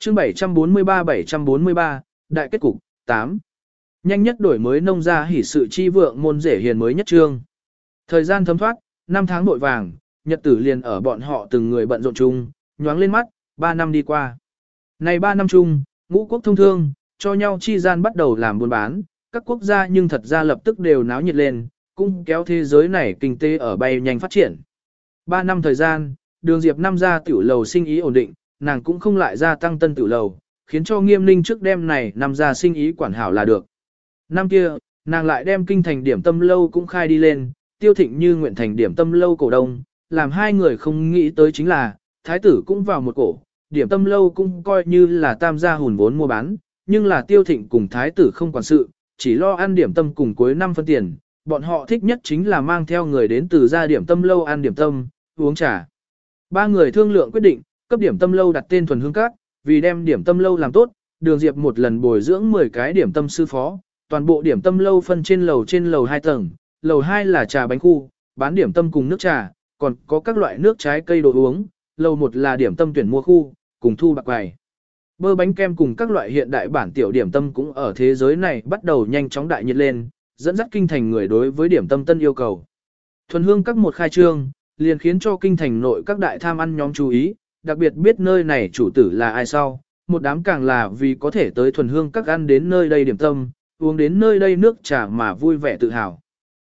Chương 743-743, Đại kết cục, 8. Nhanh nhất đổi mới nông gia hỉ sự chi vượng môn rể hiền mới nhất trương. Thời gian thấm thoát, năm tháng nội vàng, nhật tử liền ở bọn họ từng người bận rộn chung, nhoáng lên mắt, 3 năm đi qua. Này 3 năm chung, ngũ quốc thông thương, cho nhau chi gian bắt đầu làm buôn bán, các quốc gia nhưng thật ra lập tức đều náo nhiệt lên, cũng kéo thế giới này kinh tế ở bay nhanh phát triển. 3 năm thời gian, đường diệp năm ra tiểu lầu sinh ý ổn định, nàng cũng không lại gia tăng tân tự lầu, khiến cho nghiêm ninh trước đêm này nằm ra sinh ý quản hảo là được. Năm kia, nàng lại đem kinh thành điểm tâm lâu cũng khai đi lên, tiêu thịnh như nguyện thành điểm tâm lâu cổ đông, làm hai người không nghĩ tới chính là, thái tử cũng vào một cổ, điểm tâm lâu cũng coi như là tam gia hùn vốn mua bán, nhưng là tiêu thịnh cùng thái tử không quản sự, chỉ lo ăn điểm tâm cùng cuối năm phân tiền, bọn họ thích nhất chính là mang theo người đến từ gia điểm tâm lâu ăn điểm tâm, uống trà. Ba người thương lượng quyết định, cấp điểm tâm lâu đặt tên thuần hương các, vì đem điểm tâm lâu làm tốt, đường diệp một lần bồi dưỡng 10 cái điểm tâm sư phó, toàn bộ điểm tâm lâu phân trên lầu trên lầu 2 tầng, lầu 2 là trà bánh khu, bán điểm tâm cùng nước trà, còn có các loại nước trái cây đồ uống, lầu 1 là điểm tâm tuyển mua khu, cùng thu bạc quầy. Bơ bánh kem cùng các loại hiện đại bản tiểu điểm tâm cũng ở thế giới này bắt đầu nhanh chóng đại nhiệt lên, dẫn dắt kinh thành người đối với điểm tâm tân yêu cầu. Thuần hương các một khai trương, liền khiến cho kinh thành nội các đại tham ăn nhóm chú ý, đặc biệt biết nơi này chủ tử là ai sau, một đám càng là vì có thể tới thuần hương các ăn đến nơi đây điểm tâm, uống đến nơi đây nước trà mà vui vẻ tự hào.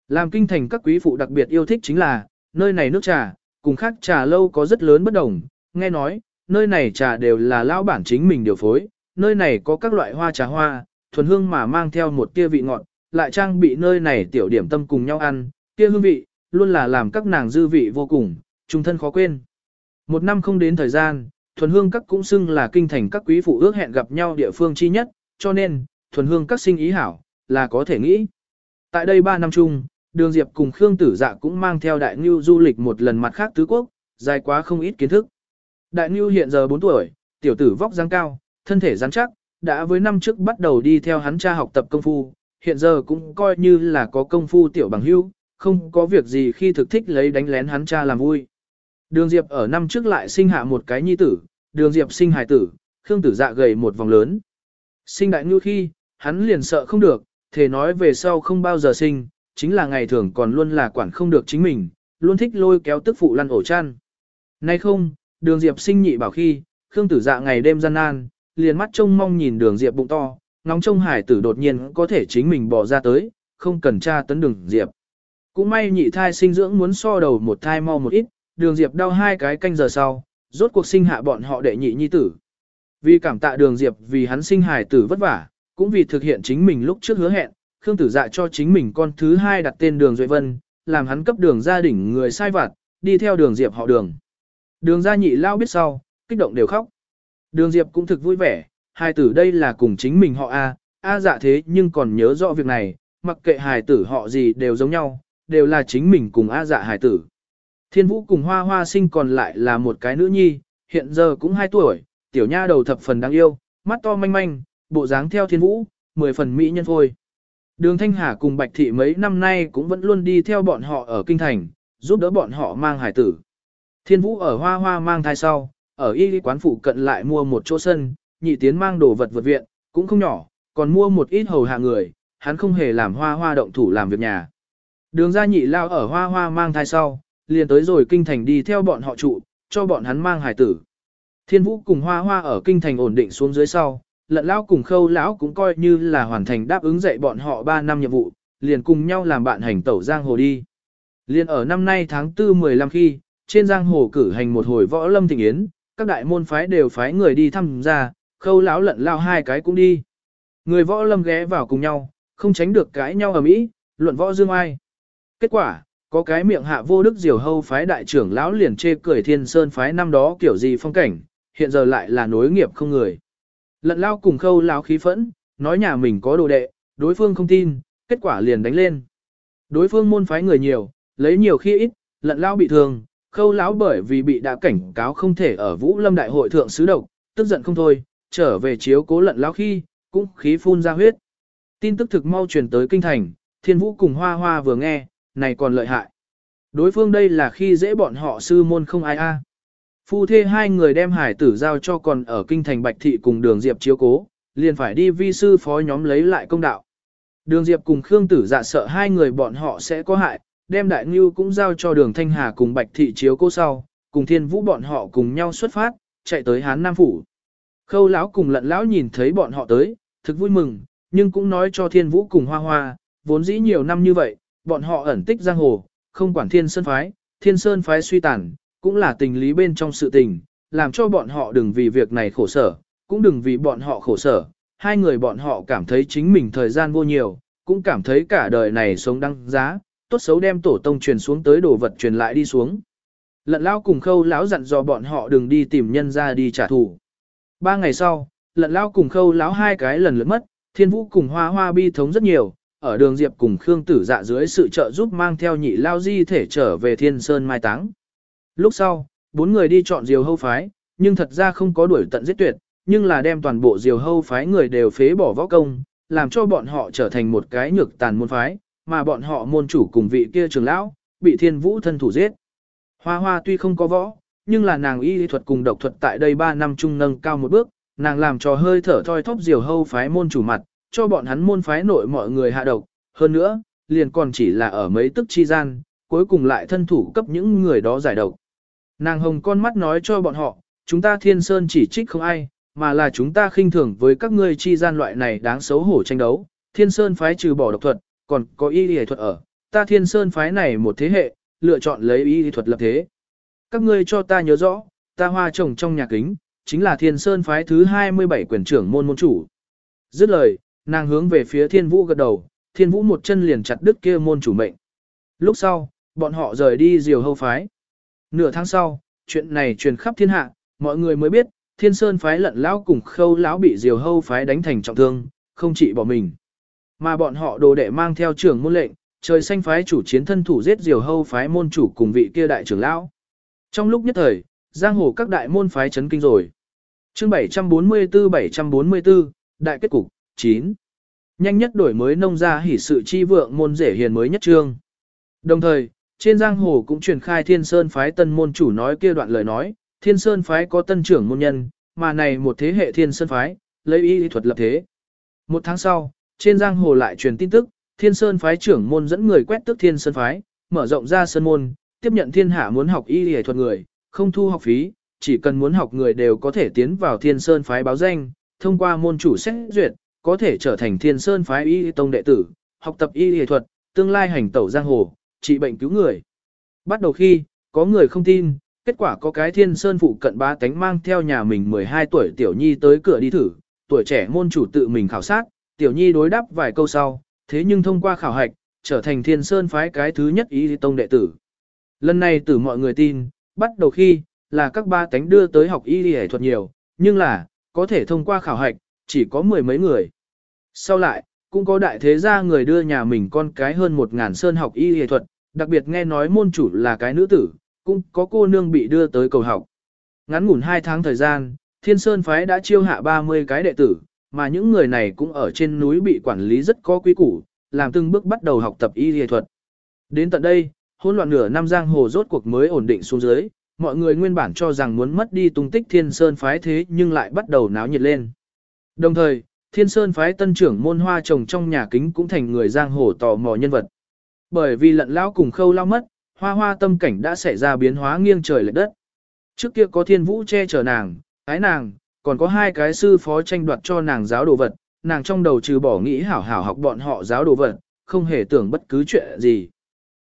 Làm kinh thành các quý phụ đặc biệt yêu thích chính là, nơi này nước trà, cùng khác trà lâu có rất lớn bất đồng, nghe nói, nơi này trà đều là lão bản chính mình điều phối, nơi này có các loại hoa trà hoa, thuần hương mà mang theo một tia vị ngọt, lại trang bị nơi này tiểu điểm tâm cùng nhau ăn, tia hương vị, luôn là làm các nàng dư vị vô cùng, trung thân khó quên. Một năm không đến thời gian, thuần hương các cũng xưng là kinh thành các quý phụ ước hẹn gặp nhau địa phương chi nhất, cho nên, thuần hương các sinh ý hảo, là có thể nghĩ. Tại đây 3 năm chung, Đường Diệp cùng Khương Tử Dạ cũng mang theo Đại Ngưu du lịch một lần mặt khác tứ quốc, dài quá không ít kiến thức. Đại Ngưu hiện giờ 4 tuổi, tiểu tử vóc dáng cao, thân thể rắn chắc, đã với năm trước bắt đầu đi theo hắn cha học tập công phu, hiện giờ cũng coi như là có công phu tiểu bằng hưu, không có việc gì khi thực thích lấy đánh lén hắn cha làm vui. Đường Diệp ở năm trước lại sinh hạ một cái nhi tử, Đường Diệp sinh hài tử, Khương Tử Dạ gầy một vòng lớn. Sinh đại ngưu khi, hắn liền sợ không được, thề nói về sau không bao giờ sinh, chính là ngày thường còn luôn là quản không được chính mình, luôn thích lôi kéo tức phụ lăn ổ chăn. Nay không, đường Diệp sinh nhị bảo khi, Khương Tử Dạ ngày đêm gian nan, liền mắt trông mong nhìn đường Diệp bụng to, ngóng trông hải tử đột nhiên có thể chính mình bỏ ra tới, không cần tra tấn đường Diệp. Cũng may nhị thai sinh dưỡng muốn so đầu một thai mau một ít, đường Diệp đau hai cái canh giờ sau, rốt cuộc sinh hạ bọn họ đệ nhị nhi tử. Vì cảm tạ đường Diệp vì hắn sinh hài tử vất vả, cũng vì thực hiện chính mình lúc trước hứa hẹn, Khương Tử Dạ cho chính mình con thứ hai đặt tên đường Duệ Vân, làm hắn cấp đường gia đình người sai vặt, đi theo đường Diệp họ đường. Đường gia nhị lao biết sau, kích động đều khóc. Đường Diệp cũng thực vui vẻ, hài tử đây là cùng chính mình họ A, A dạ thế nhưng còn nhớ rõ việc này, mặc kệ hài tử họ gì đều giống nhau, đều là chính mình cùng A dạ hài tử. Thiên vũ cùng hoa hoa sinh còn lại là một cái nữ nhi, hiện giờ cũng 2 tuổi, tiểu nha đầu thập phần đáng yêu, mắt to manh manh, bộ dáng theo thiên vũ, 10 phần mỹ nhân phôi. Đường Thanh Hà cùng Bạch Thị mấy năm nay cũng vẫn luôn đi theo bọn họ ở Kinh Thành, giúp đỡ bọn họ mang hải tử. Thiên Vũ ở Hoa Hoa mang thai sau, ở y quán phụ cận lại mua một chỗ sân, nhị tiến mang đồ vật vượt viện, cũng không nhỏ, còn mua một ít hầu hạ người, hắn không hề làm Hoa Hoa động thủ làm việc nhà. Đường gia nhị lao ở Hoa Hoa mang thai sau, liền tới rồi Kinh Thành đi theo bọn họ trụ, cho bọn hắn mang hải tử. Thiên Vũ cùng Hoa Hoa ở Kinh Thành ổn định xuống dưới sau, lận lão cùng khâu lão cũng coi như là hoàn thành đáp ứng dạy bọn họ 3 năm nhiệm vụ, liền cùng nhau làm bạn hành tẩu giang hồ đi. Liên ở năm nay tháng 4 15 khi, trên giang hồ cử hành một hồi võ lâm thịnh yến, các đại môn phái đều phái người đi thăm gia, khâu lão lận lão hai cái cũng đi. Người võ lâm ghé vào cùng nhau, không tránh được cãi nhau ở mỹ, luận võ dương ai. Kết quả, có cái miệng hạ vô đức diều hâu phái đại trưởng lão liền chê cười thiên sơn phái năm đó kiểu gì phong cảnh, hiện giờ lại là nối nghiệp không người. Lận lao cùng khâu lao khí phẫn, nói nhà mình có đồ đệ, đối phương không tin, kết quả liền đánh lên. Đối phương môn phái người nhiều, lấy nhiều khi ít, lận lao bị thương, khâu lão bởi vì bị đã cảnh cáo không thể ở Vũ Lâm Đại hội thượng sứ độc, tức giận không thôi, trở về chiếu cố lận lao khi, cũng khí phun ra huyết. Tin tức thực mau truyền tới kinh thành, thiên vũ cùng hoa hoa vừa nghe, này còn lợi hại. Đối phương đây là khi dễ bọn họ sư môn không ai a. Phu thê hai người đem hải tử giao cho còn ở kinh thành Bạch Thị cùng đường Diệp chiếu cố, liền phải đi vi sư phó nhóm lấy lại công đạo. Đường Diệp cùng Khương Tử dạ sợ hai người bọn họ sẽ có hại, đem Đại Ngưu cũng giao cho đường Thanh Hà cùng Bạch Thị chiếu cố sau, cùng Thiên Vũ bọn họ cùng nhau xuất phát, chạy tới Hán Nam Phủ. Khâu lão cùng lận lão nhìn thấy bọn họ tới, thực vui mừng, nhưng cũng nói cho Thiên Vũ cùng Hoa Hoa, vốn dĩ nhiều năm như vậy, bọn họ ẩn tích giang hồ, không quản Thiên Sơn Phái, Thiên Sơn Phái suy tàn, cũng là tình lý bên trong sự tình, làm cho bọn họ đừng vì việc này khổ sở, cũng đừng vì bọn họ khổ sở. Hai người bọn họ cảm thấy chính mình thời gian vô nhiều, cũng cảm thấy cả đời này sống đăng giá, tốt xấu đem tổ tông truyền xuống tới đồ vật truyền lại đi xuống. Lận lao cùng khâu lão dặn dò bọn họ đừng đi tìm nhân ra đi trả thù. Ba ngày sau, lận lao cùng khâu lão hai cái lần lượt mất, thiên vũ cùng hoa hoa bi thống rất nhiều, ở đường diệp cùng khương tử dạ dưới sự trợ giúp mang theo nhị lao di thể trở về thiên sơn mai táng. Lúc sau, bốn người đi chọn diều hâu phái, nhưng thật ra không có đuổi tận giết tuyệt, nhưng là đem toàn bộ diều hâu phái người đều phế bỏ võ công, làm cho bọn họ trở thành một cái nhược tàn môn phái, mà bọn họ môn chủ cùng vị kia trưởng lão, bị thiên vũ thân thủ giết. Hoa hoa tuy không có võ, nhưng là nàng y lý thuật cùng độc thuật tại đây 3 năm trung nâng cao một bước, nàng làm cho hơi thở thoi thóp diều hâu phái môn chủ mặt, cho bọn hắn môn phái nội mọi người hạ độc, hơn nữa, liền còn chỉ là ở mấy tức chi gian, cuối cùng lại thân thủ cấp những người đó giải độc. Nàng hồng con mắt nói cho bọn họ, chúng ta thiên sơn chỉ trích không ai, mà là chúng ta khinh thường với các ngươi chi gian loại này đáng xấu hổ tranh đấu. Thiên sơn phái trừ bỏ độc thuật, còn có y lý thuật ở, ta thiên sơn phái này một thế hệ, lựa chọn lấy y lý thuật lập thế. Các ngươi cho ta nhớ rõ, ta hoa trồng trong nhà kính, chính là thiên sơn phái thứ 27 quyền trưởng môn môn chủ. Dứt lời, nàng hướng về phía thiên vũ gật đầu, thiên vũ một chân liền chặt đứt kia môn chủ mệnh. Lúc sau, bọn họ rời đi diều hâu phái. Nửa tháng sau, chuyện này truyền khắp thiên hạ, mọi người mới biết, thiên sơn phái lận lão cùng khâu lão bị diều hâu phái đánh thành trọng thương, không chỉ bỏ mình. Mà bọn họ đồ đệ mang theo trưởng môn lệnh, trời xanh phái chủ chiến thân thủ giết diều hâu phái môn chủ cùng vị kia đại trưởng lão. Trong lúc nhất thời, giang hồ các đại môn phái chấn kinh rồi. Chương 744-744, Đại kết cục, 9. Nhanh nhất đổi mới nông gia hỉ sự chi vượng môn rể hiền mới nhất trương. Đồng thời, trên giang hồ cũng truyền khai thiên sơn phái tân môn chủ nói kia đoạn lời nói, thiên sơn phái có tân trưởng môn nhân, mà này một thế hệ thiên sơn phái, lấy y thuật lập thế. Một tháng sau, trên giang hồ lại truyền tin tức, thiên sơn phái trưởng môn dẫn người quét tức thiên sơn phái, mở rộng ra sơn môn, tiếp nhận thiên hạ muốn học y y thuật người, không thu học phí, chỉ cần muốn học người đều có thể tiến vào thiên sơn phái báo danh, thông qua môn chủ xét duyệt, có thể trở thành thiên sơn phái y tông đệ tử, học tập y y thuật, tương lai hành tẩu giang hồ, trị bệnh cứu người. Bắt đầu khi, có người không tin, kết quả có cái thiên sơn phụ cận ba tánh mang theo nhà mình 12 tuổi tiểu nhi tới cửa đi thử, tuổi trẻ môn chủ tự mình khảo sát, tiểu nhi đối đáp vài câu sau, thế nhưng thông qua khảo hạch, trở thành thiên sơn phái cái thứ nhất y tông đệ tử. Lần này từ mọi người tin, bắt đầu khi, là các ba tánh đưa tới học y y thuật nhiều, nhưng là, có thể thông qua khảo hạch, chỉ có mười mấy người. Sau lại, cũng có đại thế gia người đưa nhà mình con cái hơn một ngàn sơn học y y thuật, đặc biệt nghe nói môn chủ là cái nữ tử, cũng có cô nương bị đưa tới cầu học. Ngắn ngủn 2 tháng thời gian, Thiên Sơn Phái đã chiêu hạ 30 cái đệ tử, mà những người này cũng ở trên núi bị quản lý rất có quý củ, làm từng bước bắt đầu học tập y y thuật. Đến tận đây, hỗn loạn nửa năm giang hồ rốt cuộc mới ổn định xuống dưới, mọi người nguyên bản cho rằng muốn mất đi tung tích Thiên Sơn Phái thế nhưng lại bắt đầu náo nhiệt lên. Đồng thời, Thiên Sơn Phái tân trưởng môn hoa trồng trong nhà kính cũng thành người giang hồ tò mò nhân vật. Bởi vì lận lão cùng khâu lao mất, hoa hoa tâm cảnh đã xảy ra biến hóa nghiêng trời lệch đất. Trước kia có thiên vũ che chở nàng, ái nàng, còn có hai cái sư phó tranh đoạt cho nàng giáo đồ vật, nàng trong đầu trừ bỏ nghĩ hảo hảo học bọn họ giáo đồ vật, không hề tưởng bất cứ chuyện gì.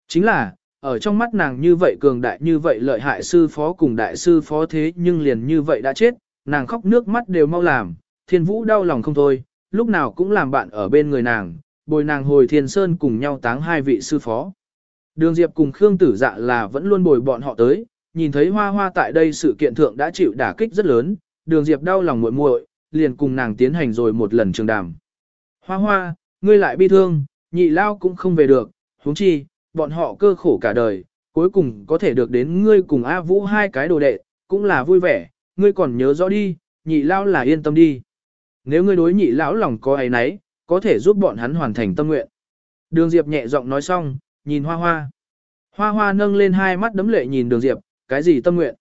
Chính là, ở trong mắt nàng như vậy cường đại như vậy lợi hại sư phó cùng đại sư phó thế nhưng liền như vậy đã chết, nàng khóc nước mắt đều mau làm, thiên vũ đau lòng không thôi, lúc nào cũng làm bạn ở bên người nàng, bồi nàng hồi thiên sơn cùng nhau táng hai vị sư phó. Đường Diệp cùng Khương Tử Dạ là vẫn luôn bồi bọn họ tới, nhìn thấy Hoa Hoa tại đây sự kiện thượng đã chịu đả kích rất lớn, Đường Diệp đau lòng muội muội, liền cùng nàng tiến hành rồi một lần trường đàm. Hoa Hoa, ngươi lại bi thương, nhị lao cũng không về được, huống chi, bọn họ cơ khổ cả đời, cuối cùng có thể được đến ngươi cùng A Vũ hai cái đồ đệ, cũng là vui vẻ, ngươi còn nhớ rõ đi, nhị lao là yên tâm đi. Nếu ngươi đối nhị lão lòng có ấy nấy, có thể giúp bọn hắn hoàn thành tâm nguyện. Đường Diệp nhẹ giọng nói xong, nhìn hoa hoa. Hoa hoa nâng lên hai mắt đấm lệ nhìn đường Diệp, cái gì tâm nguyện?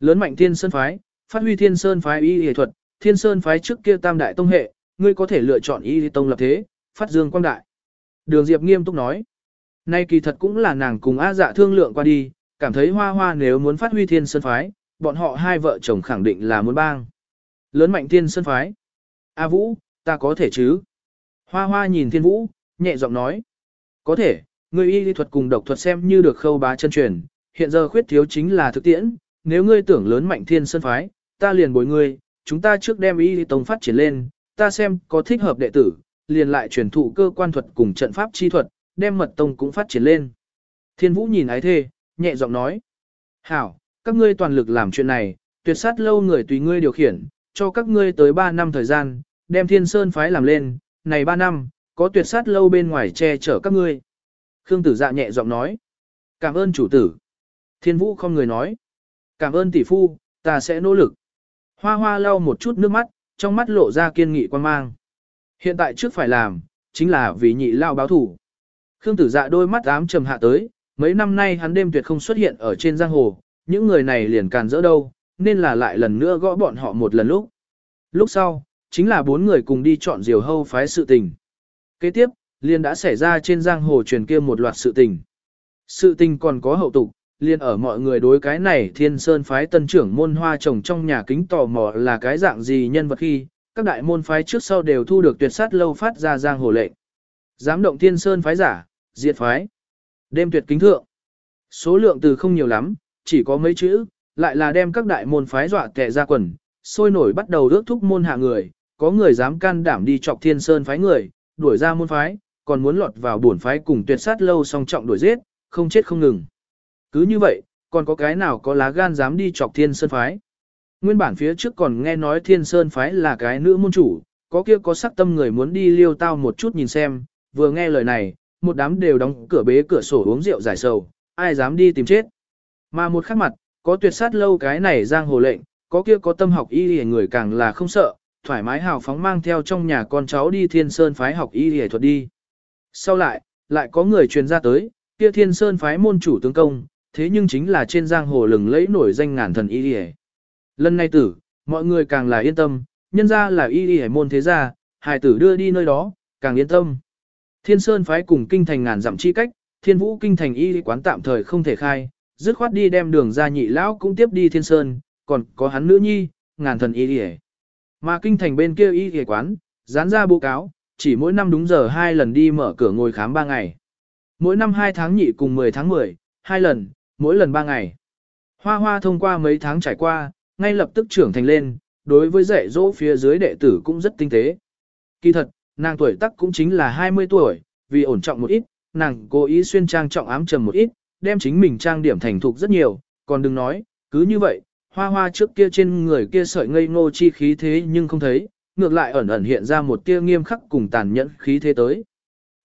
Lớn mạnh thiên sơn phái, phát huy thiên sơn phái y y thuật, thiên sơn phái trước kia tam đại tông hệ, ngươi có thể lựa chọn y tông lập thế, phát dương quang đại. Đường Diệp nghiêm túc nói. Nay kỳ thật cũng là nàng cùng A dạ thương lượng qua đi, cảm thấy hoa hoa nếu muốn phát huy thiên sơn phái, bọn họ hai vợ chồng khẳng định là muốn bang. Lớn mạnh thiên sơn phái. A Vũ, ta có thể chứ? Hoa hoa nhìn thiên vũ, nhẹ giọng nói. Có thể, ngươi y lý thuật cùng độc thuật xem như được khâu bá chân truyền, hiện giờ khuyết thiếu chính là thực tiễn, nếu ngươi tưởng lớn mạnh thiên sơn phái, ta liền bồi ngươi, chúng ta trước đem y lý tông phát triển lên, ta xem có thích hợp đệ tử, liền lại truyền thụ cơ quan thuật cùng trận pháp chi thuật, đem mật tông cũng phát triển lên. Thiên vũ nhìn ái thê, nhẹ giọng nói. Hảo, các ngươi toàn lực làm chuyện này, tuyệt sát lâu người tùy ngươi điều khiển, cho các ngươi tới 3 năm thời gian, đem thiên sơn phái làm lên, này 3 năm, có tuyệt sát lâu bên ngoài che chở các ngươi. Khương tử dạ nhẹ giọng nói. Cảm ơn chủ tử. Thiên vũ không người nói. Cảm ơn tỷ phu, ta sẽ nỗ lực. Hoa hoa lau một chút nước mắt, trong mắt lộ ra kiên nghị quan mang. Hiện tại trước phải làm, chính là vì nhị lao báo thủ. Khương tử dạ đôi mắt ám trầm hạ tới, mấy năm nay hắn đêm tuyệt không xuất hiện ở trên giang hồ, những người này liền càn rỡ đâu, nên là lại lần nữa gõ bọn họ một lần lúc. Lúc sau, chính là bốn người cùng đi chọn diều hâu phái sự tình. Kế tiếp, liền đã xảy ra trên giang hồ truyền kia một loạt sự tình. Sự tình còn có hậu tục, liền ở mọi người đối cái này thiên sơn phái tân trưởng môn hoa trồng trong nhà kính tò mò là cái dạng gì nhân vật khi, các đại môn phái trước sau đều thu được tuyệt sát lâu phát ra giang hồ lệnh. Giám động thiên sơn phái giả, diệt phái. Đêm tuyệt kính thượng. Số lượng từ không nhiều lắm, chỉ có mấy chữ, lại là đem các đại môn phái dọa tệ ra quần, sôi nổi bắt đầu ước thúc môn hạ người, có người dám can đảm đi chọc thiên sơn phái người, đuổi ra môn phái, còn muốn lọt vào bổn phái cùng tuyệt sát lâu song trọng đuổi giết, không chết không ngừng. Cứ như vậy, còn có cái nào có lá gan dám đi chọc thiên sơn phái. Nguyên bản phía trước còn nghe nói thiên sơn phái là cái nữ môn chủ, có kia có sắc tâm người muốn đi liêu tao một chút nhìn xem, vừa nghe lời này, một đám đều đóng cửa bế cửa sổ uống rượu giải sầu, ai dám đi tìm chết. Mà một khắc mặt, có tuyệt sát lâu cái này giang hồ lệnh, có kia có tâm học y y người càng là không sợ, thoải mái hào phóng mang theo trong nhà con cháu đi thiên sơn phái học y y thuật đi. Sau lại, lại có người truyền ra tới, kia thiên sơn phái môn chủ tướng công, thế nhưng chính là trên giang hồ lừng lẫy nổi danh ngàn thần y y Lần này tử, mọi người càng là yên tâm, nhân ra là y y môn thế gia, hài tử đưa đi nơi đó, càng yên tâm. Thiên sơn phái cùng kinh thành ngàn dặm chi cách, thiên vũ kinh thành y quán tạm thời không thể khai, dứt khoát đi đem đường ra nhị lão cũng tiếp đi thiên sơn, còn có hắn nữ nhi, ngàn thần y hề. Mà kinh thành bên kia y hề quán, dán ra báo cáo, chỉ mỗi năm đúng giờ hai lần đi mở cửa ngồi khám ba ngày. Mỗi năm 2 tháng nhị cùng 10 tháng 10, hai lần, mỗi lần ba ngày. Hoa hoa thông qua mấy tháng trải qua, ngay lập tức trưởng thành lên, đối với dạy dỗ phía dưới đệ tử cũng rất tinh tế. Kỳ thật, nàng tuổi tác cũng chính là 20 tuổi, vì ổn trọng một ít, nàng cố ý xuyên trang trọng ám trầm một ít, đem chính mình trang điểm thành thục rất nhiều, còn đừng nói, cứ như vậy, hoa hoa trước kia trên người kia sợi ngây ngô chi khí thế nhưng không thấy, ngược lại ẩn ẩn hiện ra một tia nghiêm khắc cùng tàn nhẫn khí thế tới.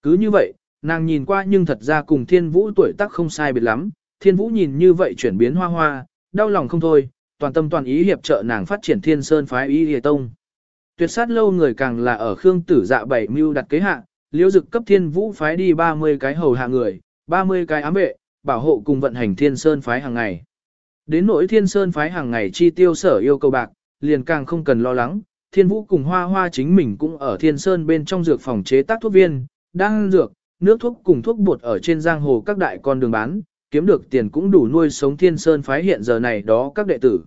Cứ như vậy, nàng nhìn qua nhưng thật ra cùng thiên vũ tuổi tác không sai biệt lắm, thiên vũ nhìn như vậy chuyển biến hoa hoa, đau lòng không thôi, toàn tâm toàn ý hiệp trợ nàng phát triển thiên sơn phái ý hề tông. Tuyệt sát lâu người càng là ở khương tử dạ bảy mưu đặt kế hạ, liễu dực cấp thiên vũ phái đi 30 cái hầu hạ người, 30 cái ám vệ, bảo hộ cùng vận hành thiên sơn phái hàng ngày. Đến nỗi thiên sơn phái hàng ngày chi tiêu sở yêu cầu bạc, liền càng không cần lo lắng, thiên vũ cùng hoa hoa chính mình cũng ở thiên sơn bên trong dược phòng chế tác thuốc viên, đang dược, nước thuốc cùng thuốc bột ở trên giang hồ các đại con đường bán, kiếm được tiền cũng đủ nuôi sống thiên sơn phái hiện giờ này đó các đệ tử.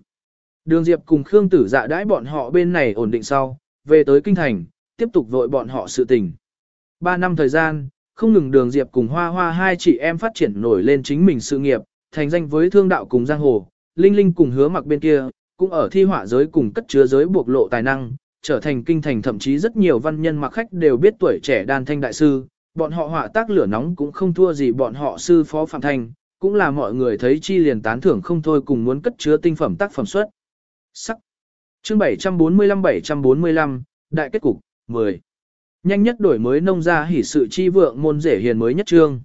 Đường Diệp cùng Khương Tử dạ đãi bọn họ bên này ổn định sau, về tới kinh thành, tiếp tục vội bọn họ sự tình. Ba năm thời gian, không ngừng đường Diệp cùng Hoa Hoa hai chị em phát triển nổi lên chính mình sự nghiệp, thành danh với thương đạo cùng giang hồ, Linh Linh cùng hứa mặc bên kia, cũng ở thi họa giới cùng cất chứa giới buộc lộ tài năng, trở thành kinh thành thậm chí rất nhiều văn nhân mặc khách đều biết tuổi trẻ đàn thanh đại sư, bọn họ họa tác lửa nóng cũng không thua gì bọn họ sư phó Phạm Thanh, cũng là mọi người thấy chi liền tán thưởng không thôi cùng muốn cất chứa tinh phẩm tác phẩm xuất. Sắc. Chương 745-745, Đại kết cục, 10. Nhanh nhất đổi mới nông gia hỉ sự chi vượng môn rể hiền mới nhất trương.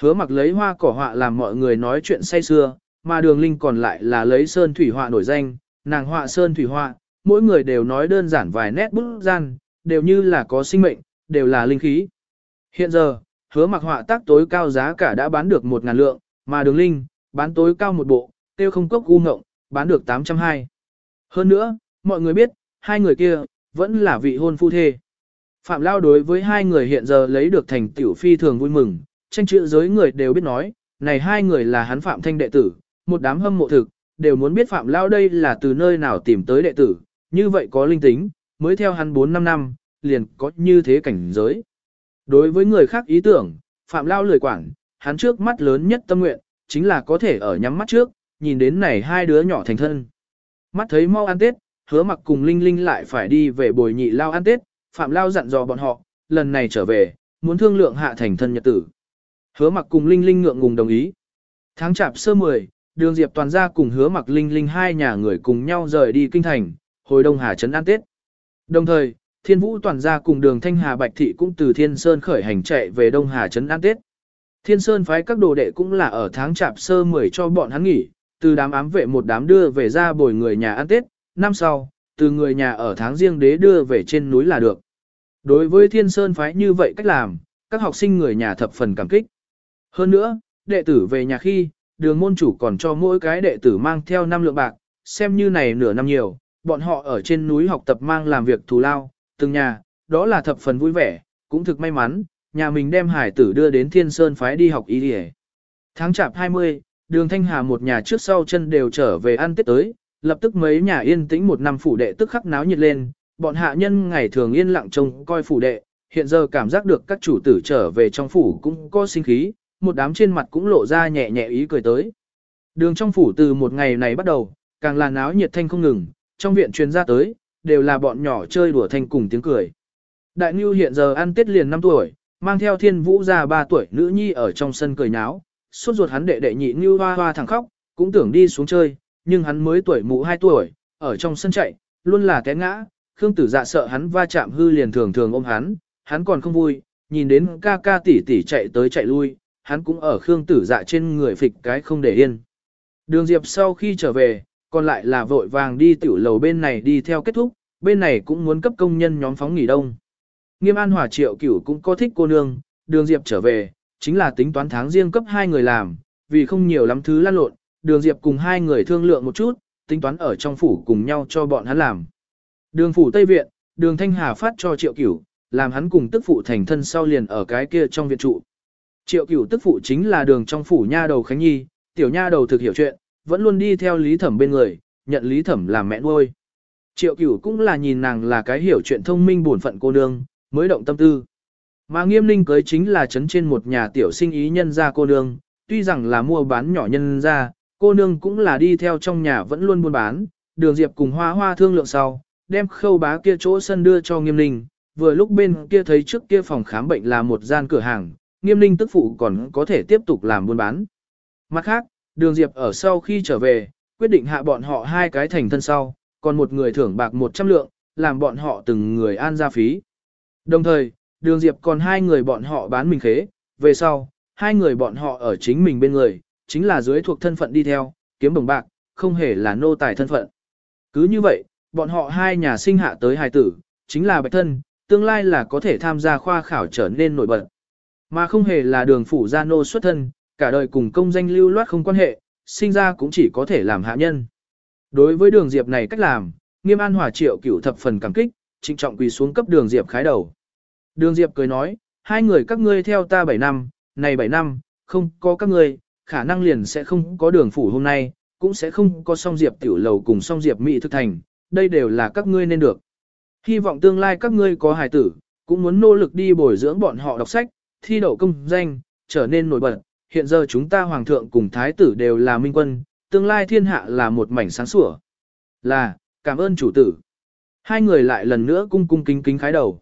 Hứa mặc lấy hoa cỏ họa làm mọi người nói chuyện say xưa, mà đường linh còn lại là lấy sơn thủy họa nổi danh, nàng họa sơn thủy họa, mỗi người đều nói đơn giản vài nét bút gian, đều như là có sinh mệnh, đều là linh khí. Hiện giờ, hứa mặc họa tác tối cao giá cả đã bán được một ngàn lượng, mà đường linh, bán tối cao một bộ, tiêu không cốc gu ngộng, bán được 820. Hơn nữa, mọi người biết, hai người kia, vẫn là vị hôn phu thê. Phạm Lao đối với hai người hiện giờ lấy được thành tiểu phi thường vui mừng, tranh chữ giới người đều biết nói, này hai người là hắn Phạm Thanh đệ tử, một đám hâm mộ thực, đều muốn biết Phạm Lao đây là từ nơi nào tìm tới đệ tử, như vậy có linh tính, mới theo hắn 4-5 năm, liền có như thế cảnh giới. Đối với người khác ý tưởng, Phạm Lao lười quản, hắn trước mắt lớn nhất tâm nguyện, chính là có thể ở nhắm mắt trước, nhìn đến này hai đứa nhỏ thành thân. Mắt thấy mau ăn Tết, hứa mặc cùng Linh Linh lại phải đi về bồi nhị Lao ăn Tết, Phạm Lao dặn dò bọn họ, lần này trở về, muốn thương lượng hạ thành thân nhật tử. Hứa mặc cùng Linh Linh ngượng ngùng đồng ý. Tháng chạp sơ 10, đường Diệp toàn ra cùng hứa mặc Linh Linh hai nhà người cùng nhau rời đi kinh thành, hồi Đông Hà Trấn ăn Tết. Đồng thời, Thiên Vũ toàn gia cùng đường Thanh Hà Bạch Thị cũng từ Thiên Sơn khởi hành chạy về Đông Hà Trấn ăn Tết. Thiên Sơn phái các đồ đệ cũng là ở tháng chạp sơ 10 cho bọn hắn nghỉ, từ đám ám vệ một đám đưa về ra bồi người nhà ăn Tết, năm sau, từ người nhà ở tháng riêng đế đưa về trên núi là được. Đối với Thiên Sơn phái như vậy cách làm, các học sinh người nhà thập phần cảm kích. Hơn nữa, đệ tử về nhà khi, đường môn chủ còn cho mỗi cái đệ tử mang theo năm lượng bạc, xem như này nửa năm nhiều, bọn họ ở trên núi học tập mang làm việc thù lao, từng nhà, đó là thập phần vui vẻ, cũng thực may mắn, nhà mình đem hải tử đưa đến Thiên Sơn phái đi học y đi Tháng chạp 20, đường Thanh Hà một nhà trước sau chân đều trở về ăn tết tới, lập tức mấy nhà yên tĩnh một năm phủ đệ tức khắc náo nhiệt lên, bọn hạ nhân ngày thường yên lặng trông coi phủ đệ, hiện giờ cảm giác được các chủ tử trở về trong phủ cũng có sinh khí, một đám trên mặt cũng lộ ra nhẹ nhẹ ý cười tới. Đường trong phủ từ một ngày này bắt đầu, càng là náo nhiệt thanh không ngừng, trong viện truyền ra tới, đều là bọn nhỏ chơi đùa thanh cùng tiếng cười. Đại Nhu hiện giờ ăn Tết liền 5 tuổi, mang theo thiên vũ già 3 tuổi nữ nhi ở trong sân cười náo, suốt ruột hắn đệ đệ nhị Nhu hoa hoa thẳng khóc, cũng tưởng đi xuống chơi, nhưng hắn mới tuổi mụ 2 tuổi, ở trong sân chạy, luôn là té ngã, Khương Tử Dạ sợ hắn va chạm hư liền thường thường ôm hắn, hắn còn không vui, nhìn đến ca ca tỷ tỷ chạy tới chạy lui, hắn cũng ở Khương Tử Dạ trên người phịch cái không để yên. Đường Diệp sau khi trở về, còn lại là vội vàng đi tiểu lầu bên này đi theo kết thúc, bên này cũng muốn cấp công nhân nhóm phóng nghỉ đông. Nghiêm An Hòa Triệu Cửu cũng có thích cô nương, Đường Diệp trở về, chính là tính toán tháng riêng cấp hai người làm, vì không nhiều lắm thứ lăn lộn, Đường Diệp cùng hai người thương lượng một chút, tính toán ở trong phủ cùng nhau cho bọn hắn làm. Đường phủ Tây Viện, đường Thanh Hà phát cho Triệu Cửu, làm hắn cùng tức phụ thành thân sau liền ở cái kia trong viện trụ. Triệu Cửu tức phụ chính là đường trong phủ nha đầu Khánh Nhi, tiểu nha đầu thực hiểu chuyện, vẫn luôn đi theo Lý Thẩm bên người, nhận Lý Thẩm làm mẹ nuôi. Triệu Cửu cũng là nhìn nàng là cái hiểu chuyện thông minh buồn phận cô nương, mới động tâm tư. Mà Nghiêm Ninh cưới chính là chấn trên một nhà tiểu sinh ý nhân gia cô nương, tuy rằng là mua bán nhỏ nhân gia, cô nương cũng là đi theo trong nhà vẫn luôn buôn bán, đường diệp cùng hoa hoa thương lượng sau, đem khâu bá kia chỗ sân đưa cho Nghiêm Ninh, vừa lúc bên kia thấy trước kia phòng khám bệnh là một gian cửa hàng, Nghiêm Ninh tức phụ còn có thể tiếp tục làm buôn bán. Mặt khác, đường diệp ở sau khi trở về, quyết định hạ bọn họ hai cái thành thân sau, còn một người thưởng bạc 100 lượng, làm bọn họ từng người an gia phí. Đồng thời, đường diệp còn hai người bọn họ bán mình khế, về sau, hai người bọn họ ở chính mình bên người, chính là dưới thuộc thân phận đi theo, kiếm đồng bạc, không hề là nô tài thân phận. Cứ như vậy, bọn họ hai nhà sinh hạ tới hài tử, chính là bạch thân, tương lai là có thể tham gia khoa khảo trở nên nổi bật. Mà không hề là đường phủ gia nô xuất thân, cả đời cùng công danh lưu loát không quan hệ, sinh ra cũng chỉ có thể làm hạ nhân. Đối với đường diệp này cách làm, nghiêm an hòa triệu cửu thập phần cảm kích, trịnh trọng quỳ xuống cấp đường diệp khái đầu. Đường diệp cười nói, hai người các ngươi theo ta 7 năm, này 7 năm, không có các ngươi, khả năng liền sẽ không có đường phủ hôm nay, cũng sẽ không có song diệp tiểu lầu cùng song diệp mỹ thực thành, đây đều là các ngươi nên được. Hy vọng tương lai các ngươi có hài tử, cũng muốn nỗ lực đi bồi dưỡng bọn họ đọc sách, thi đậu công danh, trở nên nổi bật. Hiện giờ chúng ta hoàng thượng cùng thái tử đều là minh quân, tương lai thiên hạ là một mảnh sáng sủa. Là, cảm ơn chủ tử. Hai người lại lần nữa cung cung kính kính khái đầu.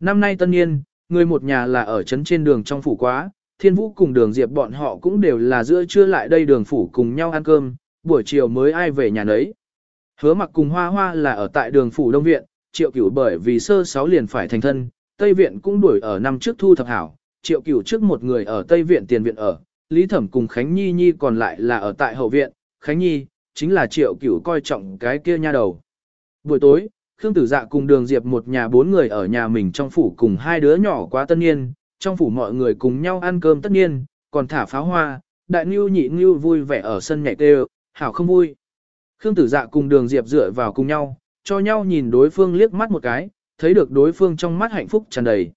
Năm nay tân niên, người một nhà là ở trấn trên đường trong phủ quá, thiên vũ cùng đường diệp bọn họ cũng đều là giữa trưa lại đây đường phủ cùng nhau ăn cơm, buổi chiều mới ai về nhà nấy. Hứa mặc cùng hoa hoa là ở tại đường phủ đông viện, triệu cửu bởi vì sơ sáu liền phải thành thân, Tây viện cũng đuổi ở năm trước thu thập hảo, triệu cửu trước một người ở Tây viện tiền viện ở, Lý Thẩm cùng Khánh Nhi Nhi còn lại là ở tại hậu viện, Khánh Nhi, chính là triệu cửu coi trọng cái kia nha đầu. Buổi tối, Khương Tử Dạ cùng Đường Diệp một nhà bốn người ở nhà mình trong phủ cùng hai đứa nhỏ quá tân niên, trong phủ mọi người cùng nhau ăn cơm tất niên, còn thả pháo hoa, đại nưu nhị nưu vui vẻ ở sân nhảy tê hảo không vui. Khương tử dạ cùng đường Diệp dựa vào cùng nhau, cho nhau nhìn đối phương liếc mắt một cái, thấy được đối phương trong mắt hạnh phúc tràn đầy.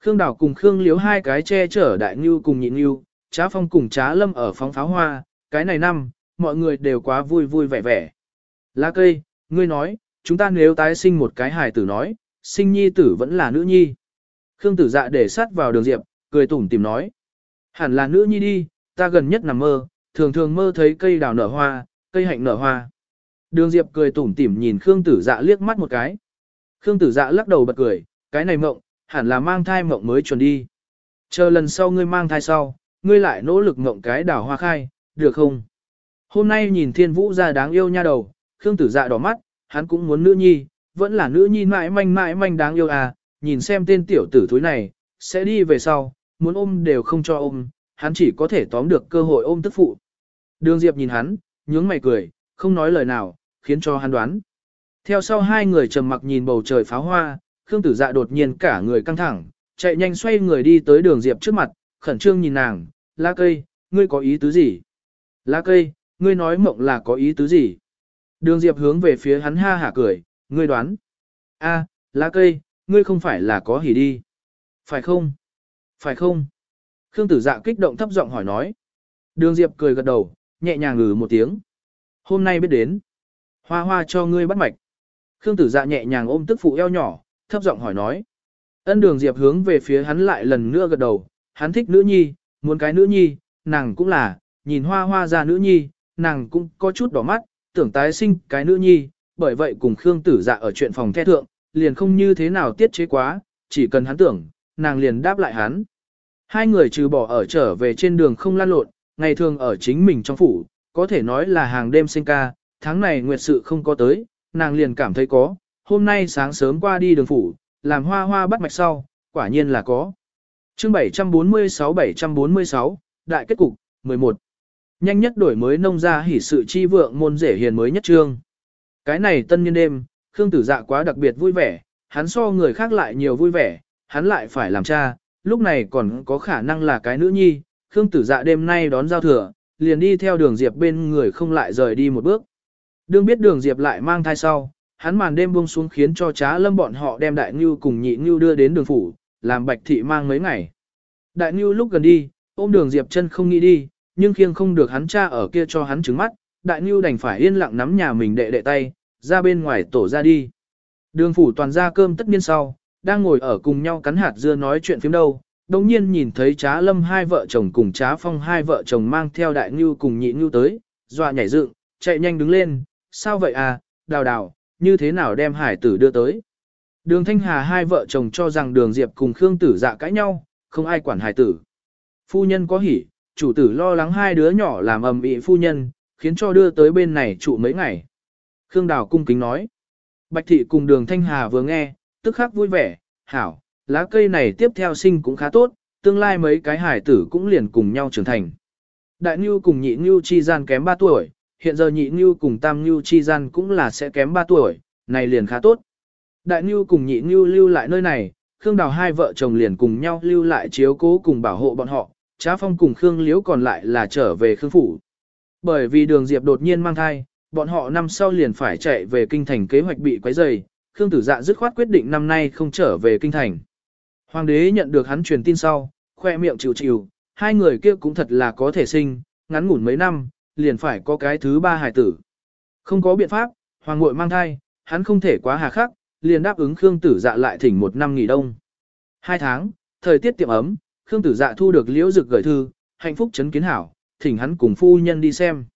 Khương đảo cùng Khương Liếu hai cái che chở đại nưu cùng nhị nưu, trá phong cùng trá lâm ở phóng pháo hoa, cái này năm, mọi người đều quá vui vui vẻ vẻ. Lá cây, ngươi nói, chúng ta nếu tái sinh một cái hài tử nói, sinh nhi tử vẫn là nữ nhi. Khương tử dạ để sát vào đường diệp, cười tủm tìm nói. Hẳn là nữ nhi đi, ta gần nhất nằm mơ, thường thường mơ thấy cây đào nở hoa, cây hạnh nở hoa. Đường diệp cười tủm tỉm nhìn Khương tử dạ liếc mắt một cái. Khương tử dạ lắc đầu bật cười, cái này mộng, hẳn là mang thai mộng mới chuẩn đi. Chờ lần sau ngươi mang thai sau, ngươi lại nỗ lực mộng cái đào hoa khai, được không? Hôm nay nhìn thiên vũ ra đáng yêu nha đầu, Khương tử dạ đỏ mắt, hắn cũng muốn nữ nhi, vẫn là nữ nhi mãi manh mãi manh đáng yêu à, nhìn xem tên tiểu tử thúi này, sẽ đi về sau, muốn ôm đều không cho ôm, hắn chỉ có thể tóm được cơ hội ôm tức phụ. Đường Diệp nhìn hắn, nhướng mày cười, không nói lời nào, khiến cho hắn đoán. Theo sau hai người trầm mặc nhìn bầu trời pháo hoa, Khương Tử Dạ đột nhiên cả người căng thẳng, chạy nhanh xoay người đi tới đường Diệp trước mặt, khẩn trương nhìn nàng, lá cây, ngươi có ý tứ gì? Lá cây, ngươi nói mộng là có ý tứ gì? Đường Diệp hướng về phía hắn ha hả cười, ngươi đoán. a lá cây, ngươi không phải là có hỉ đi. Phải không? Phải không? Khương tử dạ kích động thấp giọng hỏi nói. Đường Diệp cười gật đầu, nhẹ nhàng ngừ một tiếng. Hôm nay biết đến. Hoa hoa cho ngươi bắt mạch. Khương tử dạ nhẹ nhàng ôm tức phụ eo nhỏ, thấp giọng hỏi nói. Ân đường Diệp hướng về phía hắn lại lần nữa gật đầu, hắn thích nữ nhi, muốn cái nữ nhi, nàng cũng là, nhìn hoa hoa ra nữ nhi, nàng cũng có chút đỏ mắt, tưởng tái sinh cái nữ nhi, bởi vậy cùng Khương tử dạ ở chuyện phòng the thượng, liền không như thế nào tiết chế quá, chỉ cần hắn tưởng, nàng liền đáp lại hắn. Hai người trừ bỏ ở trở về trên đường không lan lộn, ngày thường ở chính mình trong phủ, có thể nói là hàng đêm sinh ca, tháng này nguyệt sự không có tới, nàng liền cảm thấy có, hôm nay sáng sớm qua đi đường phủ, làm hoa hoa bắt mạch sau, quả nhiên là có. chương 746-746, Đại kết cục, 11. Nhanh nhất đổi mới nông gia hỉ sự chi vượng môn rể hiền mới nhất trương. Cái này tân niên đêm, Khương Tử Dạ quá đặc biệt vui vẻ, hắn so người khác lại nhiều vui vẻ, hắn lại phải làm cha, lúc này còn có khả năng là cái nữ nhi, Khương Tử Dạ đêm nay đón giao thừa, liền đi theo đường Diệp bên người không lại rời đi một bước. Đương biết đường Diệp lại mang thai sau, hắn màn đêm buông xuống khiến cho trá lâm bọn họ đem Đại Ngưu cùng Nhị Ngưu đưa đến đường phủ, làm Bạch Thị mang mấy ngày. Đại Ngưu lúc gần đi, ôm đường Diệp chân không nghĩ đi, nhưng khiêng không được hắn cha ở kia cho hắn trứng mắt, Đại Ngưu đành phải yên lặng nắm nhà mình đệ đệ tay, ra bên ngoài tổ ra đi. Đường phủ toàn ra cơm tất niên sau, đang ngồi ở cùng nhau cắn hạt dưa nói chuyện phím đâu, đồng nhiên nhìn thấy trá lâm hai vợ chồng cùng trá phong hai vợ chồng mang theo đại ngưu cùng nhị ngưu tới, dọa nhảy dựng, chạy nhanh đứng lên, sao vậy à, đào đào, như thế nào đem hải tử đưa tới. Đường Thanh Hà hai vợ chồng cho rằng đường Diệp cùng Khương tử dạ cãi nhau, không ai quản hải tử. Phu nhân có hỉ, chủ tử lo lắng hai đứa nhỏ làm ầm ĩ phu nhân, khiến cho đưa tới bên này trụ mấy ngày. Khương Đào cung kính nói. Bạch thị cùng đường Thanh Hà vừa nghe, tức khắc vui vẻ, hảo, lá cây này tiếp theo sinh cũng khá tốt, tương lai mấy cái hải tử cũng liền cùng nhau trưởng thành. Đại Ngưu cùng nhị Ngưu chi gian kém 3 tuổi, hiện giờ nhị Ngưu cùng tam Ngưu chi gian cũng là sẽ kém 3 tuổi, này liền khá tốt. Đại Ngưu cùng nhị Ngưu lưu lại nơi này, Khương Đào hai vợ chồng liền cùng nhau lưu lại chiếu cố cùng bảo hộ bọn họ, Trá Phong cùng Khương Liễu còn lại là trở về Khương Phủ. Bởi vì đường Diệp đột nhiên mang thai, bọn họ năm sau liền phải chạy về kinh thành kế hoạch bị quấy rầy, Khương Tử Dạ dứt khoát quyết định năm nay không trở về kinh thành. Hoàng đế nhận được hắn truyền tin sau, khoe miệng chịu chịu, hai người kia cũng thật là có thể sinh, ngắn ngủn mấy năm, liền phải có cái thứ ba hài tử. Không có biện pháp, hoàng ngội mang thai, hắn không thể quá hà khắc, liền đáp ứng Khương Tử Dạ lại thỉnh một năm nghỉ đông. Hai tháng, thời tiết tiệm ấm, Khương Tử Dạ thu được liễu dực gửi thư, hạnh phúc chấn kiến hảo, thỉnh hắn cùng phu nhân đi xem.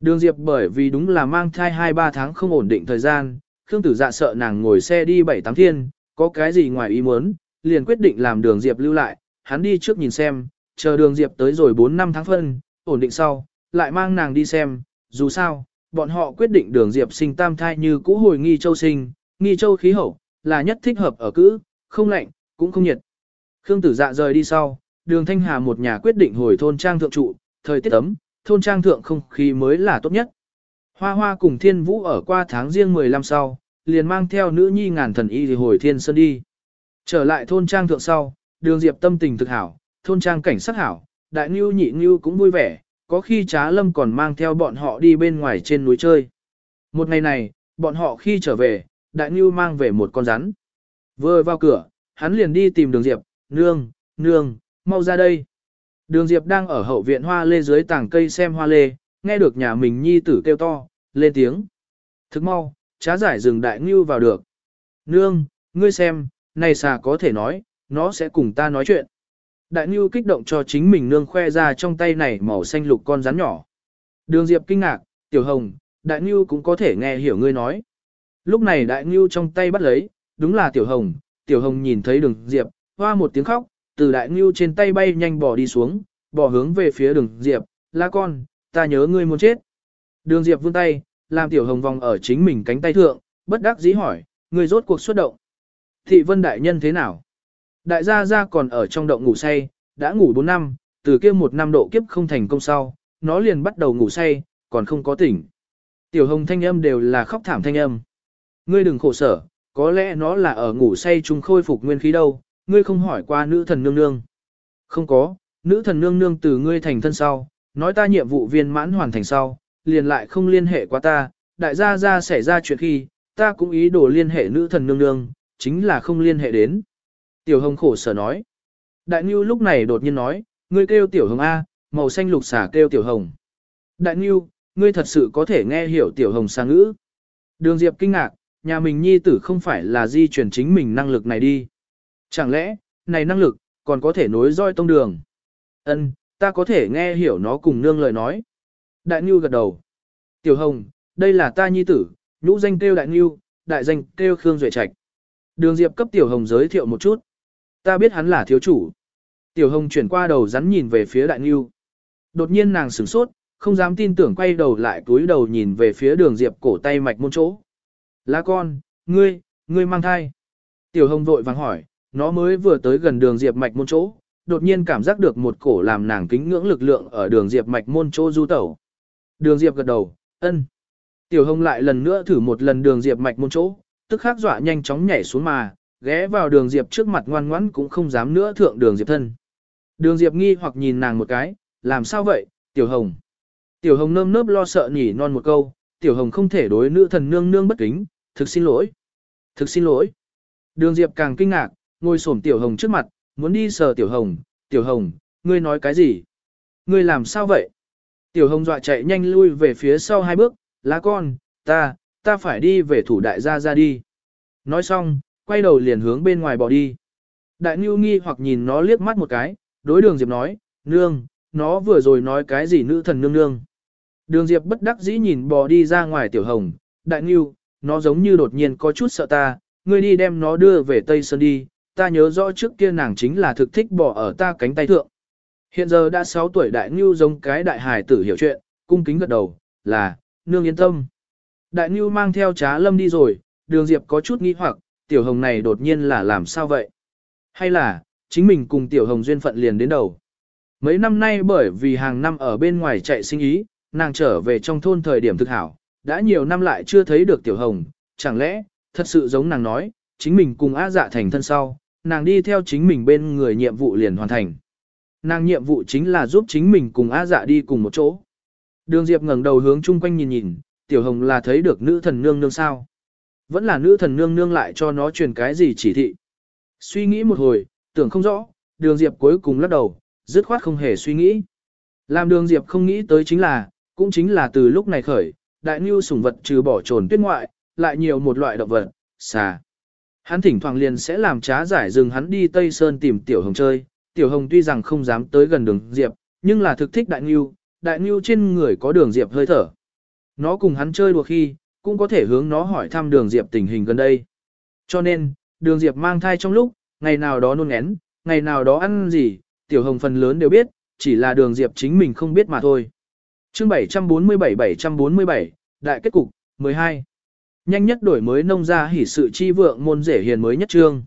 Đường Diệp bởi vì đúng là mang thai 2-3 tháng không ổn định thời gian, Khương Tử Dạ sợ nàng ngồi xe đi 7-8 thiên, có cái gì ngoài ý muốn, liền quyết định làm Đường Diệp lưu lại, hắn đi trước nhìn xem, chờ Đường Diệp tới rồi 4-5 tháng phân, ổn định sau, lại mang nàng đi xem, dù sao, bọn họ quyết định Đường Diệp sinh tam thai như cũ hồi nghi châu sinh, nghi châu khí hậu, là nhất thích hợp ở cữ, không lạnh, cũng không nhiệt. Khương Tử Dạ rời đi sau, Đường Thanh Hà một nhà quyết định hồi thôn trang thượng trụ, thời tiết ấm, thôn trang thượng không khí mới là tốt nhất. Hoa hoa cùng thiên vũ ở qua tháng riêng 15 sau, liền mang theo nữ nhi ngàn thần y thì hồi thiên sơn đi. Trở lại thôn trang thượng sau, đường diệp tâm tình thực hảo, thôn trang cảnh sắc hảo, đại ngưu nhị ngưu cũng vui vẻ, có khi trá lâm còn mang theo bọn họ đi bên ngoài trên núi chơi. Một ngày này, bọn họ khi trở về, đại ngưu mang về một con rắn. Vừa vào cửa, hắn liền đi tìm đường Diệp, nương, nương, mau ra đây. Đường Diệp đang ở hậu viện hoa lê dưới tảng cây xem hoa lê, nghe được nhà mình nhi tử kêu to, lên tiếng. Thức mau, trá giải rừng đại ngưu vào được. Nương, ngươi xem, này xà có thể nói, nó sẽ cùng ta nói chuyện. Đại ngưu kích động cho chính mình nương khoe ra trong tay này màu xanh lục con rắn nhỏ. Đường Diệp kinh ngạc, tiểu hồng, đại ngưu cũng có thể nghe hiểu ngươi nói. Lúc này đại ngưu trong tay bắt lấy, đúng là tiểu hồng, tiểu hồng nhìn thấy đường Diệp, hoa một tiếng khóc, từ đại ngưu trên tay bay nhanh bỏ đi xuống, bỏ hướng về phía đường Diệp, la con, ta nhớ ngươi muốn chết. Đường Diệp vươn tay, làm tiểu hồng vòng ở chính mình cánh tay thượng, bất đắc dĩ hỏi, ngươi rốt cuộc xuất động. Thị vân đại nhân thế nào? Đại gia gia còn ở trong động ngủ say, đã ngủ 4 năm, từ kia một năm độ kiếp không thành công sau, nó liền bắt đầu ngủ say, còn không có tỉnh. Tiểu hồng thanh âm đều là khóc thảm thanh âm. Ngươi đừng khổ sở, có lẽ nó là ở ngủ say chung khôi phục nguyên khí đâu, ngươi không hỏi qua nữ thần nương nương. Không có, nữ thần nương nương từ ngươi thành thân sau, nói ta nhiệm vụ viên mãn hoàn thành sau, liền lại không liên hệ qua ta, đại gia gia xảy ra chuyện khi, ta cũng ý đồ liên hệ nữ thần nương nương, chính là không liên hệ đến. Tiểu hồng khổ sở nói. Đại Ngưu lúc này đột nhiên nói, ngươi kêu tiểu hồng A, màu xanh lục xả kêu tiểu hồng. Đại Ngưu, ngươi thật sự có thể nghe hiểu tiểu hồng sang ngữ. Đường Diệp kinh ngạc, nhà mình nhi tử không phải là di chuyển chính mình năng lực này đi. Chẳng lẽ, này năng lực, còn có thể nối roi tông đường. Ân, ta có thể nghe hiểu nó cùng nương lời nói. Đại Ngưu gật đầu. Tiểu Hồng, đây là ta nhi tử, nhũ danh kêu Đại Ngưu, đại danh kêu Khương Duệ Trạch. Đường Diệp cấp Tiểu Hồng giới thiệu một chút. Ta biết hắn là thiếu chủ. Tiểu Hồng chuyển qua đầu rắn nhìn về phía Đại Ngưu. Đột nhiên nàng sửng sốt, không dám tin tưởng quay đầu lại túi đầu nhìn về phía đường Diệp cổ tay mạch môn chỗ. Lá con, ngươi, ngươi mang thai. Tiểu Hồng vội vàng hỏi, nó mới vừa tới gần đường Diệp mạch môn chỗ, đột nhiên cảm giác được một cổ làm nàng kính ngưỡng lực lượng ở đường Diệp mạch môn chỗ du tẩu. Đường Diệp gật đầu, ân. Tiểu Hồng lại lần nữa thử một lần đường Diệp mạch môn chỗ, tức khắc dọa nhanh chóng nhảy xuống mà, ghé vào đường Diệp trước mặt ngoan ngoãn cũng không dám nữa thượng đường Diệp thân. Đường Diệp nghi hoặc nhìn nàng một cái, làm sao vậy, Tiểu Hồng. Tiểu Hồng nơm nớp lo sợ nhỉ non một câu, Tiểu Hồng không thể đối nữ thần nương nương bất kính, thực xin lỗi. Thực xin lỗi. Đường Diệp càng kinh ngạc, ngồi xổm Tiểu Hồng trước mặt, muốn đi sờ Tiểu Hồng, Tiểu Hồng, ngươi nói cái gì? Ngươi làm sao vậy? Tiểu Hồng dọa chạy nhanh lui về phía sau hai bước, lá con, ta, ta phải đi về thủ đại gia ra đi. Nói xong, quay đầu liền hướng bên ngoài bỏ đi. Đại Nhu nghi hoặc nhìn nó liếc mắt một cái, đối đường Diệp nói, nương, nó vừa rồi nói cái gì nữ thần nương nương. Đường Diệp bất đắc dĩ nhìn bò đi ra ngoài tiểu hồng, đại Nhu, nó giống như đột nhiên có chút sợ ta, ngươi đi đem nó đưa về Tây Sơn đi, ta nhớ rõ trước kia nàng chính là thực thích bỏ ở ta cánh tay thượng. Hiện giờ đã 6 tuổi đại Nhu giống cái đại hài tử hiểu chuyện, cung kính gật đầu, là, nương yên tâm. Đại Nhu mang theo trá lâm đi rồi, đường Diệp có chút nghi hoặc, tiểu hồng này đột nhiên là làm sao vậy? Hay là, chính mình cùng tiểu hồng duyên phận liền đến đầu? Mấy năm nay bởi vì hàng năm ở bên ngoài chạy sinh ý, nàng trở về trong thôn thời điểm thực hảo, đã nhiều năm lại chưa thấy được tiểu hồng, chẳng lẽ, thật sự giống nàng nói, chính mình cùng á dạ thành thân sau, nàng đi theo chính mình bên người nhiệm vụ liền hoàn thành. Nàng nhiệm vụ chính là giúp chính mình cùng a dạ đi cùng một chỗ. Đường Diệp ngẩng đầu hướng chung quanh nhìn nhìn, tiểu hồng là thấy được nữ thần nương nương sao. Vẫn là nữ thần nương nương lại cho nó truyền cái gì chỉ thị. Suy nghĩ một hồi, tưởng không rõ, đường Diệp cuối cùng lắc đầu, dứt khoát không hề suy nghĩ. Làm đường Diệp không nghĩ tới chính là, cũng chính là từ lúc này khởi, đại nưu sủng vật trừ bỏ trồn tuyết ngoại, lại nhiều một loại động vật, xà. Hắn thỉnh thoảng liền sẽ làm trá giải rừng hắn đi Tây Sơn tìm Tiểu Hồng chơi, Tiểu Hồng tuy rằng không dám tới gần đường Diệp, nhưng là thực thích đại ngưu, đại ngưu trên người có đường Diệp hơi thở. Nó cùng hắn chơi đùa khi, cũng có thể hướng nó hỏi thăm đường Diệp tình hình gần đây. Cho nên, đường Diệp mang thai trong lúc, ngày nào đó nôn ngén, ngày nào đó ăn gì, tiểu hồng phần lớn đều biết, chỉ là đường Diệp chính mình không biết mà thôi. chương 747-747, Đại kết cục, 12. Nhanh nhất đổi mới nông gia hỉ sự chi vượng môn rể hiền mới nhất trương.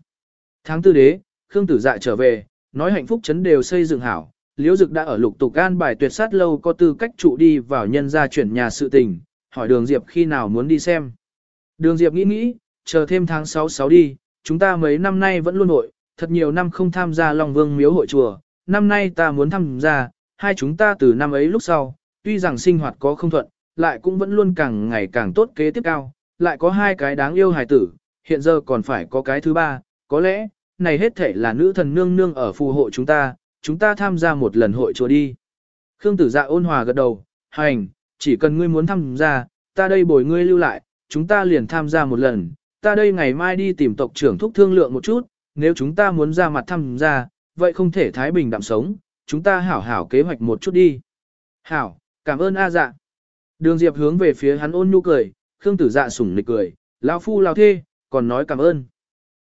Tháng tư đế, Khương Tử Dạ trở về, nói hạnh phúc chấn đều xây dựng hảo, Liễu Dực đã ở lục tục an bài tuyệt sát lâu có tư cách trụ đi vào nhân gia chuyển nhà sự tình, hỏi đường Diệp khi nào muốn đi xem. Đường Diệp nghĩ nghĩ, chờ thêm tháng 6 6 đi, chúng ta mấy năm nay vẫn luôn hội, thật nhiều năm không tham gia Long Vương miếu hội chùa, năm nay ta muốn tham gia, hai chúng ta từ năm ấy lúc sau, tuy rằng sinh hoạt có không thuận, lại cũng vẫn luôn càng ngày càng tốt kế tiếp cao, lại có hai cái đáng yêu hài tử, hiện giờ còn phải có cái thứ ba, có lẽ, này hết thể là nữ thần nương nương ở phù hộ chúng ta, chúng ta tham gia một lần hội chùa đi. Khương tử dạ ôn hòa gật đầu, hành, chỉ cần ngươi muốn tham gia, ta đây bồi ngươi lưu lại, chúng ta liền tham gia một lần, ta đây ngày mai đi tìm tộc trưởng thúc thương lượng một chút, nếu chúng ta muốn ra mặt tham gia, vậy không thể Thái Bình đạm sống, chúng ta hảo hảo kế hoạch một chút đi. Hảo, cảm ơn A dạ. Đường Diệp hướng về phía hắn ôn nhu cười, Khương tử dạ sủng nịch cười, lão phu lão thê, còn nói cảm ơn.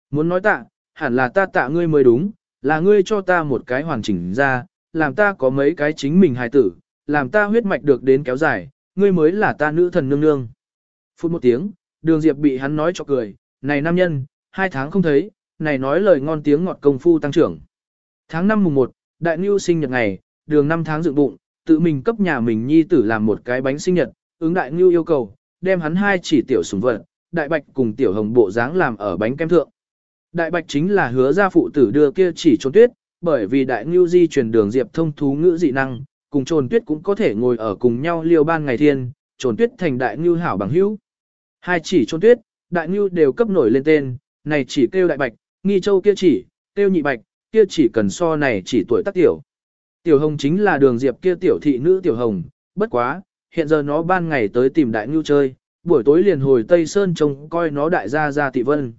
Muốn nói tạ, hẳn là ta tạ ngươi mới đúng, là ngươi cho ta một cái hoàn chỉnh ra, làm ta có mấy cái chính mình hài tử, làm ta huyết mạch được đến kéo dài, ngươi mới là ta nữ thần nương nương. Phút một tiếng, đường Diệp bị hắn nói cho cười, này nam nhân, hai tháng không thấy, này nói lời ngon tiếng ngọt công phu tăng trưởng. Tháng 5 mùng 1, đại nưu sinh nhật ngày, đường 5 tháng dựng bụng, tự mình cấp nhà mình nhi tử làm một cái bánh sinh nhật, ứng đại nưu yêu cầu, đem hắn hai chỉ tiểu sủng vật, đại bạch cùng tiểu hồng bộ dáng làm ở bánh kem thượng. Đại bạch chính là hứa gia phụ tử đưa kia chỉ trốn tuyết, bởi vì đại ngưu di truyền đường diệp thông thú ngữ dị năng, cùng trồn tuyết cũng có thể ngồi ở cùng nhau liêu ban ngày thiên, trồn tuyết thành đại ngưu hảo bằng hữu. Hai chỉ trốn tuyết, đại ngưu đều cấp nổi lên tên, này chỉ kêu đại bạch, nghi châu kia chỉ, kêu nhị bạch, kia chỉ cần so này chỉ tuổi tác tiểu. Tiểu hồng chính là đường diệp kia tiểu thị nữ tiểu hồng, bất quá, hiện giờ nó ban ngày tới tìm đại ngưu chơi, buổi tối liền hồi Tây Sơn trông coi nó đại gia gia thị vân.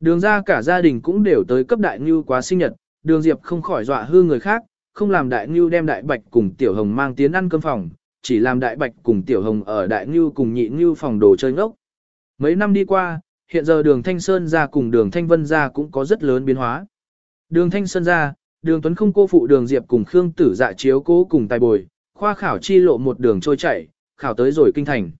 Đường ra cả gia đình cũng đều tới cấp đại ngưu quá sinh nhật, đường diệp không khỏi dọa hư người khác, không làm đại ngưu đem đại bạch cùng tiểu hồng mang tiến ăn cơm phòng, chỉ làm đại bạch cùng tiểu hồng ở đại ngưu cùng nhị ngưu phòng đồ chơi ngốc. Mấy năm đi qua, hiện giờ đường Thanh Sơn ra cùng đường Thanh Vân ra cũng có rất lớn biến hóa. Đường Thanh Sơn ra, đường Tuấn không cô phụ đường Diệp cùng Khương Tử dạ chiếu cố cùng tài bồi, khoa khảo chi lộ một đường trôi chảy, khảo tới rồi kinh thành.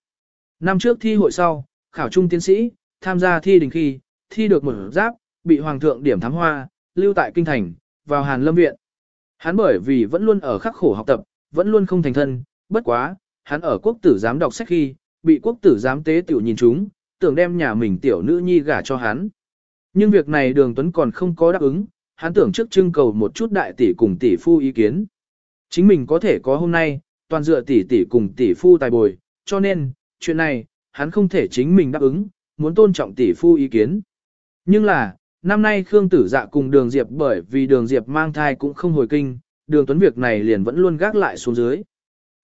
Năm trước thi hội sau, khảo trung tiến sĩ, tham gia thi đình khi, thi được một giáp, bị hoàng thượng điểm thám hoa, lưu tại kinh thành, vào Hàn Lâm viện. Hắn bởi vì vẫn luôn ở khắc khổ học tập, vẫn luôn không thành thân, bất quá, hắn ở quốc tử giám đọc sách khi, bị quốc tử giám tế tiểu nhìn chúng, tưởng đem nhà mình tiểu nữ nhi gả cho hắn. Nhưng việc này đường Tuấn còn không có đáp ứng, hắn tưởng trước trưng cầu một chút đại tỷ cùng tỷ phu ý kiến. Chính mình có thể có hôm nay, toàn dựa tỷ tỷ cùng tỷ phu tài bồi, cho nên, chuyện này, hắn không thể chính mình đáp ứng, muốn tôn trọng tỷ phu ý kiến. Nhưng là, năm nay Khương Tử Dạ cùng Đường Diệp bởi vì Đường Diệp mang thai cũng không hồi kinh, Đường Tuấn việc này liền vẫn luôn gác lại xuống dưới.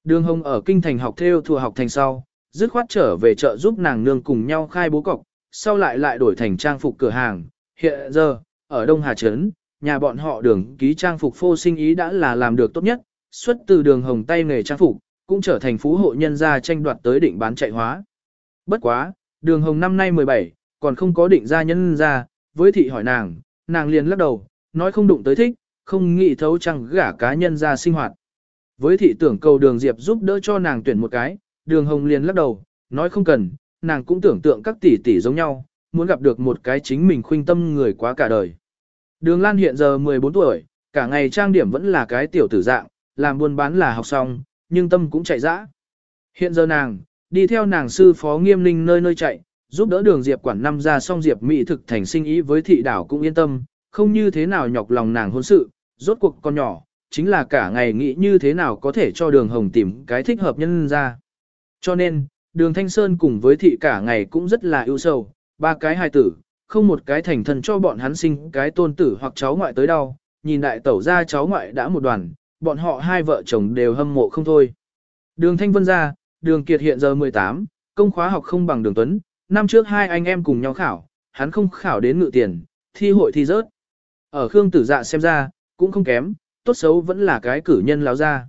Đường Hồng ở kinh thành học theo thua học thành sau, dứt khoát trở về chợ giúp nàng nương cùng nhau khai bố cọc, sau lại lại đổi thành trang phục cửa hàng. Hiện giờ, ở Đông Hà Trấn, nhà bọn họ đường ký trang phục phô sinh ý đã là làm được tốt nhất, xuất từ đường hồng tay nghề trang phục, cũng trở thành phú hộ nhân gia tranh đoạt tới định bán chạy hóa. Bất quá, đường hồng năm nay 17, còn không có định ra nhân ra, với thị hỏi nàng, nàng liền lắc đầu, nói không đụng tới thích, không nghĩ thấu chẳng gả cá nhân ra sinh hoạt. Với thị tưởng cầu đường Diệp giúp đỡ cho nàng tuyển một cái, đường hồng liền lắc đầu, nói không cần, nàng cũng tưởng tượng các tỷ tỷ giống nhau, muốn gặp được một cái chính mình khuynh tâm người quá cả đời. Đường Lan hiện giờ 14 tuổi, cả ngày trang điểm vẫn là cái tiểu tử dạng, làm buôn bán là học xong, nhưng tâm cũng chạy dã. Hiện giờ nàng, đi theo nàng sư phó nghiêm ninh nơi nơi chạy, giúp đỡ đường Diệp quản năm ra xong Diệp Mỹ thực thành sinh ý với thị đảo cũng yên tâm, không như thế nào nhọc lòng nàng hôn sự, rốt cuộc con nhỏ, chính là cả ngày nghĩ như thế nào có thể cho đường hồng tìm cái thích hợp nhân ra. Cho nên, đường Thanh Sơn cùng với thị cả ngày cũng rất là ưu sầu, ba cái hài tử, không một cái thành thần cho bọn hắn sinh cái tôn tử hoặc cháu ngoại tới đâu, nhìn đại tẩu ra cháu ngoại đã một đoàn, bọn họ hai vợ chồng đều hâm mộ không thôi. Đường Thanh Vân ra, đường Kiệt hiện giờ 18, công khóa học không bằng đường Tuấn, năm trước hai anh em cùng nhau khảo, hắn không khảo đến ngự tiền, thi hội thi rớt. Ở Khương Tử Dạ xem ra, cũng không kém, tốt xấu vẫn là cái cử nhân láo ra.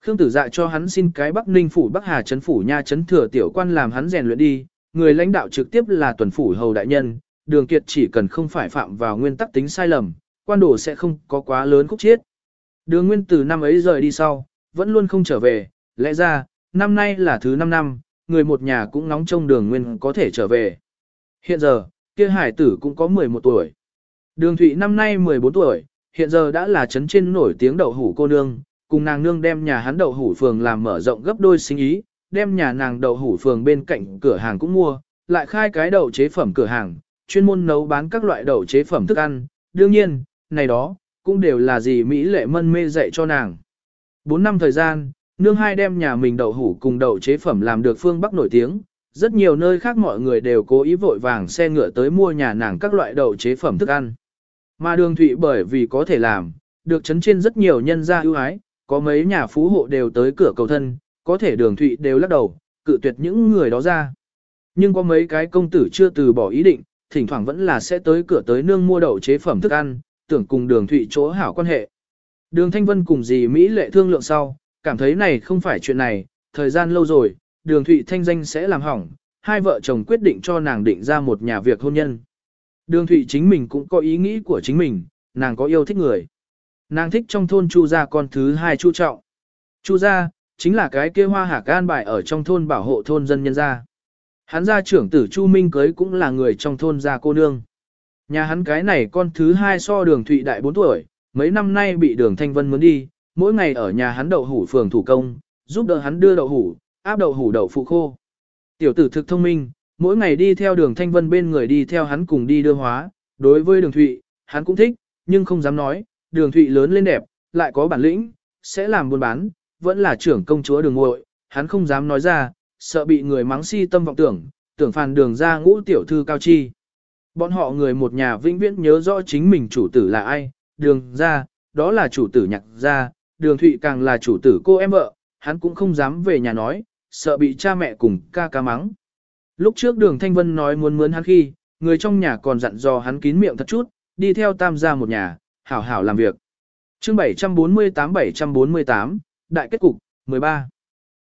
Khương Tử Dạ cho hắn xin cái Bắc Ninh phủ Bắc Hà trấn phủ nha trấn thừa tiểu quan làm hắn rèn luyện đi, người lãnh đạo trực tiếp là tuần phủ hầu đại nhân, Đường Kiệt chỉ cần không phải phạm vào nguyên tắc tính sai lầm, quan đồ sẽ không có quá lớn khúc chiết. Đường Nguyên từ năm ấy rời đi sau, vẫn luôn không trở về, lẽ ra, năm nay là thứ năm năm, người một nhà cũng nóng trông Đường Nguyên có thể trở về. Hiện giờ, kia hải tử cũng có 11 tuổi. Đường Thụy năm nay 14 tuổi, hiện giờ đã là trấn trên nổi tiếng đậu hủ cô nương, cùng nàng nương đem nhà hắn đậu hủ phường làm mở rộng gấp đôi sinh ý, đem nhà nàng đậu hủ phường bên cạnh cửa hàng cũng mua, lại khai cái đậu chế phẩm cửa hàng, chuyên môn nấu bán các loại đậu chế phẩm thức ăn, đương nhiên, này đó, cũng đều là gì Mỹ lệ mân mê dạy cho nàng. 4 năm thời gian, nương hai đem nhà mình đậu hủ cùng đậu chế phẩm làm được phương Bắc nổi tiếng, rất nhiều nơi khác mọi người đều cố ý vội vàng xe ngựa tới mua nhà nàng các loại đậu chế phẩm thức ăn. Mà đường thụy bởi vì có thể làm, được chấn trên rất nhiều nhân gia ưu ái, có mấy nhà phú hộ đều tới cửa cầu thân, có thể đường thụy đều lắc đầu, cự tuyệt những người đó ra. Nhưng có mấy cái công tử chưa từ bỏ ý định, thỉnh thoảng vẫn là sẽ tới cửa tới nương mua đậu chế phẩm thức ăn, tưởng cùng đường thụy chỗ hảo quan hệ. Đường Thanh Vân cùng dì Mỹ lệ thương lượng sau, cảm thấy này không phải chuyện này, thời gian lâu rồi, đường thụy thanh danh sẽ làm hỏng, hai vợ chồng quyết định cho nàng định ra một nhà việc hôn nhân. Đường thụy chính mình cũng có ý nghĩ của chính mình, nàng có yêu thích người. Nàng thích trong thôn Chu gia con thứ hai Chu Trọng. Chu gia, chính là cái kia hoa hạ can bài ở trong thôn bảo hộ thôn dân nhân gia. Hắn gia trưởng tử Chu Minh cưới cũng là người trong thôn gia cô nương. Nhà hắn cái này con thứ hai so đường thụy đại 4 tuổi, mấy năm nay bị đường Thanh Vân muốn đi, mỗi ngày ở nhà hắn đậu hủ phường thủ công, giúp đỡ hắn đưa đậu hủ, áp đậu hủ đậu phụ khô. Tiểu tử thực thông minh, mỗi ngày đi theo đường Thanh Vân bên người đi theo hắn cùng đi đưa hóa, đối với đường Thụy, hắn cũng thích, nhưng không dám nói, đường Thụy lớn lên đẹp, lại có bản lĩnh, sẽ làm buôn bán, vẫn là trưởng công chúa đường ngội, hắn không dám nói ra, sợ bị người mắng si tâm vọng tưởng, tưởng phàn đường ra ngũ tiểu thư cao chi. Bọn họ người một nhà vĩnh viễn nhớ rõ chính mình chủ tử là ai, đường ra, đó là chủ tử nhạc ra, đường thụy càng là chủ tử cô em vợ, hắn cũng không dám về nhà nói, sợ bị cha mẹ cùng ca ca mắng. Lúc trước đường Thanh Vân nói muốn mướn hắn khi, người trong nhà còn dặn dò hắn kín miệng thật chút, đi theo tam gia một nhà, hảo hảo làm việc. chương 748-748, Đại kết cục, 13.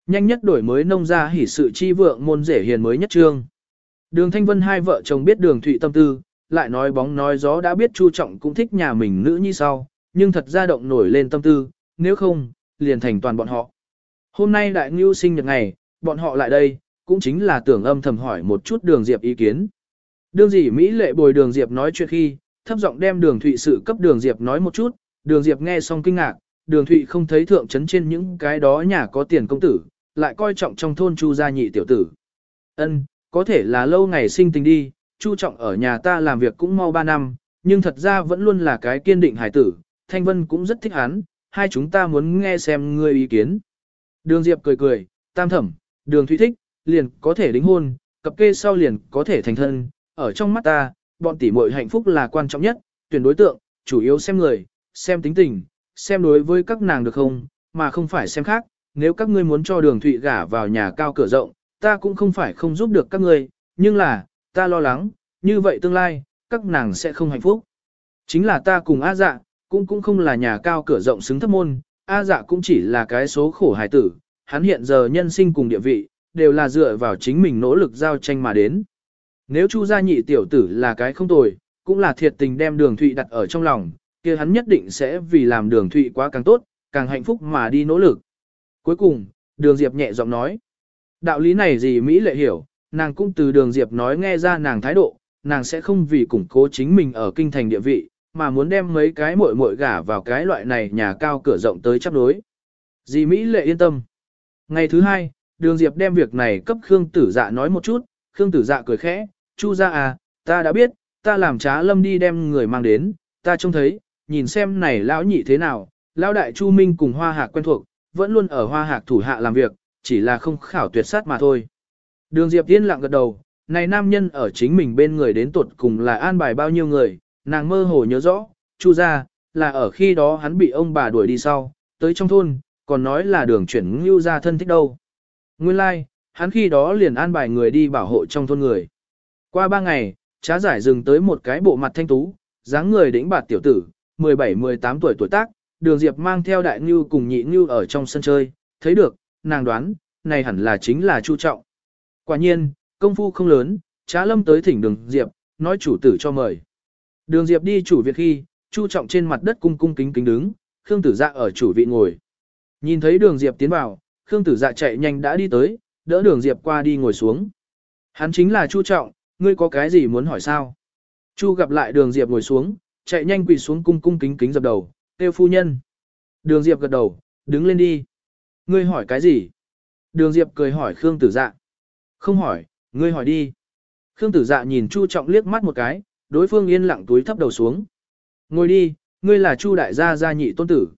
Nhanh nhất đổi mới nông gia hỉ sự chi vượng môn rể hiền mới nhất trương. Đường Thanh Vân hai vợ chồng biết đường Thụy tâm tư, lại nói bóng nói gió đã biết Chu Trọng cũng thích nhà mình nữ như sau, nhưng thật ra động nổi lên tâm tư, nếu không, liền thành toàn bọn họ. Hôm nay đại ngưu sinh nhật ngày, bọn họ lại đây, cũng chính là tưởng âm thầm hỏi một chút đường Diệp ý kiến. Đường gì Mỹ lệ bồi đường Diệp nói chuyện khi, thấp giọng đem đường Thụy sự cấp đường Diệp nói một chút, đường Diệp nghe xong kinh ngạc, đường Thụy không thấy thượng chấn trên những cái đó nhà có tiền công tử, lại coi trọng trong thôn Chu gia nhị tiểu tử. Ân, có thể là lâu ngày sinh tình đi, Chu trọng ở nhà ta làm việc cũng mau 3 năm, nhưng thật ra vẫn luôn là cái kiên định hải tử, Thanh Vân cũng rất thích hắn, hai chúng ta muốn nghe xem ngươi ý kiến. Đường Diệp cười cười, tam thẩm, đường Thụy thích, liền có thể đính hôn, cặp kê sau liền có thể thành thân, ở trong mắt ta, bọn tỷ muội hạnh phúc là quan trọng nhất, tuyển đối tượng, chủ yếu xem người, xem tính tình, xem đối với các nàng được không, mà không phải xem khác, nếu các ngươi muốn cho đường Thụy gả vào nhà cao cửa rộng, ta cũng không phải không giúp được các ngươi, nhưng là, ta lo lắng, như vậy tương lai, các nàng sẽ không hạnh phúc. Chính là ta cùng A dạ, cũng cũng không là nhà cao cửa rộng xứng thấp môn, A dạ cũng chỉ là cái số khổ hài tử, hắn hiện giờ nhân sinh cùng địa vị, đều là dựa vào chính mình nỗ lực giao tranh mà đến. Nếu Chu gia nhị tiểu tử là cái không tồi, cũng là thiệt tình đem đường thụy đặt ở trong lòng, kia hắn nhất định sẽ vì làm đường thụy quá càng tốt, càng hạnh phúc mà đi nỗ lực. Cuối cùng, đường Diệp nhẹ giọng nói. Đạo lý này gì Mỹ lệ hiểu, nàng cũng từ đường Diệp nói nghe ra nàng thái độ, nàng sẽ không vì củng cố chính mình ở kinh thành địa vị, mà muốn đem mấy cái muội muội gả vào cái loại này nhà cao cửa rộng tới chấp đối. Dì Mỹ lệ yên tâm. Ngày thứ hai, đường Diệp đem việc này cấp Khương Tử Dạ nói một chút, Khương Tử Dạ cười khẽ, Chu ra à, ta đã biết, ta làm trá lâm đi đem người mang đến, ta trông thấy, nhìn xem này lão nhị thế nào, lão đại Chu Minh cùng Hoa Hạc quen thuộc, vẫn luôn ở Hoa Hạc thủ hạ làm việc, chỉ là không khảo tuyệt sát mà thôi. Đường Diệp yên lặng gật đầu, này nam nhân ở chính mình bên người đến tuột cùng là an bài bao nhiêu người, nàng mơ hồ nhớ rõ, Chu ra, là ở khi đó hắn bị ông bà đuổi đi sau, tới trong thôn, còn nói là đường chuyển ngưu ra thân thích đâu. Nguyên lai, like, hắn khi đó liền an bài người đi bảo hộ trong thôn người. Qua ba ngày, trá giải dừng tới một cái bộ mặt thanh tú, dáng người đĩnh bạt tiểu tử, 17-18 tuổi tuổi tác, đường Diệp mang theo đại ngưu cùng nhị ngưu ở trong sân chơi, thấy được, nàng đoán, này hẳn là chính là Chu Trọng. Quả nhiên, công phu không lớn, trá lâm tới thỉnh đường Diệp, nói chủ tử cho mời. Đường Diệp đi chủ viện khi, Chu Trọng trên mặt đất cung cung kính kính đứng, Khương Tử Dạ ở chủ vị ngồi. Nhìn thấy đường Diệp tiến vào, Khương Tử Dạ chạy nhanh đã đi tới, đỡ đường Diệp qua đi ngồi xuống. Hắn chính là Chu Trọng, ngươi có cái gì muốn hỏi sao? Chu gặp lại đường Diệp ngồi xuống, chạy nhanh quỳ xuống cung cung kính kính dập đầu, tiêu phu nhân. Đường Diệp gật đầu, đứng lên đi. Ngươi hỏi cái gì? Đường Diệp cười hỏi Khương Tử Dạ. Không hỏi, ngươi hỏi đi. Khương Tử Dạ nhìn Chu Trọng liếc mắt một cái, đối phương yên lặng túi thấp đầu xuống. Ngồi đi, ngươi là Chu đại gia gia nhị tôn tử.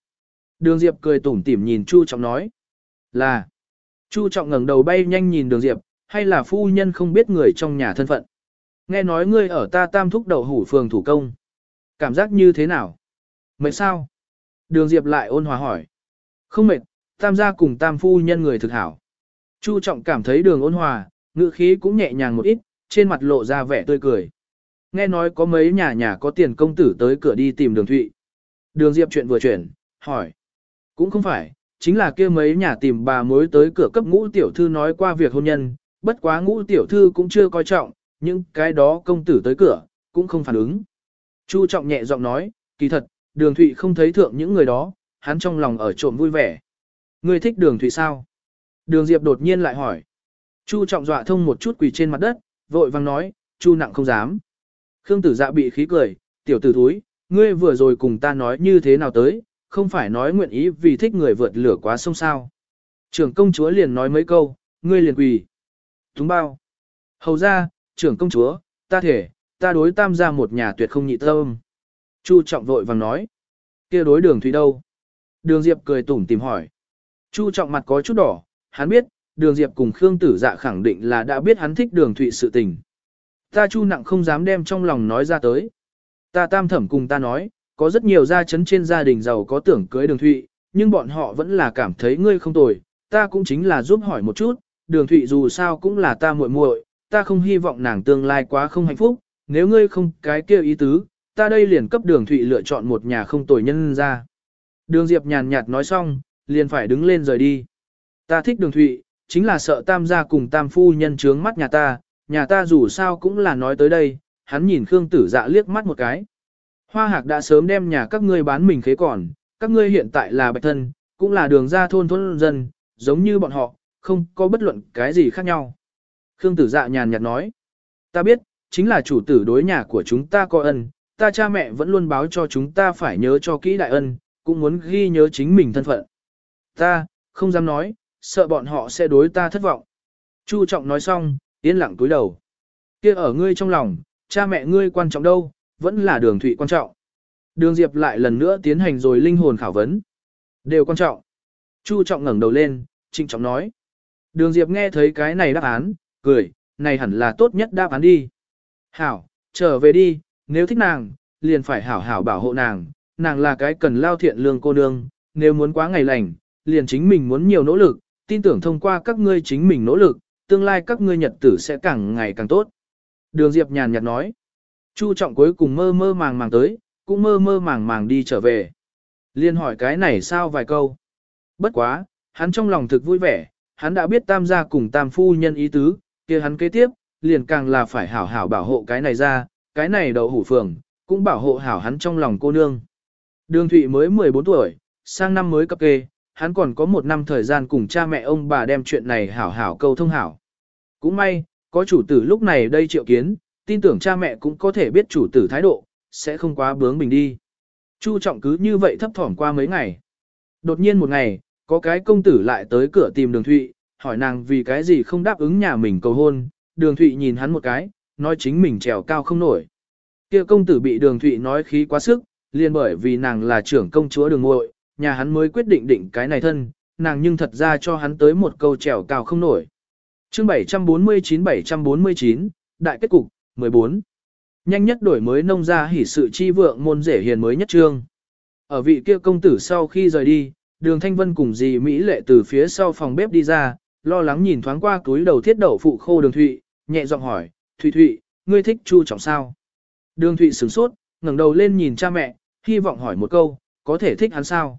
Đường Diệp cười tủm tỉm nhìn Chu Trọng nói. Là, Chu Trọng ngẩng đầu bay nhanh nhìn đường Diệp, hay là phu nhân không biết người trong nhà thân phận. Nghe nói ngươi ở ta tam thúc đầu hủ phường thủ công. Cảm giác như thế nào? Mệt sao? Đường Diệp lại ôn hòa hỏi. Không mệt, tam gia cùng tam phu nhân người thực hảo. Chu Trọng cảm thấy đường ôn hòa, ngữ khí cũng nhẹ nhàng một ít, trên mặt lộ ra vẻ tươi cười. Nghe nói có mấy nhà nhà có tiền công tử tới cửa đi tìm đường Thụy. Đường Diệp chuyện vừa chuyển, hỏi. Cũng không phải, chính là kia mấy nhà tìm bà mối tới cửa cấp ngũ tiểu thư nói qua việc hôn nhân, bất quá ngũ tiểu thư cũng chưa coi trọng, nhưng cái đó công tử tới cửa, cũng không phản ứng. Chu Trọng nhẹ giọng nói, kỳ thật, đường Thụy không thấy thượng những người đó, hắn trong lòng ở trộm vui vẻ. Ngươi thích đường thủy sao? Đường Diệp đột nhiên lại hỏi. Chu Trọng dọa thông một chút quỳ trên mặt đất, vội vang nói, Chu nặng không dám. Khương tử dạ bị khí cười, tiểu tử thúi, ngươi vừa rồi cùng ta nói như thế nào tới, không phải nói nguyện ý vì thích người vượt lửa quá sông sao. Trưởng công chúa liền nói mấy câu, ngươi liền quỳ. Túng bao. Hầu ra, trưởng công chúa, ta thể, ta đối tam gia một nhà tuyệt không nhị tâm. Chu trọng vội vàng nói. kia đối đường thủy đâu? Đường Diệp cười tủm tìm hỏi. Chu trọng mặt có chút đỏ, hắn biết, đường Diệp cùng Khương tử dạ khẳng định là đã biết hắn thích đường thụy sự tình. Ta chu nặng không dám đem trong lòng nói ra tới. Ta tam thẩm cùng ta nói, có rất nhiều gia chấn trên gia đình giàu có tưởng cưới đường thụy, nhưng bọn họ vẫn là cảm thấy ngươi không tồi, ta cũng chính là giúp hỏi một chút, đường thụy dù sao cũng là ta muội muội, ta không hy vọng nàng tương lai quá không hạnh phúc, nếu ngươi không cái kia ý tứ, ta đây liền cấp đường thụy lựa chọn một nhà không tồi nhân ra. Đường Diệp nhàn nhạt nói xong, liền phải đứng lên rời đi. Ta thích đường thụy, chính là sợ tam gia cùng tam phu nhân trướng mắt nhà ta, nhà ta dù sao cũng là nói tới đây, hắn nhìn Khương tử dạ liếc mắt một cái. Hoa hạc đã sớm đem nhà các ngươi bán mình khế còn, các ngươi hiện tại là bạch thân, cũng là đường ra thôn thôn dân, giống như bọn họ, không có bất luận cái gì khác nhau. Khương tử dạ nhàn nhạt nói, ta biết, chính là chủ tử đối nhà của chúng ta có ân, ta cha mẹ vẫn luôn báo cho chúng ta phải nhớ cho kỹ đại ân, cũng muốn ghi nhớ chính mình thân phận. Ta, không dám nói, sợ bọn họ sẽ đối ta thất vọng. Chu trọng nói xong, yên lặng cúi đầu. kia ở ngươi trong lòng, cha mẹ ngươi quan trọng đâu, vẫn là đường thụy quan trọng. Đường Diệp lại lần nữa tiến hành rồi linh hồn khảo vấn. Đều quan trọng. Chu trọng ngẩng đầu lên, trịnh trọng nói. Đường Diệp nghe thấy cái này đáp án, cười, này hẳn là tốt nhất đáp án đi. Hảo, trở về đi, nếu thích nàng, liền phải hảo hảo bảo hộ nàng, nàng là cái cần lao thiện lương cô nương, nếu muốn quá ngày lành, liền chính mình muốn nhiều nỗ lực, tin tưởng thông qua các ngươi chính mình nỗ lực, tương lai các ngươi nhật tử sẽ càng ngày càng tốt. Đường Diệp nhàn nhạt nói. Chu trọng cuối cùng mơ mơ màng màng tới, cũng mơ mơ màng màng đi trở về. Liên hỏi cái này sao vài câu. Bất quá, hắn trong lòng thực vui vẻ, hắn đã biết tam gia cùng tam phu nhân ý tứ, kia hắn kế tiếp, liền càng là phải hảo hảo bảo hộ cái này ra, cái này đậu hủ phường, cũng bảo hộ hảo hắn trong lòng cô nương. Đường Thụy mới 14 tuổi, sang năm mới cấp kê, hắn còn có một năm thời gian cùng cha mẹ ông bà đem chuyện này hảo hảo câu thông hảo. Cũng may, có chủ tử lúc này đây triệu kiến, tin tưởng cha mẹ cũng có thể biết chủ tử thái độ, sẽ không quá bướng mình đi. Chu trọng cứ như vậy thấp thỏm qua mấy ngày. Đột nhiên một ngày, có cái công tử lại tới cửa tìm đường Thụy, hỏi nàng vì cái gì không đáp ứng nhà mình cầu hôn, đường Thụy nhìn hắn một cái, nói chính mình trèo cao không nổi. Kia công tử bị đường Thụy nói khí quá sức, liền bởi vì nàng là trưởng công chúa đường muội, nhà hắn mới quyết định định cái này thân, nàng nhưng thật ra cho hắn tới một câu trèo cao không nổi. Chương 749-749, Đại kết cục, 14. Nhanh nhất đổi mới nông gia hỉ sự chi vượng môn rể hiền mới nhất trương. Ở vị kia công tử sau khi rời đi, đường thanh vân cùng dì Mỹ lệ từ phía sau phòng bếp đi ra, lo lắng nhìn thoáng qua túi đầu thiết đậu phụ khô đường thụy, nhẹ giọng hỏi, Thụy Thụy, ngươi thích chu trọng sao? Đường Thụy sửng sốt, ngẩng đầu lên nhìn cha mẹ, hy vọng hỏi một câu, có thể thích hắn sao?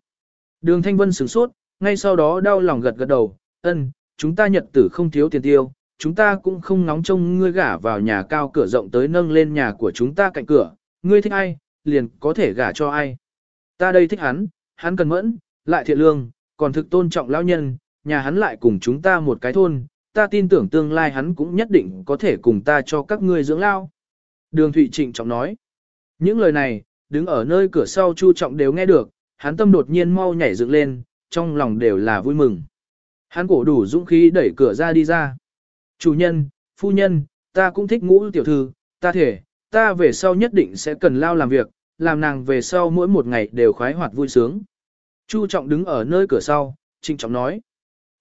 Đường Thanh Vân sửng sốt, ngay sau đó đau lòng gật gật đầu, ân, chúng ta nhật tử không thiếu tiền tiêu, chúng ta cũng không nóng trông ngươi gả vào nhà cao cửa rộng tới nâng lên nhà của chúng ta cạnh cửa, ngươi thích ai, liền có thể gả cho ai. Ta đây thích hắn, hắn cần mẫn, lại thiện lương, còn thực tôn trọng lão nhân, nhà hắn lại cùng chúng ta một cái thôn, ta tin tưởng tương lai hắn cũng nhất định có thể cùng ta cho các ngươi dưỡng lao. Đường Thụy Trịnh trọng nói. Những lời này, đứng ở nơi cửa sau Chu Trọng đều nghe được, hắn tâm đột nhiên mau nhảy dựng lên, trong lòng đều là vui mừng. Hắn cổ đủ dũng khí đẩy cửa ra đi ra. Chủ nhân, phu nhân, ta cũng thích ngũ tiểu thư, ta thể, ta về sau nhất định sẽ cần lao làm việc, làm nàng về sau mỗi một ngày đều khoái hoạt vui sướng. Chu Trọng đứng ở nơi cửa sau, trịnh trọng nói.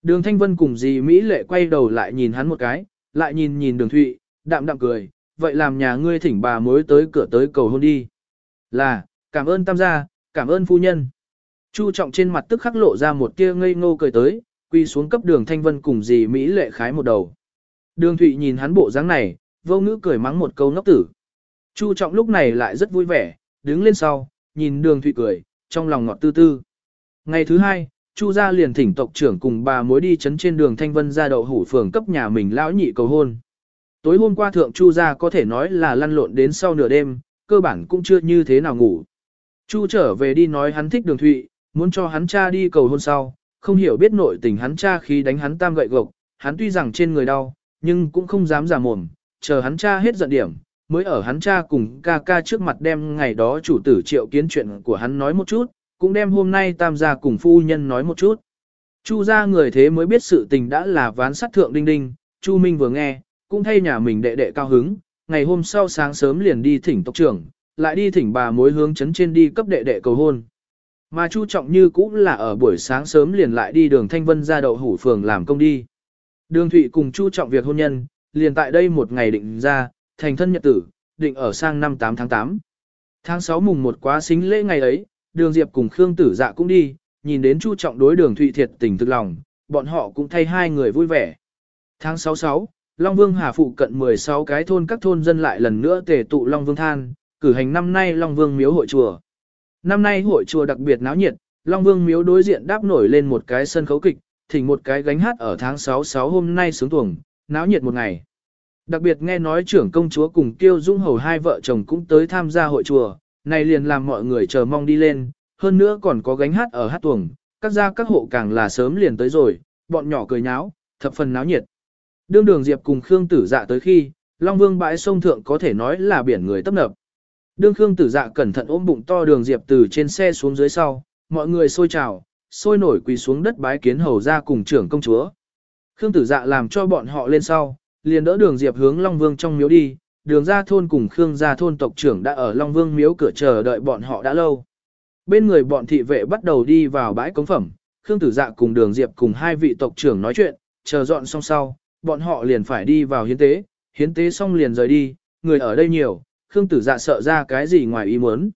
Đường Thanh Vân cùng dì Mỹ lệ quay đầu lại nhìn hắn một cái, lại nhìn nhìn đường Thụy, đạm đạm cười, vậy làm nhà ngươi thỉnh bà mối tới cửa tới cầu hôn đi. Là, cảm ơn tam gia, cảm ơn phu nhân. Chu trọng trên mặt tức khắc lộ ra một tia ngây ngô cười tới, quy xuống cấp đường Thanh Vân cùng dì Mỹ lệ khái một đầu. Đường Thụy nhìn hắn bộ dáng này, vô ngữ cười mắng một câu ngốc tử. Chu trọng lúc này lại rất vui vẻ, đứng lên sau, nhìn đường Thụy cười, trong lòng ngọt tư tư. Ngày thứ hai, Chu gia liền thỉnh tộc trưởng cùng bà mối đi chấn trên đường Thanh Vân ra đậu hủ phường cấp nhà mình lão nhị cầu hôn. Tối hôm qua thượng Chu gia có thể nói là lăn lộn đến sau nửa đêm, cơ bản cũng chưa như thế nào ngủ. Chu trở về đi nói hắn thích đường thụy, muốn cho hắn cha đi cầu hôn sau, không hiểu biết nội tình hắn cha khi đánh hắn tam gậy gộc, hắn tuy rằng trên người đau, nhưng cũng không dám giả mồm, chờ hắn cha hết giận điểm, mới ở hắn cha cùng ca ca trước mặt đem ngày đó chủ tử triệu kiến chuyện của hắn nói một chút, cũng đem hôm nay tam gia cùng phu nhân nói một chút. Chu ra người thế mới biết sự tình đã là ván sát thượng đinh đinh, Chu Minh vừa nghe, cũng thay nhà mình đệ đệ cao hứng, ngày hôm sau sáng sớm liền đi thỉnh tộc trưởng, lại đi thỉnh bà mối hướng chấn trên đi cấp đệ đệ cầu hôn. Mà Chu Trọng Như cũng là ở buổi sáng sớm liền lại đi đường Thanh Vân ra đậu hủ phường làm công đi. Đường Thụy cùng Chu Trọng việc hôn nhân, liền tại đây một ngày định ra, thành thân nhật tử, định ở sang năm 8 tháng 8. Tháng 6 mùng một quá xính lễ ngày ấy, đường Diệp cùng Khương Tử Dạ cũng đi, nhìn đến Chu Trọng đối đường Thụy thiệt tình thực lòng, bọn họ cũng thay hai người vui vẻ. Tháng 66, Long Vương Hà phụ cận 16 cái thôn các thôn dân lại lần nữa tề tụ Long Vương Than, cử hành năm nay Long Vương miếu hội chùa. Năm nay hội chùa đặc biệt náo nhiệt, Long Vương miếu đối diện đáp nổi lên một cái sân khấu kịch, thỉnh một cái gánh hát ở tháng 6 6 hôm nay sướng tuồng, náo nhiệt một ngày. Đặc biệt nghe nói trưởng công chúa cùng Kiêu Dung Hầu hai vợ chồng cũng tới tham gia hội chùa, này liền làm mọi người chờ mong đi lên, hơn nữa còn có gánh hát ở hát tuồng, các gia các hộ càng là sớm liền tới rồi, bọn nhỏ cười nháo, thập phần náo nhiệt. Đương đường Diệp cùng Khương Tử Dạ tới khi, Long Vương bãi sông thượng có thể nói là biển người tấp nập. Đương Khương Tử Dạ cẩn thận ôm bụng to đường Diệp từ trên xe xuống dưới sau, mọi người xôi trào, sôi nổi quỳ xuống đất bái kiến hầu ra cùng trưởng công chúa. Khương Tử Dạ làm cho bọn họ lên sau, liền đỡ đường Diệp hướng Long Vương trong miếu đi, đường ra thôn cùng Khương gia thôn tộc trưởng đã ở Long Vương miếu cửa chờ đợi bọn họ đã lâu. Bên người bọn thị vệ bắt đầu đi vào bãi cống phẩm, Khương Tử Dạ cùng đường Diệp cùng hai vị tộc trưởng nói chuyện, chờ dọn xong sau, bọn họ liền phải đi vào hiến tế, hiến tế xong liền rời đi, người ở đây nhiều, Khương Tử Dạ sợ ra cái gì ngoài ý muốn.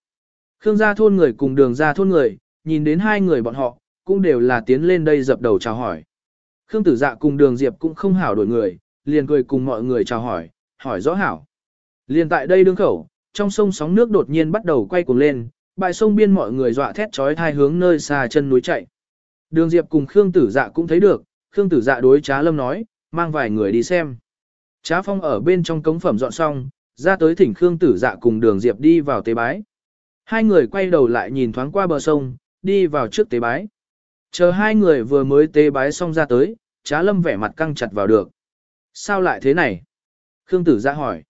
Khương gia thôn người cùng đường gia thôn người, nhìn đến hai người bọn họ, cũng đều là tiến lên đây dập đầu chào hỏi. Khương Tử Dạ cùng đường Diệp cũng không hảo đổi người, liền cười cùng mọi người chào hỏi, hỏi rõ hảo. Liền tại đây đương khẩu, trong sông sóng nước đột nhiên bắt đầu quay cuồng lên, bãi sông biên mọi người dọa thét trói thai hướng nơi xa chân núi chạy. Đường Diệp cùng Khương Tử Dạ cũng thấy được, Khương Tử Dạ đối Trá Lâm nói, mang vài người đi xem. Trá Phong ở bên trong cống phẩm dọn xong, ra tới thỉnh Khương Tử Dạ cùng Đường Diệp đi vào tế bái. Hai người quay đầu lại nhìn thoáng qua bờ sông, đi vào trước tế bái. Chờ hai người vừa mới tế bái xong ra tới, Trá Lâm vẻ mặt căng chặt vào được. Sao lại thế này? Khương Tử Dạ hỏi.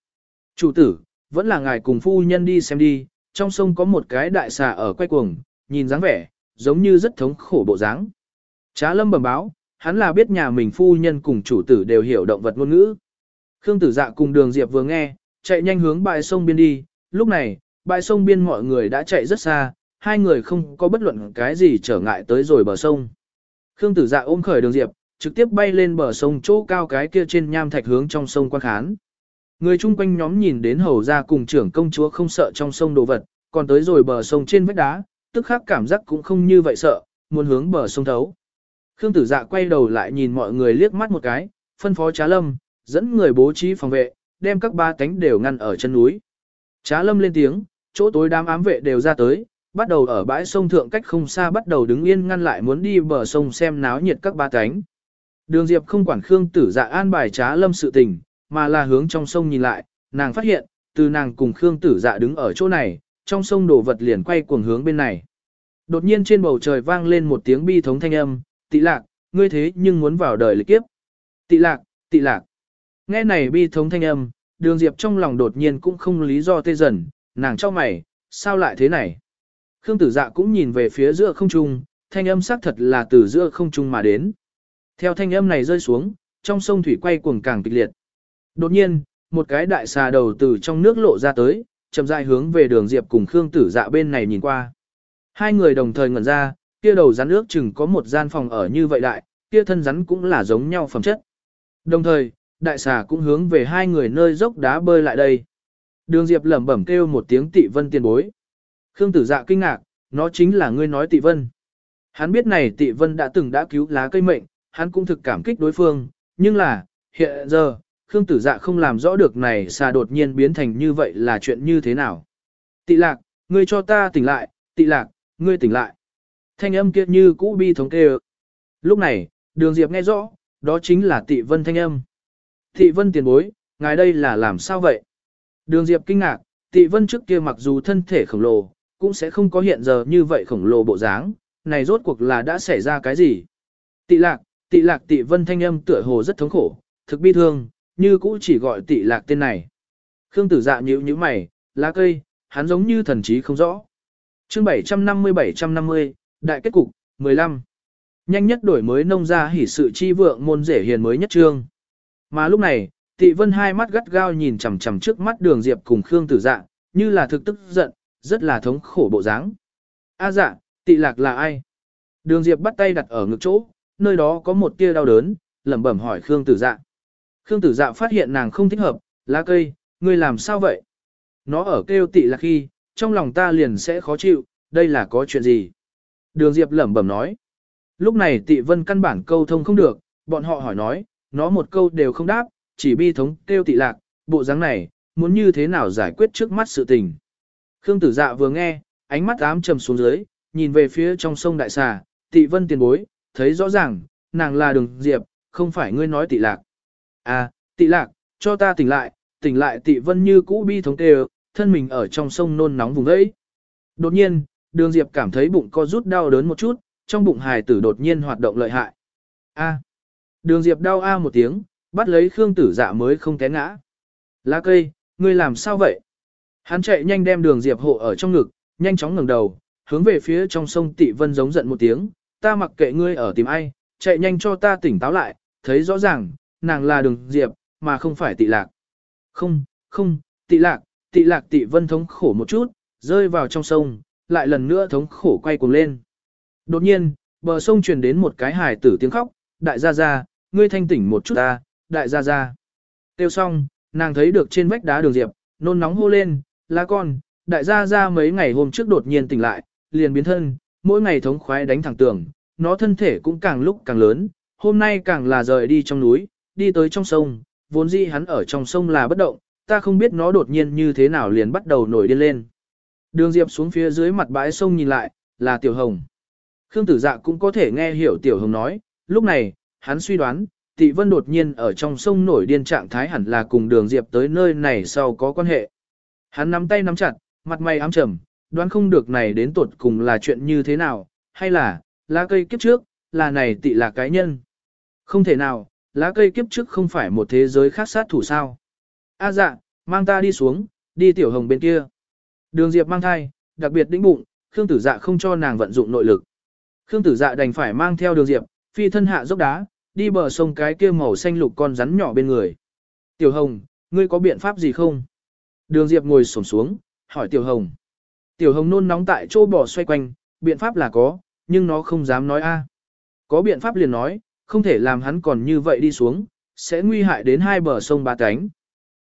Chủ tử, vẫn là ngài cùng phu nhân đi xem đi, trong sông có một cái đại xà ở quay cuồng, nhìn dáng vẻ, giống như rất thống khổ bộ dáng. Trá Lâm bẩm báo, hắn là biết nhà mình phu nhân cùng chủ tử đều hiểu động vật ngôn ngữ. Khương Tử Dạ cùng Đường Diệp vừa nghe, chạy nhanh hướng bãi sông biên đi, lúc này, bãi sông biên mọi người đã chạy rất xa, hai người không có bất luận cái gì trở ngại tới rồi bờ sông. Khương Tử Dạ ôm khởi Đường Diệp, trực tiếp bay lên bờ sông chỗ cao cái kia trên nham thạch hướng trong sông quan khán. Người chung quanh nhóm nhìn đến hầu ra cùng trưởng công chúa không sợ trong sông đồ vật, còn tới rồi bờ sông trên vách đá, tức khắc cảm giác cũng không như vậy sợ, muốn hướng bờ sông thấu. Khương tử dạ quay đầu lại nhìn mọi người liếc mắt một cái, phân phó trá lâm, dẫn người bố trí phòng vệ, đem các ba tánh đều ngăn ở chân núi. Trá lâm lên tiếng, chỗ tối đám ám vệ đều ra tới, bắt đầu ở bãi sông thượng cách không xa bắt đầu đứng yên ngăn lại muốn đi bờ sông xem náo nhiệt các ba cánh. Đường Diệp không quản Khương tử dạ an bài trá lâm sự tình, mà là hướng trong sông nhìn lại, nàng phát hiện, từ nàng cùng Khương tử dạ đứng ở chỗ này, trong sông đổ vật liền quay cuồng hướng bên này. Đột nhiên trên bầu trời vang lên một tiếng bi thống thanh âm, tị lạc, ngươi thế nhưng muốn vào đời lịch kiếp. Tị lạc, tị lạc. Nghe này bi thống thanh âm, đường diệp trong lòng đột nhiên cũng không lý do tê dần, nàng cho mày, sao lại thế này? Khương tử dạ cũng nhìn về phía giữa không trung, thanh âm xác thật là từ giữa không trung mà đến. Theo thanh âm này rơi xuống, trong sông thủy quay cuồng càng kịch liệt. Đột nhiên, một cái đại xà đầu từ trong nước lộ ra tới, chậm rãi hướng về đường diệp cùng Khương tử dạ bên này nhìn qua. Hai người đồng thời ngẩn ra, kia đầu rắn ước chừng có một gian phòng ở như vậy đại, kia kia thân rắn cũng là giống nhau phẩm chất. Đồng thời, đại xà cũng hướng về hai người nơi dốc đá bơi lại đây. Đường Diệp lẩm bẩm kêu một tiếng tị vân tiền bối. Khương tử dạ kinh ngạc, nó chính là ngươi nói tị vân. Hắn biết này tị vân đã từng đã cứu lá cây mệnh, hắn cũng thực cảm kích đối phương, nhưng là, hiện giờ, Khương tử dạ không làm rõ được này xà đột nhiên biến thành như vậy là chuyện như thế nào. Tị lạc, ngươi cho ta tỉnh lại, tị lạc, ngươi tỉnh lại. Thanh âm kia như cũ bi thống kêu. Lúc này, đường Diệp nghe rõ, đó chính là tị vân thanh âm. Thị vân tiền bối, ngài đây là làm sao vậy? Đường Diệp kinh ngạc, Thị vân trước kia mặc dù thân thể khổng lồ, cũng sẽ không có hiện giờ như vậy khổng lồ bộ dáng, này rốt cuộc là đã xảy ra cái gì? Tị lạc, tị lạc tị vân thanh âm tựa hồ rất thống khổ, thực bi thương, như cũ chỉ gọi tị lạc tên này. Khương tử dạ nhíu nhíu mày, lá cây, hắn giống như thần trí không rõ. Chương 750-750, Đại kết cục, 15. Nhanh nhất đổi mới nông gia hỉ sự chi vượng môn rể hiền mới nhất trương. Mà lúc này, Tị Vân hai mắt gắt gao nhìn chằm chằm trước mắt Đường Diệp cùng Khương Tử Dạ, như là thực tức giận, rất là thống khổ bộ dáng. A dạ, Tị Lạc là ai? Đường Diệp bắt tay đặt ở ngực chỗ, nơi đó có một tia đau đớn, lẩm bẩm hỏi Khương Tử Dạ. Khương Tử Dạ phát hiện nàng không thích hợp, lá cây, ngươi làm sao vậy? Nó ở kêu Tị Lạc khi, trong lòng ta liền sẽ khó chịu, đây là có chuyện gì? Đường Diệp lẩm bẩm nói. Lúc này Tị Vân căn bản câu thông không được, bọn họ hỏi nói, nó một câu đều không đáp, chỉ bi thống kêu Tị Lạc, bộ dáng này, muốn như thế nào giải quyết trước mắt sự tình. Khương Tử Dạ vừa nghe, ánh mắt ám trầm xuống dưới, nhìn về phía trong sông Đại Xà, Tị Vân tiền bối, thấy rõ ràng, nàng là Đường Diệp, không phải ngươi nói Tị Lạc. À, Tị Lạc, cho ta tỉnh lại, tỉnh lại Tị Vân như cũ bi thống kêu, thân mình ở trong sông nôn nóng vùng đấy. Đột nhiên, đường Diệp cảm thấy bụng co rút đau đớn một chút, trong bụng hài tử đột nhiên hoạt động lợi hại. A. Đường Diệp đau a một tiếng, bắt lấy Khương Tử Dạ mới không té ngã. Lá cây, ngươi làm sao vậy? Hắn chạy nhanh đem đường Diệp hộ ở trong ngực, nhanh chóng ngẩng đầu, hướng về phía trong sông Tị Vân giống giận một tiếng, ta mặc kệ ngươi ở tìm ai, chạy nhanh cho ta tỉnh táo lại, thấy rõ ràng, nàng là đường Diệp, mà không phải Tị Lạc. Không, không, Tị Lạc, Tị Lạc Tị Vân thống khổ một chút, rơi vào trong sông, lại lần nữa thống khổ quay cuồng lên. Đột nhiên, bờ sông truyền đến một cái hài tử tiếng khóc, đại gia gia, ngươi thanh tỉnh một chút ta, đại gia gia. Tiêu xong, nàng thấy được trên vách đá đường diệp, nôn nóng hô lên, lá con, đại gia gia mấy ngày hôm trước đột nhiên tỉnh lại, liền biến thân, mỗi ngày thống khoái đánh thẳng tường, nó thân thể cũng càng lúc càng lớn, hôm nay càng là rời đi trong núi, đi tới trong sông, vốn dĩ hắn ở trong sông là bất động, ta không biết nó đột nhiên như thế nào liền bắt đầu nổi điên lên. Đường Diệp xuống phía dưới mặt bãi sông nhìn lại, là Tiểu Hồng. Khương Tử Dạ cũng có thể nghe hiểu Tiểu Hồng nói, lúc này, hắn suy đoán, Tị Vân đột nhiên ở trong sông nổi điên trạng thái hẳn là cùng Đường Diệp tới nơi này sau có quan hệ. Hắn nắm tay nắm chặt, mặt mày ám trầm, đoán không được này đến tuột cùng là chuyện như thế nào, hay là, lá cây kiếp trước, là này tị là cái nhân. Không thể nào, lá cây kiếp trước không phải một thế giới khác sát thủ sao. A dạ, mang ta đi xuống, đi tiểu hồng bên kia. Đường Diệp mang thai, đặc biệt đĩnh bụng, Khương Tử Dạ không cho nàng vận dụng nội lực. Khương Tử Dạ đành phải mang theo Đường Diệp, phi thân hạ dốc đá, đi bờ sông cái kia màu xanh lục con rắn nhỏ bên người. Tiểu Hồng, ngươi có biện pháp gì không? Đường Diệp ngồi xổm xuống, hỏi Tiểu Hồng. Tiểu Hồng nôn nóng tại chỗ bỏ xoay quanh, biện pháp là có, nhưng nó không dám nói a. Có biện pháp liền nói, không thể làm hắn còn như vậy đi xuống, sẽ nguy hại đến hai bờ sông ba cánh.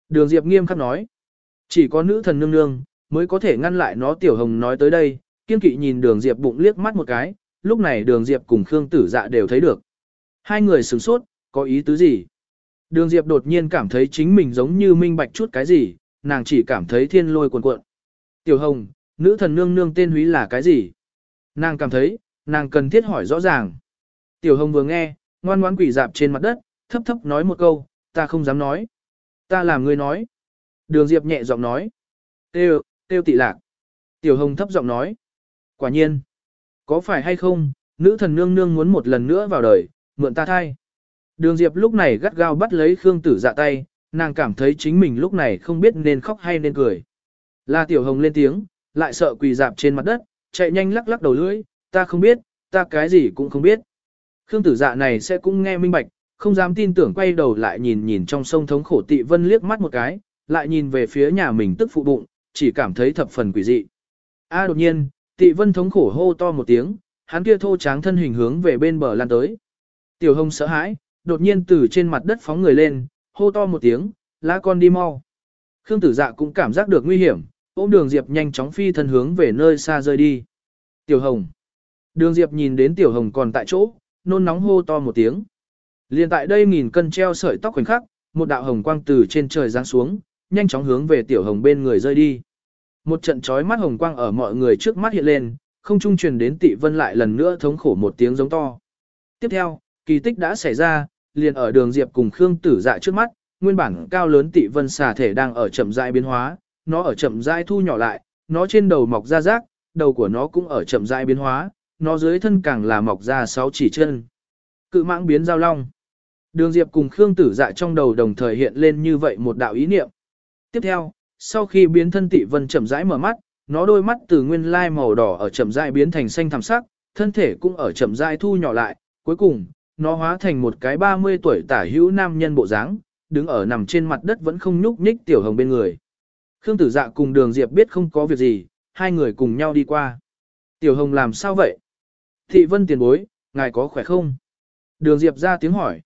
Đường Diệp nghiêm khắc nói, chỉ có nữ thần nương nương, mới có thể ngăn lại nó Tiểu Hồng nói tới đây, kiên kỵ nhìn đường Diệp bụng liếc mắt một cái, lúc này đường Diệp cùng Khương Tử Dạ đều thấy được. Hai người sửng sốt, có ý tứ gì? Đường Diệp đột nhiên cảm thấy chính mình giống như minh bạch chút cái gì, nàng chỉ cảm thấy thiên lôi cuồn cuộn. Tiểu Hồng, nữ thần nương nương tên húy là cái gì? Nàng cảm thấy, nàng cần thiết hỏi rõ ràng. Tiểu Hồng vừa nghe, ngoan ngoãn quỷ dạp trên mặt đất, thấp thấp nói một câu, ta không dám nói. Ta làm người nói. Đường Diệp nhẹ giọng nói. Têu, têu tị lạc. Tiểu Hồng thấp giọng nói. Quả nhiên. Có phải hay không, nữ thần nương nương muốn một lần nữa vào đời, mượn ta thai. Đường Diệp lúc này gắt gao bắt lấy Khương Tử dạ tay, nàng cảm thấy chính mình lúc này không biết nên khóc hay nên cười. la Tiểu Hồng lên tiếng, lại sợ quỳ dạp trên mặt đất, chạy nhanh lắc lắc đầu lưỡi, ta không biết, ta cái gì cũng không biết. Khương Tử dạ này sẽ cũng nghe minh bạch, không dám tin tưởng quay đầu lại nhìn nhìn trong sông thống khổ tị vân liếc mắt một cái, lại nhìn về phía nhà mình tức phụ bụng, chỉ cảm thấy thập phần quỷ dị. A đột nhiên, tị vân thống khổ hô to một tiếng, hắn kia thô tráng thân hình hướng về bên bờ lan tới. Tiểu hồng sợ hãi, đột nhiên từ trên mặt đất phóng người lên, hô to một tiếng, lá con đi mau. Khương tử dạ cũng cảm giác được nguy hiểm, ôm đường Diệp nhanh chóng phi thân hướng về nơi xa rơi đi. Tiểu hồng. Đường Diệp nhìn đến tiểu hồng còn tại chỗ, nôn nóng hô to một tiếng. Liên tại đây nghìn cân treo sợi tóc khoảnh khắc, một đạo hồng quang từ trên trời giáng xuống, nhanh chóng hướng về tiểu hồng bên người rơi đi. Một trận chói mắt hồng quang ở mọi người trước mắt hiện lên, không trung truyền đến tị vân lại lần nữa thống khổ một tiếng giống to. Tiếp theo, kỳ tích đã xảy ra, liền ở đường Diệp cùng Khương Tử Dạ trước mắt, nguyên bản cao lớn tị vân xà thể đang ở chậm rãi biến hóa, nó ở chậm rãi thu nhỏ lại, nó trên đầu mọc ra rác, đầu của nó cũng ở chậm rãi biến hóa, nó dưới thân càng là mọc ra sáu chỉ chân. Cự mãng biến giao long. Đường Diệp cùng Khương Tử Dạ trong đầu đồng thời hiện lên như vậy một đạo ý niệm. Tiếp theo, sau khi biến thân tị vân chậm rãi mở mắt, nó đôi mắt từ nguyên lai màu đỏ ở chậm rãi biến thành xanh thẳm sắc, thân thể cũng ở chậm rãi thu nhỏ lại, cuối cùng, nó hóa thành một cái 30 tuổi tả hữu nam nhân bộ dáng, đứng ở nằm trên mặt đất vẫn không nhúc nhích tiểu hồng bên người. Khương Tử Dạ cùng Đường Diệp biết không có việc gì, hai người cùng nhau đi qua. Tiểu hồng làm sao vậy? Thị Vân tiền bối, ngài có khỏe không? Đường Diệp ra tiếng hỏi.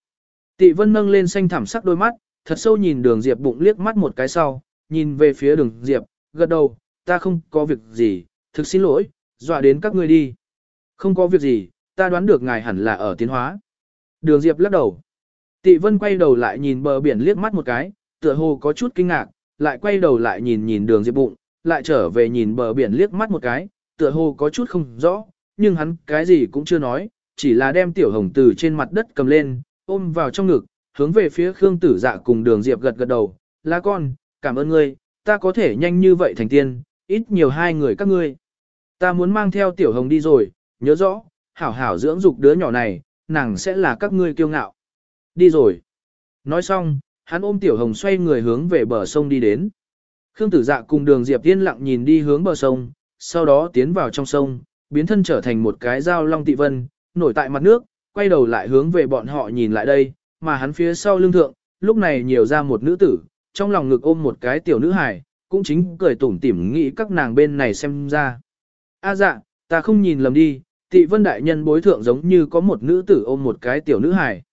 Tị Vân nâng lên xanh thẳm sắc đôi mắt, thật sâu nhìn Đường Diệp bụng liếc mắt một cái sau, nhìn về phía Đường Diệp, gật đầu, ta không có việc gì, thực xin lỗi, dọa đến các ngươi đi. Không có việc gì, ta đoán được ngài hẳn là ở tiến hóa. Đường Diệp lắc đầu. Tị Vân quay đầu lại nhìn bờ biển liếc mắt một cái, tựa hồ có chút kinh ngạc, lại quay đầu lại nhìn nhìn Đường Diệp bụng, lại trở về nhìn bờ biển liếc mắt một cái, tựa hồ có chút không rõ, nhưng hắn cái gì cũng chưa nói, chỉ là đem tiểu hồng từ trên mặt đất cầm lên, ôm vào trong ngực, hướng về phía Khương Tử Dạ cùng Đường Diệp gật gật đầu, "La con, cảm ơn ngươi, ta có thể nhanh như vậy thành tiên, ít nhiều hai người các ngươi. Ta muốn mang theo tiểu hồng đi rồi, nhớ rõ, hảo hảo dưỡng dục đứa nhỏ này, nàng sẽ là các ngươi kiêu ngạo. Đi rồi. Nói xong, hắn ôm tiểu hồng xoay người hướng về bờ sông đi đến. Khương tử dạ cùng đường Diệp tiên lặng nhìn đi hướng bờ sông, sau đó tiến vào trong sông, biến thân trở thành một cái dao long tị vân, nổi tại mặt nước, quay đầu lại hướng về bọn họ nhìn lại đây, mà hắn phía sau lưng thượng, lúc này nhiều ra một nữ tử, trong lòng ngực ôm một cái tiểu nữ hài, cũng chính cười tủm tỉm nghĩ các nàng bên này xem ra. A dạ, ta không nhìn lầm đi, tị vân đại nhân bối thượng giống như có một nữ tử ôm một cái tiểu nữ hài.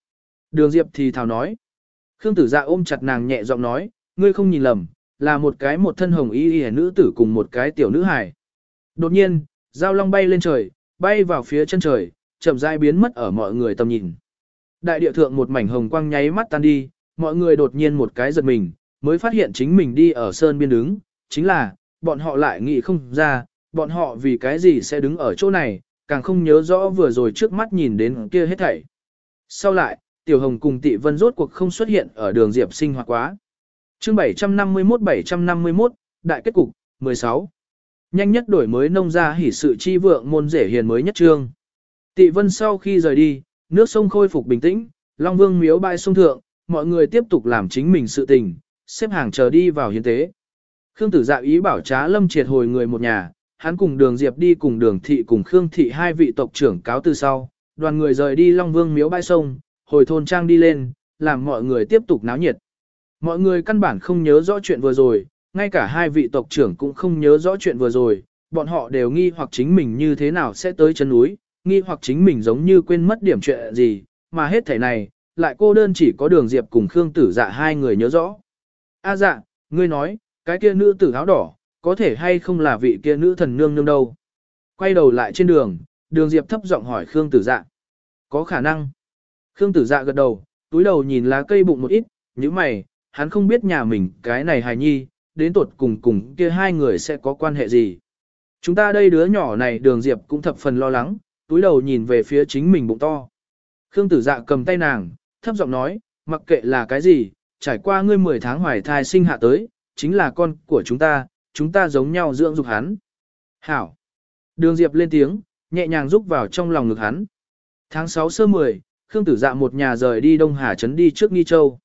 Đường Diệp thì thào nói. Khương tử dạ ôm chặt nàng nhẹ giọng nói, ngươi không nhìn lầm, là một cái một thân hồng y y nữ tử cùng một cái tiểu nữ hài. Đột nhiên, giao long bay lên trời, bay vào phía chân trời, chậm rãi biến mất ở mọi người tầm nhìn. Đại địa thượng một mảnh hồng quang nháy mắt tan đi, mọi người đột nhiên một cái giật mình, mới phát hiện chính mình đi ở sơn biên đứng, chính là, bọn họ lại nghĩ không ra, bọn họ vì cái gì sẽ đứng ở chỗ này, càng không nhớ rõ vừa rồi trước mắt nhìn đến kia hết thảy. Sau lại, Tiểu Hồng cùng Tị Vân rốt cuộc không xuất hiện ở đường Diệp sinh hoạt quá. Chương 751-751, Đại kết cục, 16. Nhanh nhất đổi mới nông gia hỉ sự chi vượng môn rể hiền mới nhất trương. Tị Vân sau khi rời đi, nước sông khôi phục bình tĩnh, Long Vương miếu bay sông thượng, mọi người tiếp tục làm chính mình sự tình, xếp hàng chờ đi vào hiến tế. Khương tử dạ ý bảo trá lâm triệt hồi người một nhà, hắn cùng đường diệp đi cùng đường thị cùng Khương thị hai vị tộc trưởng cáo từ sau, đoàn người rời đi Long Vương miếu bãi sông, hồi thôn trang đi lên, làm mọi người tiếp tục náo nhiệt. Mọi người căn bản không nhớ rõ chuyện vừa rồi, ngay cả hai vị tộc trưởng cũng không nhớ rõ chuyện vừa rồi, bọn họ đều nghi hoặc chính mình như thế nào sẽ tới chân núi, nghi hoặc chính mình giống như quên mất điểm chuyện gì, mà hết thể này, lại cô đơn chỉ có đường diệp cùng Khương tử dạ hai người nhớ rõ. A dạ, ngươi nói, cái kia nữ tử áo đỏ, có thể hay không là vị kia nữ thần nương nương đâu. Quay đầu lại trên đường, đường diệp thấp giọng hỏi Khương tử dạ. Có khả năng. Khương tử dạ gật đầu, túi đầu nhìn lá cây bụng một ít, như mày, hắn không biết nhà mình cái này hài nhi, đến tột cùng cùng kia hai người sẽ có quan hệ gì. Chúng ta đây đứa nhỏ này đường diệp cũng thập phần lo lắng, túi đầu nhìn về phía chính mình bụng to. Khương tử dạ cầm tay nàng, thấp giọng nói, mặc kệ là cái gì, trải qua ngươi 10 tháng hoài thai sinh hạ tới, chính là con của chúng ta, chúng ta giống nhau dưỡng dục hắn. Hảo. Đường Diệp lên tiếng, nhẹ nhàng rúc vào trong lòng ngực hắn. Tháng 6 sơ 10, Khương Tử Dạ một nhà rời đi Đông Hà Trấn đi trước Nghi Châu.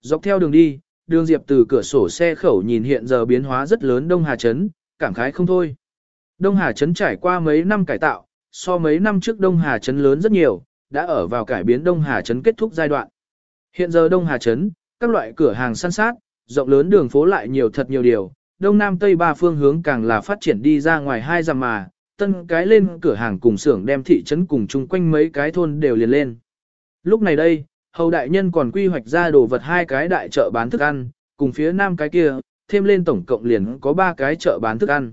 Dọc theo đường đi, đường Diệp từ cửa sổ xe khẩu nhìn hiện giờ biến hóa rất lớn Đông Hà Trấn, cảm khái không thôi. Đông Hà Trấn trải qua mấy năm cải tạo, so mấy năm trước Đông Hà Trấn lớn rất nhiều, đã ở vào cải biến Đông Hà Trấn kết thúc giai đoạn. Hiện giờ Đông Hà Trấn, các loại cửa hàng săn sát, rộng lớn đường phố lại nhiều thật nhiều điều, đông nam tây ba phương hướng càng là phát triển đi ra ngoài hai dặm mà, tân cái lên cửa hàng cùng xưởng đem thị trấn cùng chung quanh mấy cái thôn đều liền lên. Lúc này đây, hầu đại nhân còn quy hoạch ra đồ vật hai cái đại chợ bán thức ăn, cùng phía nam cái kia, thêm lên tổng cộng liền có ba cái chợ bán thức ăn.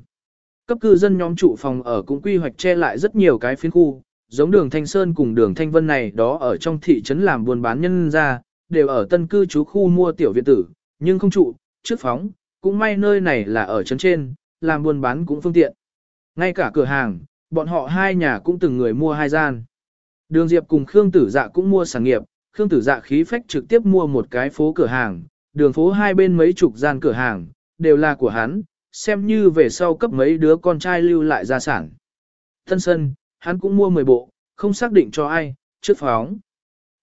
Cấp cư dân nhóm trụ phòng ở cũng quy hoạch che lại rất nhiều cái phiến khu, giống đường Thanh Sơn cùng đường Thanh Vân này đó ở trong thị trấn làm buôn bán nhân ra, đều ở tân cư trú khu mua tiểu viện tử, nhưng không trụ, trước phóng, cũng may nơi này là ở trấn trên, làm buôn bán cũng phương tiện. Ngay cả cửa hàng, bọn họ hai nhà cũng từng người mua hai gian. Đường Diệp cùng Khương Tử Dạ cũng mua sản nghiệp, Khương Tử Dạ khí phách trực tiếp mua một cái phố cửa hàng, đường phố hai bên mấy chục gian cửa hàng, đều là của hắn, xem như về sau cấp mấy đứa con trai lưu lại gia sản. Thân sân, hắn cũng mua 10 bộ, không xác định cho ai, trước phóng.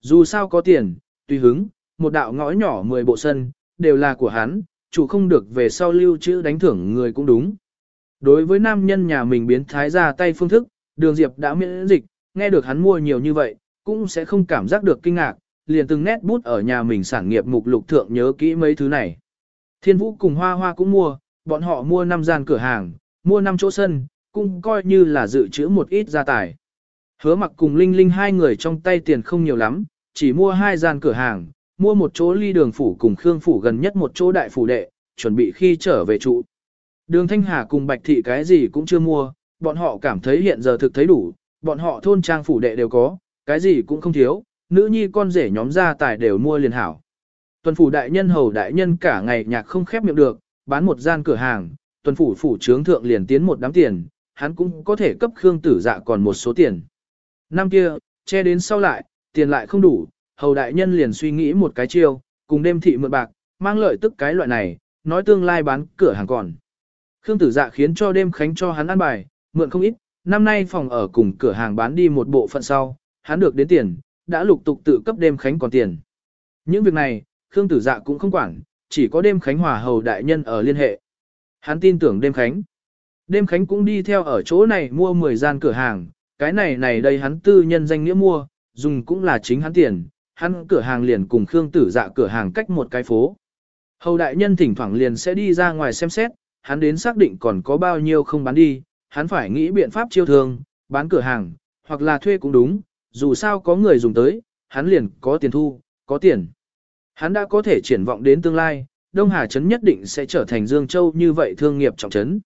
Dù sao có tiền, tùy hứng, một đạo ngõ nhỏ 10 bộ sân, đều là của hắn, chủ không được về sau lưu trữ đánh thưởng người cũng đúng. Đối với nam nhân nhà mình biến thái ra tay phương thức, đường Diệp đã miễn dịch, nghe được hắn mua nhiều như vậy, cũng sẽ không cảm giác được kinh ngạc, liền từng nét bút ở nhà mình sản nghiệp mục lục thượng nhớ kỹ mấy thứ này. Thiên Vũ cùng Hoa Hoa cũng mua, bọn họ mua 5 gian cửa hàng, mua 5 chỗ sân, cũng coi như là dự trữ một ít gia tài. Hứa mặc cùng Linh Linh hai người trong tay tiền không nhiều lắm, chỉ mua hai gian cửa hàng, mua một chỗ ly đường phủ cùng Khương phủ gần nhất một chỗ đại phủ đệ, chuẩn bị khi trở về trụ. Đường Thanh Hà cùng Bạch Thị cái gì cũng chưa mua, bọn họ cảm thấy hiện giờ thực thấy đủ, bọn họ thôn trang phủ đệ đều có, cái gì cũng không thiếu, nữ nhi con rể nhóm gia tài đều mua liền hảo. Tuần phủ đại nhân hầu đại nhân cả ngày nhạc không khép miệng được, bán một gian cửa hàng, tuần phủ phủ trướng thượng liền tiến một đám tiền, hắn cũng có thể cấp Khương Tử Dạ còn một số tiền. Năm kia, che đến sau lại, tiền lại không đủ, hầu đại nhân liền suy nghĩ một cái chiêu, cùng đêm thị mượn bạc, mang lợi tức cái loại này, nói tương lai bán cửa hàng còn. Khương Tử Dạ khiến cho đêm khánh cho hắn ăn bài, mượn không ít, năm nay phòng ở cùng cửa hàng bán đi một bộ phận sau, hắn được đến tiền, đã lục tục tự cấp đêm khánh còn tiền. Những việc này, Khương Tử Dạ cũng không quản, chỉ có đêm khánh hòa hầu đại nhân ở liên hệ. Hắn tin tưởng đêm khánh. Đêm khánh cũng đi theo ở chỗ này mua 10 gian cửa hàng, cái này này đây hắn tư nhân danh nghĩa mua, dùng cũng là chính hắn tiền, hắn cửa hàng liền cùng Khương Tử Dạ cửa hàng cách một cái phố. Hầu đại nhân thỉnh thoảng liền sẽ đi ra ngoài xem xét, hắn đến xác định còn có bao nhiêu không bán đi, hắn phải nghĩ biện pháp chiêu thương, bán cửa hàng, hoặc là thuê cũng đúng, dù sao có người dùng tới, hắn liền có tiền thu, có tiền. Hắn đã có thể triển vọng đến tương lai, Đông Hà Trấn nhất định sẽ trở thành Dương Châu như vậy thương nghiệp trọng trấn.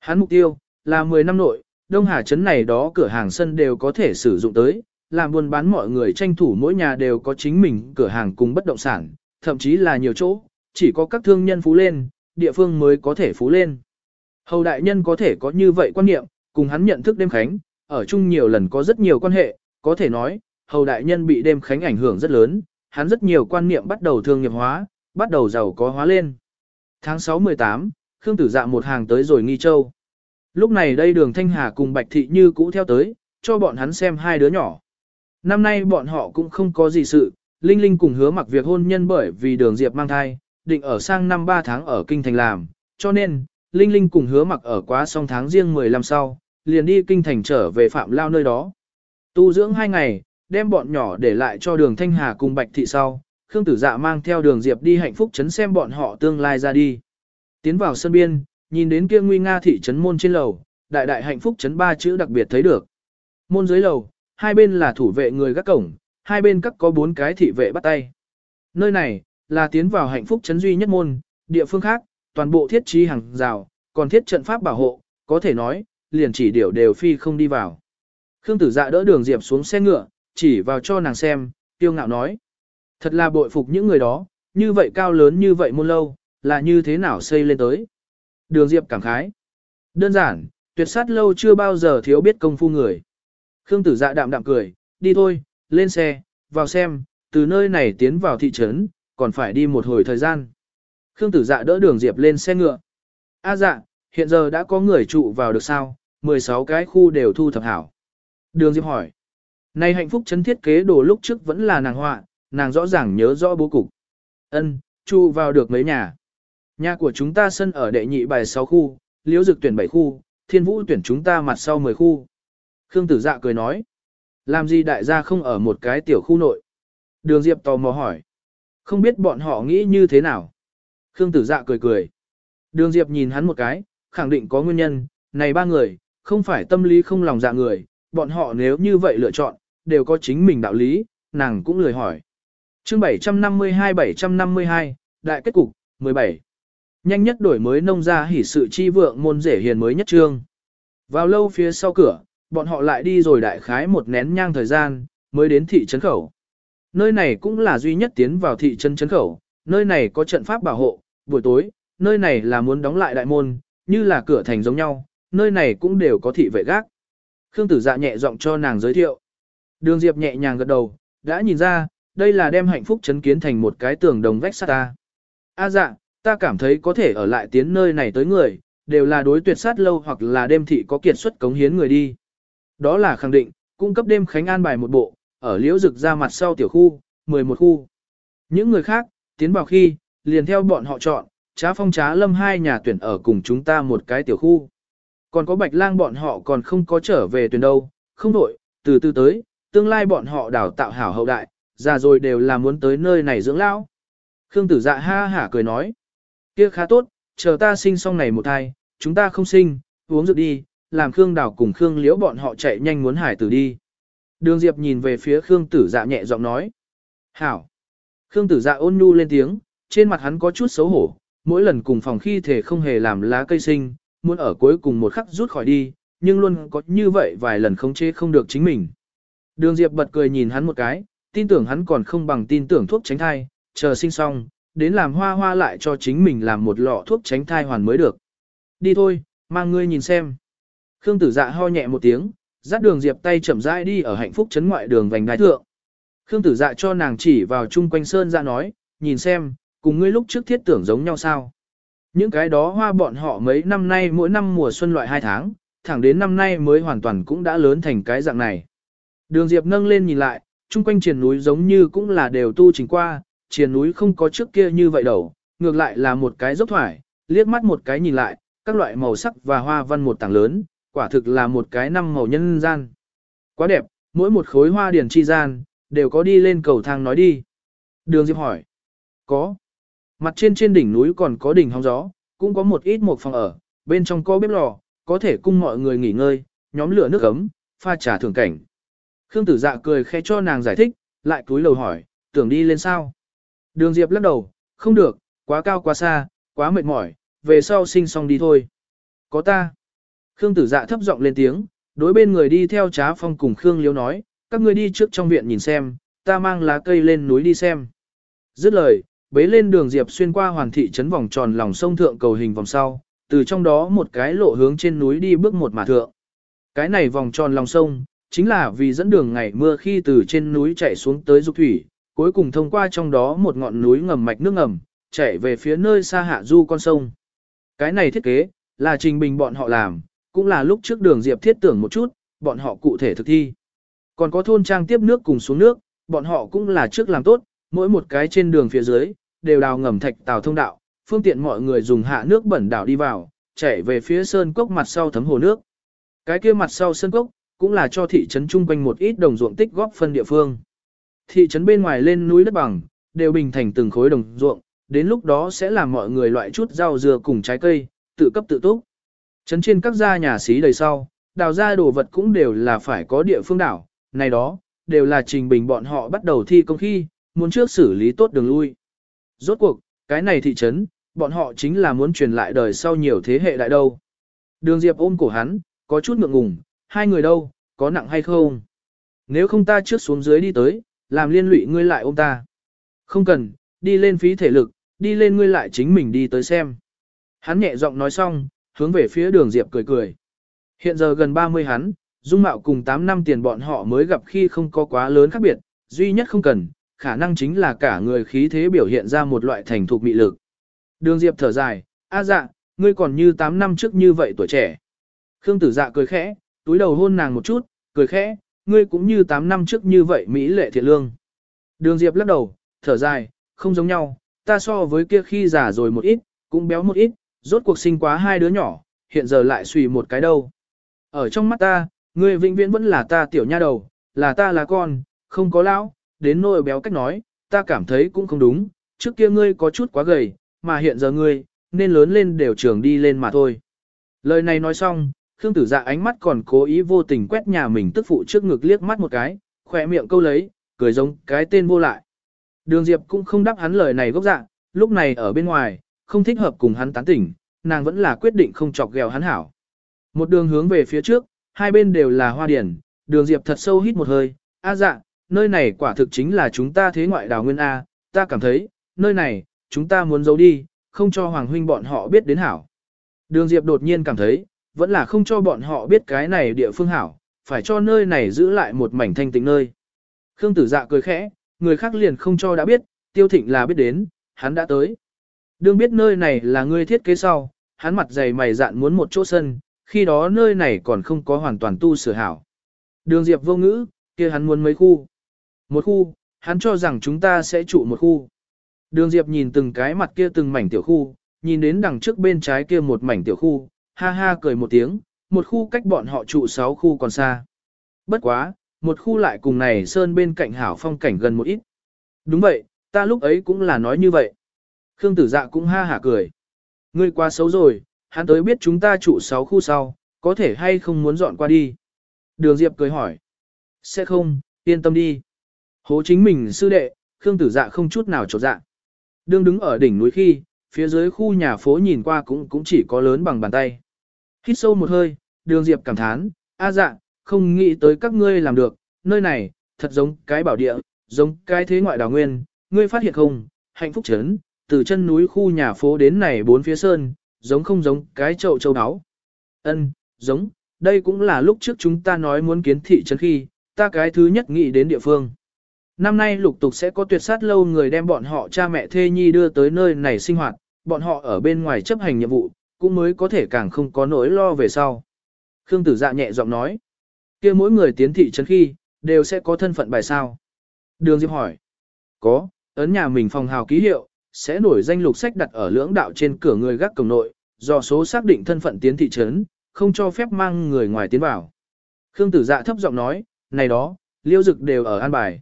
Hắn mục tiêu là 10 năm nội, Đông Hà Trấn này đó cửa hàng sân đều có thể sử dụng tới, làm buôn bán mọi người tranh thủ mỗi nhà đều có chính mình cửa hàng cùng bất động sản, thậm chí là nhiều chỗ, chỉ có các thương nhân phú lên, địa phương mới có thể phú lên. Hầu đại nhân có thể có như vậy quan niệm, cùng hắn nhận thức đêm khánh, ở chung nhiều lần có rất nhiều quan hệ, có thể nói, hầu đại nhân bị đêm khánh ảnh hưởng rất lớn, hắn rất nhiều quan niệm bắt đầu thương nghiệp hóa, bắt đầu giàu có hóa lên. Tháng 6-18, Khương Tử Dạ một hàng tới rồi Nghi Châu. Lúc này đây đường Thanh Hà cùng Bạch Thị Như cũ theo tới, cho bọn hắn xem hai đứa nhỏ. Năm nay bọn họ cũng không có gì sự, Linh Linh cùng hứa mặc việc hôn nhân bởi vì đường Diệp mang thai, định ở sang năm 3 tháng ở Kinh Thành làm, cho nên, Linh Linh cùng hứa mặc ở quá xong tháng riêng 15 sau, liền đi Kinh Thành trở về Phạm Lao nơi đó. Tu dưỡng hai ngày, đem bọn nhỏ để lại cho đường Thanh Hà cùng Bạch Thị sau, Khương Tử Dạ mang theo đường Diệp đi hạnh phúc trấn xem bọn họ tương lai ra đi. Tiến vào sân biên, nhìn đến kia nguy nga thị trấn môn trên lầu, đại đại hạnh phúc trấn ba chữ đặc biệt thấy được. Môn dưới lầu, hai bên là thủ vệ người gác cổng, hai bên các có bốn cái thị vệ bắt tay. Nơi này, là tiến vào hạnh phúc chấn duy nhất môn, địa phương khác, toàn bộ thiết trí hàng rào, còn thiết trận pháp bảo hộ, có thể nói, liền chỉ điều đều phi không đi vào. Khương tử dạ đỡ đường Diệp xuống xe ngựa, chỉ vào cho nàng xem, tiêu ngạo nói. Thật là bội phục những người đó, như vậy cao lớn như vậy môn lâu, là như thế nào xây lên tới. Đường Diệp cảm khái. Đơn giản, tuyệt sát lâu chưa bao giờ thiếu biết công phu người. Khương tử dạ đạm đạm cười, đi thôi, lên xe, vào xem, từ nơi này tiến vào thị trấn, còn phải đi một hồi thời gian. Khương tử dạ đỡ đường Diệp lên xe ngựa. A dạ, hiện giờ đã có người trụ vào được sao, 16 cái khu đều thu thập hảo. Đường Diệp hỏi. Này hạnh phúc chấn thiết kế đồ lúc trước vẫn là nàng họa, nàng rõ ràng nhớ rõ bố cục. Ân, trụ vào được mấy nhà. Nhà của chúng ta sân ở đệ nhị bài 6 khu, liễu dực tuyển 7 khu, thiên vũ tuyển chúng ta mặt sau 10 khu. Khương tử dạ cười nói. Làm gì đại gia không ở một cái tiểu khu nội? Đường Diệp tò mò hỏi. Không biết bọn họ nghĩ như thế nào? Khương tử dạ cười cười. Đường Diệp nhìn hắn một cái, khẳng định có nguyên nhân, này ba người, không phải tâm lý không lòng dạ người, bọn họ nếu như vậy lựa chọn, đều có chính mình đạo lý, nàng cũng lười hỏi. chương 752-752, Đại kết cục, 17. Nhanh nhất đổi mới nông gia hỉ sự chi vượng môn rể hiền mới nhất trương. Vào lâu phía sau cửa, bọn họ lại đi rồi đại khái một nén nhang thời gian, mới đến thị trấn khẩu. Nơi này cũng là duy nhất tiến vào thị trấn trấn khẩu, nơi này có trận pháp bảo hộ, buổi tối, nơi này là muốn đóng lại đại môn, như là cửa thành giống nhau, nơi này cũng đều có thị vệ gác. Khương tử dạ nhẹ giọng cho nàng giới thiệu. Đường Diệp nhẹ nhàng gật đầu, đã nhìn ra, đây là đem hạnh phúc chấn kiến thành một cái tường đồng vách sắt ta. A dạ, ta cảm thấy có thể ở lại tiến nơi này tới người, đều là đối tuyệt sát lâu hoặc là đêm thị có kiệt xuất cống hiến người đi. Đó là khẳng định, cung cấp đêm khánh an bài một bộ, ở liễu rực ra mặt sau tiểu khu, 11 khu. Những người khác, tiến vào khi, liền theo bọn họ chọn, trá phong trá lâm hai nhà tuyển ở cùng chúng ta một cái tiểu khu. Còn có bạch lang bọn họ còn không có trở về tuyển đâu, không đổi, từ từ tới, tương lai bọn họ đào tạo hảo hậu đại, già rồi đều là muốn tới nơi này dưỡng lão. Khương tử dạ ha hả cười nói, kia khá tốt, chờ ta sinh xong này một thai, chúng ta không sinh, uống rượu đi, làm Khương đào cùng Khương liễu bọn họ chạy nhanh muốn hải tử đi. Đường Diệp nhìn về phía Khương tử dạ nhẹ giọng nói, hảo. Khương tử dạ ôn nhu lên tiếng, trên mặt hắn có chút xấu hổ, mỗi lần cùng phòng khi thể không hề làm lá cây sinh, muốn ở cuối cùng một khắc rút khỏi đi, nhưng luôn có như vậy vài lần không chế không được chính mình. Đường Diệp bật cười nhìn hắn một cái, tin tưởng hắn còn không bằng tin tưởng thuốc tránh thai, chờ sinh xong, đến làm hoa hoa lại cho chính mình làm một lọ thuốc tránh thai hoàn mới được. Đi thôi, mang ngươi nhìn xem. Khương tử dạ ho nhẹ một tiếng, dắt đường Diệp tay chậm rãi đi ở hạnh phúc chấn ngoại đường vành đai thượng. Khương tử dạ cho nàng chỉ vào chung quanh sơn ra nói, nhìn xem, cùng ngươi lúc trước thiết tưởng giống nhau sao. Những cái đó hoa bọn họ mấy năm nay mỗi năm mùa xuân loại hai tháng, thẳng đến năm nay mới hoàn toàn cũng đã lớn thành cái dạng này. Đường Diệp nâng lên nhìn lại, chung quanh triền núi giống như cũng là đều tu chỉnh qua, triền núi không có trước kia như vậy đâu, ngược lại là một cái dốc thoải, liếc mắt một cái nhìn lại, các loại màu sắc và hoa văn một tảng lớn, quả thực là một cái năm màu nhân gian. Quá đẹp, mỗi một khối hoa điển chi gian, đều có đi lên cầu thang nói đi. Đường Diệp hỏi. Có. Mặt trên trên đỉnh núi còn có đỉnh hóng gió, cũng có một ít một phòng ở, bên trong có bếp lò, có thể cung mọi người nghỉ ngơi, nhóm lửa nước ấm, pha trà thưởng cảnh. Khương tử dạ cười khẽ cho nàng giải thích, lại cúi lầu hỏi, tưởng đi lên sao? Đường Diệp lắc đầu, không được, quá cao quá xa, quá mệt mỏi, về sau sinh xong đi thôi. Có ta. Khương tử dạ thấp giọng lên tiếng, đối bên người đi theo trá phong cùng Khương Liêu nói, các ngươi đi trước trong viện nhìn xem, ta mang lá cây lên núi đi xem. Dứt lời, bế lên đường Diệp xuyên qua hoàn thị trấn vòng tròn lòng sông thượng cầu hình vòng sau, từ trong đó một cái lộ hướng trên núi đi bước một mà thượng. Cái này vòng tròn lòng sông, chính là vì dẫn đường ngày mưa khi từ trên núi chạy xuống tới dục thủy, cuối cùng thông qua trong đó một ngọn núi ngầm mạch nước ngầm, chạy về phía nơi xa hạ du con sông. Cái này thiết kế, là trình bình bọn họ làm, cũng là lúc trước đường Diệp thiết tưởng một chút, bọn họ cụ thể thực thi. Còn có thôn trang tiếp nước cùng xuống nước, bọn họ cũng là trước làm tốt, mỗi một cái trên đường phía dưới, đều đào ngầm thạch tàu thông đạo, phương tiện mọi người dùng hạ nước bẩn đảo đi vào, chạy về phía sơn cốc mặt sau thấm hồ nước. Cái kia mặt sau sơn cốc, cũng là cho thị trấn chung quanh một ít đồng ruộng tích góp phân địa phương. Thị trấn bên ngoài lên núi đất bằng, đều bình thành từng khối đồng ruộng, đến lúc đó sẽ làm mọi người loại chút rau dừa cùng trái cây, tự cấp tự túc. Trấn trên các gia nhà xí đầy sau, đào ra đồ vật cũng đều là phải có địa phương đảo, này đó, đều là trình bình bọn họ bắt đầu thi công khi, muốn trước xử lý tốt đường lui. Rốt cuộc, cái này thị trấn, bọn họ chính là muốn truyền lại đời sau nhiều thế hệ đại đâu. Đường Diệp ôm cổ hắn, có chút ngượng ngùng, hai người đâu, có nặng hay không? Nếu không ta trước xuống dưới đi tới, làm liên lụy ngươi lại ôm ta. Không cần, đi lên phí thể lực, đi lên ngươi lại chính mình đi tới xem. Hắn nhẹ giọng nói xong, hướng về phía đường Diệp cười cười. Hiện giờ gần 30 hắn, dung mạo cùng 8 năm tiền bọn họ mới gặp khi không có quá lớn khác biệt, duy nhất không cần, khả năng chính là cả người khí thế biểu hiện ra một loại thành thục mị lực. Đường Diệp thở dài, a dạ, ngươi còn như 8 năm trước như vậy tuổi trẻ. Khương tử dạ cười khẽ, túi đầu hôn nàng một chút, cười khẽ, ngươi cũng như 8 năm trước như vậy Mỹ lệ thiện lương. Đường Diệp lắc đầu, thở dài, không giống nhau, ta so với kia khi già rồi một ít, cũng béo một ít, rốt cuộc sinh quá hai đứa nhỏ, hiện giờ lại suy một cái đâu. Ở trong mắt ta, ngươi vĩnh viễn vẫn là ta tiểu nha đầu, là ta là con, không có lão, đến nỗi béo cách nói, ta cảm thấy cũng không đúng, trước kia ngươi có chút quá gầy, mà hiện giờ ngươi, nên lớn lên đều trường đi lên mà thôi. Lời này nói xong, Khương tử dạ ánh mắt còn cố ý vô tình quét nhà mình tức phụ trước ngực liếc mắt một cái, khỏe miệng câu lấy, cười giống cái tên vô lại. Đường Diệp cũng không đáp hắn lời này gốc dạ, lúc này ở bên ngoài, không thích hợp cùng hắn tán tỉnh, nàng vẫn là quyết định không chọc ghẹo hắn hảo. Một đường hướng về phía trước, hai bên đều là hoa điển, đường Diệp thật sâu hít một hơi, a dạ, nơi này quả thực chính là chúng ta thế ngoại đào nguyên A, ta cảm thấy, nơi này, chúng ta muốn giấu đi, không cho Hoàng huynh bọn họ biết đến hảo. Đường Diệp đột nhiên cảm thấy, vẫn là không cho bọn họ biết cái này địa phương hảo, phải cho nơi này giữ lại một mảnh thanh tịnh nơi. Khương tử dạ cười khẽ, người khác liền không cho đã biết, tiêu thịnh là biết đến, hắn đã tới. Đương biết nơi này là ngươi thiết kế sau, hắn mặt dày mày dạn muốn một chỗ sân, khi đó nơi này còn không có hoàn toàn tu sửa hảo. Đường Diệp vô ngữ, kia hắn muốn mấy khu. Một khu, hắn cho rằng chúng ta sẽ trụ một khu. Đường Diệp nhìn từng cái mặt kia từng mảnh tiểu khu, nhìn đến đằng trước bên trái kia một mảnh tiểu khu, ha ha cười một tiếng, một khu cách bọn họ trụ sáu khu còn xa. Bất quá, một khu lại cùng này sơn bên cạnh hảo phong cảnh gần một ít. Đúng vậy, ta lúc ấy cũng là nói như vậy. Khương tử dạ cũng ha hả cười. Ngươi quá xấu rồi, hắn tới biết chúng ta trụ sáu khu sau, có thể hay không muốn dọn qua đi. Đường Diệp cười hỏi. Sẽ không, yên tâm đi. Hố chính mình sư đệ, Khương tử dạ không chút nào trột dạ. Đương đứng ở đỉnh núi khi, phía dưới khu nhà phố nhìn qua cũng cũng chỉ có lớn bằng bàn tay. Hít sâu một hơi, đường Diệp cảm thán, a dạ, không nghĩ tới các ngươi làm được, nơi này, thật giống cái bảo địa, giống cái thế ngoại đào nguyên, ngươi phát hiện không, hạnh phúc chấn, từ chân núi khu nhà phố đến này bốn phía sơn, giống không giống cái chậu châu áo. Ân, giống, đây cũng là lúc trước chúng ta nói muốn kiến thị trấn khi, ta cái thứ nhất nghĩ đến địa phương. Năm nay lục tục sẽ có tuyệt sát lâu người đem bọn họ cha mẹ thê nhi đưa tới nơi này sinh hoạt, bọn họ ở bên ngoài chấp hành nhiệm vụ, cũng mới có thể càng không có nỗi lo về sau. Khương tử dạ nhẹ giọng nói, kia mỗi người tiến thị trấn khi, đều sẽ có thân phận bài sao. Đường Diệp hỏi, có, ấn nhà mình phòng hào ký hiệu, sẽ nổi danh lục sách đặt ở lưỡng đạo trên cửa người gác cổng nội, do số xác định thân phận tiến thị trấn, không cho phép mang người ngoài tiến vào. Khương tử dạ thấp giọng nói, này đó, liêu dực đều ở an bài.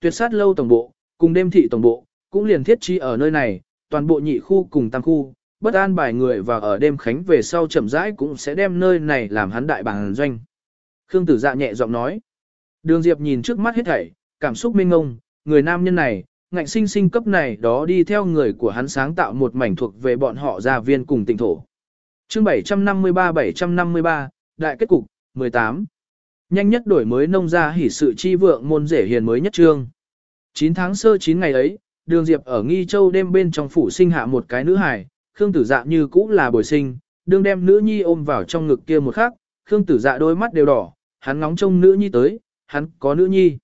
Tuyệt sát lâu tổng bộ, cùng đêm thị tổng bộ, cũng liền thiết trí ở nơi này, toàn bộ nhị khu cùng tam khu, bất an bài người và ở đêm khánh về sau chậm rãi cũng sẽ đem nơi này làm hắn đại bản doanh. Khương tử dạ nhẹ giọng nói. Đường Diệp nhìn trước mắt hết thảy, cảm xúc mênh ngông, người nam nhân này, ngạnh sinh sinh cấp này đó đi theo người của hắn sáng tạo một mảnh thuộc về bọn họ gia viên cùng tỉnh thổ. Chương 753-753, Đại kết cục, 18. Nhanh nhất đổi mới nông gia hỉ sự chi vượng môn rể hiền mới nhất trương. 9 tháng sơ 9 ngày ấy, đường Diệp ở Nghi Châu đêm bên trong phủ sinh hạ một cái nữ hài, Khương Tử Dạ như cũ là bồi sinh, đương đem nữ nhi ôm vào trong ngực kia một khắc, Khương Tử Dạ đôi mắt đều đỏ, hắn ngóng trông nữ nhi tới, hắn có nữ nhi.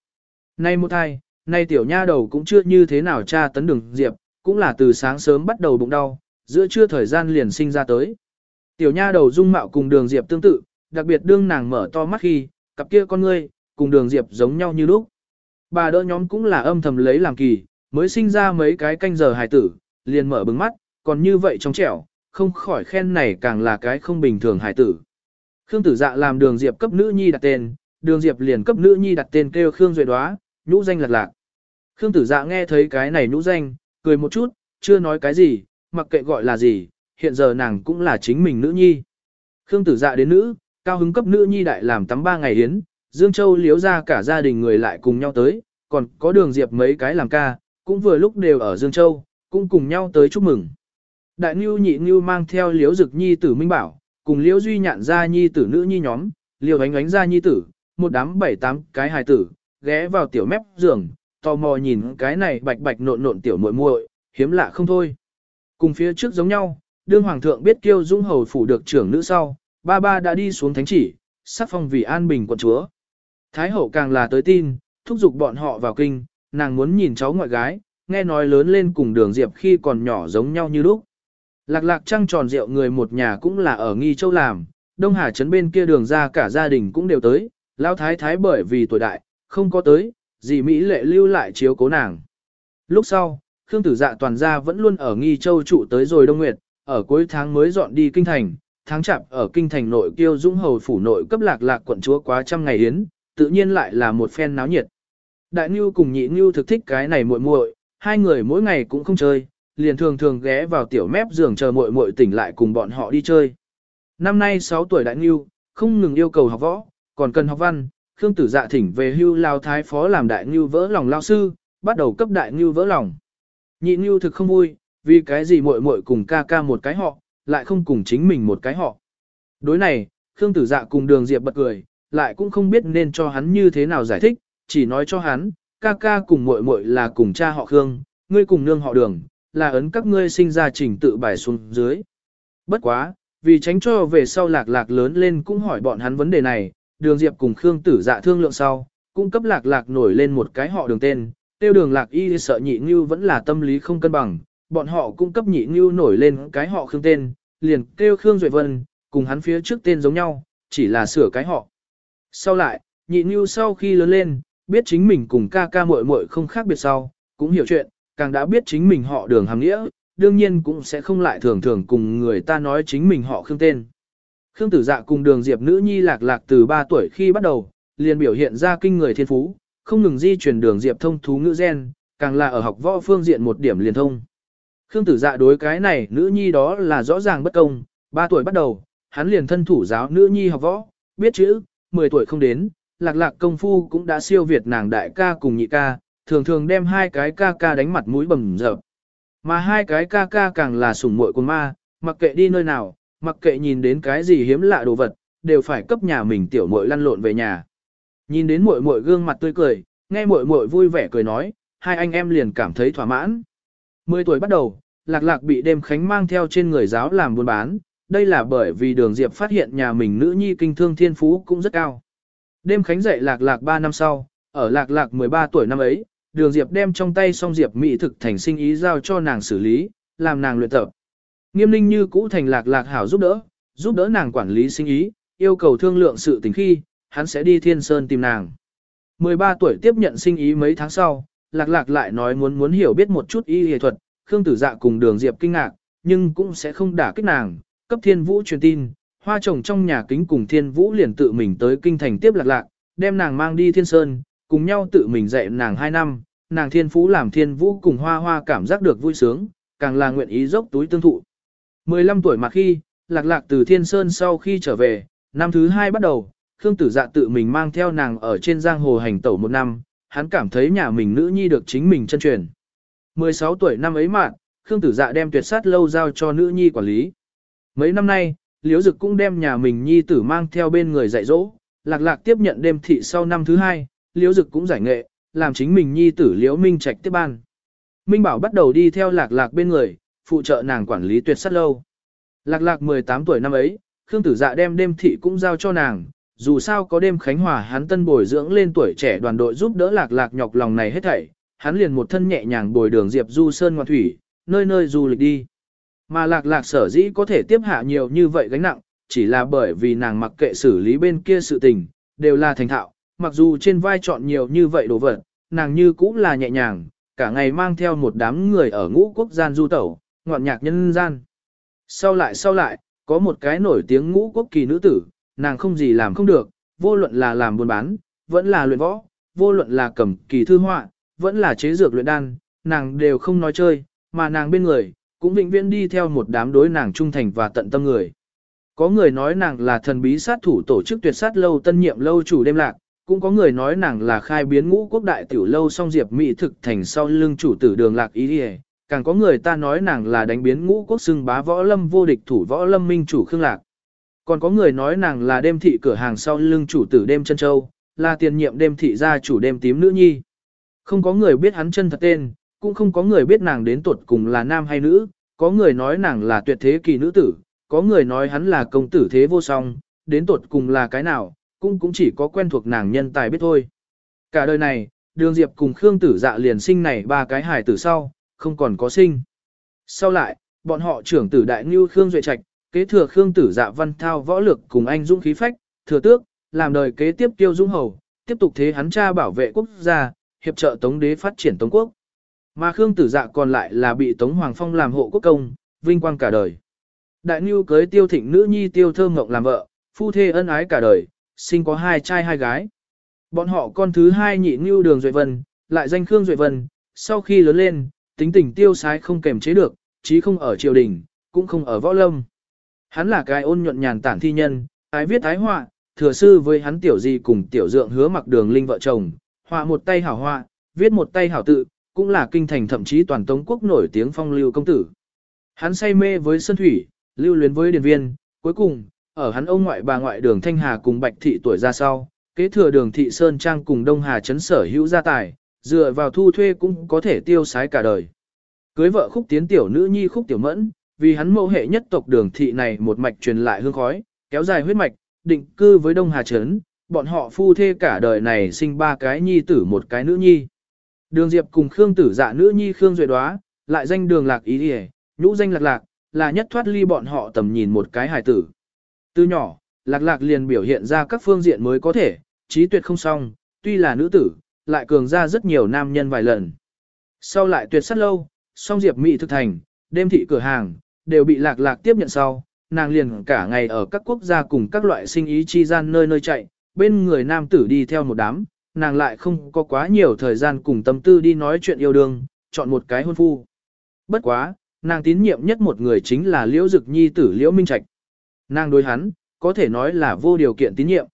Nay một thai, nay tiểu nha đầu cũng chưa như thế nào cha tấn đường Diệp, cũng là từ sáng sớm bắt đầu bụng đau, giữa trưa thời gian liền sinh ra tới. Tiểu nha đầu dung mạo cùng đường Diệp tương tự, đặc biệt đương nàng mở to mắt khi, cặp kia con ngươi, cùng đường Diệp giống nhau như lúc. Bà đỡ nhóm cũng là âm thầm lấy làm kỳ, mới sinh ra mấy cái canh giờ hài tử, liền mở bừng mắt, còn như vậy trong trẻo, không khỏi khen này càng là cái không bình thường hài tử. Khương tử dạ làm đường Diệp cấp nữ nhi đặt tên, đường Diệp liền cấp nữ nhi đặt tên kêu Khương Duệ Đoá, nhũ danh lạc lạc. Khương tử dạ nghe thấy cái này nhũ danh, cười một chút, chưa nói cái gì, mặc kệ gọi là gì, hiện giờ nàng cũng là chính mình nữ nhi. Khương tử dạ đến nữ, cao hứng cấp nữ nhi đại làm tắm ba ngày hiến, Dương Châu liếu ra cả gia đình người lại cùng nhau tới, còn có đường diệp mấy cái làm ca, cũng vừa lúc đều ở Dương Châu, cũng cùng nhau tới chúc mừng. Đại Ngưu nhị Ngưu mang theo liếu dực nhi tử Minh Bảo, cùng liếu duy nhạn gia nhi tử nữ nhi nhóm, liều ánh ánh gia nhi tử, một đám bảy tám cái hài tử, ghé vào tiểu mép giường, tò mò nhìn cái này bạch bạch nộn nộn tiểu muội muội, hiếm lạ không thôi. Cùng phía trước giống nhau, đương hoàng thượng biết kiêu dung hầu phủ được trưởng nữ sau, ba ba đã đi xuống thánh chỉ, sắc phong vì an bình quận chúa. Thái hậu càng là tới tin, thúc giục bọn họ vào kinh, nàng muốn nhìn cháu ngoại gái, nghe nói lớn lên cùng đường diệp khi còn nhỏ giống nhau như lúc. Lạc lạc trăng tròn rượu người một nhà cũng là ở nghi châu làm, Đông Hà trấn bên kia đường ra cả gia đình cũng đều tới, lão thái thái bởi vì tuổi đại, không có tới, dì Mỹ lệ lưu lại chiếu cố nàng. Lúc sau, Khương tử dạ toàn gia vẫn luôn ở nghi châu trụ tới rồi Đông Nguyệt, ở cuối tháng mới dọn đi kinh thành, tháng chạp ở kinh thành nội kiêu dũng hầu phủ nội cấp lạc lạc quận chúa quá trăm ngày yến, tự nhiên lại là một phen náo nhiệt. Đại Nhu cùng nhị Nhu thực thích cái này muội muội, hai người mỗi ngày cũng không chơi, liền thường thường ghé vào tiểu mép giường chờ muội muội tỉnh lại cùng bọn họ đi chơi. Năm nay 6 tuổi Đại Nhu, không ngừng yêu cầu học võ, còn cần học văn, Khương Tử Dạ thỉnh về hưu lao thái phó làm đại ngưu vỡ lòng lao sư, bắt đầu cấp đại ngưu vỡ lòng. Nhị ngưu thực không vui, vì cái gì muội muội cùng ca ca một cái họ, lại không cùng chính mình một cái họ. Đối này, Khương Tử Dạ cùng Đường Diệp bật cười, lại cũng không biết nên cho hắn như thế nào giải thích, chỉ nói cho hắn, ca ca cùng muội muội là cùng cha họ Khương, ngươi cùng nương họ Đường, là ấn các ngươi sinh ra trình tự bài xuống dưới. Bất quá, vì tránh cho về sau lạc lạc lớn lên cũng hỏi bọn hắn vấn đề này, Đường Diệp cùng Khương Tử Dạ thương lượng sau, cũng cấp lạc lạc nổi lên một cái họ đường tên, tiêu đường lạc y sợ nhị như vẫn là tâm lý không cân bằng, bọn họ cũng cấp nhị như nổi lên cái họ Khương tên, liền kêu Khương Duệ Vân, cùng hắn phía trước tên giống nhau, chỉ là sửa cái họ. Sau lại, nhị như sau khi lớn lên, biết chính mình cùng ca ca muội muội không khác biệt sau, cũng hiểu chuyện, càng đã biết chính mình họ đường hàm nghĩa, đương nhiên cũng sẽ không lại thường thường cùng người ta nói chính mình họ Khương tên. Khương Tử Dạ cùng Đường Diệp nữ nhi lạc lạc từ 3 tuổi khi bắt đầu, liền biểu hiện ra kinh người thiên phú, không ngừng di chuyển Đường Diệp thông thú ngữ gen, càng là ở học võ phương diện một điểm liền thông. Khương Tử Dạ đối cái này nữ nhi đó là rõ ràng bất công, 3 tuổi bắt đầu, hắn liền thân thủ giáo nữ nhi học võ, biết chữ, 10 tuổi không đến, lạc lạc công phu cũng đã siêu việt nàng đại ca cùng nhị ca, thường thường đem hai cái ca ca đánh mặt mũi bầm dập. Mà hai cái ca ca càng là sủng muội của ma, mặc kệ đi nơi nào, mặc kệ nhìn đến cái gì hiếm lạ đồ vật, đều phải cấp nhà mình tiểu muội lăn lộn về nhà. Nhìn đến muội muội gương mặt tươi cười, nghe muội muội vui vẻ cười nói, hai anh em liền cảm thấy thỏa mãn. Mười tuổi bắt đầu, Lạc Lạc bị đêm khánh mang theo trên người giáo làm buôn bán, đây là bởi vì Đường Diệp phát hiện nhà mình nữ nhi kinh thương thiên phú cũng rất cao. Đêm khánh dạy Lạc Lạc 3 năm sau, ở Lạc Lạc 13 tuổi năm ấy, Đường Diệp đem trong tay song Diệp mỹ thực thành sinh ý giao cho nàng xử lý, làm nàng luyện tập. Nghiêm ninh như cũ thành lạc lạc hảo giúp đỡ, giúp đỡ nàng quản lý sinh ý, yêu cầu thương lượng sự tình khi, hắn sẽ đi thiên sơn tìm nàng. 13 tuổi tiếp nhận sinh ý mấy tháng sau, lạc lạc lại nói muốn muốn hiểu biết một chút y y thuật, Khương Tử Dạ cùng Đường Diệp kinh ngạc, nhưng cũng sẽ không đả kích nàng, cấp Thiên Vũ truyền tin, hoa trồng trong nhà kính cùng Thiên Vũ liền tự mình tới kinh thành tiếp lạc lạc, đem nàng mang đi Thiên Sơn, cùng nhau tự mình dạy nàng 2 năm, nàng Thiên Phú làm Thiên Vũ cùng Hoa Hoa cảm giác được vui sướng, càng là nguyện ý dốc túi tương thụ. 15 tuổi mà khi, lạc lạc từ Thiên Sơn sau khi trở về, năm thứ hai bắt đầu, Khương Tử Dạ tự mình mang theo nàng ở trên giang hồ hành tẩu một năm, hắn cảm thấy nhà mình nữ nhi được chính mình chân truyền. 16 tuổi năm ấy mạng, Khương Tử Dạ đem tuyệt sát lâu giao cho nữ nhi quản lý. Mấy năm nay, Liễu Dực cũng đem nhà mình nhi tử mang theo bên người dạy dỗ, lạc lạc tiếp nhận đêm thị sau năm thứ hai, Liễu Dực cũng giải nghệ, làm chính mình nhi tử Liễu Minh Trạch tiếp ban. Minh Bảo bắt đầu đi theo lạc lạc bên người, phụ trợ nàng quản lý tuyệt sắt lâu. Lạc lạc 18 tuổi năm ấy, Khương Tử Dạ đem đêm thị cũng giao cho nàng, dù sao có đêm khánh hòa hắn tân bồi dưỡng lên tuổi trẻ đoàn đội giúp đỡ lạc lạc nhọc lòng này hết thảy, hắn liền một thân nhẹ nhàng bồi đường Diệp Du Sơn ngoan thủy, nơi nơi du lịch đi. Mà lạc lạc sở dĩ có thể tiếp hạ nhiều như vậy gánh nặng, chỉ là bởi vì nàng mặc kệ xử lý bên kia sự tình, đều là thành thạo, mặc dù trên vai chọn nhiều như vậy đồ vật, nàng như cũng là nhẹ nhàng, cả ngày mang theo một đám người ở ngũ quốc gian du tẩu, ngoạn nhạc nhân gian. Sau lại sau lại, có một cái nổi tiếng ngũ quốc kỳ nữ tử, nàng không gì làm không được, vô luận là làm buôn bán, vẫn là luyện võ, vô luận là cầm kỳ thư họa, vẫn là chế dược luyện đan, nàng đều không nói chơi, mà nàng bên người, cũng vĩnh viễn đi theo một đám đối nàng trung thành và tận tâm người. Có người nói nàng là thần bí sát thủ tổ chức tuyệt sát lâu tân nhiệm lâu chủ đêm lạc, cũng có người nói nàng là khai biến ngũ quốc đại tiểu lâu song diệp mỹ thực thành sau lưng chủ tử đường lạc ý đi càng có người ta nói nàng là đánh biến ngũ quốc xưng bá võ lâm vô địch thủ võ lâm minh chủ khương lạc. Còn có người nói nàng là đêm thị cửa hàng sau lưng chủ tử đêm chân châu, là tiền nhiệm đêm thị gia chủ đêm tím nữ nhi. Không có người biết hắn chân thật tên, cũng không có người biết nàng đến tuột cùng là nam hay nữ, có người nói nàng là tuyệt thế kỳ nữ tử, có người nói hắn là công tử thế vô song, đến tuột cùng là cái nào, cũng cũng chỉ có quen thuộc nàng nhân tài biết thôi. Cả đời này, đường diệp cùng Khương tử dạ liền sinh này ba cái hài tử sau, không còn có sinh. Sau lại, bọn họ trưởng tử đại ngưu Khương Duệ Trạch, kế thừa Khương tử dạ văn thao võ lực cùng anh dũng khí phách, thừa tước, làm đời kế tiếp tiêu dung hầu, tiếp tục thế hắn cha bảo vệ quốc gia, hiệp trợ Tống đế phát triển Tống quốc. Mà Khương tử dạ còn lại là bị Tống Hoàng Phong làm hộ quốc công, vinh quang cả đời. Đại Nưu cưới tiêu thịnh nữ nhi tiêu thơm ngộng làm vợ, phu thê ân ái cả đời, sinh có hai trai hai gái. Bọn họ con thứ hai nhị Nưu đường Duệ Vân, lại danh Khương Duệ Vân, sau khi lớn lên, tính tình tiêu sái không kềm chế được, chí không ở triều đình, cũng không ở võ lâm. Hắn là cái ôn nhuận nhàn tản thi nhân, ái viết ái họa, thừa sư với hắn tiểu di cùng tiểu dượng hứa mặc đường linh vợ chồng, họa một tay hảo họa, viết một tay hảo tự, cũng là kinh thành thậm chí toàn tống quốc nổi tiếng phong lưu công tử. Hắn say mê với sơn thủy, lưu luyến với điền viên, cuối cùng, ở hắn ông ngoại bà ngoại đường Thanh Hà cùng Bạch Thị tuổi ra sau, kế thừa đường Thị Sơn Trang cùng Đông Hà chấn sở hữu gia tài, dựa vào thu thuê cũng có thể tiêu sái cả đời. Cưới vợ khúc tiến tiểu nữ nhi khúc tiểu mẫn, vì hắn mẫu hệ nhất tộc đường thị này một mạch truyền lại hương khói, kéo dài huyết mạch, định cư với Đông Hà Trấn, bọn họ phu thê cả đời này sinh ba cái nhi tử một cái nữ nhi. Đường Diệp cùng Khương tử dạ nữ nhi Khương Duệ Đoá, lại danh đường lạc ý hề, nhũ danh lạc lạc, là nhất thoát ly bọn họ tầm nhìn một cái hài tử. Từ nhỏ, lạc lạc liền biểu hiện ra các phương diện mới có thể, trí tuyệt không xong, tuy là nữ tử, lại cường ra rất nhiều nam nhân vài lần. Sau lại tuyệt sát lâu, song Diệp Mỹ thực thành, đêm thị cửa hàng, đều bị lạc lạc tiếp nhận sau, nàng liền cả ngày ở các quốc gia cùng các loại sinh ý chi gian nơi nơi chạy, bên người nam tử đi theo một đám, nàng lại không có quá nhiều thời gian cùng tâm tư đi nói chuyện yêu đương, chọn một cái hôn phu. Bất quá, nàng tín nhiệm nhất một người chính là Liễu Dực Nhi tử Liễu Minh Trạch. Nàng đối hắn, có thể nói là vô điều kiện tín nhiệm.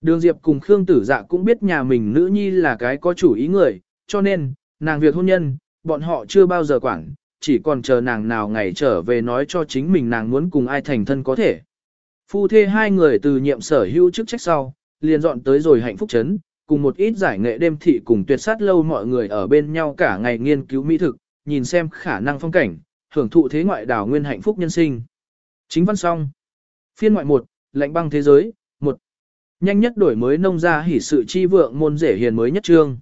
Đường Diệp cùng Khương Tử Dạ cũng biết nhà mình nữ nhi là cái có chủ ý người, cho nên, nàng việc hôn nhân, bọn họ chưa bao giờ quản, chỉ còn chờ nàng nào ngày trở về nói cho chính mình nàng muốn cùng ai thành thân có thể. Phu thê hai người từ nhiệm sở hữu chức trách sau, liền dọn tới rồi hạnh phúc chấn, cùng một ít giải nghệ đêm thị cùng tuyệt sát lâu mọi người ở bên nhau cả ngày nghiên cứu mỹ thực, nhìn xem khả năng phong cảnh, hưởng thụ thế ngoại đảo nguyên hạnh phúc nhân sinh. Chính văn xong. Phiên ngoại 1, lệnh băng thế giới, Nhanh nhất đổi mới nông gia hỉ sự chi vượng môn rể hiền mới nhất trương.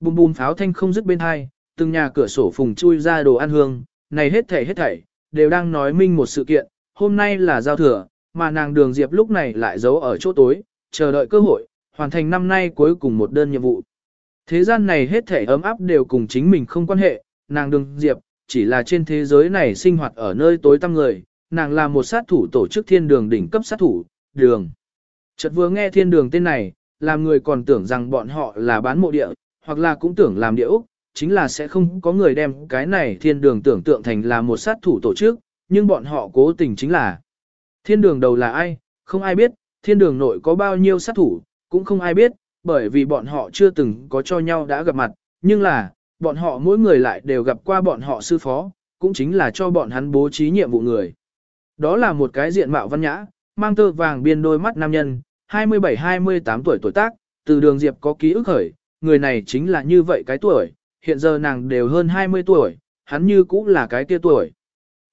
Bùm bùm pháo thanh không dứt bên hai, từng nhà cửa sổ phùng chui ra đồ ăn hương, này hết thảy hết thảy, đều đang nói minh một sự kiện, hôm nay là giao thừa, mà nàng đường diệp lúc này lại giấu ở chỗ tối, chờ đợi cơ hội, hoàn thành năm nay cuối cùng một đơn nhiệm vụ. Thế gian này hết thảy ấm áp đều cùng chính mình không quan hệ, nàng đường diệp, chỉ là trên thế giới này sinh hoạt ở nơi tối tăm người, nàng là một sát thủ tổ chức thiên đường đỉnh cấp sát thủ, đường. Chợt vừa nghe thiên đường tên này, làm người còn tưởng rằng bọn họ là bán mộ địa, hoặc là cũng tưởng làm địa Úc, chính là sẽ không có người đem cái này thiên đường tưởng tượng thành là một sát thủ tổ chức, nhưng bọn họ cố tình chính là. Thiên đường đầu là ai, không ai biết, thiên đường nội có bao nhiêu sát thủ, cũng không ai biết, bởi vì bọn họ chưa từng có cho nhau đã gặp mặt, nhưng là, bọn họ mỗi người lại đều gặp qua bọn họ sư phó, cũng chính là cho bọn hắn bố trí nhiệm vụ người. Đó là một cái diện mạo văn nhã, mang tơ vàng biên đôi mắt nam nhân, 27-28 tuổi tuổi tác, từ đường Diệp có ký ức khởi, người này chính là như vậy cái tuổi, hiện giờ nàng đều hơn 20 tuổi, hắn như cũng là cái kia tuổi.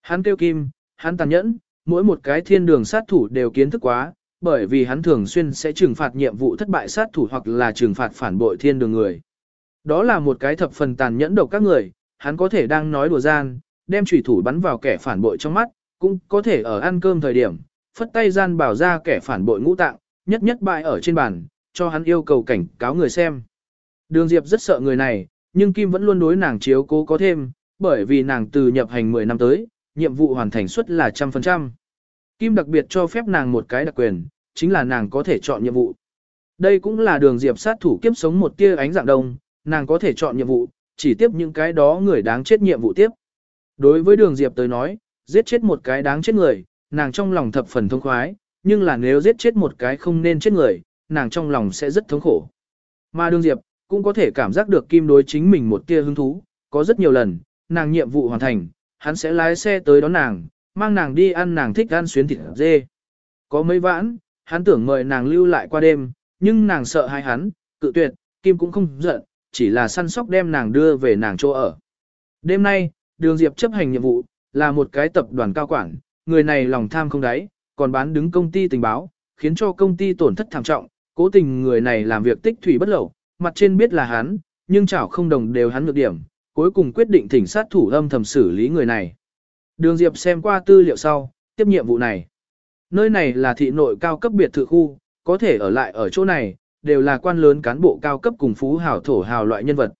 Hắn kêu kim, hắn tàn nhẫn, mỗi một cái thiên đường sát thủ đều kiến thức quá, bởi vì hắn thường xuyên sẽ trừng phạt nhiệm vụ thất bại sát thủ hoặc là trừng phạt phản bội thiên đường người. Đó là một cái thập phần tàn nhẫn độc các người, hắn có thể đang nói đùa gian, đem chủy thủ bắn vào kẻ phản bội trong mắt, cũng có thể ở ăn cơm thời điểm, phất tay gian bảo ra kẻ phản bội ngũ tạng, nhất nhất bại ở trên bàn, cho hắn yêu cầu cảnh cáo người xem. Đường Diệp rất sợ người này, nhưng Kim vẫn luôn đối nàng chiếu cố có thêm, bởi vì nàng từ nhập hành 10 năm tới, nhiệm vụ hoàn thành suất là trăm phần trăm. Kim đặc biệt cho phép nàng một cái đặc quyền, chính là nàng có thể chọn nhiệm vụ. Đây cũng là đường Diệp sát thủ kiếp sống một tia ánh dạng đông, nàng có thể chọn nhiệm vụ, chỉ tiếp những cái đó người đáng chết nhiệm vụ tiếp. Đối với đường Diệp tới nói, giết chết một cái đáng chết người, nàng trong lòng thập phần thông khoái, nhưng là nếu giết chết một cái không nên chết người, nàng trong lòng sẽ rất thống khổ. Mà đường Diệp, cũng có thể cảm giác được Kim đối chính mình một tia hứng thú, có rất nhiều lần, nàng nhiệm vụ hoàn thành, hắn sẽ lái xe tới đón nàng, mang nàng đi ăn nàng thích ăn xuyến thịt dê. Có mấy vãn, hắn tưởng mời nàng lưu lại qua đêm, nhưng nàng sợ hai hắn, cự tuyệt, Kim cũng không giận, chỉ là săn sóc đem nàng đưa về nàng chỗ ở. Đêm nay, đường Diệp chấp hành nhiệm vụ, là một cái tập đoàn cao quản, người này lòng tham không đáy, còn bán đứng công ty tình báo, khiến cho công ty tổn thất thảm trọng, cố tình người này làm việc tích thủy bất lậu, mặt trên biết là hắn, nhưng chảo không đồng đều hắn được điểm, cuối cùng quyết định thỉnh sát thủ âm thầm xử lý người này. Đường Diệp xem qua tư liệu sau, tiếp nhiệm vụ này. Nơi này là thị nội cao cấp biệt thự khu, có thể ở lại ở chỗ này, đều là quan lớn cán bộ cao cấp cùng phú hào thổ hào loại nhân vật.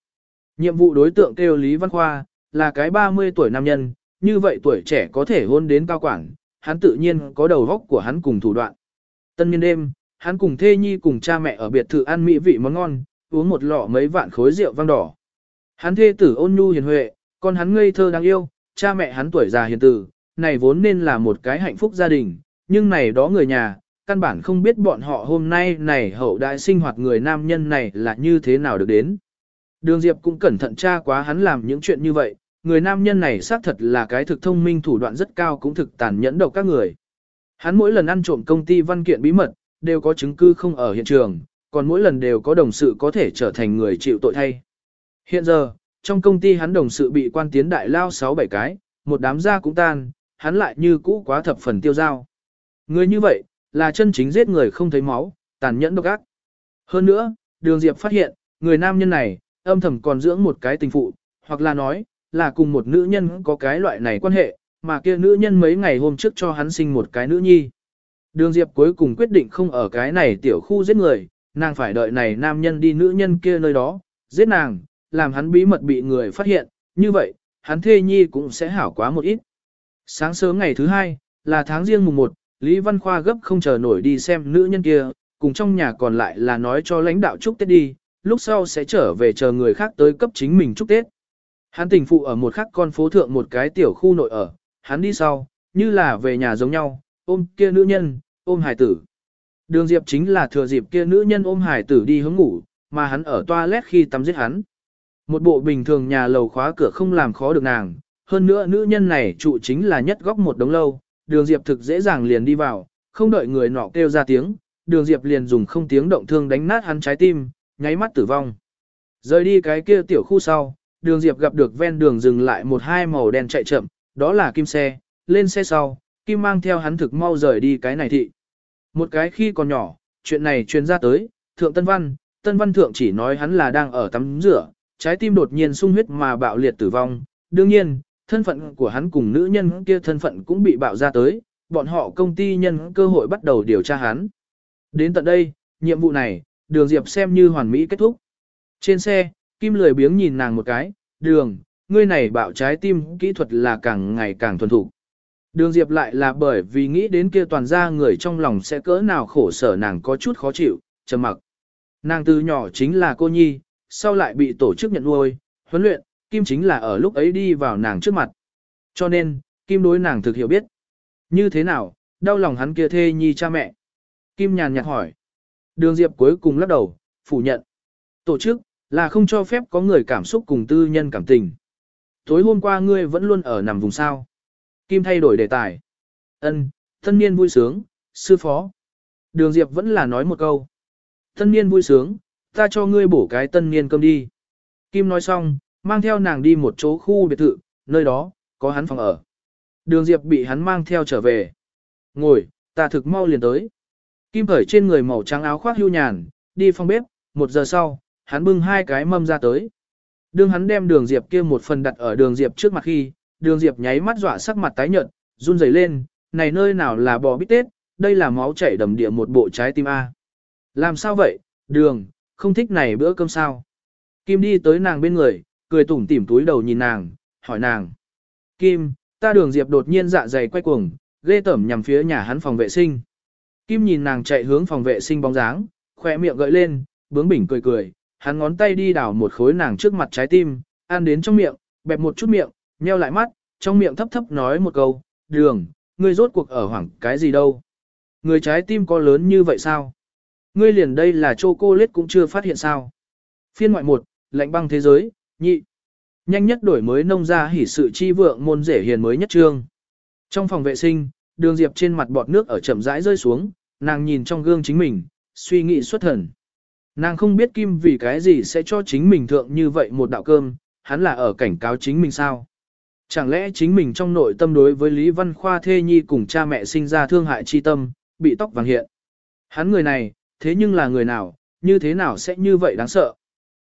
Nhiệm vụ đối tượng kêu Lý Văn Khoa, là cái 30 tuổi nam nhân, như vậy tuổi trẻ có thể hôn đến cao quản, hắn tự nhiên có đầu góc của hắn cùng thủ đoạn. Tân niên đêm, hắn cùng thê nhi cùng cha mẹ ở biệt thự ăn mỹ vị món ngon, uống một lọ mấy vạn khối rượu vang đỏ. Hắn thê tử ôn nhu hiền huệ, con hắn ngây thơ đáng yêu, cha mẹ hắn tuổi già hiền tử, này vốn nên là một cái hạnh phúc gia đình, nhưng này đó người nhà, căn bản không biết bọn họ hôm nay này hậu đại sinh hoạt người nam nhân này là như thế nào được đến. Đường Diệp cũng cẩn thận tra quá hắn làm những chuyện như vậy, người nam nhân này xác thật là cái thực thông minh thủ đoạn rất cao cũng thực tàn nhẫn độc các người. Hắn mỗi lần ăn trộm công ty văn kiện bí mật, đều có chứng cứ không ở hiện trường, còn mỗi lần đều có đồng sự có thể trở thành người chịu tội thay. Hiện giờ, trong công ty hắn đồng sự bị quan tiến đại lao 6-7 cái, một đám gia cũng tan, hắn lại như cũ quá thập phần tiêu dao. Người như vậy, là chân chính giết người không thấy máu, tàn nhẫn độc ác. Hơn nữa, đường Diệp phát hiện, người nam nhân này, âm thầm còn dưỡng một cái tình phụ, hoặc là nói, là cùng một nữ nhân có cái loại này quan hệ, mà kia nữ nhân mấy ngày hôm trước cho hắn sinh một cái nữ nhi. Đường Diệp cuối cùng quyết định không ở cái này tiểu khu giết người, nàng phải đợi này nam nhân đi nữ nhân kia nơi đó, giết nàng, làm hắn bí mật bị người phát hiện, như vậy, hắn thê nhi cũng sẽ hảo quá một ít. Sáng sớm ngày thứ hai, là tháng riêng mùng 1, Lý Văn Khoa gấp không chờ nổi đi xem nữ nhân kia, cùng trong nhà còn lại là nói cho lãnh đạo chúc Tết đi, lúc sau sẽ trở về chờ người khác tới cấp chính mình chúc Tết. Hắn tình phụ ở một khắc con phố thượng một cái tiểu khu nội ở, hắn đi sau, như là về nhà giống nhau, ôm kia nữ nhân, ôm hải tử. Đường Diệp chính là thừa dịp kia nữ nhân ôm hải tử đi hướng ngủ, mà hắn ở toilet khi tắm giết hắn. Một bộ bình thường nhà lầu khóa cửa không làm khó được nàng, hơn nữa nữ nhân này trụ chính là nhất góc một đống lâu, đường Diệp thực dễ dàng liền đi vào, không đợi người nọ kêu ra tiếng, đường Diệp liền dùng không tiếng động thương đánh nát hắn trái tim, nháy mắt tử vong. Rời đi cái kia tiểu khu sau, đường Diệp gặp được ven đường dừng lại một hai màu đen chạy chậm, đó là kim xe, lên xe sau, kim mang theo hắn thực mau rời đi cái này thị. Một cái khi còn nhỏ, chuyện này truyền ra tới, thượng tân văn, tân văn thượng chỉ nói hắn là đang ở tắm rửa, trái tim đột nhiên sung huyết mà bạo liệt tử vong. Đương nhiên, thân phận của hắn cùng nữ nhân kia thân phận cũng bị bạo ra tới, bọn họ công ty nhân cơ hội bắt đầu điều tra hắn. Đến tận đây, nhiệm vụ này, đường Diệp xem như hoàn mỹ kết thúc. Trên xe, Kim lười biếng nhìn nàng một cái, đường, ngươi này bạo trái tim kỹ thuật là càng ngày càng thuần thục. Đường Diệp lại là bởi vì nghĩ đến kia toàn ra người trong lòng sẽ cỡ nào khổ sở nàng có chút khó chịu, trầm mặc. Nàng từ nhỏ chính là cô nhi, sau lại bị tổ chức nhận nuôi, huấn luyện, Kim chính là ở lúc ấy đi vào nàng trước mặt. Cho nên, Kim đối nàng thực hiểu biết. Như thế nào, đau lòng hắn kia thê nhi cha mẹ. Kim nhàn nhạt hỏi. Đường Diệp cuối cùng lắc đầu, phủ nhận. Tổ chức, là không cho phép có người cảm xúc cùng tư nhân cảm tình. Tối hôm qua ngươi vẫn luôn ở nằm vùng sao. Kim thay đổi đề tài. Ân, thân niên vui sướng, sư phó. Đường Diệp vẫn là nói một câu. Thân niên vui sướng, ta cho ngươi bổ cái tân niên cơm đi. Kim nói xong, mang theo nàng đi một chỗ khu biệt thự, nơi đó, có hắn phòng ở. Đường Diệp bị hắn mang theo trở về. Ngồi, ta thực mau liền tới. Kim khởi trên người màu trắng áo khoác hưu nhàn, đi phòng bếp, một giờ sau, hắn bưng hai cái mâm ra tới. đương hắn đem đường Diệp kia một phần đặt ở đường Diệp trước mặt khi, đường Diệp nháy mắt dọa sắc mặt tái nhợt, run rẩy lên, này nơi nào là bò bít tết, đây là máu chảy đầm địa một bộ trái tim A. Làm sao vậy, đường, không thích này bữa cơm sao? Kim đi tới nàng bên người, cười tủm tỉm túi đầu nhìn nàng, hỏi nàng. Kim, ta đường Diệp đột nhiên dạ dày quay cuồng, ghê tẩm nhằm phía nhà hắn phòng vệ sinh. Kim nhìn nàng chạy hướng phòng vệ sinh bóng dáng, khỏe miệng gợi lên, bướng bỉnh cười cười, hắn ngón tay đi đảo một khối nàng trước mặt trái tim, ăn đến trong miệng, bẹp một chút miệng, nheo lại mắt, trong miệng thấp thấp nói một câu, đường, ngươi rốt cuộc ở hoảng cái gì đâu. Người trái tim có lớn như vậy sao? Ngươi liền đây là chocolate cũng chưa phát hiện sao? Phiên ngoại một, lạnh băng thế giới, nhị. Nhanh nhất đổi mới nông ra hỉ sự chi vượng môn rể hiền mới nhất trương. Trong phòng vệ sinh, đường diệp trên mặt bọt nước ở chậm rãi rơi xuống, nàng nhìn trong gương chính mình, suy nghĩ xuất thần. Nàng không biết Kim vì cái gì sẽ cho chính mình thượng như vậy một đạo cơm, hắn là ở cảnh cáo chính mình sao. Chẳng lẽ chính mình trong nội tâm đối với Lý Văn Khoa thê nhi cùng cha mẹ sinh ra thương hại chi tâm, bị tóc vàng hiện. Hắn người này, thế nhưng là người nào, như thế nào sẽ như vậy đáng sợ.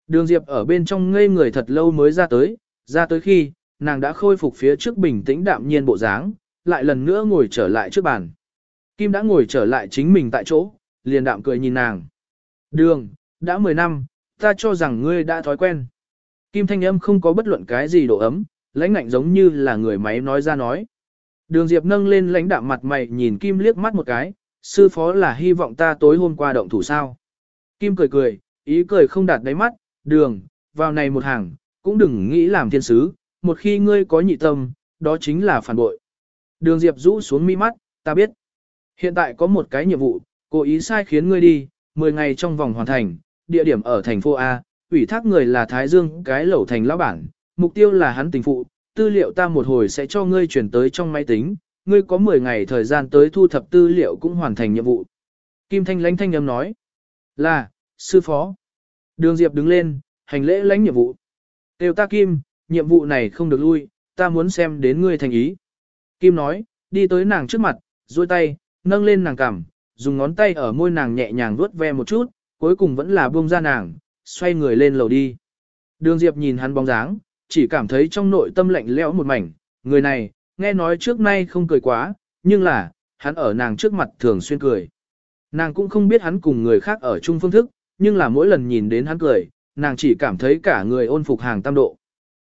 Đường Diệp ở bên trong ngây người thật lâu mới ra tới, ra tới khi, nàng đã khôi phục phía trước bình tĩnh đạm nhiên bộ dáng, lại lần nữa ngồi trở lại trước bàn. Kim đã ngồi trở lại chính mình tại chỗ, liền đạm cười nhìn nàng. Đường, đã 10 năm, ta cho rằng ngươi đã thói quen. Kim thanh âm không có bất luận cái gì độ ấm, lãnh ngạnh giống như là người máy nói ra nói. Đường Diệp nâng lên lãnh đạm mặt mày nhìn Kim liếc mắt một cái, sư phó là hy vọng ta tối hôm qua động thủ sao. Kim cười cười, ý cười không đạt đáy mắt, đường, vào này một hàng, cũng đừng nghĩ làm thiên sứ, một khi ngươi có nhị tâm, đó chính là phản bội. Đường Diệp rũ xuống mi mắt, ta biết. Hiện tại có một cái nhiệm vụ, Cố ý sai khiến ngươi đi, 10 ngày trong vòng hoàn thành, địa điểm ở thành phố A, ủy thác người là Thái Dương cái lẩu thành lão bản, mục tiêu là hắn tình phụ, tư liệu ta một hồi sẽ cho ngươi chuyển tới trong máy tính, ngươi có 10 ngày thời gian tới thu thập tư liệu cũng hoàn thành nhiệm vụ. Kim Thanh lãnh thanh âm nói, là, sư phó. Đường Diệp đứng lên, hành lễ lãnh nhiệm vụ. Tiêu ta Kim, nhiệm vụ này không được lui, ta muốn xem đến ngươi thành ý. Kim nói, đi tới nàng trước mặt, duỗi tay, nâng lên nàng cằm, dùng ngón tay ở môi nàng nhẹ nhàng vuốt ve một chút, cuối cùng vẫn là buông ra nàng, xoay người lên lầu đi. Đường Diệp nhìn hắn bóng dáng, chỉ cảm thấy trong nội tâm lạnh lẽo một mảnh, người này, nghe nói trước nay không cười quá, nhưng là, hắn ở nàng trước mặt thường xuyên cười. Nàng cũng không biết hắn cùng người khác ở chung phương thức, nhưng là mỗi lần nhìn đến hắn cười, nàng chỉ cảm thấy cả người ôn phục hàng tam độ.